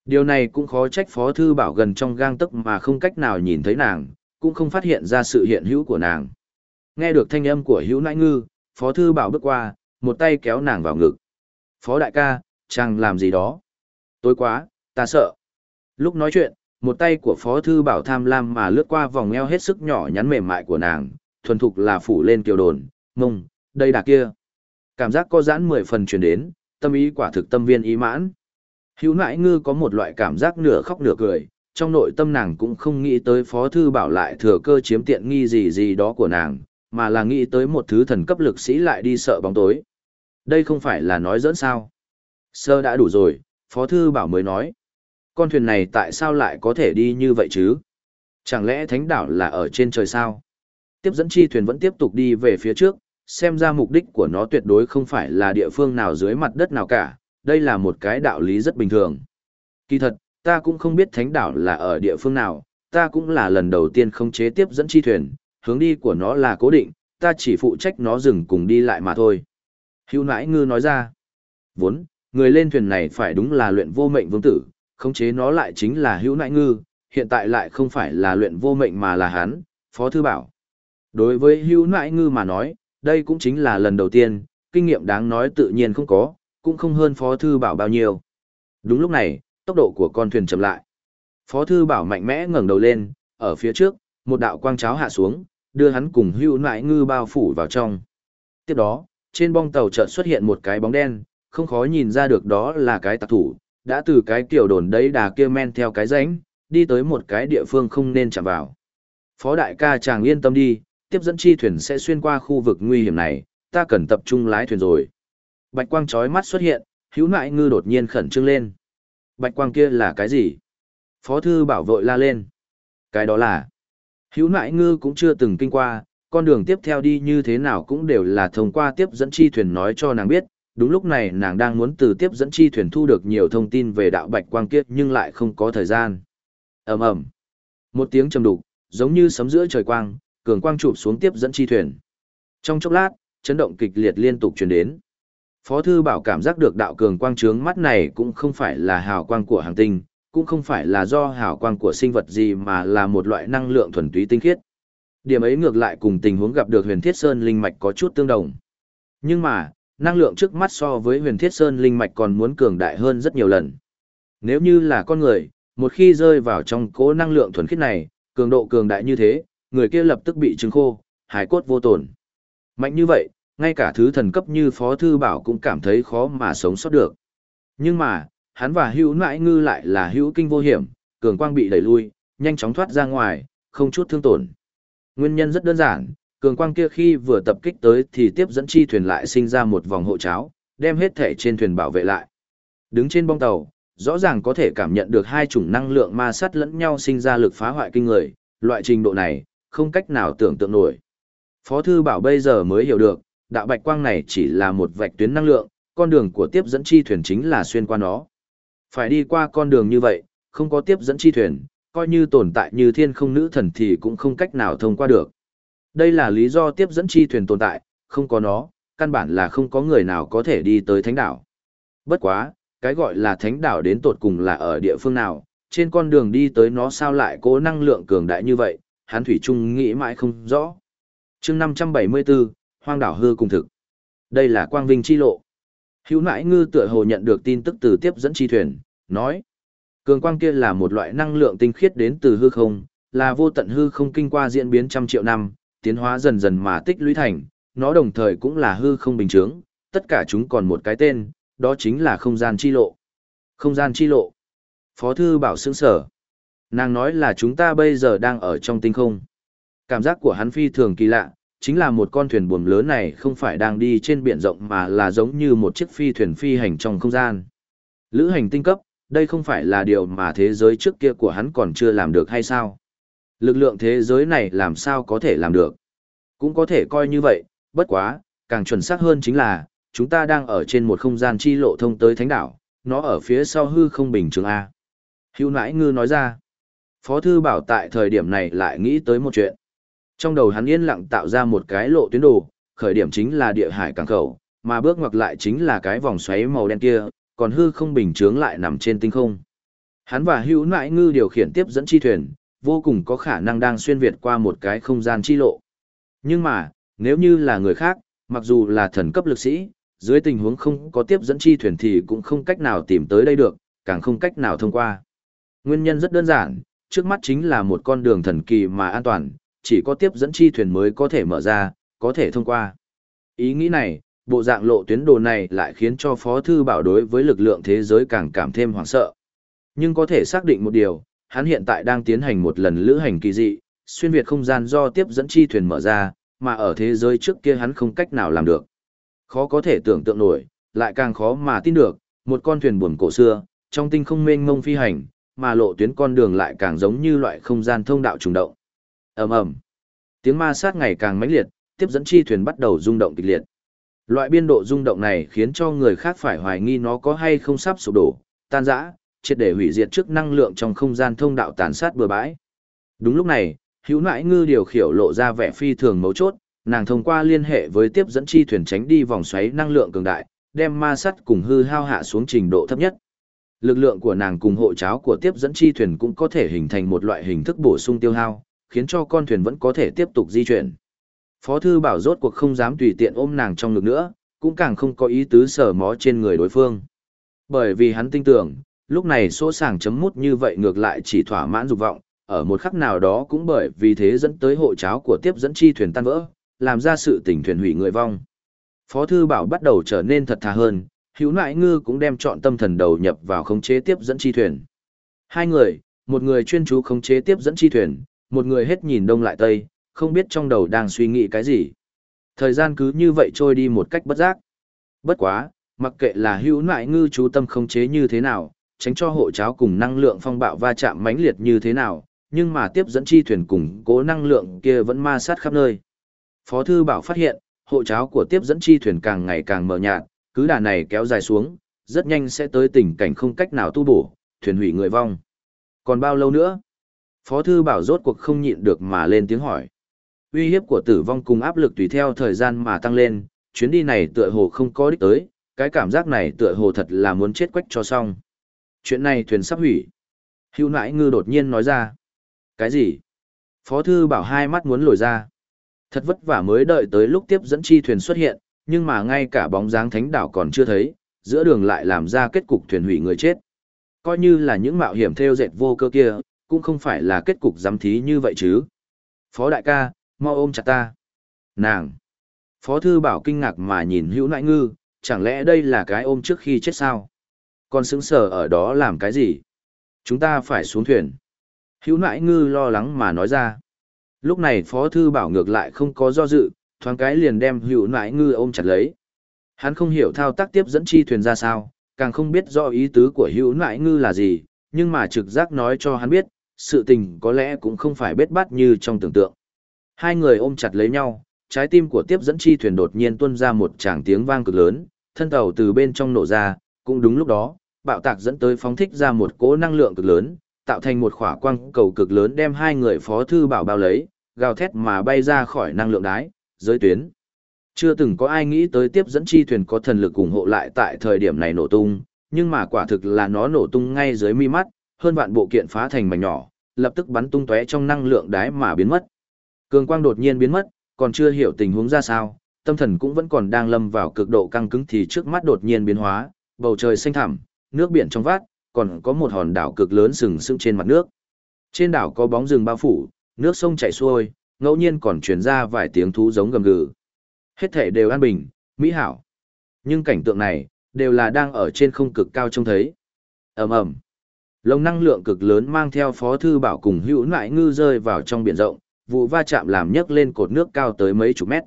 Điều này cũng khó trách Phó Thư Bảo gần trong gang tức mà không cách nào nhìn thấy nàng, cũng không phát hiện ra sự hiện hữu của nàng. Nghe được thanh âm của hữu nãi ngư, Phó Thư Bảo bước qua, một tay kéo nàng vào ngực. Phó đại ca, chàng làm gì đó? Tối quá, ta sợ. Lúc nói chuyện, một tay của Phó Thư Bảo tham lam mà lướt qua vòng eo hết sức nhỏ nhắn mềm mại của nàng, thuần thục là phủ lên kiều đồn, mông, đây đà kia. Cảm giác có giãn mười phần chuyển đến, tâm ý quả thực tâm viên ý mãn. Hữu nãi ngư có một loại cảm giác nửa khóc nửa cười, trong nội tâm nàng cũng không nghĩ tới Phó Thư Bảo lại thừa cơ chiếm tiện nghi gì gì đó của nàng, mà là nghĩ tới một thứ thần cấp lực sĩ lại đi sợ bóng tối. Đây không phải là nói dẫn sao. Sơ đã đủ rồi, Phó Thư Bảo mới nói. Con thuyền này tại sao lại có thể đi như vậy chứ? Chẳng lẽ thánh đảo là ở trên trời sao? Tiếp dẫn chi thuyền vẫn tiếp tục đi về phía trước, xem ra mục đích của nó tuyệt đối không phải là địa phương nào dưới mặt đất nào cả, đây là một cái đạo lý rất bình thường. Kỳ thật, ta cũng không biết thánh đảo là ở địa phương nào, ta cũng là lần đầu tiên không chế tiếp dẫn chi thuyền, hướng đi của nó là cố định, ta chỉ phụ trách nó dừng cùng đi lại mà thôi. Hưu nãi ngư nói ra, vốn, người lên thuyền này phải đúng là luyện vô mệnh vương tử, khống chế nó lại chính là hữu Nại ngư, hiện tại lại không phải là luyện vô mệnh mà là hắn, Phó Thư Bảo. Đối với hữu Nại ngư mà nói, đây cũng chính là lần đầu tiên, kinh nghiệm đáng nói tự nhiên không có, cũng không hơn Phó Thư Bảo bao nhiêu. Đúng lúc này, tốc độ của con thuyền chậm lại. Phó Thư Bảo mạnh mẽ ngẩng đầu lên, ở phía trước, một đạo quang cháo hạ xuống, đưa hắn cùng hưu nại ngư bao phủ vào trong. Tiếp đó, trên bong tàu chợt xuất hiện một cái bóng đen, không khó nhìn ra được đó là cái tạc thủ, đã từ cái kiểu đồn đấy đà kia men theo cái rãnh, đi tới một cái địa phương không nên chạm vào. Phó đại ca chàng yên tâm đi, tiếp dẫn chi thuyền sẽ xuyên qua khu vực nguy hiểm này, ta cần tập trung lái thuyền rồi. Bạch quang chói mắt xuất hiện, hữu nại ngư đột nhiên khẩn trương lên. Bạch quang kia là cái gì? Phó thư bảo vội la lên. Cái đó là... Hữu nại ngư cũng chưa từng kinh qua, con đường tiếp theo đi như thế nào cũng đều là thông qua tiếp dẫn chi thuyền nói cho nàng biết. Đúng lúc này nàng đang muốn từ tiếp dẫn chi thuyền thu được nhiều thông tin về đạo bạch quang kiết nhưng lại không có thời gian. ầm ầm Một tiếng trầm đục, giống như sấm giữa trời quang, cường quang chụp xuống tiếp dẫn chi thuyền. Trong chốc lát, chấn động kịch liệt liên tục truyền đến. Phó thư bảo cảm giác được đạo cường quang trướng mắt này cũng không phải là hào quang của hàng tinh, cũng không phải là do hào quang của sinh vật gì mà là một loại năng lượng thuần túy tinh khiết. Điểm ấy ngược lại cùng tình huống gặp được huyền thiết sơn linh mạch có chút tương đồng. Nhưng mà, năng lượng trước mắt so với huyền thiết sơn linh mạch còn muốn cường đại hơn rất nhiều lần. Nếu như là con người, một khi rơi vào trong cố năng lượng thuần khiết này, cường độ cường đại như thế, người kia lập tức bị trứng khô, hải cốt vô tổn. Mạnh như vậy, ngay cả thứ thần cấp như Phó Thư Bảo cũng cảm thấy khó mà sống sót được. Nhưng mà, hắn và hữu nãi ngư lại là hữu kinh vô hiểm, cường quang bị đẩy lui, nhanh chóng thoát ra ngoài, không chút thương tổn. Nguyên nhân rất đơn giản, cường quang kia khi vừa tập kích tới thì tiếp dẫn chi thuyền lại sinh ra một vòng hộ cháo, đem hết thể trên thuyền bảo vệ lại. Đứng trên bong tàu, rõ ràng có thể cảm nhận được hai chủng năng lượng ma sát lẫn nhau sinh ra lực phá hoại kinh người, loại trình độ này, không cách nào tưởng tượng nổi. Phó thư bảo bây giờ mới hiểu được, đạo bạch quang này chỉ là một vạch tuyến năng lượng, con đường của tiếp dẫn chi thuyền chính là xuyên qua nó. Phải đi qua con đường như vậy, không có tiếp dẫn chi thuyền, coi như tồn tại như thiên không nữ thần thì cũng không cách nào thông qua được. Đây là lý do tiếp dẫn chi thuyền tồn tại, không có nó, căn bản là không có người nào có thể đi tới thánh đảo. Bất quá, cái gọi là thánh đảo đến tột cùng là ở địa phương nào, trên con đường đi tới nó sao lại cố năng lượng cường đại như vậy, hán thủy trung nghĩ mãi không rõ. chương 574, hoang đảo hư cùng thực. Đây là quang vinh chi lộ. Hữu nãi ngư tựa hồ nhận được tin tức từ tiếp dẫn chi thuyền, nói. Cường quang kia là một loại năng lượng tinh khiết đến từ hư không, là vô tận hư không kinh qua diễn biến trăm triệu năm, tiến hóa dần dần mà tích lũy thành, nó đồng thời cũng là hư không bình chứng, tất cả chúng còn một cái tên, đó chính là không gian chi lộ. Không gian chi lộ. Phó thư bảo sững sở. Nàng nói là chúng ta bây giờ đang ở trong tinh không. Cảm giác của hắn phi thường kỳ lạ, chính là một con thuyền buồm lớn này không phải đang đi trên biển rộng mà là giống như một chiếc phi thuyền phi hành trong không gian. Lữ hành tinh cấp, đây không phải là điều mà thế giới trước kia của hắn còn chưa làm được hay sao? Lực lượng thế giới này làm sao có thể làm được? Cũng có thể coi như vậy, bất quá, càng chuẩn xác hơn chính là, chúng ta đang ở trên một không gian chi lộ thông tới thánh đảo, nó ở phía sau hư không bình thường A. Hữu nãi ngư nói ra, Phó Thư Bảo tại thời điểm này lại nghĩ tới một chuyện. Trong đầu hắn yên lặng tạo ra một cái lộ tuyến đồ, khởi điểm chính là địa hải cảng khẩu, mà bước ngoặt lại chính là cái vòng xoáy màu đen kia, còn hư không bình chướng lại nằm trên tinh không. Hắn và hữu nại ngư điều khiển tiếp dẫn chi thuyền, vô cùng có khả năng đang xuyên việt qua một cái không gian chi lộ. Nhưng mà, nếu như là người khác, mặc dù là thần cấp lực sĩ, dưới tình huống không có tiếp dẫn chi thuyền thì cũng không cách nào tìm tới đây được, càng không cách nào thông qua. Nguyên nhân rất đơn giản, trước mắt chính là một con đường thần kỳ mà an toàn, chỉ có tiếp dẫn chi thuyền mới có thể mở ra, có thể thông qua. Ý nghĩ này, bộ dạng lộ tuyến đồ này lại khiến cho Phó Thư Bảo đối với lực lượng thế giới càng cảm thêm hoảng sợ. Nhưng có thể xác định một điều, hắn hiện tại đang tiến hành một lần lữ hành kỳ dị, xuyên việt không gian do tiếp dẫn chi thuyền mở ra, mà ở thế giới trước kia hắn không cách nào làm được. Khó có thể tưởng tượng nổi, lại càng khó mà tin được, một con thuyền buồm cổ xưa, trong tinh không mênh mông phi hành, mà lộ tuyến con đường lại càng giống như loại không gian thông đạo trùng động. Ầm ầm. Tiếng ma sát ngày càng mãnh liệt, tiếp dẫn chi thuyền bắt đầu rung động kịch liệt. Loại biên độ rung động này khiến cho người khác phải hoài nghi nó có hay không sắp sụp đổ, tan rã, triệt để hủy diệt trước năng lượng trong không gian thông đạo tàn sát bừa bãi. Đúng lúc này, hữu nãi ngư điều khiển lộ ra vẻ phi thường mấu chốt, nàng thông qua liên hệ với tiếp dẫn chi thuyền tránh đi vòng xoáy năng lượng cường đại, đem ma sắt cùng hư hao hạ xuống trình độ thấp nhất. Lực lượng của nàng cùng hộ cháo của tiếp dẫn chi thuyền cũng có thể hình thành một loại hình thức bổ sung tiêu hao, khiến cho con thuyền vẫn có thể tiếp tục di chuyển. Phó thư bảo rốt cuộc không dám tùy tiện ôm nàng trong ngực nữa, cũng càng không có ý tứ sở mó trên người đối phương. Bởi vì hắn tin tưởng, lúc này số sàng chấm mút như vậy ngược lại chỉ thỏa mãn dục vọng, ở một khắc nào đó cũng bởi vì thế dẫn tới hộ cháo của tiếp dẫn chi thuyền tan vỡ, làm ra sự tình thuyền hủy người vong. Phó thư bảo bắt đầu trở nên thật thà hơn, hữu nại ngư cũng đem chọn tâm thần đầu nhập vào khống chế tiếp dẫn chi thuyền. Hai người, một người chuyên chú khống chế tiếp dẫn chi thuyền, một người hết nhìn đông lại tây, không biết trong đầu đang suy nghĩ cái gì. Thời gian cứ như vậy trôi đi một cách bất giác. Bất quá, mặc kệ là hữu nại ngư chú tâm khống chế như thế nào, tránh cho hộ cháo cùng năng lượng phong bạo va chạm mãnh liệt như thế nào, nhưng mà tiếp dẫn chi thuyền cùng cố năng lượng kia vẫn ma sát khắp nơi. Phó thư bảo phát hiện, hộ cháo của tiếp dẫn chi thuyền càng ngày càng mờ nhạt, cứ đà này kéo dài xuống, rất nhanh sẽ tới tình cảnh không cách nào tu bổ, thuyền hủy người vong. Còn bao lâu nữa? Phó thư bảo rốt cuộc không nhịn được mà lên tiếng hỏi. Uy hiếp của tử vong cùng áp lực tùy theo thời gian mà tăng lên, chuyến đi này tựa hồ không có đích tới, cái cảm giác này tựa hồ thật là muốn chết quách cho xong. Chuyện này thuyền sắp hủy. Hữu nãi ngư đột nhiên nói ra. Cái gì? Phó thư bảo hai mắt muốn lồi ra. Thật vất vả mới đợi tới lúc tiếp dẫn chi thuyền xuất hiện, nhưng mà ngay cả bóng dáng thánh đảo còn chưa thấy, giữa đường lại làm ra kết cục thuyền hủy người chết. Coi như là những mạo hiểm theo dệt vô cơ kia, cũng không phải là kết cục giám thí như vậy chứ. Phó đại ca, mau ôm chặt ta. Nàng. Phó thư bảo kinh ngạc mà nhìn hữu nại ngư, chẳng lẽ đây là cái ôm trước khi chết sao? Còn sững sờ ở đó làm cái gì? Chúng ta phải xuống thuyền. Hữu nại ngư lo lắng mà nói ra. Lúc này Phó Thư Bảo ngược lại không có do dự, thoáng cái liền đem hữu nại ngư ôm chặt lấy. Hắn không hiểu thao tác tiếp dẫn chi thuyền ra sao, càng không biết do ý tứ của hữu nại ngư là gì, nhưng mà trực giác nói cho hắn biết, sự tình có lẽ cũng không phải bết bát như trong tưởng tượng. Hai người ôm chặt lấy nhau, trái tim của tiếp dẫn chi thuyền đột nhiên tuôn ra một tràng tiếng vang cực lớn, thân tàu từ bên trong nổ ra, cũng đúng lúc đó, bạo tạc dẫn tới phóng thích ra một cỗ năng lượng cực lớn, tạo thành một khỏa quang cầu cực lớn đem hai người phó thư bảo bao lấy, gào thét mà bay ra khỏi năng lượng đái, giới tuyến. Chưa từng có ai nghĩ tới tiếp dẫn chi thuyền có thần lực ủng hộ lại tại thời điểm này nổ tung, nhưng mà quả thực là nó nổ tung ngay dưới mi mắt, hơn vạn bộ kiện phá thành mảnh nhỏ, lập tức bắn tung tóe trong năng lượng đái mà biến mất. Cường quang đột nhiên biến mất, còn chưa hiểu tình huống ra sao, tâm thần cũng vẫn còn đang lâm vào cực độ căng cứng thì trước mắt đột nhiên biến hóa, bầu trời xanh thẳm, nước biển trong vát, còn có một hòn đảo cực lớn sừng sững trên mặt nước. Trên đảo có bóng rừng bao phủ, nước sông chảy xuôi, ngẫu nhiên còn truyền ra vài tiếng thú giống gầm gừ. Hết thể đều an bình, mỹ hảo. Nhưng cảnh tượng này, đều là đang ở trên không cực cao trông thấy. ầm ầm Lồng năng lượng cực lớn mang theo phó thư bảo cùng hữu nại ngư rơi vào trong biển rộng, vụ va chạm làm nhấc lên cột nước cao tới mấy chục mét.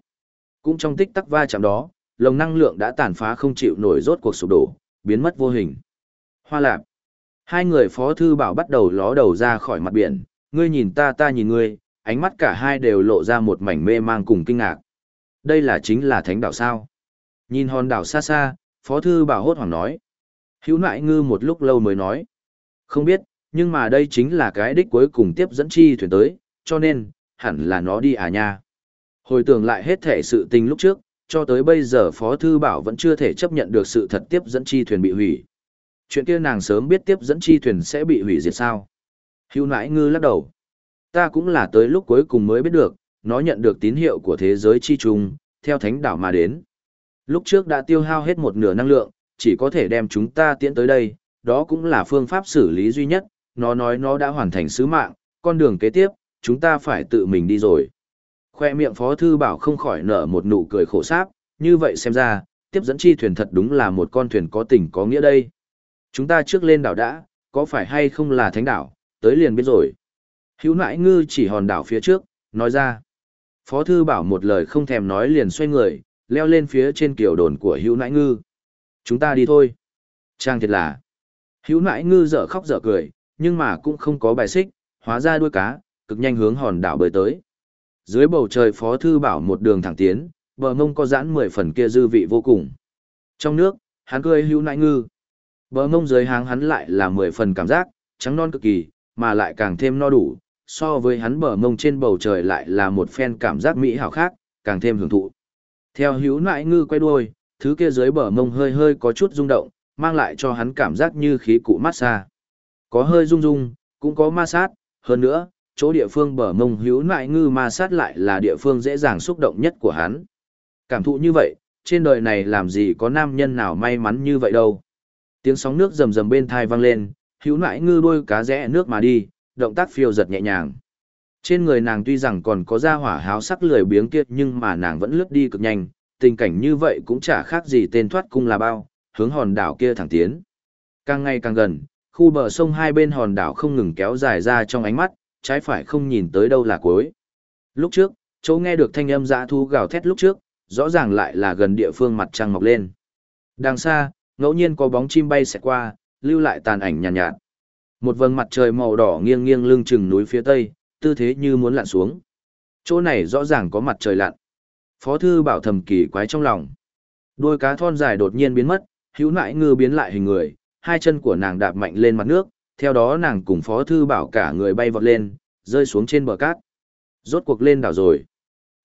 Cũng trong tích tắc va chạm đó, lồng năng lượng đã tàn phá không chịu nổi rốt cuộc sụp đổ, biến mất vô hình. Hoa lạp. Hai người phó thư bảo bắt đầu ló đầu ra khỏi mặt biển, ngươi nhìn ta ta nhìn ngươi, ánh mắt cả hai đều lộ ra một mảnh mê mang cùng kinh ngạc. Đây là chính là thánh đảo sao. Nhìn hòn đảo xa xa, phó thư bảo hốt hoảng nói. Hữu nại ngư một lúc lâu mới nói. Không biết, nhưng mà đây chính là cái đích cuối cùng tiếp dẫn chi thuyền tới, cho nên, hẳn là nó đi à nha. Hồi tưởng lại hết thể sự tình lúc trước, cho tới bây giờ Phó Thư Bảo vẫn chưa thể chấp nhận được sự thật tiếp dẫn chi thuyền bị hủy. Chuyện kia nàng sớm biết tiếp dẫn chi thuyền sẽ bị hủy diệt sao. Hưu nãi ngư lắc đầu. Ta cũng là tới lúc cuối cùng mới biết được, nó nhận được tín hiệu của thế giới chi trùng, theo thánh đảo mà đến. Lúc trước đã tiêu hao hết một nửa năng lượng, chỉ có thể đem chúng ta tiến tới đây, đó cũng là phương pháp xử lý duy nhất, nó nói nó đã hoàn thành sứ mạng, con đường kế tiếp, chúng ta phải tự mình đi rồi. Khoe miệng Phó Thư Bảo không khỏi nở một nụ cười khổ sáp, như vậy xem ra, tiếp dẫn chi thuyền thật đúng là một con thuyền có tình có nghĩa đây. Chúng ta trước lên đảo đã, có phải hay không là thánh đảo, tới liền biết rồi. Hữu nãi ngư chỉ hòn đảo phía trước, nói ra. Phó Thư Bảo một lời không thèm nói liền xoay người, leo lên phía trên kiểu đồn của hữu nãi ngư. Chúng ta đi thôi. Trang thiệt là. Hữu nãi ngư dở khóc dở cười, nhưng mà cũng không có bài xích, hóa ra đuôi cá, cực nhanh hướng hòn đảo bơi tới. Dưới bầu trời Phó Thư Bảo một đường thẳng tiến, bờ mông có giãn 10 phần kia dư vị vô cùng. Trong nước, hắn cười hữu nãi ngư. Bờ mông dưới háng hắn lại là 10 phần cảm giác, trắng non cực kỳ, mà lại càng thêm no đủ, so với hắn bờ mông trên bầu trời lại là một phen cảm giác mỹ hảo khác, càng thêm hưởng thụ. Theo hữu nại ngư quay đuôi, thứ kia dưới bờ mông hơi hơi có chút rung động, mang lại cho hắn cảm giác như khí cụ massage. Có hơi rung rung, cũng có ma sát, hơn nữa, chỗ địa phương bờ mông hữu nại ngư ma sát lại là địa phương dễ dàng xúc động nhất của hắn. Cảm thụ như vậy, trên đời này làm gì có nam nhân nào may mắn như vậy đâu. Tiếng sóng nước rầm rầm bên thai vang lên, hữu nại ngư đôi cá rẽ nước mà đi, động tác phiêu giật nhẹ nhàng. Trên người nàng tuy rằng còn có da hỏa háo sắc lười biếng kia nhưng mà nàng vẫn lướt đi cực nhanh, tình cảnh như vậy cũng chả khác gì tên thoát cung là bao, hướng hòn đảo kia thẳng tiến. Càng ngày càng gần, khu bờ sông hai bên hòn đảo không ngừng kéo dài ra trong ánh mắt, trái phải không nhìn tới đâu là cuối. Lúc trước, chỗ nghe được thanh âm dã thu gào thét lúc trước, rõ ràng lại là gần địa phương mặt trăng mọc lên. Đằng xa, ngẫu nhiên có bóng chim bay sẽ qua, lưu lại tàn ảnh nhàn nhạt, nhạt. Một vầng mặt trời màu đỏ nghiêng nghiêng lưng chừng núi phía tây, tư thế như muốn lặn xuống. Chỗ này rõ ràng có mặt trời lặn. Phó thư bảo thầm kỳ quái trong lòng. Đôi cá thon dài đột nhiên biến mất, hữu nại ngư biến lại hình người, hai chân của nàng đạp mạnh lên mặt nước, theo đó nàng cùng Phó Thư Bảo cả người bay vọt lên, rơi xuống trên bờ cát. Rốt cuộc lên đảo rồi.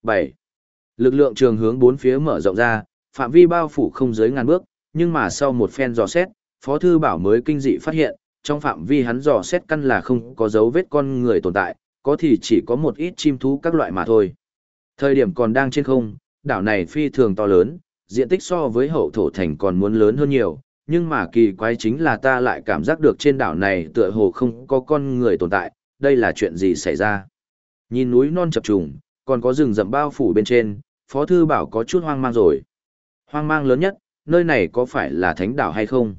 7. Lực lượng trường hướng bốn phía mở rộng ra, phạm vi bao phủ không dưới ngàn bước, nhưng mà sau một phen dò xét, Phó Thư Bảo mới kinh dị phát hiện, trong phạm vi hắn dò xét căn là không có dấu vết con người tồn tại, có thì chỉ có một ít chim thú các loại mà thôi. Thời điểm còn đang trên không, đảo này phi thường to lớn, diện tích so với hậu thổ thành còn muốn lớn hơn nhiều, nhưng mà kỳ quái chính là ta lại cảm giác được trên đảo này tựa hồ không có con người tồn tại, đây là chuyện gì xảy ra. Nhìn núi non chập trùng, còn có rừng rậm bao phủ bên trên, Phó Thư Bảo có chút hoang mang rồi. Hoang mang lớn nhất, nơi này có phải là thánh đảo hay không?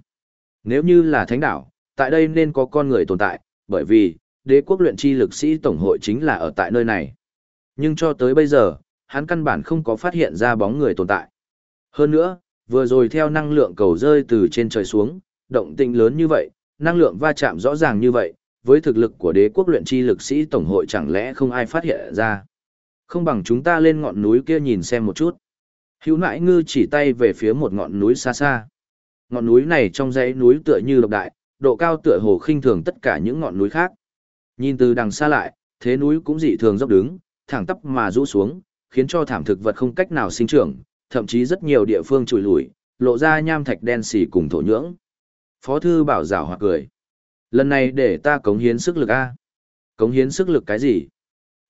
Nếu như là thánh đảo, tại đây nên có con người tồn tại, bởi vì, đế quốc luyện chi lực sĩ tổng hội chính là ở tại nơi này. Nhưng cho tới bây giờ, hắn căn bản không có phát hiện ra bóng người tồn tại. Hơn nữa, vừa rồi theo năng lượng cầu rơi từ trên trời xuống, động tĩnh lớn như vậy, năng lượng va chạm rõ ràng như vậy, với thực lực của đế quốc luyện chi lực sĩ tổng hội chẳng lẽ không ai phát hiện ra. Không bằng chúng ta lên ngọn núi kia nhìn xem một chút. Hữu nãi ngư chỉ tay về phía một ngọn núi xa xa. Ngọn núi này trong dãy núi tựa như độc đại, độ cao tựa hồ khinh thường tất cả những ngọn núi khác. Nhìn từ đằng xa lại, thế núi cũng dị thường dốc đứng, thẳng tắp mà rũ xuống, khiến cho thảm thực vật không cách nào sinh trưởng, thậm chí rất nhiều địa phương trùi lùi, lộ ra nham thạch đen xì cùng thổ nhưỡng. Phó thư bảo rào hoặc cười. Lần này để ta cống hiến sức lực A. Cống hiến sức lực cái gì?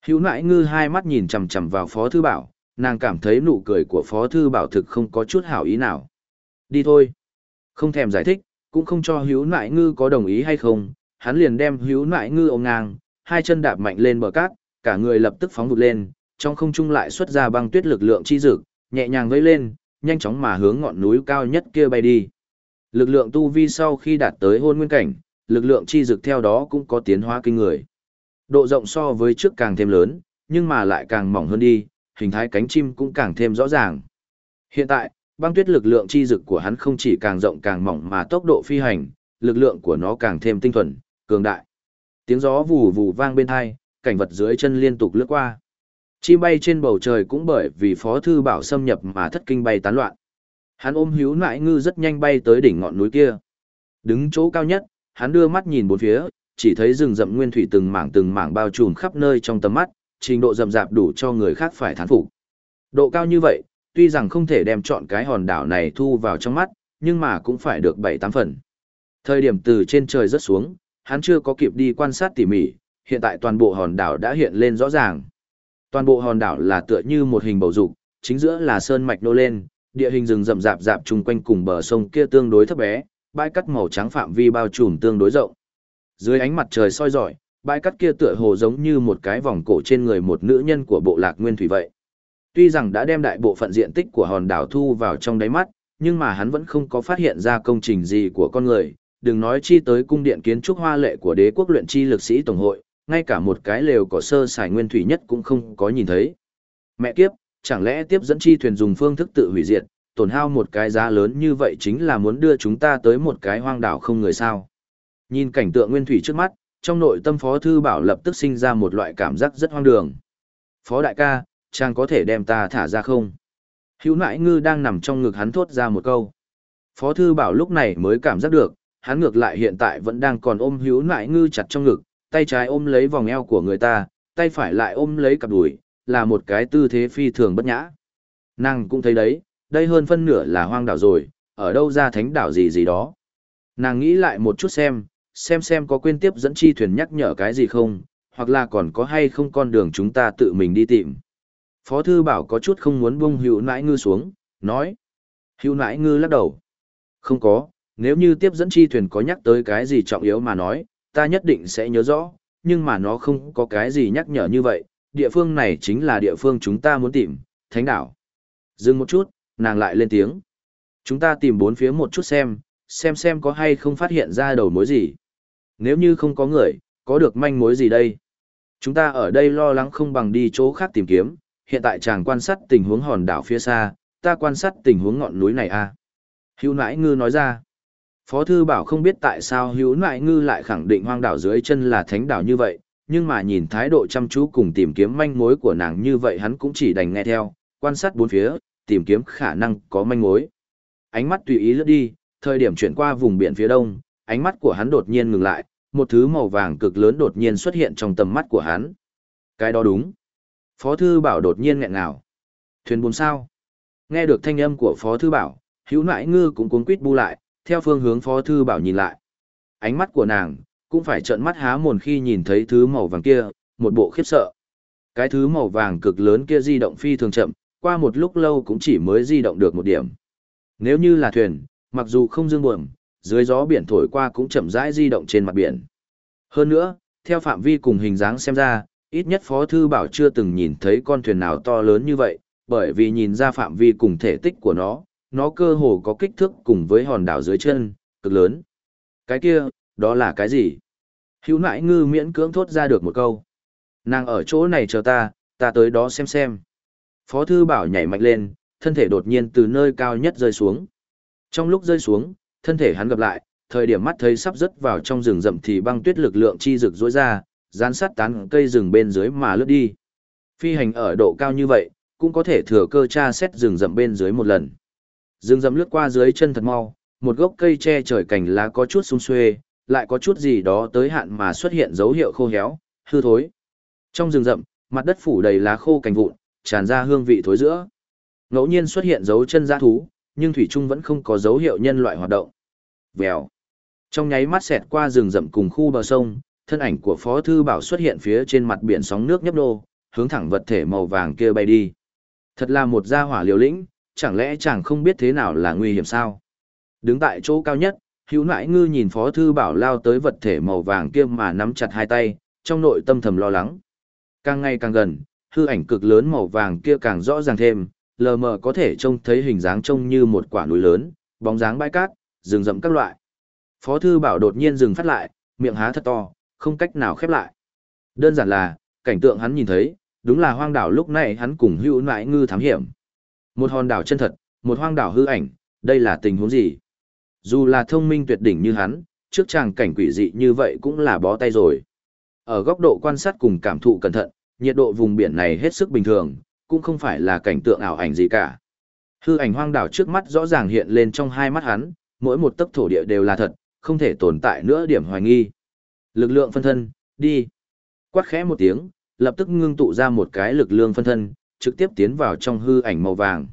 Hữu nãi ngư hai mắt nhìn chầm chầm vào phó thư bảo, nàng cảm thấy nụ cười của phó thư bảo thực không có chút hảo ý nào. Đi thôi. Không thèm giải thích, cũng không cho hữu nại ngư có đồng ý hay không, hắn liền đem hữu nại ngư ôm ngang, hai chân đạp mạnh lên bờ cát, cả người lập tức phóng vụt lên, trong không trung lại xuất ra băng tuyết lực lượng chi dực, nhẹ nhàng vẫy lên, nhanh chóng mà hướng ngọn núi cao nhất kia bay đi. Lực lượng tu vi sau khi đạt tới hôn nguyên cảnh, lực lượng chi dực theo đó cũng có tiến hóa kinh người. Độ rộng so với trước càng thêm lớn, nhưng mà lại càng mỏng hơn đi, hình thái cánh chim cũng càng thêm rõ ràng. Hiện tại, băng tuyết lực lượng chi dực của hắn không chỉ càng rộng càng mỏng mà tốc độ phi hành, lực lượng của nó càng thêm tinh thuần, cường đại. Tiếng gió vù vù vang bên tai cảnh vật dưới chân liên tục lướt qua. Chim bay trên bầu trời cũng bởi vì Phó Thư Bảo xâm nhập mà thất kinh bay tán loạn. Hắn ôm hữu nại ngư rất nhanh bay tới đỉnh ngọn núi kia. Đứng chỗ cao nhất, hắn đưa mắt nhìn bốn phía, chỉ thấy rừng rậm nguyên thủy từng mảng từng mảng bao trùm khắp nơi trong tầm mắt, trình độ rậm rạp đủ cho người khác phải thán phục. Độ cao như vậy, tuy rằng không thể đem chọn cái hòn đảo này thu vào trong mắt, nhưng mà cũng phải được 7-8 phần. Thời điểm từ trên trời rớt xuống, hắn chưa có kịp đi quan sát tỉ mỉ, hiện tại toàn bộ hòn đảo đã hiện lên rõ ràng. Toàn bộ hòn đảo là tựa như một hình bầu dục, chính giữa là sơn mạch nô lên, địa hình rừng rậm rạp rạp chung quanh cùng bờ sông kia tương đối thấp bé, bãi cắt màu trắng phạm vi bao trùm tương đối rộng. Dưới ánh mặt trời soi rọi, bãi cắt kia tựa hồ giống như một cái vòng cổ trên người một nữ nhân của bộ lạc nguyên thủy vậy. Tuy rằng đã đem đại bộ phận diện tích của hòn đảo thu vào trong đáy mắt, nhưng mà hắn vẫn không có phát hiện ra công trình gì của con người, đừng nói chi tới cung điện kiến trúc hoa lệ của đế quốc luyện chi lực sĩ tổng hội, ngay cả một cái lều cỏ sơ xài nguyên thủy nhất cũng không có nhìn thấy. Mẹ kiếp, chẳng lẽ tiếp dẫn chi thuyền dùng phương thức tự hủy diệt, tổn hao một cái giá lớn như vậy chính là muốn đưa chúng ta tới một cái hoang đảo không người sao. Nhìn cảnh tượng nguyên thủy trước mắt, trong nội tâm Phó Thư Bảo lập tức sinh ra một loại cảm giác rất hoang đường. Phó đại ca, chàng có thể đem ta thả ra không? Hữu nãi ngư đang nằm trong ngực hắn thốt ra một câu. Phó Thư Bảo lúc này mới cảm giác được, hắn ngược lại hiện tại vẫn đang còn ôm hữu nãi ngư chặt trong ngực, tay trái ôm lấy vòng eo của người ta, tay phải lại ôm lấy cặp đùi, là một cái tư thế phi thường bất nhã. Nàng cũng thấy đấy, đây hơn phân nửa là hoang đảo rồi, ở đâu ra thánh đảo gì gì đó. Nàng nghĩ lại một chút xem, xem xem có quên tiếp dẫn chi thuyền nhắc nhở cái gì không, hoặc là còn có hay không con đường chúng ta tự mình đi tìm. Phó thư bảo có chút không muốn buông hữu nãi ngư xuống, nói. Hữu nãi ngư lắc đầu. Không có, nếu như tiếp dẫn chi thuyền có nhắc tới cái gì trọng yếu mà nói, ta nhất định sẽ nhớ rõ, nhưng mà nó không có cái gì nhắc nhở như vậy, địa phương này chính là địa phương chúng ta muốn tìm, thánh đảo. Dừng một chút, nàng lại lên tiếng. Chúng ta tìm bốn phía một chút xem, xem xem có hay không phát hiện ra đầu mối gì. Nếu như không có người, có được manh mối gì đây? Chúng ta ở đây lo lắng không bằng đi chỗ khác tìm kiếm, hiện tại chàng quan sát tình huống hòn đảo phía xa, ta quan sát tình huống ngọn núi này a. À? Hữu nãi ngư nói ra. Phó thư bảo không biết tại sao hữu nãi ngư lại khẳng định hoang đảo dưới chân là thánh đảo như vậy, nhưng mà nhìn thái độ chăm chú cùng tìm kiếm manh mối của nàng như vậy hắn cũng chỉ đành nghe theo, quan sát bốn phía, tìm kiếm khả năng có manh mối. Ánh mắt tùy ý lướt đi, thời điểm chuyển qua vùng biển phía đông, ánh mắt của hắn đột nhiên ngừng lại, một thứ màu vàng cực lớn đột nhiên xuất hiện trong tầm mắt của hắn. Cái đó đúng. Phó Thư Bảo đột nhiên nghẹn ngào. Thuyền buồn sao? Nghe được thanh âm của Phó Thư Bảo, hữu nãi ngư cũng cuốn quýt bu lại, theo phương hướng Phó Thư Bảo nhìn lại. Ánh mắt của nàng, cũng phải trợn mắt há mồn khi nhìn thấy thứ màu vàng kia, một bộ khiếp sợ. Cái thứ màu vàng cực lớn kia di động phi thường chậm, qua một lúc lâu cũng chỉ mới di động được một điểm. Nếu như là thuyền, mặc dù không dương buồm, dưới gió biển thổi qua cũng chậm rãi di động trên mặt biển. Hơn nữa, theo phạm vi cùng hình dáng xem ra, ít nhất Phó Thư Bảo chưa từng nhìn thấy con thuyền nào to lớn như vậy, bởi vì nhìn ra phạm vi cùng thể tích của nó, nó cơ hồ có kích thước cùng với hòn đảo dưới chân, cực lớn. Cái kia, đó là cái gì? Hữu nãi ngư miễn cưỡng thốt ra được một câu. Nàng ở chỗ này chờ ta, ta tới đó xem xem. Phó Thư Bảo nhảy mạnh lên, thân thể đột nhiên từ nơi cao nhất rơi xuống. Trong lúc rơi xuống, thân thể hắn gặp lại, thời điểm mắt thấy sắp rớt vào trong rừng rậm thì băng tuyết lực lượng chi rực rối ra, dán sát tán cây rừng bên dưới mà lướt đi. Phi hành ở độ cao như vậy, cũng có thể thừa cơ tra xét rừng rậm bên dưới một lần. Rừng rậm lướt qua dưới chân thật mau, một gốc cây che trời cành lá có chút sung xuê, lại có chút gì đó tới hạn mà xuất hiện dấu hiệu khô héo, hư thối. Trong rừng rậm, mặt đất phủ đầy lá khô cành vụn, tràn ra hương vị thối giữa. Ngẫu nhiên xuất hiện dấu chân dã thú, nhưng thủy trung vẫn không có dấu hiệu nhân loại hoạt động. Vèo. Trong nháy mắt xẹt qua rừng rậm cùng khu bờ sông, thân ảnh của Phó thư bảo xuất hiện phía trên mặt biển sóng nước nhấp nhô, hướng thẳng vật thể màu vàng kia bay đi. Thật là một gia hỏa liều lĩnh, chẳng lẽ chàng không biết thế nào là nguy hiểm sao? Đứng tại chỗ cao nhất, hữu nãi ngư nhìn Phó thư bảo lao tới vật thể màu vàng kia mà nắm chặt hai tay, trong nội tâm thầm lo lắng. Càng ngày càng gần, hư ảnh cực lớn màu vàng kia càng rõ ràng thêm, lờ mờ có thể trông thấy hình dáng trông như một quả núi lớn, bóng dáng bãi cát, rừng rậm các loại. Phó thư bảo đột nhiên dừng phát lại, miệng há thật to, không cách nào khép lại. Đơn giản là, cảnh tượng hắn nhìn thấy, đúng là hoang đảo lúc này hắn cùng hữu nãi ngư thám hiểm. Một hòn đảo chân thật, một hoang đảo hư ảnh, đây là tình huống gì? Dù là thông minh tuyệt đỉnh như hắn, trước chàng cảnh quỷ dị như vậy cũng là bó tay rồi. Ở góc độ quan sát cùng cảm thụ cẩn thận, nhiệt độ vùng biển này hết sức bình thường, cũng không phải là cảnh tượng ảo ảnh gì cả. Hư ảnh hoang đảo trước mắt rõ ràng hiện lên trong hai mắt hắn, mỗi một tấc thổ địa đều là thật, không thể tồn tại nữa điểm hoài nghi. Lực lượng phân thân, đi. Quát khẽ một tiếng, lập tức ngưng tụ ra một cái lực lượng phân thân, trực tiếp tiến vào trong hư ảnh màu vàng.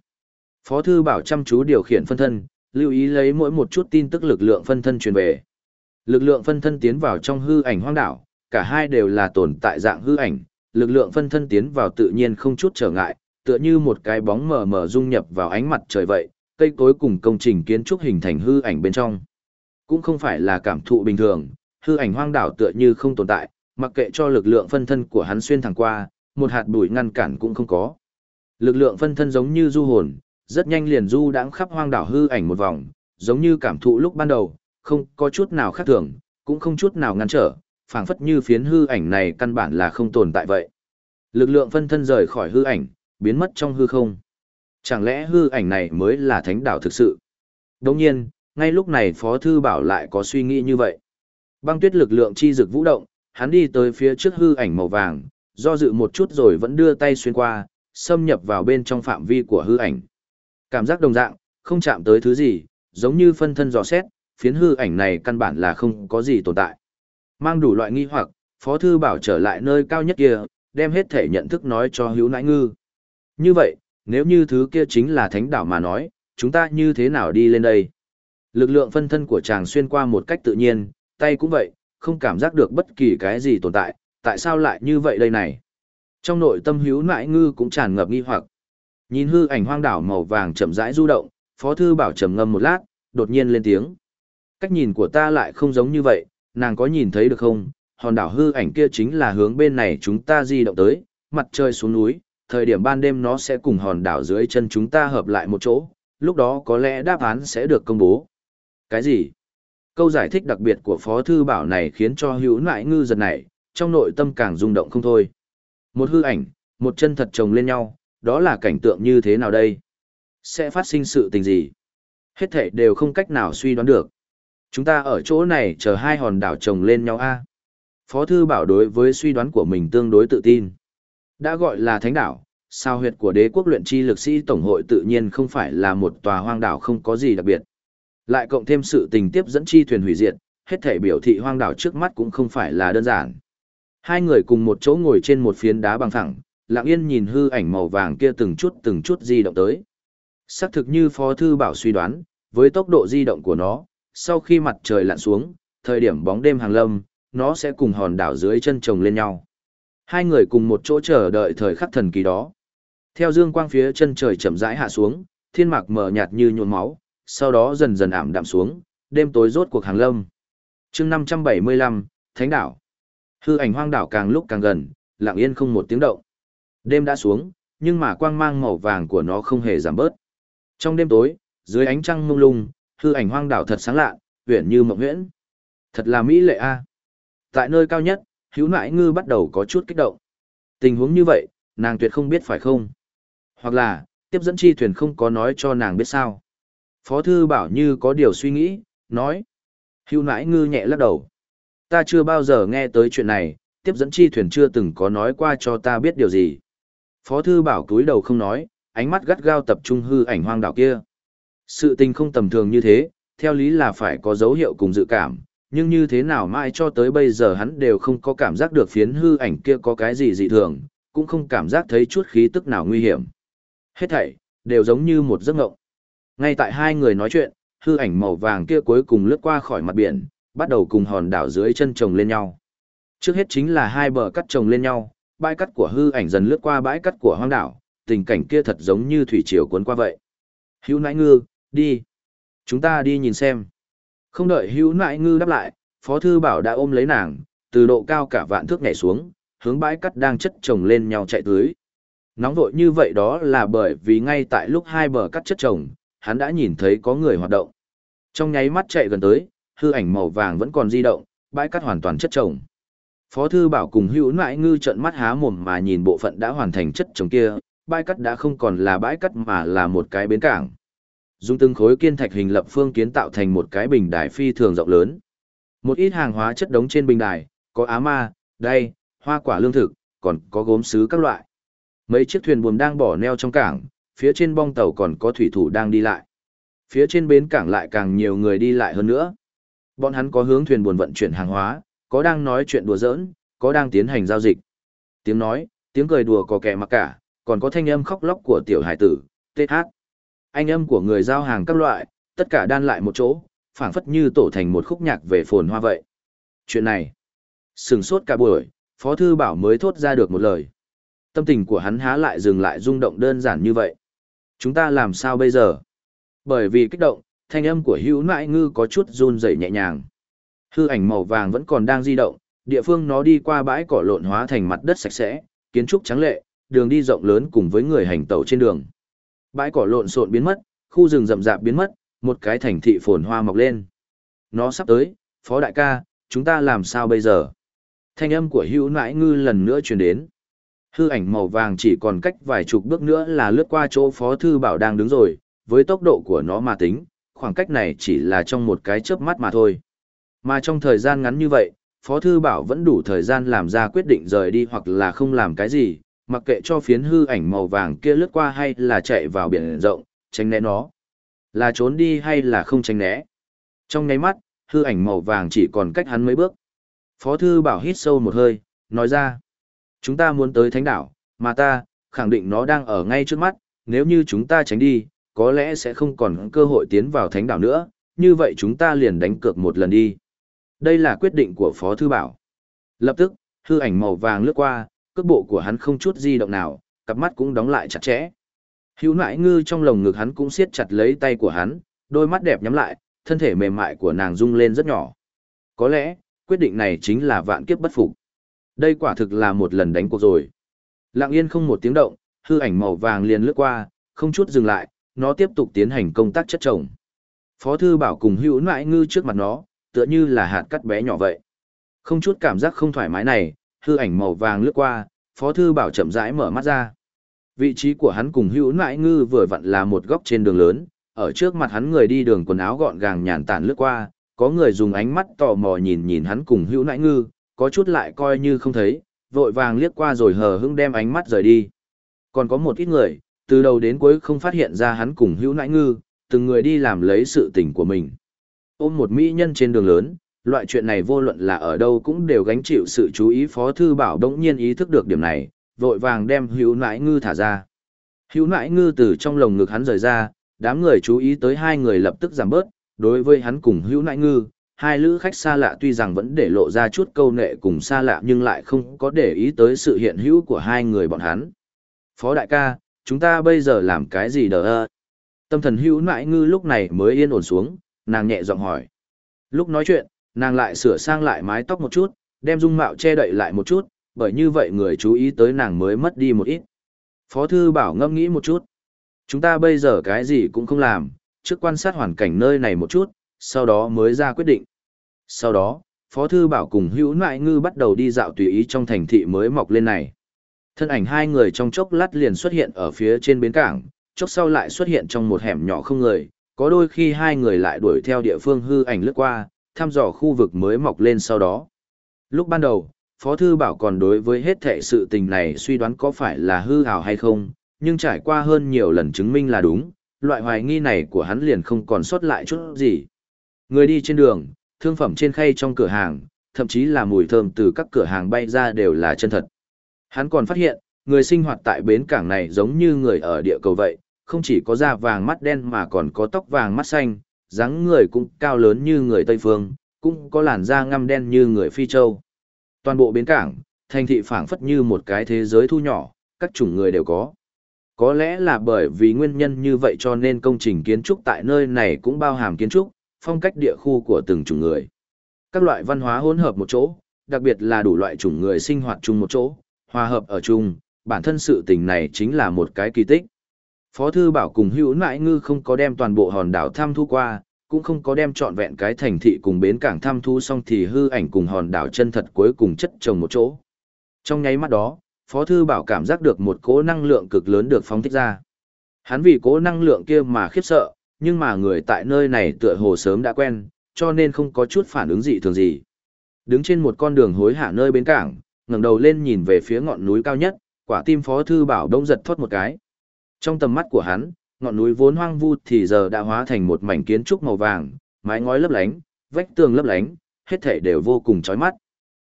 Phó thư bảo chăm chú điều khiển phân thân, lưu ý lấy mỗi một chút tin tức lực lượng phân thân truyền về. Lực lượng phân thân tiến vào trong hư ảnh hoang đảo, cả hai đều là tồn tại dạng hư ảnh, lực lượng phân thân tiến vào tự nhiên không chút trở ngại, tựa như một cái bóng mờ mờ dung nhập vào ánh mặt trời vậy, cây cối cùng công trình kiến trúc hình thành hư ảnh bên trong. Cũng không phải là cảm thụ bình thường, hư ảnh hoang đảo tựa như không tồn tại, mặc kệ cho lực lượng phân thân của hắn xuyên thẳng qua, một hạt bụi ngăn cản cũng không có. Lực lượng phân thân giống như du hồn, rất nhanh liền du đãng khắp hoang đảo hư ảnh một vòng, giống như cảm thụ lúc ban đầu, không có chút nào khác thường, cũng không chút nào ngăn trở, phảng phất như phiến hư ảnh này căn bản là không tồn tại vậy. Lực lượng phân thân rời khỏi hư ảnh, biến mất trong hư không. Chẳng lẽ hư ảnh này mới là thánh đảo thực sự? Đồng nhiên, ngay lúc này Phó Thư Bảo lại có suy nghĩ như vậy. Băng tuyết lực lượng chi dực vũ động, hắn đi tới phía trước hư ảnh màu vàng, do dự một chút rồi vẫn đưa tay xuyên qua, xâm nhập vào bên trong phạm vi của hư ảnh. Cảm giác đồng dạng, không chạm tới thứ gì, giống như phân thân dò xét, phiến hư ảnh này căn bản là không có gì tồn tại. Mang đủ loại nghi hoặc, Phó Thư Bảo trở lại nơi cao nhất kia, đem hết thể nhận thức nói cho hữu nãi ngư. Như vậy, nếu như thứ kia chính là thánh đảo mà nói, chúng ta như thế nào đi lên đây? Lực lượng phân thân của chàng xuyên qua một cách tự nhiên, tay cũng vậy, không cảm giác được bất kỳ cái gì tồn tại, tại sao lại như vậy đây này? Trong nội tâm hữu nãi ngư cũng tràn ngập nghi hoặc. Nhìn hư ảnh hoang đảo màu vàng chậm rãi du động, Phó Thư Bảo trầm ngâm một lát, đột nhiên lên tiếng. Cách nhìn của ta lại không giống như vậy, nàng có nhìn thấy được không? Hòn đảo hư ảnh kia chính là hướng bên này chúng ta di động tới, mặt trời xuống núi, thời điểm ban đêm nó sẽ cùng hòn đảo dưới chân chúng ta hợp lại một chỗ, lúc đó có lẽ đáp án sẽ được công bố. Cái gì? Câu giải thích đặc biệt của Phó Thư Bảo này khiến cho hữu nại ngư giật này, trong nội tâm càng rung động không thôi. Một hư ảnh, một chân thật chồng lên nhau, đó là cảnh tượng như thế nào đây? Sẽ phát sinh sự tình gì? Hết thể đều không cách nào suy đoán được. Chúng ta ở chỗ này chờ hai hòn đảo chồng lên nhau a Phó Thư Bảo đối với suy đoán của mình tương đối tự tin. Đã gọi là thánh đảo, sao huyệt của đế quốc luyện chi lực sĩ tổng hội tự nhiên không phải là một tòa hoang đảo không có gì đặc biệt. Lại cộng thêm sự tình tiếp dẫn chi thuyền hủy diệt, hết thể biểu thị hoang đảo trước mắt cũng không phải là đơn giản. Hai người cùng một chỗ ngồi trên một phiến đá bằng phẳng, lặng yên nhìn hư ảnh màu vàng kia từng chút từng chút di động tới. Xác thực như Phó Thư Bảo suy đoán, với tốc độ di động của nó, sau khi mặt trời lặn xuống, thời điểm bóng đêm hàng lâm, nó sẽ cùng hòn đảo dưới chân chồng lên nhau. Hai người cùng một chỗ chờ đợi thời khắc thần kỳ đó. Theo dương quang phía chân trời chậm rãi hạ xuống, thiên mạc mờ nhạt như nhuộm máu, sau đó dần dần ảm đạm xuống, đêm tối rốt cuộc hàng lâm. chương 575, Thánh đảo. Hư ảnh hoang đảo càng lúc càng gần, lặng yên không một tiếng động. Đêm đã xuống, nhưng mà quang mang màu vàng của nó không hề giảm bớt. Trong đêm tối, dưới ánh trăng mông lung, hư ảnh hoang đảo thật sáng lạ, uyển như mộng huyễn. Thật là mỹ lệ a. Tại nơi cao nhất, hữu nại ngư bắt đầu có chút kích động. Tình huống như vậy, nàng tuyệt không biết phải không? Hoặc là, tiếp dẫn chi thuyền không có nói cho nàng biết sao. Phó thư bảo như có điều suy nghĩ, nói. Hữu nãi ngư nhẹ lắc đầu. Ta chưa bao giờ nghe tới chuyện này, tiếp dẫn chi thuyền chưa từng có nói qua cho ta biết điều gì. Phó thư bảo cúi đầu không nói, ánh mắt gắt gao tập trung hư ảnh hoang đảo kia. Sự tình không tầm thường như thế, theo lý là phải có dấu hiệu cùng dự cảm, nhưng như thế nào mãi cho tới bây giờ hắn đều không có cảm giác được phiến hư ảnh kia có cái gì dị thường, cũng không cảm giác thấy chút khí tức nào nguy hiểm. Hết thảy, đều giống như một giấc ngộng. Ngay tại hai người nói chuyện, hư ảnh màu vàng kia cuối cùng lướt qua khỏi mặt biển, bắt đầu cùng hòn đảo dưới chân chồng lên nhau. Trước hết chính là hai bờ cắt chồng lên nhau, bãi cắt của hư ảnh dần lướt qua bãi cắt của hoang đảo, tình cảnh kia thật giống như thủy triều cuốn qua vậy. Hữu nãi ngư, đi. Chúng ta đi nhìn xem. Không đợi hữu nại ngư đáp lại, Phó Thư Bảo đã ôm lấy nàng, từ độ cao cả vạn thước nhảy xuống, hướng bãi cắt đang chất chồng lên nhau chạy tới. Nóng vội như vậy đó là bởi vì ngay tại lúc hai bờ cắt chất chồng, hắn đã nhìn thấy có người hoạt động. Trong nháy mắt chạy gần tới, hư ảnh màu vàng vẫn còn di động, bãi cắt hoàn toàn chất chồng. Phó Thư Bảo cùng hữu nại ngư trận mắt há mồm mà nhìn bộ phận đã hoàn thành chất chồng kia, bãi cắt đã không còn là bãi cắt mà là một cái bến cảng. Dùng từng khối kiên thạch hình lập phương kiến tạo thành một cái bình đài phi thường rộng lớn. Một ít hàng hóa chất đống trên bình đài, có á ma, đay, hoa quả lương thực, còn có gốm sứ các loại. Mấy chiếc thuyền buồm đang bỏ neo trong cảng, phía trên bong tàu còn có thủy thủ đang đi lại. Phía trên bến cảng lại càng nhiều người đi lại hơn nữa. Bọn hắn có hướng thuyền buồm vận chuyển hàng hóa, có đang nói chuyện đùa giỡn, có đang tiến hành giao dịch. tiếng nói, tiếng cười đùa có kẻ mặc cả, còn có thanh âm khóc lóc của tiểu hải tử, TH. Anh âm của người giao hàng các loại, tất cả đan lại một chỗ, phảng phất như tổ thành một khúc nhạc về phồn hoa vậy. Chuyện này, sừng sốt cả buổi, Phó Thư Bảo mới thốt ra được một lời. Tâm tình của hắn há lại dừng lại rung động đơn giản như vậy. Chúng ta làm sao bây giờ? Bởi vì kích động, thanh âm của hữu nại ngư có chút run rẩy nhẹ nhàng. Hư ảnh màu vàng vẫn còn đang di động, địa phương nó đi qua bãi cỏ lộn hóa thành mặt đất sạch sẽ, kiến trúc trắng lệ, đường đi rộng lớn cùng với người hành tẩu trên đường. Bãi cỏ lộn xộn biến mất, khu rừng rậm rạp biến mất, một cái thành thị phồn hoa mọc lên. Nó sắp tới, phó đại ca, chúng ta làm sao bây giờ? Thanh âm của hữu nãi ngư lần nữa truyền đến. Hư ảnh màu vàng chỉ còn cách vài chục bước nữa là lướt qua chỗ phó thư bảo đang đứng rồi, với tốc độ của nó mà tính, khoảng cách này chỉ là trong một cái chớp mắt mà thôi. Mà trong thời gian ngắn như vậy, Phó Thư Bảo vẫn đủ thời gian làm ra quyết định rời đi hoặc là không làm cái gì, mặc kệ cho phiến hư ảnh màu vàng kia lướt qua hay là chạy vào biển rộng, tránh né nó. Là trốn đi hay là không tránh né. Trong nháy mắt, hư ảnh màu vàng chỉ còn cách hắn mấy bước. Phó Thư Bảo hít sâu một hơi, nói ra. Chúng ta muốn tới thánh đảo, mà ta, khẳng định nó đang ở ngay trước mắt, nếu như chúng ta tránh đi, có lẽ sẽ không còn cơ hội tiến vào thánh đảo nữa, như vậy chúng ta liền đánh cược một lần đi. Đây là quyết định của Phó Thư Bảo. Lập tức, hư ảnh màu vàng lướt qua, cước bộ của hắn không chút di động nào, cặp mắt cũng đóng lại chặt chẽ. Hữu nại ngư trong lồng ngực hắn cũng siết chặt lấy tay của hắn, đôi mắt đẹp nhắm lại, thân thể mềm mại của nàng rung lên rất nhỏ. Có lẽ, quyết định này chính là vạn kiếp bất phục. Đây quả thực là một lần đánh cuộc rồi. Lặng yên không một tiếng động, hư ảnh màu vàng liền lướt qua, không chút dừng lại, nó tiếp tục tiến hành công tác chất trồng. Phó thư bảo cùng hữu nại ngư trước mặt nó, tựa như là hạt cắt bé nhỏ vậy. Không chút cảm giác không thoải mái này, hư ảnh màu vàng lướt qua, phó thư bảo chậm rãi mở mắt ra. Vị trí của hắn cùng hữu nại ngư vừa vặn là một góc trên đường lớn, ở trước mặt hắn người đi đường quần áo gọn gàng nhàn tản lướt qua, có người dùng ánh mắt tò mò nhìn nhìn hắn cùng hữu nại ngư, có chút lại coi như không thấy, vội vàng liếc qua rồi hờ hững đem ánh mắt rời đi. Còn có một ít người, từ đầu đến cuối không phát hiện ra hắn cùng hữu nãi ngư, từng người đi làm lấy sự tình của mình. Ôm một mỹ nhân trên đường lớn, loại chuyện này vô luận là ở đâu cũng đều gánh chịu sự chú ý Phó Thư Bảo đống nhiên ý thức được điểm này, vội vàng đem hữu nãi ngư thả ra. Hữu nãi ngư từ trong lồng ngực hắn rời ra, đám người chú ý tới hai người lập tức giảm bớt, đối với hắn cùng hữu nãi ngư, hai lữ khách xa lạ tuy rằng vẫn để lộ ra chút câu nệ cùng xa lạ nhưng lại không có để ý tới sự hiện hữu của hai người bọn hắn. Phó đại ca, chúng ta bây giờ làm cái gì đờ ơ? Tâm thần hữu nãi ngư lúc này mới yên ổn xuống, nàng nhẹ giọng hỏi. Lúc nói chuyện, nàng lại sửa sang lại mái tóc một chút, đem dung mạo che đậy lại một chút, bởi như vậy người chú ý tới nàng mới mất đi một ít. Phó thư bảo ngâm nghĩ một chút. Chúng ta bây giờ cái gì cũng không làm, trước quan sát hoàn cảnh nơi này một chút, sau đó mới ra quyết định. Sau đó, Phó thư bảo cùng hữu nại ngư bắt đầu đi dạo tùy ý trong thành thị mới mọc lên này. Thân ảnh hai người trong chốc lát liền xuất hiện ở phía trên bến cảng, chốc sau lại xuất hiện trong một hẻm nhỏ không người, có đôi khi hai người lại đuổi theo địa phương hư ảnh lướt qua, thăm dò khu vực mới mọc lên sau đó. Lúc ban đầu, Phó Thư Bảo còn đối với hết thệ sự tình này suy đoán có phải là hư hào hay không, nhưng trải qua hơn nhiều lần chứng minh là đúng, loại hoài nghi này của hắn liền không còn sót lại chút gì. Người đi trên đường, thương phẩm trên khay trong cửa hàng, thậm chí là mùi thơm từ các cửa hàng bay ra đều là chân thật. Hắn còn phát hiện, người sinh hoạt tại bến cảng này giống như người ở địa cầu vậy, không chỉ có da vàng mắt đen mà còn có tóc vàng mắt xanh, dáng người cũng cao lớn như người Tây Phương, cũng có làn da ngăm đen như người Phi Châu. Toàn bộ bến cảng, thành thị phảng phất như một cái thế giới thu nhỏ, các chủng người đều có. Có lẽ là bởi vì nguyên nhân như vậy cho nên công trình kiến trúc tại nơi này cũng bao hàm kiến trúc, phong cách địa khu của từng chủng người. Các loại văn hóa hỗn hợp một chỗ, đặc biệt là đủ loại chủng người sinh hoạt chung một chỗ, hòa hợp ở chung, bản thân sự tình này chính là một cái kỳ tích. Phó thư bảo cùng hữu nại ngư không có đem toàn bộ hòn đảo thăm thu qua, cũng không có đem trọn vẹn cái thành thị cùng bến cảng thăm thu xong thì hư ảnh cùng hòn đảo chân thật cuối cùng chất chồng một chỗ. Trong nháy mắt đó, Phó thư bảo cảm giác được một cỗ năng lượng cực lớn được phóng thích ra. Hắn vì cỗ năng lượng kia mà khiếp sợ, nhưng mà người tại nơi này tựa hồ sớm đã quen, cho nên không có chút phản ứng gì thường gì. Đứng trên một con đường hối hả nơi bến cảng, ngẩng đầu lên nhìn về phía ngọn núi cao nhất, quả tim Phó Thư Bảo đông giật thoát một cái. Trong tầm mắt của hắn, ngọn núi vốn hoang vu thì giờ đã hóa thành một mảnh kiến trúc màu vàng, mái ngói lấp lánh, vách tường lấp lánh, hết thảy đều vô cùng chói mắt.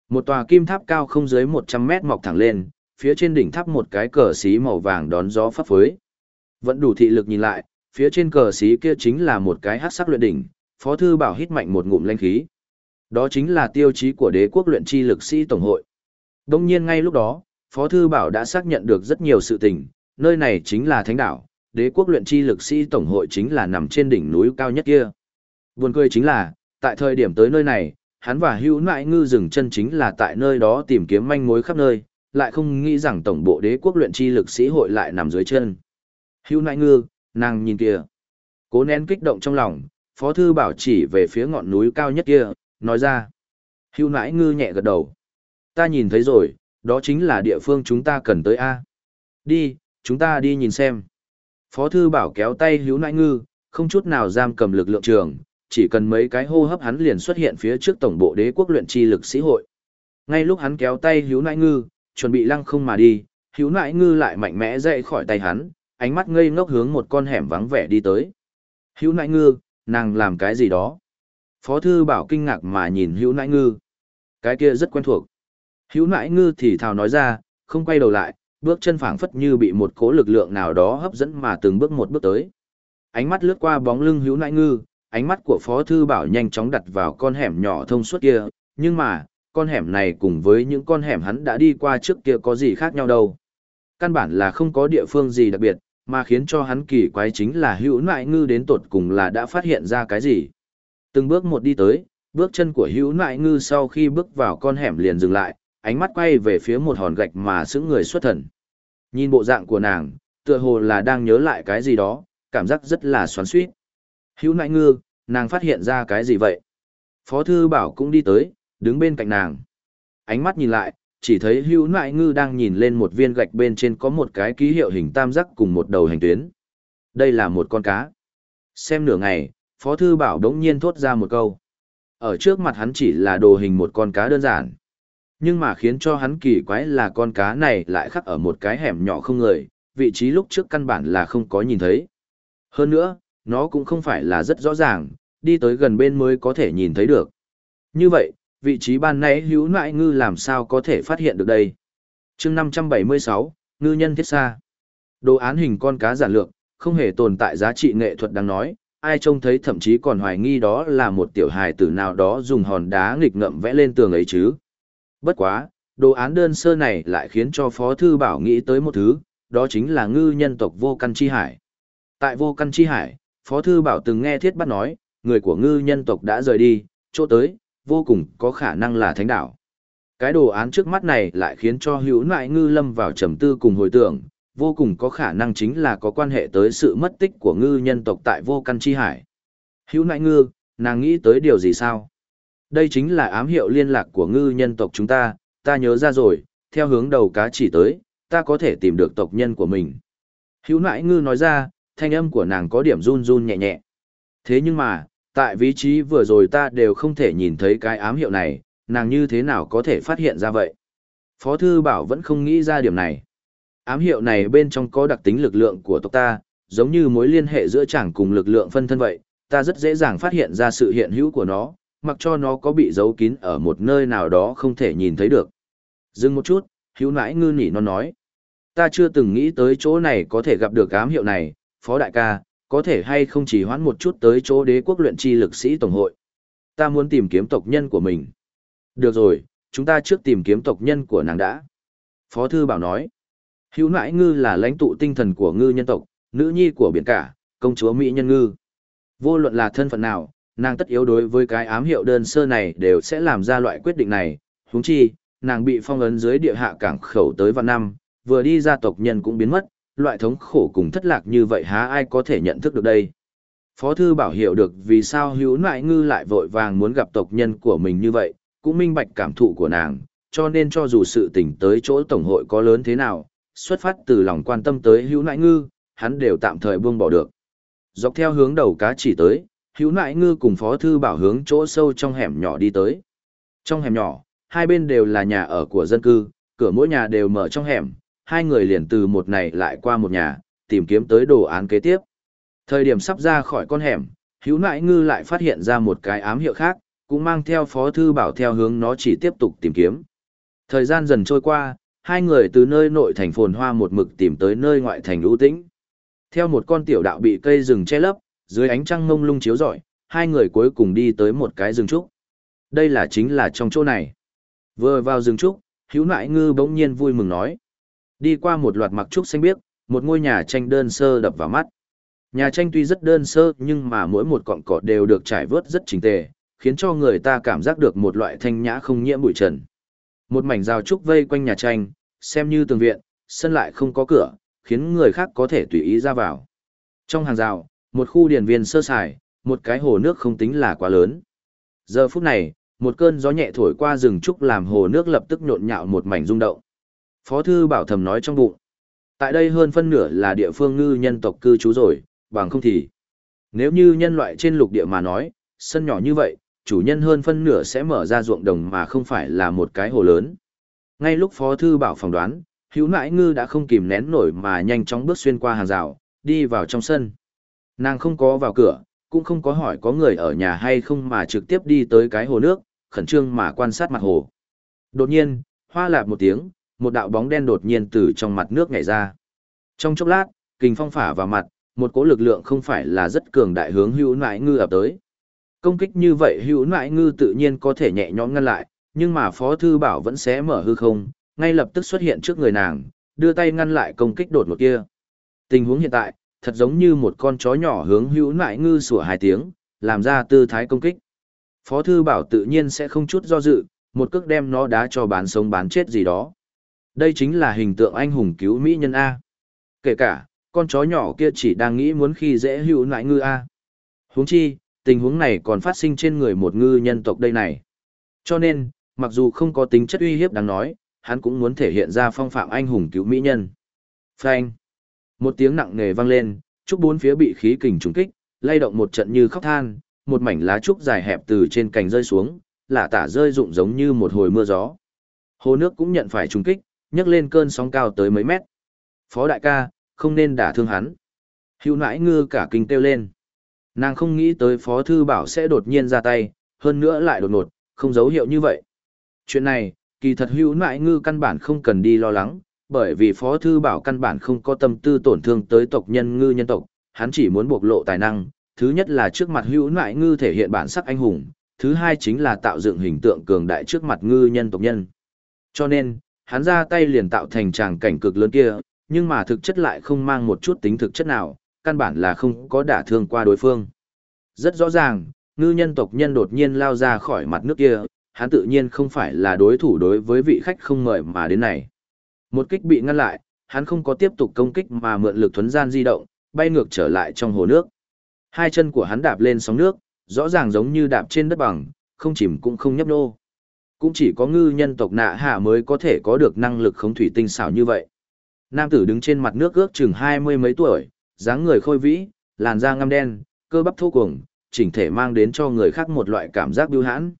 Một tòa kim tháp cao không dưới 100 mét mọc thẳng lên, phía trên đỉnh tháp một cái cờ xí màu vàng đón gió phấp phới. Vẫn đủ thị lực nhìn lại, phía trên cờ xí kia chính là một cái hắc sắc luyện đỉnh, Phó thư bảo hít mạnh một ngụm linh khí. Đó chính là tiêu chí của đế quốc luyện chi lực sĩ tổng hội. Đương nhiên ngay lúc đó, Phó thư bảo đã xác nhận được rất nhiều sự tình, nơi này chính là thánh đảo, đế quốc luyện chi lực sĩ tổng hội chính là nằm trên đỉnh núi cao nhất kia. Buồn cười chính là, tại thời điểm tới nơi này, hắn và hữu nại ngư dừng chân chính là tại nơi đó tìm kiếm manh mối khắp nơi, lại không nghĩ rằng tổng bộ đế quốc luyện chi lực sĩ hội lại nằm dưới chân. Hữu nại ngư, nàng nhìn kìa. Cố nén kích động trong lòng, phó thư bảo chỉ về phía ngọn núi cao nhất kia, nói ra. Hữu nại ngư nhẹ gật đầu. Ta nhìn thấy rồi, đó chính là địa phương chúng ta cần tới A. Đi, chúng ta đi nhìn xem. Phó thư bảo kéo tay hữu nãi ngư, không chút nào giam cầm lực lượng trường, chỉ cần mấy cái hô hấp hắn liền xuất hiện phía trước tổng bộ đế quốc luyện chi lực sĩ hội. Ngay lúc hắn kéo tay hữu nãi ngư, chuẩn bị lăng không mà đi, hữu nãi ngư lại mạnh mẽ dậy khỏi tay hắn, ánh mắt ngây ngốc hướng một con hẻm vắng vẻ đi tới. Hữu nãi ngư, nàng làm cái gì đó? Phó thư bảo kinh ngạc mà nhìn hữu nãi ngư. Cái kia rất quen thuộc. Hữu nãi ngư thì thào nói ra, không quay đầu lại, bước chân phảng phất như bị một cỗ lực lượng nào đó hấp dẫn mà từng bước một bước tới. Ánh mắt lướt qua bóng lưng hữu nại ngư, ánh mắt của Phó Thư Bảo nhanh chóng đặt vào con hẻm nhỏ thông suốt kia, nhưng mà, con hẻm này cùng với những con hẻm hắn đã đi qua trước kia có gì khác nhau đâu. Căn bản là không có địa phương gì đặc biệt, mà khiến cho hắn kỳ quái chính là hữu nại ngư đến tột cùng là đã phát hiện ra cái gì. Từng bước một đi tới, bước chân của hữu nại ngư sau khi bước vào con hẻm liền dừng lại, ánh mắt quay về phía một hòn gạch mà sững người xuất thần. Nhìn bộ dạng của nàng, tựa hồ là đang nhớ lại cái gì đó, cảm giác rất là xoắn xuýt. Hữu nại ngư, nàng phát hiện ra cái gì vậy? Phó thư bảo cũng đi tới, đứng bên cạnh nàng. Ánh mắt nhìn lại, chỉ thấy hữu nại ngư đang nhìn lên một viên gạch bên trên có một cái ký hiệu hình tam giác cùng một đầu hành tuyến. Đây là một con cá. Xem nửa ngày, Phó Thư Bảo đống nhiên thốt ra một câu. Ở trước mặt hắn chỉ là đồ hình một con cá đơn giản. Nhưng mà khiến cho hắn kỳ quái là con cá này lại khắc ở một cái hẻm nhỏ không người, vị trí lúc trước căn bản là không có nhìn thấy. Hơn nữa, nó cũng không phải là rất rõ ràng, đi tới gần bên mới có thể nhìn thấy được. Như vậy, vị trí ban nãy hữu nại ngư làm sao có thể phát hiện được đây? chương 576, ngư nhân thiết xa. Đồ án hình con cá giản lược, không hề tồn tại giá trị nghệ thuật đáng nói, ai trông thấy thậm chí còn hoài nghi đó là một tiểu hài tử nào đó dùng hòn đá nghịch ngậm vẽ lên tường ấy chứ. Bất quá, đồ án đơn sơ này lại khiến cho Phó Thư Bảo nghĩ tới một thứ, đó chính là ngư nhân tộc vô căn chi hải. Tại vô căn chi hải, Phó Thư Bảo từng nghe thiết bắt nói, người của ngư nhân tộc đã rời đi, chỗ tới, vô cùng có khả năng là thánh đảo. Cái đồ án trước mắt này lại khiến cho hữu nại ngư lâm vào trầm tư cùng hồi tưởng, vô cùng có khả năng chính là có quan hệ tới sự mất tích của ngư nhân tộc tại vô căn chi hải. Hữu nại ngư, nàng nghĩ tới điều gì sao? Đây chính là ám hiệu liên lạc của ngư nhân tộc chúng ta, ta nhớ ra rồi, theo hướng đầu cá chỉ tới, ta có thể tìm được tộc nhân của mình. Hữu nãi ngư nói ra, thanh âm của nàng có điểm run run nhẹ nhẹ. Thế nhưng mà, tại vị trí vừa rồi ta đều không thể nhìn thấy cái ám hiệu này, nàng như thế nào có thể phát hiện ra vậy? Phó Thư Bảo vẫn không nghĩ ra điểm này. Ám hiệu này bên trong có đặc tính lực lượng của tộc ta, giống như mối liên hệ giữa chẳng cùng lực lượng phân thân vậy, ta rất dễ dàng phát hiện ra sự hiện hữu của nó, mặc cho nó có bị giấu kín ở một nơi nào đó không thể nhìn thấy được. Dừng một chút, hữu nãi ngư nỉ nó nói. Ta chưa từng nghĩ tới chỗ này có thể gặp được ám hiệu này, Phó Đại ca, có thể hay không chỉ hoãn một chút tới chỗ đế quốc luyện chi lực sĩ tổng hội. Ta muốn tìm kiếm tộc nhân của mình. Được rồi, chúng ta trước tìm kiếm tộc nhân của nàng đã. Phó Thư Bảo nói, hữu nãi ngư là lãnh tụ tinh thần của ngư nhân tộc, nữ nhi của biển cả, công chúa Mỹ nhân ngư. Vô luận là thân phận nào, nàng tất yếu đối với cái ám hiệu đơn sơ này đều sẽ làm ra loại quyết định này. huống chi, nàng bị phong ấn dưới địa hạ cảng khẩu tới vạn năm, vừa đi ra tộc nhân cũng biến mất, loại thống khổ cùng thất lạc như vậy há ai có thể nhận thức được đây. Phó thư bảo hiểu được vì sao hữu nại ngư lại vội vàng muốn gặp tộc nhân của mình như vậy, cũng minh bạch cảm thụ của nàng, cho nên cho dù sự tình tới chỗ tổng hội có lớn thế nào, xuất phát từ lòng quan tâm tới hữu nại ngư, hắn đều tạm thời buông bỏ được. Dọc theo hướng đầu cá chỉ tới, hữu nại ngư cùng phó thư bảo hướng chỗ sâu trong hẻm nhỏ đi tới. Trong hẻm nhỏ, hai bên đều là nhà ở của dân cư, cửa mỗi nhà đều mở trong hẻm, hai người liền từ một này lại qua một nhà, tìm kiếm tới đồ án kế tiếp. Thời điểm sắp ra khỏi con hẻm, hữu nại ngư lại phát hiện ra một cái ám hiệu khác, cũng mang theo phó thư bảo theo hướng nó chỉ tiếp tục tìm kiếm. Thời gian dần trôi qua, Hai người từ nơi nội thành phồn hoa một mực tìm tới nơi ngoại thành ưu tĩnh. Theo một con tiểu đạo bị cây rừng che lấp, dưới ánh trăng ngông lung chiếu rọi, hai người cuối cùng đi tới một cái rừng trúc. Đây là chính là trong chỗ này. Vừa vào rừng trúc, hữu nại ngư bỗng nhiên vui mừng nói. Đi qua một loạt mặc trúc xanh biếc, một ngôi nhà tranh đơn sơ đập vào mắt. Nhà tranh tuy rất đơn sơ nhưng mà mỗi một cọng cỏ đều được trải vớt rất chỉnh tề, khiến cho người ta cảm giác được một loại thanh nhã không nhiễm bụi trần. Một mảnh rào trúc vây quanh nhà tranh, xem như tường viện, sân lại không có cửa, khiến người khác có thể tùy ý ra vào. Trong hàng rào, một khu điển viên sơ sài, một cái hồ nước không tính là quá lớn. Giờ phút này, một cơn gió nhẹ thổi qua rừng trúc làm hồ nước lập tức nhộn nhạo một mảnh rung động. Phó thư bảo thầm nói trong bụng. Tại đây hơn phân nửa là địa phương ngư nhân tộc cư trú rồi, bằng không thì. Nếu như nhân loại trên lục địa mà nói, sân nhỏ như vậy, chủ nhân hơn phân nửa sẽ mở ra ruộng đồng mà không phải là một cái hồ lớn. Ngay lúc Phó Thư Bảo phỏng đoán, hữu nãi ngư đã không kìm nén nổi mà nhanh chóng bước xuyên qua hàng rào, đi vào trong sân. Nàng không có vào cửa, cũng không có hỏi có người ở nhà hay không mà trực tiếp đi tới cái hồ nước, khẩn trương mà quan sát mặt hồ. Đột nhiên, hoa lạp một tiếng, một đạo bóng đen đột nhiên từ trong mặt nước nhảy ra. Trong chốc lát, kình phong phả vào mặt, một cỗ lực lượng không phải là rất cường đại hướng hữu nãi ngư ập tới. Công kích như vậy hữu nãi ngư tự nhiên có thể nhẹ nhõm ngăn lại, nhưng mà Phó Thư Bảo vẫn sẽ mở hư không, ngay lập tức xuất hiện trước người nàng, đưa tay ngăn lại công kích đột một kia. Tình huống hiện tại, thật giống như một con chó nhỏ hướng hữu nại ngư sủa hai tiếng, làm ra tư thái công kích. Phó Thư Bảo tự nhiên sẽ không chút do dự, một cước đem nó đá cho bán sống bán chết gì đó. Đây chính là hình tượng anh hùng cứu Mỹ nhân A. Kể cả, con chó nhỏ kia chỉ đang nghĩ muốn khi dễ hữu nại ngư A. Huống chi, tình huống này còn phát sinh trên người một ngư nhân tộc đây này. Cho nên, mặc dù không có tính chất uy hiếp đáng nói, hắn cũng muốn thể hiện ra phong phạm anh hùng cứu mỹ nhân. Frank. Một tiếng nặng nề vang lên, trúc bốn phía bị khí kình trúng kích, lay động một trận như khóc than, một mảnh lá trúc dài hẹp từ trên cành rơi xuống, lả tả rơi rụng giống như một hồi mưa gió. Hồ nước cũng nhận phải trúng kích, nhấc lên cơn sóng cao tới mấy mét. Phó đại ca, không nên đả thương hắn. Hữu nãi ngư cả kinh kêu lên. Nàng không nghĩ tới Phó Thư Bảo sẽ đột nhiên ra tay, hơn nữa lại đột ngột, không dấu hiệu như vậy. Chuyện này, kỳ thật hữu nãi ngư căn bản không cần đi lo lắng, bởi vì Phó Thư Bảo căn bản không có tâm tư tổn thương tới tộc nhân ngư nhân tộc, hắn chỉ muốn bộc lộ tài năng. Thứ nhất là trước mặt hữu nãi ngư thể hiện bản sắc anh hùng, thứ hai chính là tạo dựng hình tượng cường đại trước mặt ngư nhân tộc nhân. Cho nên, hắn ra tay liền tạo thành tràng cảnh cực lớn kia, nhưng mà thực chất lại không mang một chút tính thực chất nào, căn bản là không có đả thương qua đối phương. Rất rõ ràng, ngư nhân tộc nhân đột nhiên lao ra khỏi mặt nước kia, hắn tự nhiên không phải là đối thủ đối với vị khách không mời mà đến này. Một kích bị ngăn lại, hắn không có tiếp tục công kích mà mượn lực thuấn gian di động, bay ngược trở lại trong hồ nước. Hai chân của hắn đạp lên sóng nước, rõ ràng giống như đạp trên đất bằng, không chìm cũng không nhấp nô. Cũng chỉ có ngư nhân tộc nạ hạ mới có thể có được năng lực khống thủy tinh xảo như vậy. Nam tử đứng trên mặt nước ước chừng hai mươi mấy tuổi, dáng người khôi vĩ, làn da ngăm đen, cơ bắp thô cuồng, chỉnh thể mang đến cho người khác một loại cảm giác biêu hãn.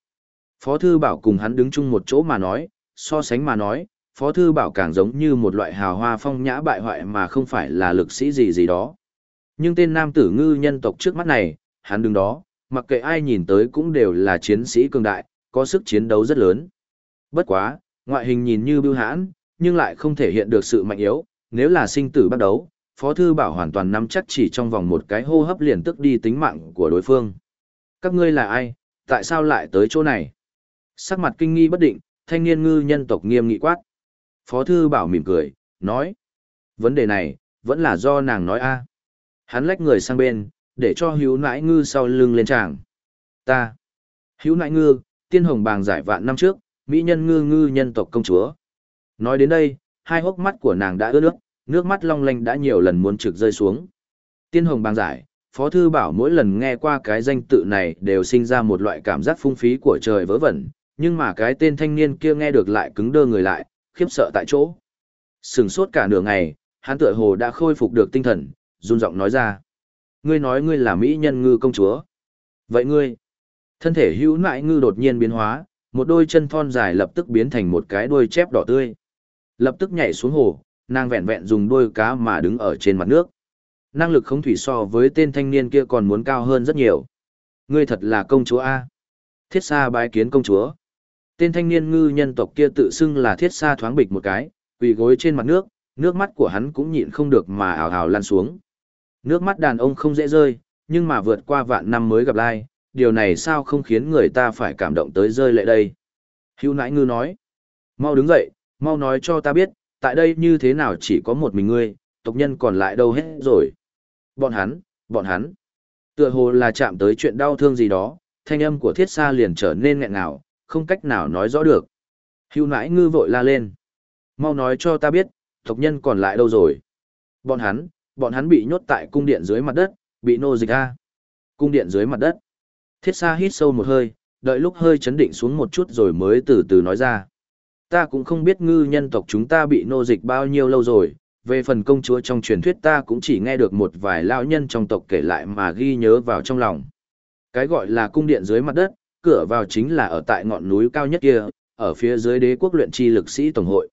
Phó Thư Bảo cùng hắn đứng chung một chỗ mà nói, so sánh mà nói, Phó Thư Bảo càng giống như một loại hào hoa phong nhã bại hoại mà không phải là lực sĩ gì gì đó. Nhưng tên nam tử ngư nhân tộc trước mắt này, hắn đứng đó, mặc kệ ai nhìn tới cũng đều là chiến sĩ cường đại, có sức chiến đấu rất lớn. Bất quá, ngoại hình nhìn như biêu hãn, nhưng lại không thể hiện được sự mạnh yếu, nếu là sinh tử bắt đấu, Phó Thư Bảo hoàn toàn nắm chắc chỉ trong vòng một cái hô hấp liền tức đi tính mạng của đối phương. Các ngươi là ai, tại sao lại tới chỗ này? Sắc mặt kinh nghi bất định, thanh niên ngư nhân tộc nghiêm nghị quát. Phó Thư Bảo mỉm cười, nói. Vấn đề này, vẫn là do nàng nói a Hắn lách người sang bên, để cho hữu nãi ngư sau lưng lên tràng. Ta. Hữu nãi ngư, tiên hồng bàng giải vạn năm trước, mỹ nhân ngư ngư nhân tộc công chúa. Nói đến đây, hai hốc mắt của nàng đã ướt nước, nước mắt long lanh đã nhiều lần muốn trực rơi xuống. Tiên hồng bàng giải, Phó Thư Bảo mỗi lần nghe qua cái danh tự này đều sinh ra một loại cảm giác phung phí của trời vớ vẩn, nhưng mà cái tên thanh niên kia nghe được lại cứng đơ người lại, khiếp sợ tại chỗ. Sừng sốt cả nửa ngày, hắn tựa hồ đã khôi phục được tinh thần, run giọng nói ra. Ngươi nói ngươi là mỹ nhân ngư công chúa. Vậy ngươi, thân thể hữu nại ngư đột nhiên biến hóa, một đôi chân thon dài lập tức biến thành một cái đuôi chép đỏ tươi. Lập tức nhảy xuống hồ, nàng vẹn vẹn dùng đôi cá mà đứng ở trên mặt nước. Năng lực không thủy so với tên thanh niên kia còn muốn cao hơn rất nhiều. Ngươi thật là công chúa A. Thiết xa bái kiến công chúa. Tên thanh niên ngư nhân tộc kia tự xưng là thiết xa thoáng bịch một cái, Quỳ gối trên mặt nước, nước mắt của hắn cũng nhịn không được mà ảo ảo lan xuống. Nước mắt đàn ông không dễ rơi, nhưng mà vượt qua vạn năm mới gặp lại, điều này sao không khiến người ta phải cảm động tới rơi lệ đây. Hữu nãi ngư nói, mau đứng dậy, mau nói cho ta biết, tại đây như thế nào chỉ có một mình ngươi, tộc nhân còn lại đâu hết rồi. Bọn hắn, bọn hắn. Tựa hồ là chạm tới chuyện đau thương gì đó, thanh âm của thiết xa liền trở nên nghẹn ngào, không cách nào nói rõ được. Hưu nãi ngư vội la lên. Mau nói cho ta biết, tộc nhân còn lại đâu rồi. Bọn hắn, bọn hắn bị nhốt tại cung điện dưới mặt đất, bị nô dịch a. Cung điện dưới mặt đất. Thiết xa hít sâu một hơi, đợi lúc hơi chấn định xuống một chút rồi mới từ từ nói ra. Ta cũng không biết ngư nhân tộc chúng ta bị nô dịch bao nhiêu lâu rồi, về phần công chúa trong truyền thuyết ta cũng chỉ nghe được một vài lão nhân trong tộc kể lại mà ghi nhớ vào trong lòng. Cái gọi là cung điện dưới mặt đất, cửa vào chính là ở tại ngọn núi cao nhất kia, ở phía dưới đế quốc luyện chi lực sĩ tổng hội.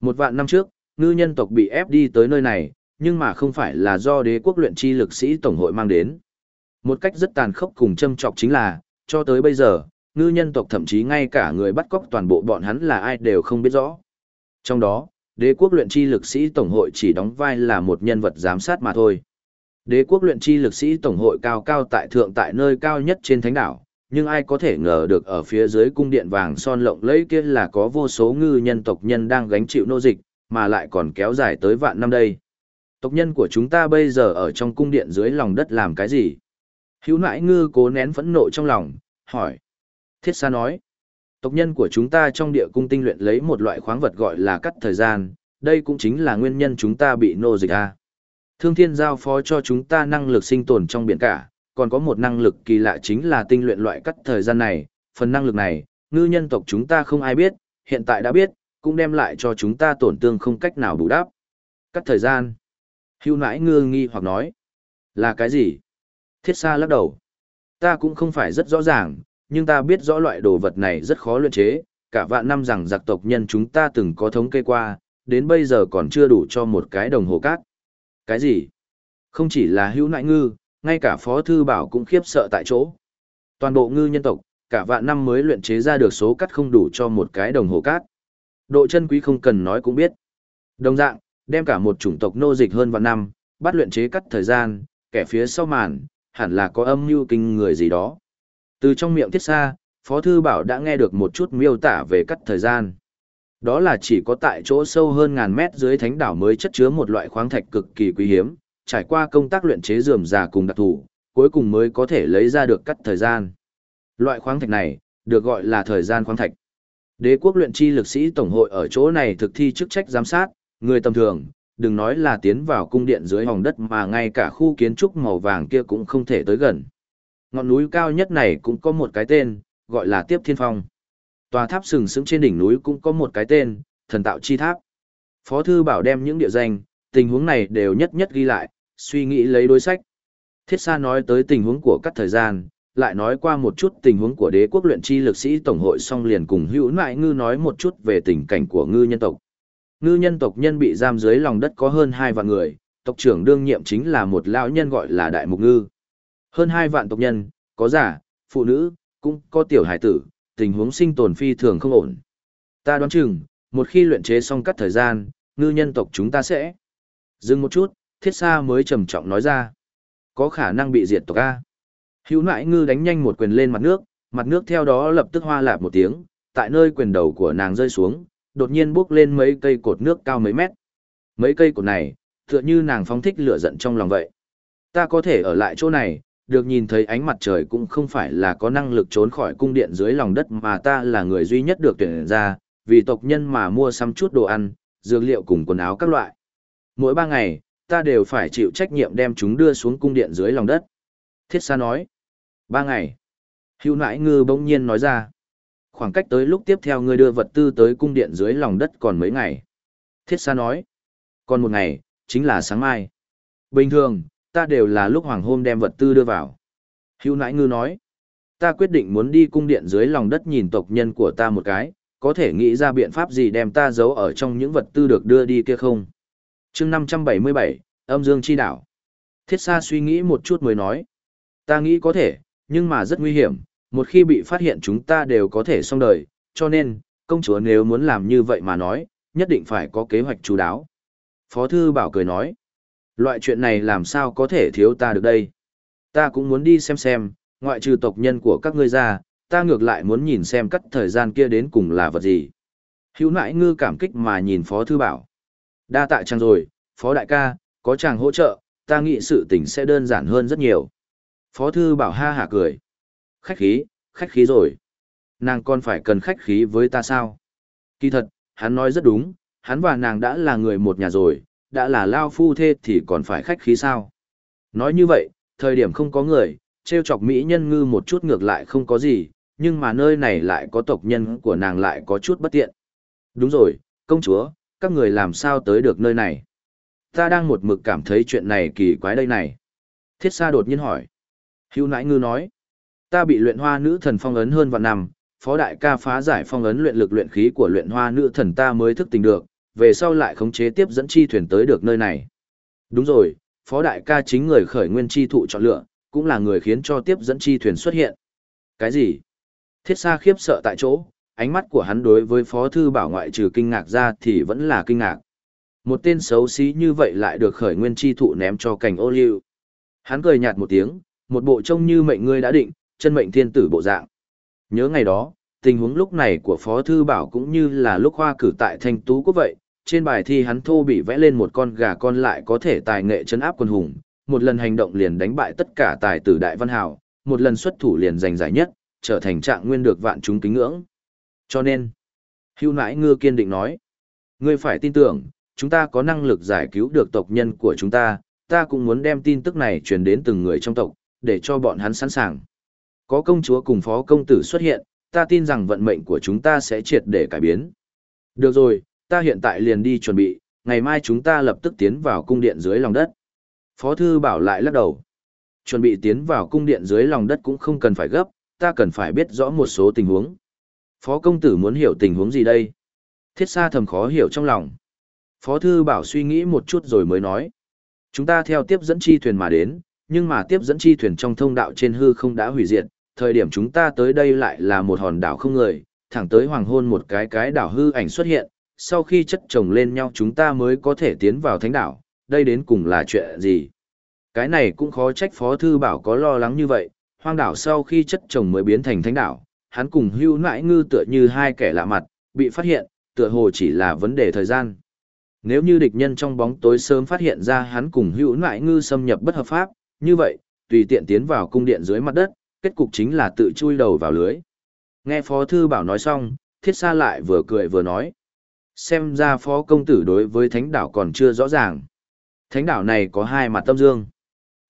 Một vạn năm trước, ngư nhân tộc bị ép đi tới nơi này, nhưng mà không phải là do đế quốc luyện chi lực sĩ tổng hội mang đến. Một cách rất tàn khốc cùng châm trọc chính là, cho tới bây giờ, ngư nhân tộc thậm chí ngay cả người bắt cóc toàn bộ bọn hắn là ai đều không biết rõ. Trong đó, đế quốc luyện chi lực sĩ tổng hội chỉ đóng vai là một nhân vật giám sát mà thôi. Đế quốc luyện chi lực sĩ tổng hội cao cao tại thượng tại nơi cao nhất trên thánh đảo, nhưng ai có thể ngờ được ở phía dưới cung điện vàng son lộng lẫy kia là có vô số ngư nhân tộc nhân đang gánh chịu nô dịch, mà lại còn kéo dài tới vạn năm đây. Tộc nhân của chúng ta bây giờ ở trong cung điện dưới lòng đất làm cái gì? Hữu nãi ngư cố nén phẫn nộ trong lòng, hỏi. Thiết xa nói, tộc nhân của chúng ta trong địa cung tinh luyện lấy một loại khoáng vật gọi là cắt thời gian, đây cũng chính là nguyên nhân chúng ta bị nô dịch a. Thương thiên giao phó cho chúng ta năng lực sinh tồn trong biển cả, còn có một năng lực kỳ lạ chính là tinh luyện loại cắt thời gian này, phần năng lực này, ngư nhân tộc chúng ta không ai biết, hiện tại đã biết, cũng đem lại cho chúng ta tổn thương không cách nào bù đắp. Cắt thời gian. Hưu nãi ngư nghi hoặc nói. Là cái gì? Thiết xa lắc đầu. Ta cũng không phải rất rõ ràng, nhưng ta biết rõ loại đồ vật này rất khó luyện chế, cả vạn năm rằng giặc tộc nhân chúng ta từng có thống kê qua, đến bây giờ còn chưa đủ cho một cái đồng hồ cát. Cái gì? Không chỉ là hữu nại ngư, ngay cả phó thư bảo cũng khiếp sợ tại chỗ. Toàn bộ ngư nhân tộc, cả vạn năm mới luyện chế ra được số cắt không đủ cho một cái đồng hồ cát. Độ chân quý không cần nói cũng biết. Đồng dạng, đem cả một chủng tộc nô dịch hơn vạn năm, bắt luyện chế cắt thời gian, kẻ phía sau màn, hẳn là có âm mưu kinh người gì đó. Từ trong miệng thiết xa, Phó Thư Bảo đã nghe được một chút miêu tả về cắt thời gian. Đó là chỉ có tại chỗ sâu hơn ngàn mét dưới thánh đảo mới chất chứa một loại khoáng thạch cực kỳ quý hiếm, trải qua công tác luyện chế dườm già cùng đặc thù, cuối cùng mới có thể lấy ra được cắt thời gian. Loại khoáng thạch này, được gọi là thời gian khoáng thạch. Đế quốc luyện chi lực sĩ tổng hội ở chỗ này thực thi chức trách giám sát, người tầm thường, đừng nói là tiến vào cung điện dưới hòng đất mà ngay cả khu kiến trúc màu vàng kia cũng không thể tới gần. Ngọn núi cao nhất này cũng có một cái tên, gọi là Tiếp Thiên Phong. Tòa tháp sừng sững trên đỉnh núi cũng có một cái tên, Thần Tạo Chi Tháp. Phó thư bảo đem những địa danh, tình huống này đều nhất nhất ghi lại, suy nghĩ lấy đối sách. Thiết Sa nói tới tình huống của các thời gian, lại nói qua một chút tình huống của đế quốc luyện chi lực sĩ tổng hội song liền cùng hữu nại ngư nói một chút về tình cảnh của ngư nhân tộc. Ngư nhân tộc nhân bị giam dưới lòng đất có hơn hai vạn người, tộc trưởng đương nhiệm chính là một lão nhân gọi là đại mục ngư. Hơn hai vạn tộc nhân, có giả, phụ nữ, cũng có tiểu hải tử, tình huống sinh tồn phi thường không ổn. Ta đoán chừng, một khi luyện chế xong cắt thời gian, ngư nhân tộc chúng ta sẽ... Dừng một chút, thiết sa mới trầm trọng nói ra. Có khả năng bị diệt tộc A. Hữu nại ngư đánh nhanh một quyền lên mặt nước, mặt nước theo đó lập tức hoa lạp một tiếng, tại nơi quyền đầu của nàng rơi xuống, đột nhiên bước lên mấy cây cột nước cao mấy mét. Mấy cây cột này, tựa như nàng phóng thích lửa giận trong lòng vậy. Ta có thể ở lại chỗ này, được nhìn thấy ánh mặt trời cũng không phải là có năng lực trốn khỏi cung điện dưới lòng đất mà ta là người duy nhất được tuyển ra, vì tộc nhân mà mua xăm chút đồ ăn, dược liệu cùng quần áo các loại. Mỗi ba ngày, ta đều phải chịu trách nhiệm đem chúng đưa xuống cung điện dưới lòng đất. Thiết Sa nói. Ba ngày. Hưu nãi ngư bỗng nhiên nói ra. Khoảng cách tới lúc tiếp theo ngươi đưa vật tư tới cung điện dưới lòng đất còn mấy ngày. Thiết Sa nói. Còn một ngày, chính là sáng mai. Bình thường, ta đều là lúc hoàng hôn đem vật tư đưa vào. Hưu nãi ngư nói. Ta quyết định muốn đi cung điện dưới lòng đất nhìn tộc nhân của ta một cái, có thể nghĩ ra biện pháp gì đem ta giấu ở trong những vật tư được đưa đi kia không? Chương 577, âm dương chi đảo. Thiết xa suy nghĩ một chút mới nói. Ta nghĩ có thể, nhưng mà rất nguy hiểm, một khi bị phát hiện chúng ta đều có thể xong đời, cho nên, công chúa nếu muốn làm như vậy mà nói, nhất định phải có kế hoạch chú đáo. Phó Thư Bảo cười nói, loại chuyện này làm sao có thể thiếu ta được đây. Ta cũng muốn đi xem xem, ngoại trừ tộc nhân của các ngươi ra, ta ngược lại muốn nhìn xem cắt thời gian kia đến cùng là vật gì. Hữu nãi ngư cảm kích mà nhìn Phó Thư Bảo. Đa tạ chàng rồi, Phó Đại ca, có chàng hỗ trợ, ta nghĩ sự tình sẽ đơn giản hơn rất nhiều. Phó Thư Bảo ha hả cười. Khách khí, khách khí rồi. Nàng còn phải cần khách khí với ta sao? Kỳ thật, hắn nói rất đúng, hắn và nàng đã là người một nhà rồi, đã là lao phu thê thì còn phải khách khí sao? Nói như vậy, thời điểm không có người, trêu chọc Mỹ nhân ngư một chút ngược lại không có gì, nhưng mà nơi này lại có tộc nhân của nàng lại có chút bất tiện. Đúng rồi, công chúa, các người làm sao tới được nơi này? Ta đang một mực cảm thấy chuyện này kỳ quái đây này. Thiết sa đột nhiên hỏi. Hưu nãi ngư nói. Ta bị luyện hoa nữ thần phong ấn hơn vạn năm, phó đại ca phá giải phong ấn luyện lực luyện khí của luyện hoa nữ thần ta mới thức tỉnh được, về sau lại khống chế tiếp dẫn chi thuyền tới được nơi này. Đúng rồi, phó đại ca chính người khởi nguyên chi thụ chọn lựa, cũng là người khiến cho tiếp dẫn chi thuyền xuất hiện. Cái gì? Thiết xa khiếp sợ tại chỗ, ánh mắt của hắn đối với phó thư bảo ngoại trừ kinh ngạc ra thì vẫn là kinh ngạc. Một tên xấu xí như vậy lại được khởi nguyên chi thụ ném cho cảnh ô liu. Hắn cười nhạt một tiếng, một bộ trông như mệnh ngươi đã định, chân mệnh thiên tử bộ dạng. Nhớ ngày đó, tình huống lúc này của Phó Thư Bảo cũng như là lúc hoa cử tại Thanh Tú Quốc vậy, trên bài thi hắn thô bị vẽ lên một con gà con lại có thể tài nghệ chấn áp quân hùng, một lần hành động liền đánh bại tất cả tài tử đại văn hào, một lần xuất thủ liền giành giải nhất, trở thành trạng nguyên được vạn chúng kính ngưỡng. Cho nên, hưu nãi ngư kiên định nói, ngươi phải tin tưởng, chúng ta có năng lực giải cứu được tộc nhân của chúng ta, ta cũng muốn đem tin tức này truyền đến từng người trong tộc, để cho bọn hắn sẵn sàng. Có công chúa cùng phó công tử xuất hiện, ta tin rằng vận mệnh của chúng ta sẽ triệt để cải biến. Được rồi, ta hiện tại liền đi chuẩn bị, ngày mai chúng ta lập tức tiến vào cung điện dưới lòng đất. Phó thư bảo lại lắc đầu. Chuẩn bị tiến vào cung điện dưới lòng đất cũng không cần phải gấp, ta cần phải biết rõ một số tình huống. Phó công tử muốn hiểu tình huống gì đây? Thiết xa thầm khó hiểu trong lòng. Phó thư bảo suy nghĩ một chút rồi mới nói. Chúng ta theo tiếp dẫn chi thuyền mà đến, nhưng mà tiếp dẫn chi thuyền trong thông đạo trên hư không đã hủy diệt, thời điểm chúng ta tới đây lại là một hòn đảo không người, thẳng tới hoàng hôn một cái cái đảo hư ảnh xuất hiện, sau khi chất chồng lên nhau chúng ta mới có thể tiến vào thánh đảo, đây đến cùng là chuyện gì? Cái này cũng khó trách Phó Thư Bảo có lo lắng như vậy, hoang đảo sau khi chất chồng mới biến thành thánh đảo, hắn cùng hưu nãi ngư tựa như hai kẻ lạ mặt, bị phát hiện, tựa hồ chỉ là vấn đề thời gian. Nếu như địch nhân trong bóng tối sớm phát hiện ra hắn cùng hữu nại ngư xâm nhập bất hợp pháp, như vậy, tùy tiện tiến vào cung điện dưới mặt đất, kết cục chính là tự chui đầu vào lưới. Nghe Phó Thư Bảo nói xong, thiết xa lại vừa cười vừa nói. Xem ra Phó Công Tử đối với thánh đảo còn chưa rõ ràng. Thánh đảo này có hai mặt tâm dương.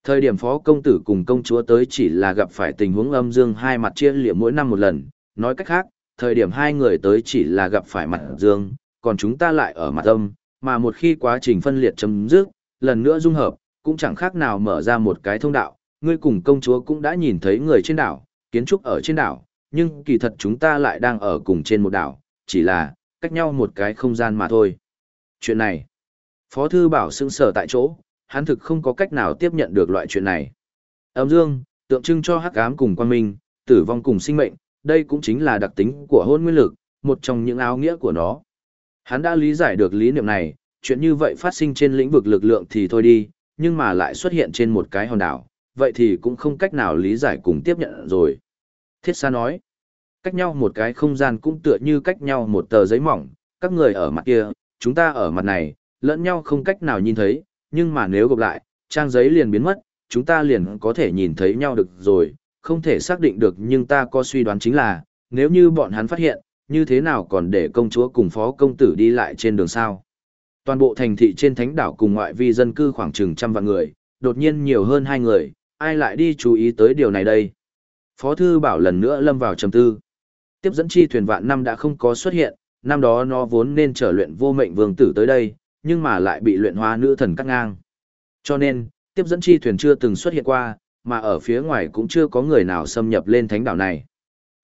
Thời điểm Phó Công Tử cùng công chúa tới chỉ là gặp phải tình huống âm dương hai mặt chia liệm mỗi năm một lần. Nói cách khác, thời điểm hai người tới chỉ là gặp phải mặt dương, còn chúng ta lại ở mặt âm, mà một khi quá trình phân liệt chấm dứt, lần nữa dung hợp, cũng chẳng khác nào mở ra một cái thông đạo, ngươi cùng công chúa cũng đã nhìn thấy người trên đảo, kiến trúc ở trên đảo, nhưng kỳ thật chúng ta lại đang ở cùng trên một đảo, chỉ là cách nhau một cái không gian mà thôi. Chuyện này, Phó Thư Bảo sưng sở tại chỗ, hắn thực không có cách nào tiếp nhận được loại chuyện này. Âm dương, tượng trưng cho hắc ám cùng quan minh, tử vong cùng sinh mệnh, đây cũng chính là đặc tính của hôn nguyên lực, một trong những áo nghĩa của nó. Hắn đã lý giải được lý niệm này, chuyện như vậy phát sinh trên lĩnh vực lực lượng thì thôi đi, nhưng mà lại xuất hiện trên một cái hòn đảo, vậy thì cũng không cách nào lý giải cùng tiếp nhận rồi. Thiết xa nói, cách nhau một cái không gian cũng tựa như cách nhau một tờ giấy mỏng, các người ở mặt kia, chúng ta ở mặt này, lẫn nhau không cách nào nhìn thấy, nhưng mà nếu gộp lại, trang giấy liền biến mất, chúng ta liền có thể nhìn thấy nhau được rồi, không thể xác định được nhưng ta có suy đoán chính là, nếu như bọn hắn phát hiện, như thế nào còn để công chúa cùng phó công tử đi lại trên đường sao. Toàn bộ thành thị trên thánh đảo cùng ngoại vi dân cư khoảng chừng trăm vạn người, đột nhiên nhiều hơn hai người, ai lại đi chú ý tới điều này đây? Phó thư bảo lần nữa lâm vào trầm tư. Tiếp dẫn chi thuyền vạn năm đã không có xuất hiện, năm đó nó vốn nên trở luyện vô mệnh vương tử tới đây, nhưng mà lại bị luyện hóa nữ thần cắt ngang. Cho nên, tiếp dẫn chi thuyền chưa từng xuất hiện qua, mà ở phía ngoài cũng chưa có người nào xâm nhập lên thánh đảo này.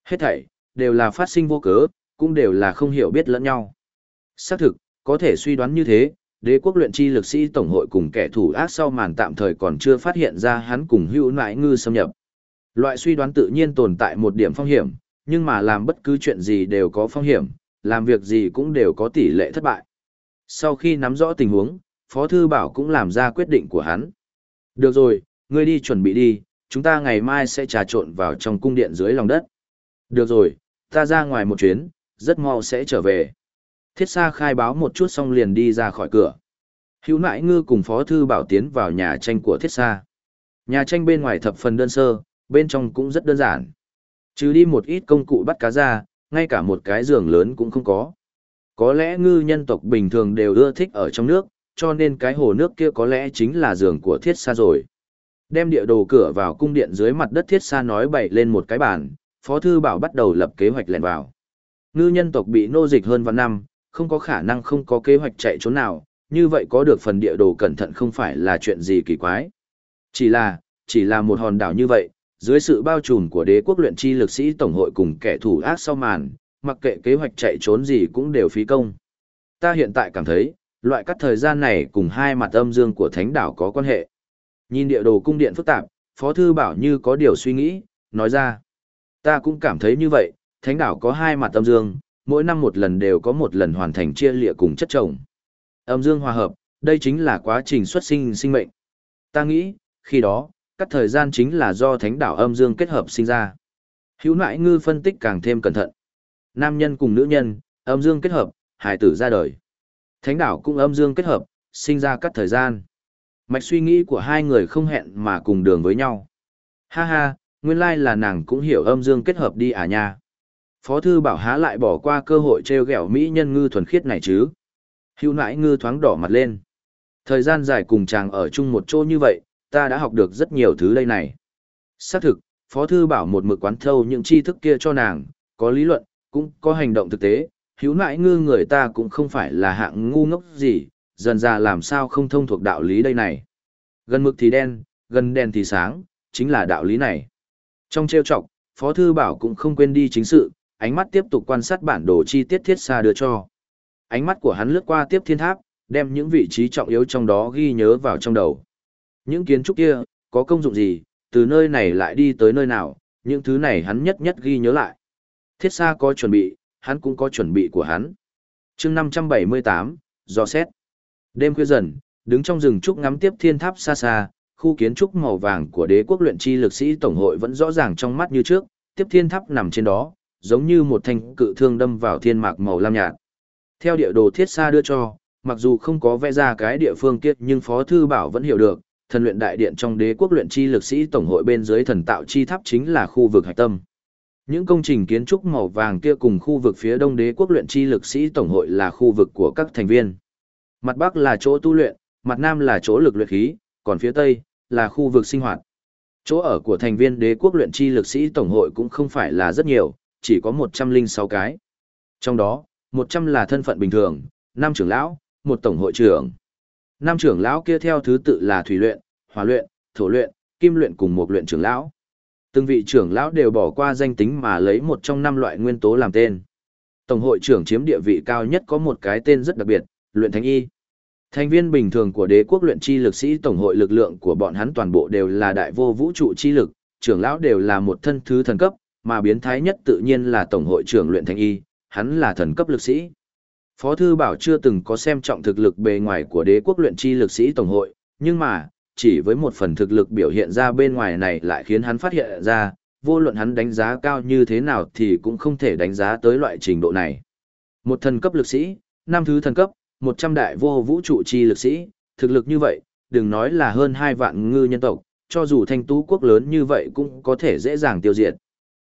Hết thảy, đều là phát sinh vô cớ, cũng đều là không hiểu biết lẫn nhau. Xác thực, có thể suy đoán như thế, đế quốc luyện chi lực sĩ tổng hội cùng kẻ thủ ác sau màn tạm thời còn chưa phát hiện ra hắn cùng hữu nãi ngư xâm nhập. Loại suy đoán tự nhiên tồn tại một điểm phong hiểm, nhưng mà làm bất cứ chuyện gì đều có phong hiểm, làm việc gì cũng đều có tỷ lệ thất bại. Sau khi nắm rõ tình huống, Phó Thư Bảo cũng làm ra quyết định của hắn. Được rồi, ngươi đi chuẩn bị đi, chúng ta ngày mai sẽ trà trộn vào trong cung điện dưới lòng đất. Được rồi, ta ra ngoài một chuyến, rất mau sẽ trở về. Thiết Sa khai báo một chút xong liền đi ra khỏi cửa. Hữu nại ngư cùng Phó Thư Bảo tiến vào nhà tranh của Thiết Sa. Nhà tranh bên ngoài thập phần đơn sơ, bên trong cũng rất đơn giản. Chứ đi một ít công cụ bắt cá ra, ngay cả một cái giường lớn cũng không có. Có lẽ ngư nhân tộc bình thường đều ưa thích ở trong nước, cho nên cái hồ nước kia có lẽ chính là giường của thiết xa rồi. Đem địa đồ cửa vào cung điện dưới mặt đất thiết xa nói bày lên một cái bàn, Phó Thư Bảo bắt đầu lập kế hoạch lẻn vào. Ngư nhân tộc bị nô dịch hơn vạn năm, không có khả năng không có kế hoạch chạy trốn nào, như vậy có được phần địa đồ cẩn thận không phải là chuyện gì kỳ quái. Chỉ là, chỉ là một hòn đảo như vậy, dưới sự bao trùm của đế quốc luyện chi lực sĩ tổng hội cùng kẻ thủ ác sau màn, mặc kệ kế hoạch chạy trốn gì cũng đều phí công. Ta hiện tại cảm thấy, loại cắt thời gian này cùng hai mặt âm dương của thánh đảo có quan hệ. Nhìn địa đồ cung điện phức tạp, Phó Thư Bảo như có điều suy nghĩ, nói ra. Ta cũng cảm thấy như vậy, thánh đảo có hai mặt âm dương, mỗi năm một lần đều có một lần hoàn thành chia lịa cùng chất chồng. Âm dương hòa hợp, đây chính là quá trình xuất sinh sinh mệnh. Ta nghĩ, khi đó, các thời gian chính là do thánh đảo âm dương kết hợp sinh ra. Hữu nại ngư phân tích càng thêm cẩn thận. Nam nhân cùng nữ nhân, âm dương kết hợp, hải tử ra đời. Thánh đảo cũng âm dương kết hợp, sinh ra các thời gian. Mạch suy nghĩ của hai người không hẹn mà cùng đường với nhau. Ha ha, nguyên lai là nàng cũng hiểu âm dương kết hợp đi à nha. Phó thư bảo há lại bỏ qua cơ hội treo ghẹo mỹ nhân ngư thuần khiết này chứ. Hữu nãi ngư thoáng đỏ mặt lên. Thời gian dài cùng chàng ở chung một chỗ như vậy, ta đã học được rất nhiều thứ đây này. Xác thực, Phó Thư bảo một mực quán thâu những tri thức kia cho nàng, có lý luận, cũng có hành động thực tế, hiếu nại ngư người ta cũng không phải là hạng ngu ngốc gì, dần ra làm sao không thông thuộc đạo lý đây này. Gần mực thì đen, gần đen thì sáng, chính là đạo lý này. Trong trêu chọc, Phó Thư Bảo cũng không quên đi chính sự, ánh mắt tiếp tục quan sát bản đồ chi tiết thiết xa đưa cho. Ánh mắt của hắn lướt qua tiếp thiên tháp, đem những vị trí trọng yếu trong đó ghi nhớ vào trong đầu. Những kiến trúc kia, có công dụng gì, từ nơi này lại đi tới nơi nào, những thứ này hắn nhất nhất ghi nhớ lại. Thiết xa có chuẩn bị, hắn cũng có chuẩn bị của hắn. chương 578, do xét. Đêm khuya dần, đứng trong rừng trúc ngắm tiếp thiên tháp xa xa, khu kiến trúc màu vàng của đế quốc luyện chi lực sĩ tổng hội vẫn rõ ràng trong mắt như trước, tiếp thiên tháp nằm trên đó, giống như một thanh cự thương đâm vào thiên mạc màu lam nhạt. Theo địa đồ thiết xa đưa cho, mặc dù không có vẽ ra cái địa phương kia nhưng Phó Thư Bảo vẫn hiểu được, thần luyện đại điện trong đế quốc luyện chi lực sĩ tổng hội bên dưới thần tạo chi tháp chính là khu vực hạch tâm. Những công trình kiến trúc màu vàng kia cùng khu vực phía đông đế quốc luyện chi lực sĩ tổng hội là khu vực của các thành viên. Mặt bắc là chỗ tu luyện, mặt nam là chỗ lực luyện khí, còn phía tây là khu vực sinh hoạt. Chỗ ở của thành viên đế quốc luyện chi lực sĩ tổng hội cũng không phải là rất nhiều, chỉ có 106 cái. Trong đó, 100 là thân phận bình thường, năm trưởng lão, một tổng hội trưởng. Năm trưởng lão kia theo thứ tự là thủy luyện, hỏa luyện, thổ luyện, kim luyện cùng một luyện trưởng lão. Từng vị trưởng lão đều bỏ qua danh tính mà lấy một trong năm loại nguyên tố làm tên. Tổng hội trưởng chiếm địa vị cao nhất có một cái tên rất đặc biệt, luyện thánh y. Thành viên bình thường của đế quốc luyện chi lực sĩ tổng hội lực lượng của bọn hắn toàn bộ đều là đại vô vũ trụ chi lực, trưởng lão đều là một thân thứ thần cấp, mà biến thái nhất tự nhiên là tổng hội trưởng luyện thánh y, hắn là thần cấp lực sĩ. Phó Thư Bảo chưa từng có xem trọng thực lực bề ngoài của đế quốc luyện chi lực sĩ Tổng hội, nhưng mà, chỉ với một phần thực lực biểu hiện ra bên ngoài này lại khiến hắn phát hiện ra, vô luận hắn đánh giá cao như thế nào thì cũng không thể đánh giá tới loại trình độ này. Một thần cấp lực sĩ, năm thứ thần cấp, 100 đại vô vũ trụ chi lực sĩ, thực lực như vậy, đừng nói là hơn 2 vạn ngư nhân tộc, cho dù thanh tú quốc lớn như vậy cũng có thể dễ dàng tiêu diệt.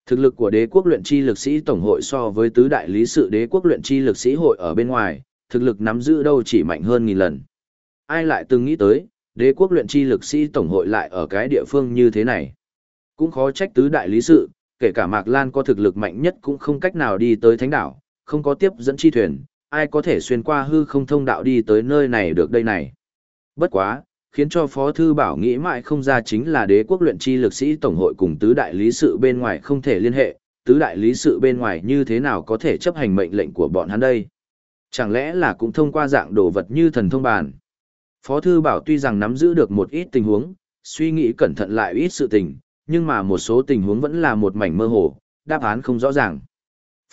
Thực lực của đế quốc luyện chi lực sĩ tổng hội so với tứ đại lý sự đế quốc luyện chi lực sĩ hội ở bên ngoài, thực lực nắm giữ đâu chỉ mạnh hơn nghìn lần. Ai lại từng nghĩ tới, đế quốc luyện chi lực sĩ tổng hội lại ở cái địa phương như thế này. Cũng khó trách tứ đại lý sự, kể cả Mạc Lan có thực lực mạnh nhất cũng không cách nào đi tới thánh đảo, không có tiếp dẫn chi thuyền, ai có thể xuyên qua hư không thông đạo đi tới nơi này được đây này. Bất quá, khiến cho Phó Thư Bảo nghĩ mãi không ra chính là đế quốc luyện chi lực sĩ Tổng hội cùng tứ đại lý sự bên ngoài không thể liên hệ, tứ đại lý sự bên ngoài như thế nào có thể chấp hành mệnh lệnh của bọn hắn đây. Chẳng lẽ là cũng thông qua dạng đồ vật như thần thông bàn. Phó Thư Bảo tuy rằng nắm giữ được một ít tình huống, suy nghĩ cẩn thận lại ít sự tình, nhưng mà một số tình huống vẫn là một mảnh mơ hồ, đáp án không rõ ràng.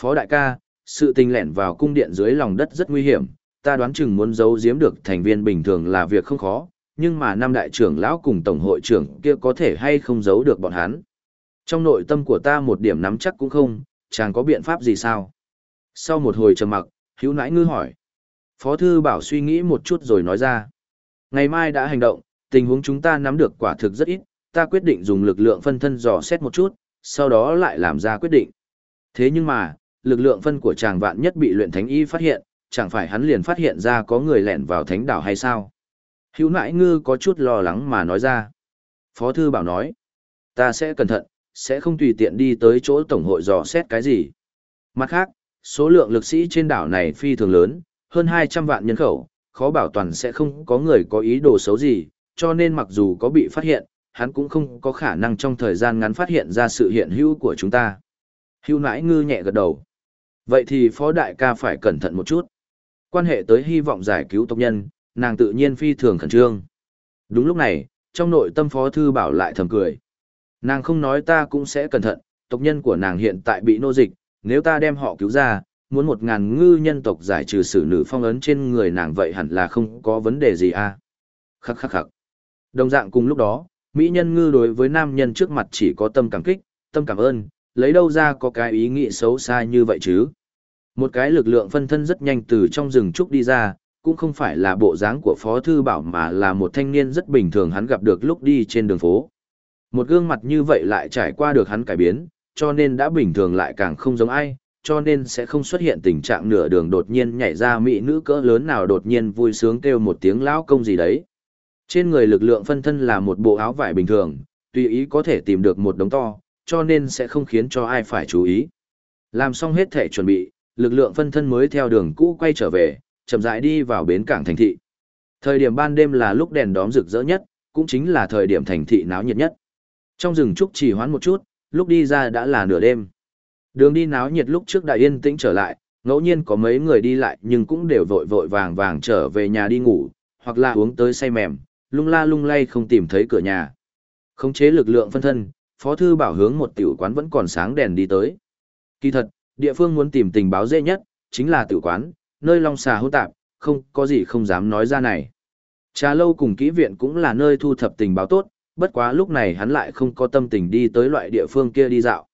Phó Đại ca, sự tình lẻn vào cung điện dưới lòng đất rất nguy hiểm, ta đoán chừng muốn giấu giếm được thành viên bình thường là việc không khó, nhưng mà năm đại trưởng lão cùng tổng hội trưởng kia có thể hay không giấu được bọn hắn. Trong nội tâm của ta một điểm nắm chắc cũng không, chàng có biện pháp gì sao? Sau một hồi trầm mặc, hữu nãi ngư hỏi. Phó thư bảo suy nghĩ một chút rồi nói ra. Ngày mai đã hành động, tình huống chúng ta nắm được quả thực rất ít, ta quyết định dùng lực lượng phân thân dò xét một chút, sau đó lại làm ra quyết định. Thế nhưng mà, lực lượng phân của chàng vạn nhất bị luyện thánh y phát hiện, chẳng phải hắn liền phát hiện ra có người lẻn vào thánh đảo hay sao? Hữu nãi ngư có chút lo lắng mà nói ra. Phó thư bảo nói, ta sẽ cẩn thận, sẽ không tùy tiện đi tới chỗ tổng hội dò xét cái gì. Mặt khác, số lượng lực sĩ trên đảo này phi thường lớn, hơn 200 vạn nhân khẩu, khó bảo toàn sẽ không có người có ý đồ xấu gì, cho nên mặc dù có bị phát hiện, hắn cũng không có khả năng trong thời gian ngắn phát hiện ra sự hiện hữu của chúng ta. Hưu nãi ngư nhẹ gật đầu. Vậy thì phó đại ca phải cẩn thận một chút. Quan hệ tới hy vọng giải cứu tộc nhân, nàng tự nhiên phi thường khẩn trương. Đúng lúc này, trong nội tâm phó thư bảo lại thầm cười. Nàng không nói ta cũng sẽ cẩn thận, tộc nhân của nàng hiện tại bị nô dịch, nếu ta đem họ cứu ra, muốn một ngàn ngư nhân tộc giải trừ xử nữ phong ấn trên người nàng vậy hẳn là không có vấn đề gì à. Khắc khắc khắc. Đồng dạng cùng lúc đó, Mỹ nhân ngư đối với nam nhân trước mặt chỉ có tâm cảm kích, tâm cảm ơn, lấy đâu ra có cái ý nghĩ xấu xa như vậy chứ. Một cái lực lượng phân thân rất nhanh từ trong rừng trúc đi ra, cũng không phải là bộ dáng của Phó Thư Bảo mà là một thanh niên rất bình thường hắn gặp được lúc đi trên đường phố. Một gương mặt như vậy lại trải qua được hắn cải biến, cho nên đã bình thường lại càng không giống ai, cho nên sẽ không xuất hiện tình trạng nửa đường đột nhiên nhảy ra mỹ nữ cỡ lớn nào đột nhiên vui sướng kêu một tiếng lão công gì đấy. Trên người lực lượng phân thân là một bộ áo vải bình thường, tùy ý có thể tìm được một đống to, cho nên sẽ không khiến cho ai phải chú ý. Làm xong hết thể chuẩn bị, lực lượng phân thân mới theo đường cũ quay trở về, chậm rãi đi vào bến cảng thành thị. Thời điểm ban đêm là lúc đèn đóm rực rỡ nhất, cũng chính là thời điểm thành thị náo nhiệt nhất. Trong rừng trúc chỉ hoán một chút, lúc đi ra đã là nửa đêm. Đường đi náo nhiệt lúc trước đại yên tĩnh trở lại, ngẫu nhiên có mấy người đi lại nhưng cũng đều vội vội vàng vàng trở về nhà đi ngủ, hoặc là uống tới say mềm, lung la lung lay không tìm thấy cửa nhà. Khống chế lực lượng phân thân, Phó Thư Bảo hướng một tiểu quán vẫn còn sáng đèn đi tới. Kỳ thật, địa phương muốn tìm tình báo dễ nhất, chính là tiểu quán, nơi long xà hỗn tạp, không có gì không dám nói ra này. Trà lâu cùng kỹ viện cũng là nơi thu thập tình báo tốt, bất quá lúc này hắn lại không có tâm tình đi tới loại địa phương kia đi dạo.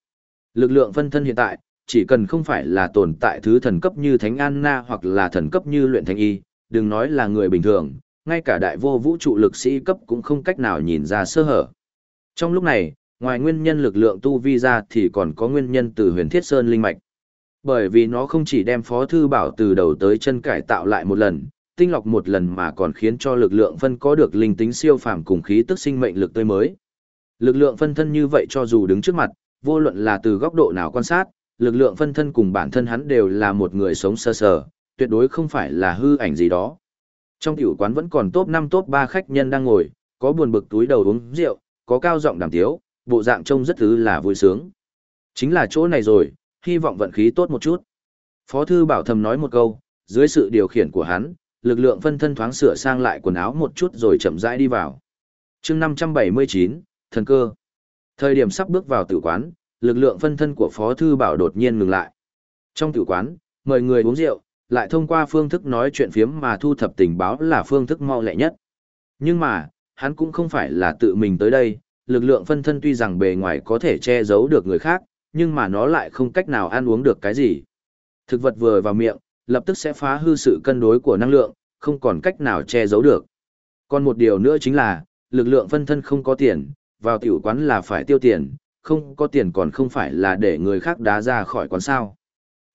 Lực lượng phân thân hiện tại, chỉ cần không phải là tồn tại thứ thần cấp như Thánh Anna hoặc là thần cấp như luyện thanh y, đừng nói là người bình thường, ngay cả đại vô vũ trụ lực sĩ cấp cũng không cách nào nhìn ra sơ hở. Trong lúc này, ngoài nguyên nhân lực lượng tu vi ra thì còn có nguyên nhân từ huyền thiết sơn linh mạch. Bởi vì nó không chỉ đem phó thư bảo từ đầu tới chân cải tạo lại một lần, tinh lọc một lần mà còn khiến cho lực lượng phân có được linh tính siêu phàm cùng khí tức sinh mệnh lực tươi mới. Lực lượng phân thân như vậy cho dù đứng trước mặt, vô luận là từ góc độ nào quan sát, lực lượng phân thân cùng bản thân hắn đều là một người sống sơ sờ, tuyệt đối không phải là hư ảnh gì đó. Trong tiểu quán vẫn còn top 5 top 3 khách nhân đang ngồi, có buồn bực túi đầu uống rượu, có cao giọng đàm tiếu, bộ dạng trông rất thứ là vui sướng. Chính là chỗ này rồi, hy vọng vận khí tốt một chút. Phó thư bảo thầm nói một câu, dưới sự điều khiển của hắn, lực lượng phân thân thoáng sửa sang lại quần áo một chút rồi chậm rãi đi vào. chương 579, thần cơ. Thời điểm sắp bước vào tử quán, lực lượng phân thân của Phó Thư Bảo đột nhiên ngừng lại. Trong tử quán, mời người uống rượu, lại thông qua phương thức nói chuyện phiếm mà thu thập tình báo là phương thức mau lẹ nhất. Nhưng mà, hắn cũng không phải là tự mình tới đây, lực lượng phân thân tuy rằng bề ngoài có thể che giấu được người khác, nhưng mà nó lại không cách nào ăn uống được cái gì. Thực vật vừa vào miệng, lập tức sẽ phá hư sự cân đối của năng lượng, không còn cách nào che giấu được. Còn một điều nữa chính là, lực lượng phân thân không có tiền, vào tiểu quán là phải tiêu tiền, không có tiền còn không phải là để người khác đá ra khỏi quán sao.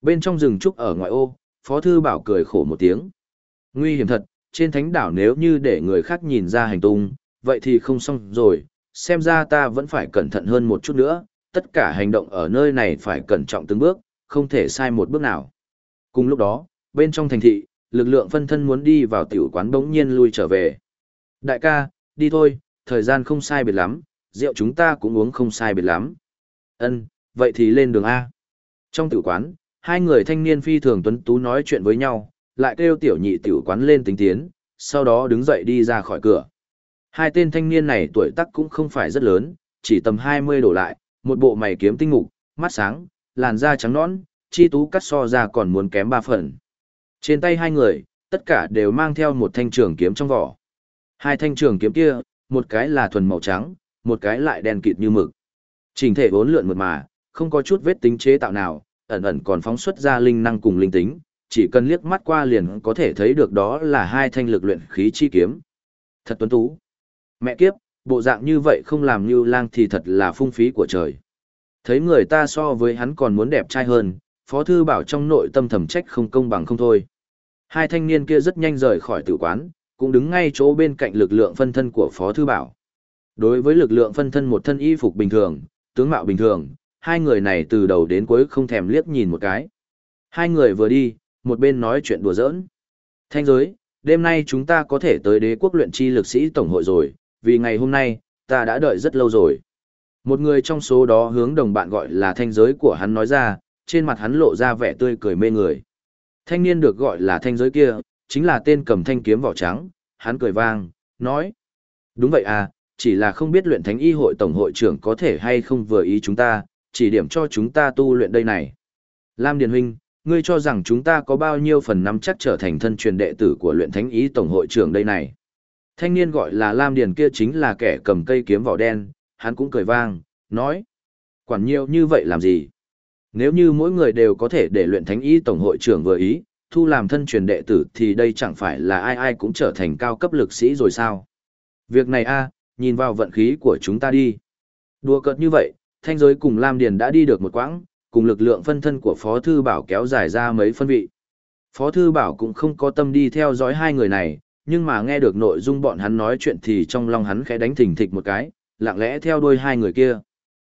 Bên trong rừng trúc ở ngoại ô, Phó Thư Bảo cười khổ một tiếng. Nguy hiểm thật, trên thánh đảo nếu như để người khác nhìn ra hành tung, vậy thì không xong rồi, xem ra ta vẫn phải cẩn thận hơn một chút nữa, tất cả hành động ở nơi này phải cẩn trọng từng bước, không thể sai một bước nào. Cùng lúc đó, bên trong thành thị, lực lượng phân thân muốn đi vào tiểu quán bỗng nhiên lui trở về. Đại ca, đi thôi, thời gian không sai biệt lắm, rượu chúng ta cũng uống không sai biệt lắm. Ân, vậy thì lên đường A. Trong tử quán, hai người thanh niên phi thường tuấn tú nói chuyện với nhau, lại kêu tiểu nhị tiểu quán lên tính tiến, sau đó đứng dậy đi ra khỏi cửa. Hai tên thanh niên này tuổi tác cũng không phải rất lớn, chỉ tầm 20 đổ lại, một bộ mày kiếm tinh mục, mắt sáng, làn da trắng nõn, chi tú cắt so ra còn muốn kém ba phần. Trên tay hai người, tất cả đều mang theo một thanh trường kiếm trong vỏ. Hai thanh trường kiếm kia, một cái là thuần màu trắng, một cái lại đen kịt như mực. Trình thể vốn lượn mượt mà, không có chút vết tính chế tạo nào, ẩn ẩn còn phóng xuất ra linh năng cùng linh tính, chỉ cần liếc mắt qua liền có thể thấy được đó là hai thanh lực luyện khí chi kiếm. Thật tuấn tú. Mẹ kiếp, bộ dạng như vậy không làm như lang thì thật là phung phí của trời. Thấy người ta so với hắn còn muốn đẹp trai hơn, Phó Thư Bảo trong nội tâm thầm trách không công bằng không thôi. Hai thanh niên kia rất nhanh rời khỏi tử quán, cũng đứng ngay chỗ bên cạnh lực lượng phân thân của Phó Thư Bảo. Đối với lực lượng phân thân một thân y phục bình thường, tướng mạo bình thường, hai người này từ đầu đến cuối không thèm liếc nhìn một cái. Hai người vừa đi, một bên nói chuyện đùa giỡn. Thanh giới, đêm nay chúng ta có thể tới đế quốc luyện chi lực sĩ tổng hội rồi, vì ngày hôm nay, ta đã đợi rất lâu rồi. Một người trong số đó hướng đồng bạn gọi là thanh giới của hắn nói ra, trên mặt hắn lộ ra vẻ tươi cười mê người. Thanh niên được gọi là thanh giới kia, chính là tên cầm thanh kiếm vỏ trắng, hắn cười vang, nói. Đúng vậy à, chỉ là không biết luyện thánh y hội tổng hội trưởng có thể hay không vừa ý chúng ta, chỉ điểm cho chúng ta tu luyện đây này. Lam Điền Huynh, ngươi cho rằng chúng ta có bao nhiêu phần nắm chắc trở thành thân truyền đệ tử của luyện thánh ý tổng hội trưởng đây này. Thanh niên gọi là Lam Điền kia chính là kẻ cầm cây kiếm vỏ đen, hắn cũng cười vang, nói. Quản nhiều như vậy làm gì? Nếu như mỗi người đều có thể để luyện thánh ý tổng hội trưởng vừa ý, thu làm thân truyền đệ tử thì đây chẳng phải là ai ai cũng trở thành cao cấp lực sĩ rồi sao? Việc này a, nhìn vào vận khí của chúng ta đi. Đùa cợt như vậy, thanh giới cùng Lam Điền đã đi được một quãng, cùng lực lượng phân thân của Phó Thư Bảo kéo dài ra mấy phân vị. Phó Thư Bảo cũng không có tâm đi theo dõi hai người này, nhưng mà nghe được nội dung bọn hắn nói chuyện thì trong lòng hắn khẽ đánh thình thịch một cái, lặng lẽ theo đuôi hai người kia.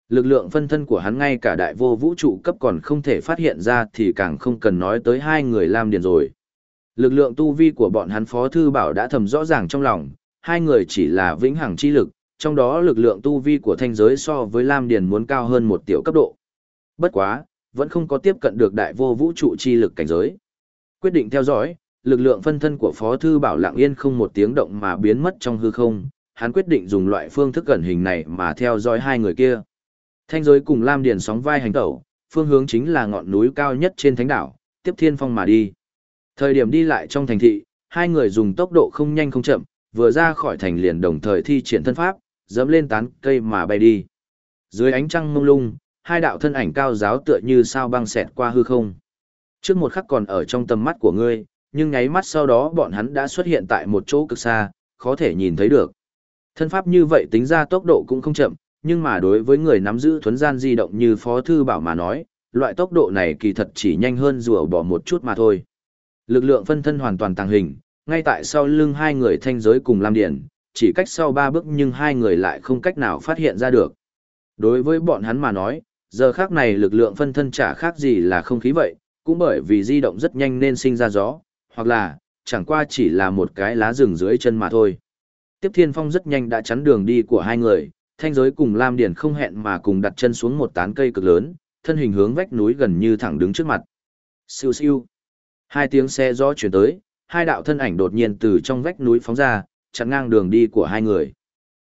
Lực lượng phân thân của hắn ngay cả đại vô vũ trụ cấp còn không thể phát hiện ra thì càng không cần nói tới hai người Lam Điền rồi. Lực lượng tu vi của bọn hắn Phó Thư Bảo đã thầm rõ ràng trong lòng, hai người chỉ là vĩnh hằng chi lực, trong đó lực lượng tu vi của thanh giới so với Lam Điền muốn cao hơn một tiểu cấp độ. Bất quá, vẫn không có tiếp cận được đại vô vũ trụ chi lực cảnh giới. Quyết định theo dõi, lực lượng phân thân của Phó Thư Bảo lặng yên không một tiếng động mà biến mất trong hư không, hắn quyết định dùng loại phương thức gần hình này mà theo dõi hai người kia. Thanh giới cùng Lam Điền sóng vai hành tẩu, phương hướng chính là ngọn núi cao nhất trên thánh đảo, tiếp thiên phong mà đi. Thời điểm đi lại trong thành thị, hai người dùng tốc độ không nhanh không chậm, vừa ra khỏi thành liền đồng thời thi triển thân pháp, dẫm lên tán cây mà bay đi. Dưới ánh trăng mông lung, hai đạo thân ảnh cao giáo tựa như sao băng xẹt qua hư không. Trước một khắc còn ở trong tầm mắt của ngươi, nhưng nháy mắt sau đó bọn hắn đã xuất hiện tại một chỗ cực xa, khó thể nhìn thấy được. Thân pháp như vậy tính ra tốc độ cũng không chậm, nhưng mà đối với người nắm giữ thuấn gian di động như Phó Thư Bảo mà nói, loại tốc độ này kỳ thật chỉ nhanh hơn rùa bỏ một chút mà thôi. Lực lượng phân thân hoàn toàn tàng hình, ngay tại sau lưng hai người thanh giới cùng Lam Điển, chỉ cách sau ba bước nhưng hai người lại không cách nào phát hiện ra được. Đối với bọn hắn mà nói, giờ khác này lực lượng phân thân chả khác gì là không khí vậy, cũng bởi vì di động rất nhanh nên sinh ra gió, hoặc là, chẳng qua chỉ là một cái lá rừng dưới chân mà thôi. Tiếp Thiên Phong rất nhanh đã chắn đường đi của hai người, thanh giới cùng Lam Điển không hẹn mà cùng đặt chân xuống một tán cây cực lớn, thân hình hướng vách núi gần như thẳng đứng trước mặt. Siêu siêu. Hai tiếng xe gió chuyển tới, hai đạo thân ảnh đột nhiên từ trong vách núi phóng ra, chặn ngang đường đi của hai người.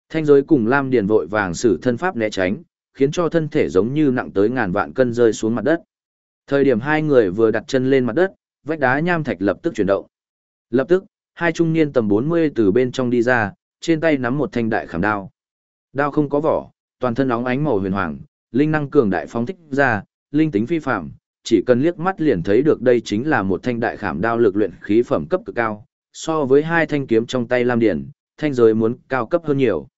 Thanh giới cùng Lam Điền vội vàng sử thân pháp né tránh, khiến cho thân thể giống như nặng tới ngàn vạn cân rơi xuống mặt đất. Thời điểm hai người vừa đặt chân lên mặt đất, vách đá nham thạch lập tức chuyển động. Lập tức, hai trung niên tầm 40 từ bên trong đi ra, trên tay nắm một thanh đại khảm đao. Đao không có vỏ, toàn thân óng ánh màu huyền hoàng, linh năng cường đại phóng thích ra, linh tính phi phạm, chỉ cần liếc mắt liền thấy được đây chính là một thanh đại khảm đao lực luyện khí phẩm cấp cực cao, so với hai thanh kiếm trong tay Lam Điển, thanh giới muốn cao cấp hơn nhiều.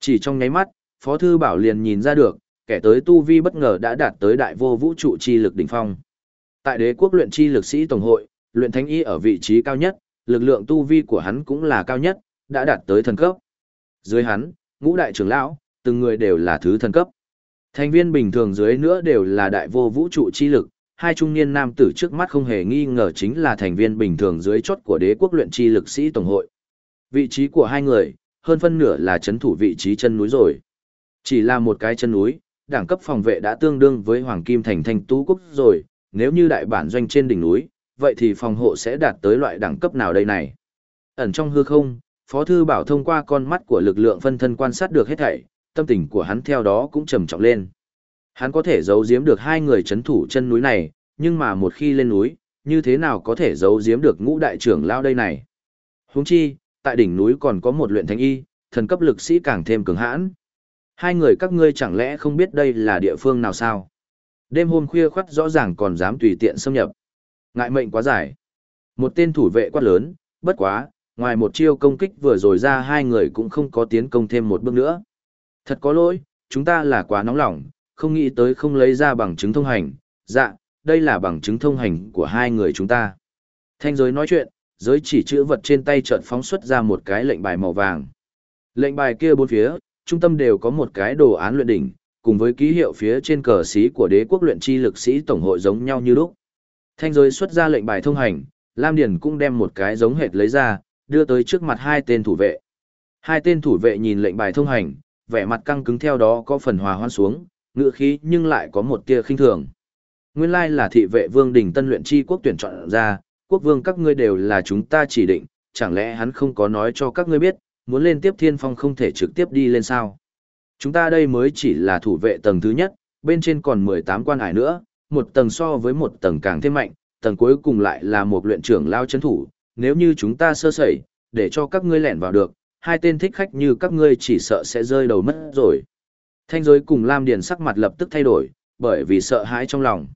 Chỉ trong nháy mắt, Phó Thư Bảo liền nhìn ra được, kẻ tới tu vi bất ngờ đã đạt tới đại vô vũ trụ chi lực đỉnh phong. Tại đế quốc luyện chi lực sĩ tổng hội, luyện thánh y ở vị trí cao nhất, lực lượng tu vi của hắn cũng là cao nhất, đã đạt tới thần cấp. Dưới hắn, ngũ đại trưởng lão, từng người đều là thứ thần cấp. Thành viên bình thường dưới nữa đều là đại vô vũ trụ chi lực, hai trung niên nam tử trước mắt không hề nghi ngờ chính là thành viên bình thường dưới chốt của đế quốc luyện chi lực sĩ tổng hội. Vị trí của hai người, hơn phân nửa là chấn thủ vị trí chân núi rồi. Chỉ là một cái chân núi, đẳng cấp phòng vệ đã tương đương với Hoàng Kim Thành Thanh Tú Quốc rồi, nếu như đại bản doanh trên đỉnh núi, vậy thì phòng hộ sẽ đạt tới loại đẳng cấp nào đây này? Ẩn trong hư không, Phó Thư Bảo thông qua con mắt của lực lượng phân thân quan sát được hết thảy, tâm tình của hắn theo đó cũng trầm trọng lên. Hắn có thể giấu giếm được hai người chấn thủ chân núi này, nhưng mà một khi lên núi, như thế nào có thể giấu giếm được ngũ đại trưởng lao đây này. Huống chi, tại đỉnh núi còn có một luyện thánh y, thần cấp lực sĩ càng thêm cường hãn. Hai người các ngươi chẳng lẽ không biết đây là địa phương nào sao? Đêm hôm khuya khoắt rõ ràng còn dám tùy tiện xâm nhập. Ngại mệnh quá dài. Một tên thủ vệ quát lớn, bất quá, ngoài một chiêu công kích vừa rồi ra hai người cũng không có tiến công thêm một bước nữa. Thật có lỗi, chúng ta là quá nóng lòng, không nghĩ tới không lấy ra bằng chứng thông hành. Dạ, đây là bằng chứng thông hành của hai người chúng ta. Thanh giới nói chuyện, giới chỉ chữ vật trên tay chợt phóng xuất ra một cái lệnh bài màu vàng. Lệnh bài kia bốn phía, trung tâm đều có một cái đồ án luyện đỉnh, cùng với ký hiệu phía trên cờ sĩ của đế quốc luyện chi lực sĩ tổng hội giống nhau như lúc. Thanh giới xuất ra lệnh bài thông hành, Lam Điền cũng đem một cái giống hệt lấy ra, đưa tới trước mặt hai tên thủ vệ. Hai tên thủ vệ nhìn lệnh bài thông hành, vẻ mặt căng cứng theo đó có phần hòa hoan xuống, ngựa khí nhưng lại có một tia khinh thường. Nguyên lai là thị vệ vương đình tân luyện chi quốc tuyển chọn ra, quốc vương các ngươi đều là chúng ta chỉ định, chẳng lẽ hắn không có nói cho các ngươi biết, muốn lên tiếp thiên phong không thể trực tiếp đi lên sao. Chúng ta đây mới chỉ là thủ vệ tầng thứ nhất, bên trên còn 18 quan hải nữa, một tầng so với một tầng càng thêm mạnh, tầng cuối cùng lại là một luyện trưởng lao chấn thủ, nếu như chúng ta sơ sẩy, để cho các ngươi lẻn vào được, hai tên thích khách như các ngươi chỉ sợ sẽ rơi đầu mất rồi. Thanh giới cùng Lam Điền sắc mặt lập tức thay đổi, bởi vì sợ hãi trong lòng.